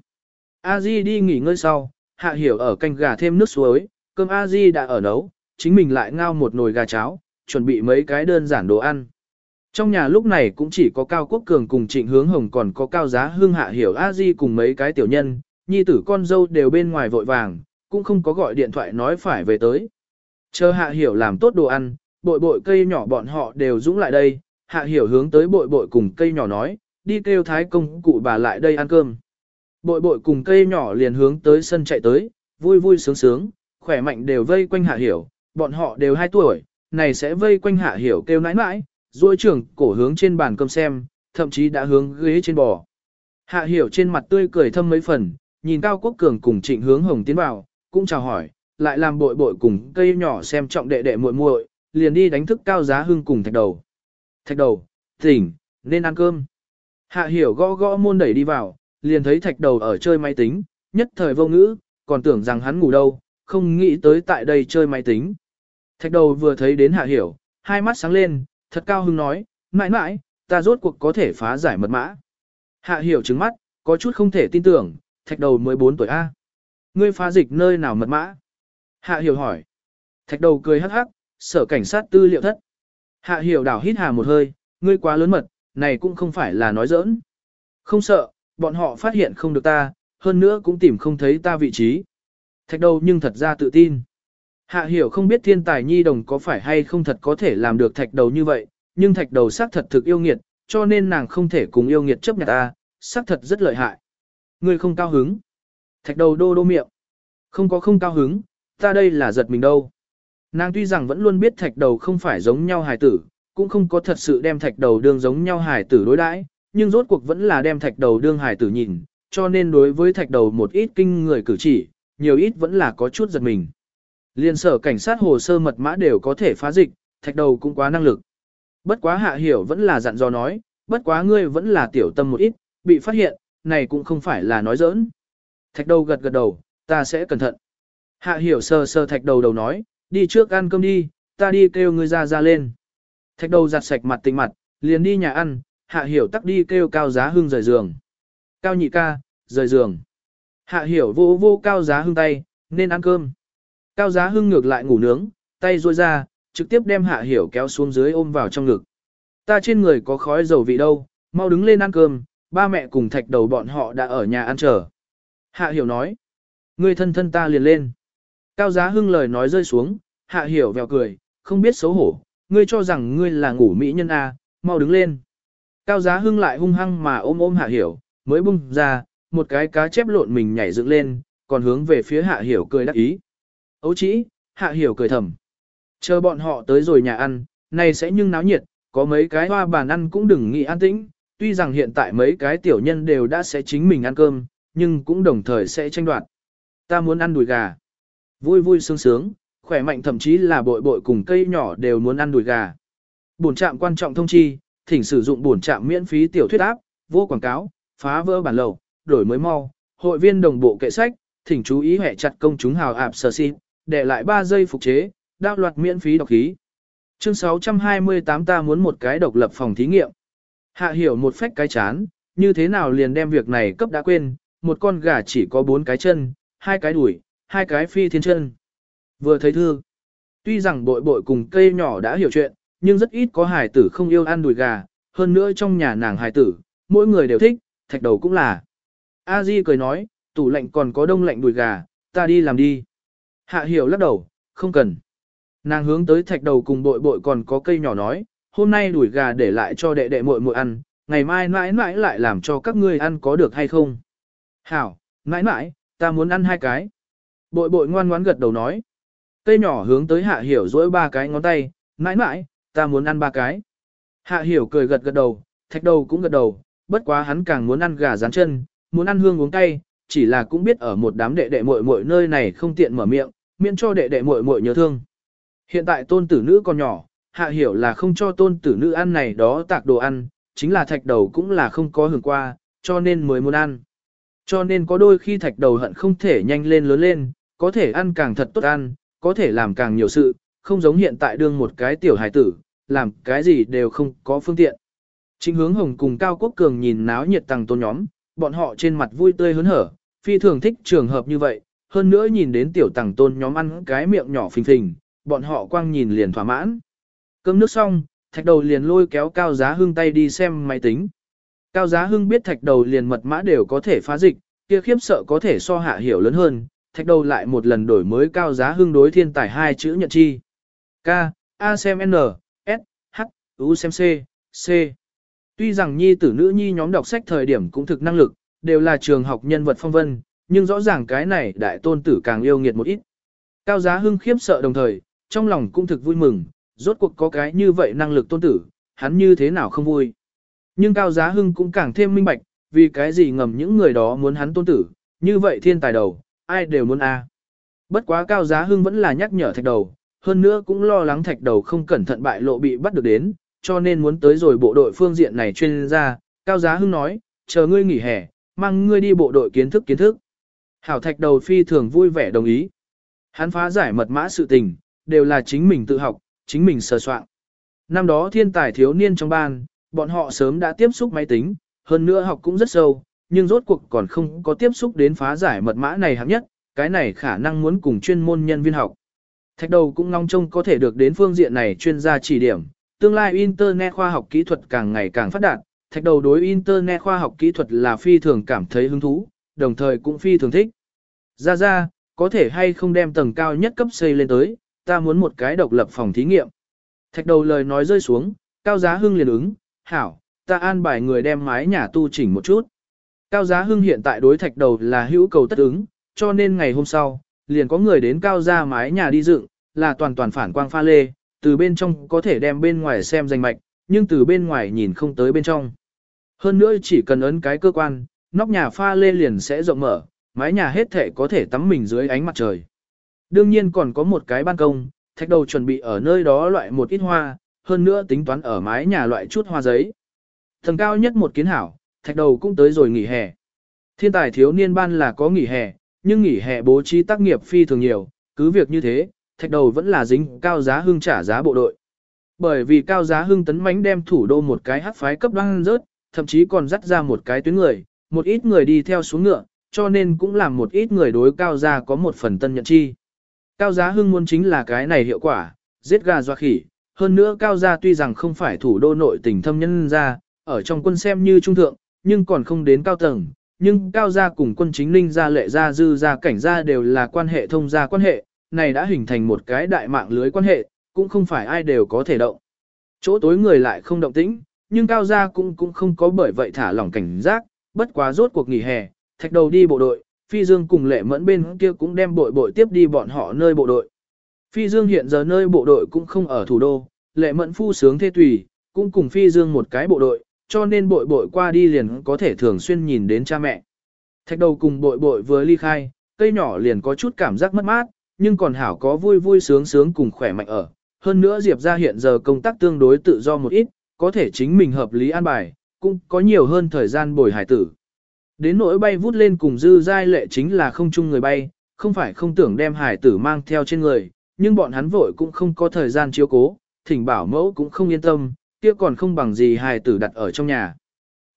A di đi nghỉ ngơi sau, hạ hiểu ở canh gà thêm nước suối, cơm a di đã ở nấu, chính mình lại ngao một nồi gà cháo, chuẩn bị mấy cái đơn giản đồ ăn. Trong nhà lúc này cũng chỉ có Cao Quốc Cường cùng Trịnh Hướng Hồng còn có Cao Giá Hương Hạ Hiểu A Di cùng mấy cái tiểu nhân, nhi tử con dâu đều bên ngoài vội vàng, cũng không có gọi điện thoại nói phải về tới. Chờ Hạ Hiểu làm tốt đồ ăn, bội bội cây nhỏ bọn họ đều dũng lại đây, Hạ Hiểu hướng tới bội bội cùng cây nhỏ nói, đi kêu thái công cụ bà lại đây ăn cơm. Bội bội cùng cây nhỏ liền hướng tới sân chạy tới, vui vui sướng sướng, khỏe mạnh đều vây quanh Hạ Hiểu, bọn họ đều 2 tuổi, này sẽ vây quanh Hạ Hiểu kêu nãi nãi, duỗi trưởng cổ hướng trên bàn cơm xem, thậm chí đã hướng ghế trên bò. Hạ Hiểu trên mặt tươi cười thâm mấy phần, nhìn Cao Quốc Cường cùng Trịnh Hướng Hồng tiến vào, cũng chào hỏi, lại làm bội bội cùng cây nhỏ xem trọng đệ đệ muội muội, liền đi đánh thức Cao Giá Hưng cùng Thạch Đầu. Thạch Đầu, tỉnh, nên ăn cơm. Hạ Hiểu gõ gõ môn đẩy đi vào, liền thấy Thạch Đầu ở chơi máy tính, nhất thời vô ngữ, còn tưởng rằng hắn ngủ đâu, không nghĩ tới tại đây chơi máy tính. Thạch Đầu vừa thấy đến Hạ Hiểu, hai mắt sáng lên, thật cao hứng nói, mãi mãi, ta rốt cuộc có thể phá giải mật mã. Hạ Hiểu trứng mắt, có chút không thể tin tưởng, Thạch Đầu 14 tuổi A. Ngươi phá dịch nơi nào mật mã? Hạ Hiểu hỏi. Thạch Đầu cười hắc hắc, sở cảnh sát tư liệu thất. Hạ Hiểu đảo hít hà một hơi, ngươi quá lớn mật, này cũng không phải là nói giỡn. Không sợ, bọn họ phát hiện không được ta, hơn nữa cũng tìm không thấy ta vị trí. Thạch đầu nhưng thật ra tự tin. Hạ hiểu không biết thiên tài nhi đồng có phải hay không thật có thể làm được thạch đầu như vậy, nhưng thạch đầu xác thật thực yêu nghiệt, cho nên nàng không thể cùng yêu nghiệt chấp nhận ta, xác thật rất lợi hại. Ngươi không cao hứng. Thạch đầu đô đô miệng. Không có không cao hứng, ta đây là giật mình đâu. Nàng tuy rằng vẫn luôn biết thạch đầu không phải giống nhau hài tử, cũng không có thật sự đem thạch đầu đương giống nhau hài tử đối đãi, nhưng rốt cuộc vẫn là đem thạch đầu đương hài tử nhìn, cho nên đối với thạch đầu một ít kinh người cử chỉ, nhiều ít vẫn là có chút giật mình. Liên sở cảnh sát hồ sơ mật mã đều có thể phá dịch, thạch đầu cũng quá năng lực. Bất quá hạ hiểu vẫn là dặn dò nói, bất quá ngươi vẫn là tiểu tâm một ít, bị phát hiện, này cũng không phải là nói giỡn. Thạch đầu gật gật đầu, ta sẽ cẩn thận. Hạ hiểu sơ sơ thạch đầu đầu nói, đi trước ăn cơm đi, ta đi kêu ngươi ra ra lên. Thạch đầu giặt sạch mặt tình mặt, liền đi nhà ăn, hạ hiểu tắc đi kêu cao giá hưng rời giường. Cao nhị ca, rời giường. Hạ hiểu vô vô cao giá hưng tay, nên ăn cơm. Cao giá hưng ngược lại ngủ nướng, tay ruôi ra, trực tiếp đem hạ hiểu kéo xuống dưới ôm vào trong ngực. Ta trên người có khói dầu vị đâu, mau đứng lên ăn cơm, ba mẹ cùng thạch đầu bọn họ đã ở nhà ăn chờ. Hạ hiểu nói, ngươi thân thân ta liền lên. Cao giá hưng lời nói rơi xuống, hạ hiểu vèo cười, không biết xấu hổ, ngươi cho rằng ngươi là ngủ mỹ nhân A, mau đứng lên. Cao giá hưng lại hung hăng mà ôm ôm hạ hiểu, mới bung ra, một cái cá chép lộn mình nhảy dựng lên, còn hướng về phía hạ hiểu cười đắc ý. Ấu chỉ, hạ hiểu cười thầm. Chờ bọn họ tới rồi nhà ăn, này sẽ nhưng náo nhiệt, có mấy cái hoa bàn ăn cũng đừng nghĩ an tĩnh, tuy rằng hiện tại mấy cái tiểu nhân đều đã sẽ chính mình ăn cơm, nhưng cũng đồng thời sẽ tranh đoạt. Ta muốn ăn đùi gà. Vui vui sướng sướng, khỏe mạnh thậm chí là bội bội cùng cây nhỏ đều muốn ăn đùi gà. Bổn trạm quan trọng thông chi, thỉnh sử dụng bổn trạm miễn phí tiểu thuyết áp, vô quảng cáo, phá vỡ bản lầu, đổi mới mau, hội viên đồng bộ kệ sách, thỉnh chú ý hệ chặt công chúng hào ạp sở xin, để lại 3 giây phục chế, đao loạt miễn phí đọc khí. Chương 628 ta muốn một cái độc lập phòng thí nghiệm. Hạ hiểu một phách cái chán, như thế nào liền đem việc này cấp đã quên, một con gà chỉ có bốn cái chân, hai cái đùi, hai cái phi thiên chân. Vừa thấy thư, tuy rằng bội bội cùng cây nhỏ đã hiểu chuyện, nhưng rất ít có hài tử không yêu ăn đùi gà, hơn nữa trong nhà nàng hài tử, mỗi người đều thích, thạch đầu cũng là. A Di cười nói, tủ lạnh còn có đông lạnh đùi gà, ta đi làm đi. Hạ hiểu lắc đầu, không cần. Nàng hướng tới thạch đầu cùng bội bội còn có cây nhỏ nói, hôm nay đùi gà để lại cho đệ đệ muội muội ăn, ngày mai mãi mãi lại làm cho các ngươi ăn có được hay không. Hảo, mãi mãi, ta muốn ăn hai cái. Bội bội ngoan ngoãn gật đầu nói. Cây nhỏ hướng tới hạ hiểu dỗi ba cái ngón tay, mãi mãi, ta muốn ăn ba cái. Hạ hiểu cười gật gật đầu, thạch đầu cũng gật đầu, bất quá hắn càng muốn ăn gà rán chân, muốn ăn hương uống cay, chỉ là cũng biết ở một đám đệ đệ muội muội nơi này không tiện mở miệng, miễn cho đệ đệ muội muội nhớ thương. Hiện tại tôn tử nữ còn nhỏ, hạ hiểu là không cho tôn tử nữ ăn này đó tạc đồ ăn, chính là thạch đầu cũng là không có hưởng qua, cho nên mới muốn ăn. Cho nên có đôi khi thạch đầu hận không thể nhanh lên lớn lên, có thể ăn càng thật tốt ăn, có thể làm càng nhiều sự, không giống hiện tại đương một cái tiểu hài tử, làm cái gì đều không có phương tiện. Chính hướng hồng cùng Cao Quốc Cường nhìn náo nhiệt tăng tôn nhóm, bọn họ trên mặt vui tươi hớn hở, phi thường thích trường hợp như vậy, hơn nữa nhìn đến tiểu tăng tôn nhóm ăn cái miệng nhỏ phình phình, bọn họ quang nhìn liền thỏa mãn. Cơm nước xong, thạch đầu liền lôi kéo Cao Giá Hưng tay đi xem máy tính. Cao Giá Hưng biết thạch đầu liền mật mã đều có thể phá dịch, kia khiếp sợ có thể so hạ hiểu lớn hơn, thạch đầu lại một lần đổi mới Cao Giá Hưng đối thiên tài hai chữ nhận chi. K, A xem N, S, H, U xem C, C. Tuy rằng nhi tử nữ nhi nhóm đọc sách thời điểm cũng thực năng lực, đều là trường học nhân vật phong vân, nhưng rõ ràng cái này đại tôn tử càng yêu nghiệt một ít. Cao giá hưng khiếp sợ đồng thời, trong lòng cũng thực vui mừng, rốt cuộc có cái như vậy năng lực tôn tử, hắn như thế nào không vui. Nhưng cao giá hưng cũng càng thêm minh bạch, vì cái gì ngầm những người đó muốn hắn tôn tử, như vậy thiên tài đầu, ai đều muốn a. Bất quá cao giá hưng vẫn là nhắc nhở thạch đầu, hơn nữa cũng lo lắng thạch đầu không cẩn thận bại lộ bị bắt được đến, cho nên muốn tới rồi bộ đội phương diện này chuyên gia, Cao Giá Hưng nói, chờ ngươi nghỉ hè, mang ngươi đi bộ đội kiến thức kiến thức. Hảo thạch đầu phi thường vui vẻ đồng ý. Hắn phá giải mật mã sự tình, đều là chính mình tự học, chính mình sơ soạn. Năm đó thiên tài thiếu niên trong ban, bọn họ sớm đã tiếp xúc máy tính, hơn nữa học cũng rất sâu, nhưng rốt cuộc còn không có tiếp xúc đến phá giải mật mã này hạng nhất, cái này khả năng muốn cùng chuyên môn nhân viên học. Thạch đầu cũng ngóng trông có thể được đến phương diện này chuyên gia chỉ điểm, tương lai Internet khoa học kỹ thuật càng ngày càng phát đạt, thạch đầu đối Internet khoa học kỹ thuật là phi thường cảm thấy hứng thú, đồng thời cũng phi thường thích. Ra ra, có thể hay không đem tầng cao nhất cấp xây lên tới, ta muốn một cái độc lập phòng thí nghiệm. Thạch đầu lời nói rơi xuống, cao giá hưng liền ứng, hảo, ta an bài người đem mái nhà tu chỉnh một chút. Cao giá hưng hiện tại đối thạch đầu là hữu cầu tất ứng, cho nên ngày hôm sau, liền có người đến cao ra mái nhà đi dựng, là toàn toàn phản quang pha lê, từ bên trong có thể đem bên ngoài xem danh mạch, nhưng từ bên ngoài nhìn không tới bên trong. Hơn nữa chỉ cần ấn cái cơ quan, nóc nhà pha lê liền sẽ rộng mở, mái nhà hết thể có thể tắm mình dưới ánh mặt trời. Đương nhiên còn có một cái ban công, thạch đầu chuẩn bị ở nơi đó loại một ít hoa, hơn nữa tính toán ở mái nhà loại chút hoa giấy. Thần cao nhất một kiến hảo, thạch đầu cũng tới rồi nghỉ hè. Thiên tài thiếu niên ban là có nghỉ hè, nhưng nghỉ hè bố trí tác nghiệp phi thường nhiều, cứ việc như thế, thạch đầu vẫn là dính cao giá hưng trả giá bộ đội. Bởi vì cao giá hưng tấn mánh đem thủ đô một cái hắc phái cấp đoan rớt, thậm chí còn dắt ra một cái tuyến người, một ít người đi theo xuống ngựa, cho nên cũng làm một ít người đối cao gia có một phần tân nhận chi. Cao giá hưng muốn chính là cái này hiệu quả, giết gà doa khỉ, hơn nữa cao gia tuy rằng không phải thủ đô nội tỉnh thâm nhân ra, ở trong quân xem như trung thượng, nhưng còn không đến cao tầng, nhưng cao gia cùng quân chính ninh gia lệ gia dư gia cảnh gia đều là quan hệ thông gia quan hệ, này đã hình thành một cái đại mạng lưới quan hệ, cũng không phải ai đều có thể động. Chỗ tối người lại không động tĩnh, nhưng cao gia cũng cũng không có bởi vậy thả lỏng cảnh giác, bất quá rốt cuộc nghỉ hè, thạch đầu đi bộ đội, phi dương cùng lệ mẫn bên kia cũng đem bội bội tiếp đi bọn họ nơi bộ đội. Phi dương hiện giờ nơi bộ đội cũng không ở thủ đô, lệ mẫn phu sướng thê tùy, cũng cùng phi dương một cái bộ đội, cho nên bội bội qua đi liền có thể thường xuyên nhìn đến cha mẹ. Thạch đầu cùng bội bội vừa ly khai, cây nhỏ liền có chút cảm giác mất mát, nhưng còn hảo có vui vui sướng sướng cùng khỏe mạnh ở. Hơn nữa Diệp ra hiện giờ công tác tương đối tự do một ít, có thể chính mình hợp lý an bài, cũng có nhiều hơn thời gian bồi hải tử. Đến nỗi bay vút lên cùng dư giai lệ chính là không chung người bay, không phải không tưởng đem hải tử mang theo trên người, nhưng bọn hắn vội cũng không có thời gian chiếu cố, thỉnh bảo mẫu cũng không yên tâm, kia còn không bằng gì hài tử đặt ở trong nhà.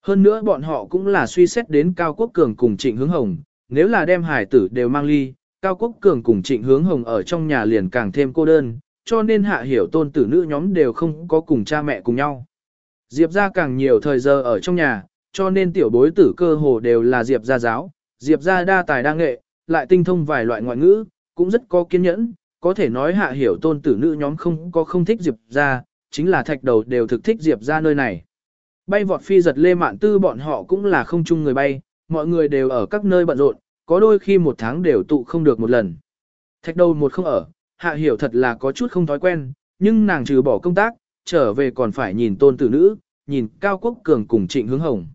Hơn nữa bọn họ cũng là suy xét đến Cao Quốc Cường cùng Trịnh Hướng Hồng, nếu là đem hài tử đều mang ly, Cao Quốc Cường cùng Trịnh Hướng Hồng ở trong nhà liền càng thêm cô đơn, cho nên hạ hiểu tôn tử nữ nhóm đều không có cùng cha mẹ cùng nhau. Diệp ra càng nhiều thời giờ ở trong nhà, cho nên tiểu bối tử cơ hồ đều là Diệp gia giáo, Diệp gia đa tài đa nghệ, lại tinh thông vài loại ngoại ngữ, cũng rất có kiên nhẫn, có thể nói hạ hiểu tôn tử nữ nhóm không có không thích Diệp gia, chính là thạch đầu đều thực thích Diệp ra nơi này. Bay vọt phi giật lê mạn tư bọn họ cũng là không chung người bay, mọi người đều ở các nơi bận rộn, có đôi khi một tháng đều tụ không được một lần. Thạch đầu một không ở, hạ hiểu thật là có chút không thói quen, nhưng nàng trừ bỏ công tác, trở về còn phải nhìn tôn tử nữ, nhìn Cao Quốc Cường cùng Trịnh Hướng Hồng.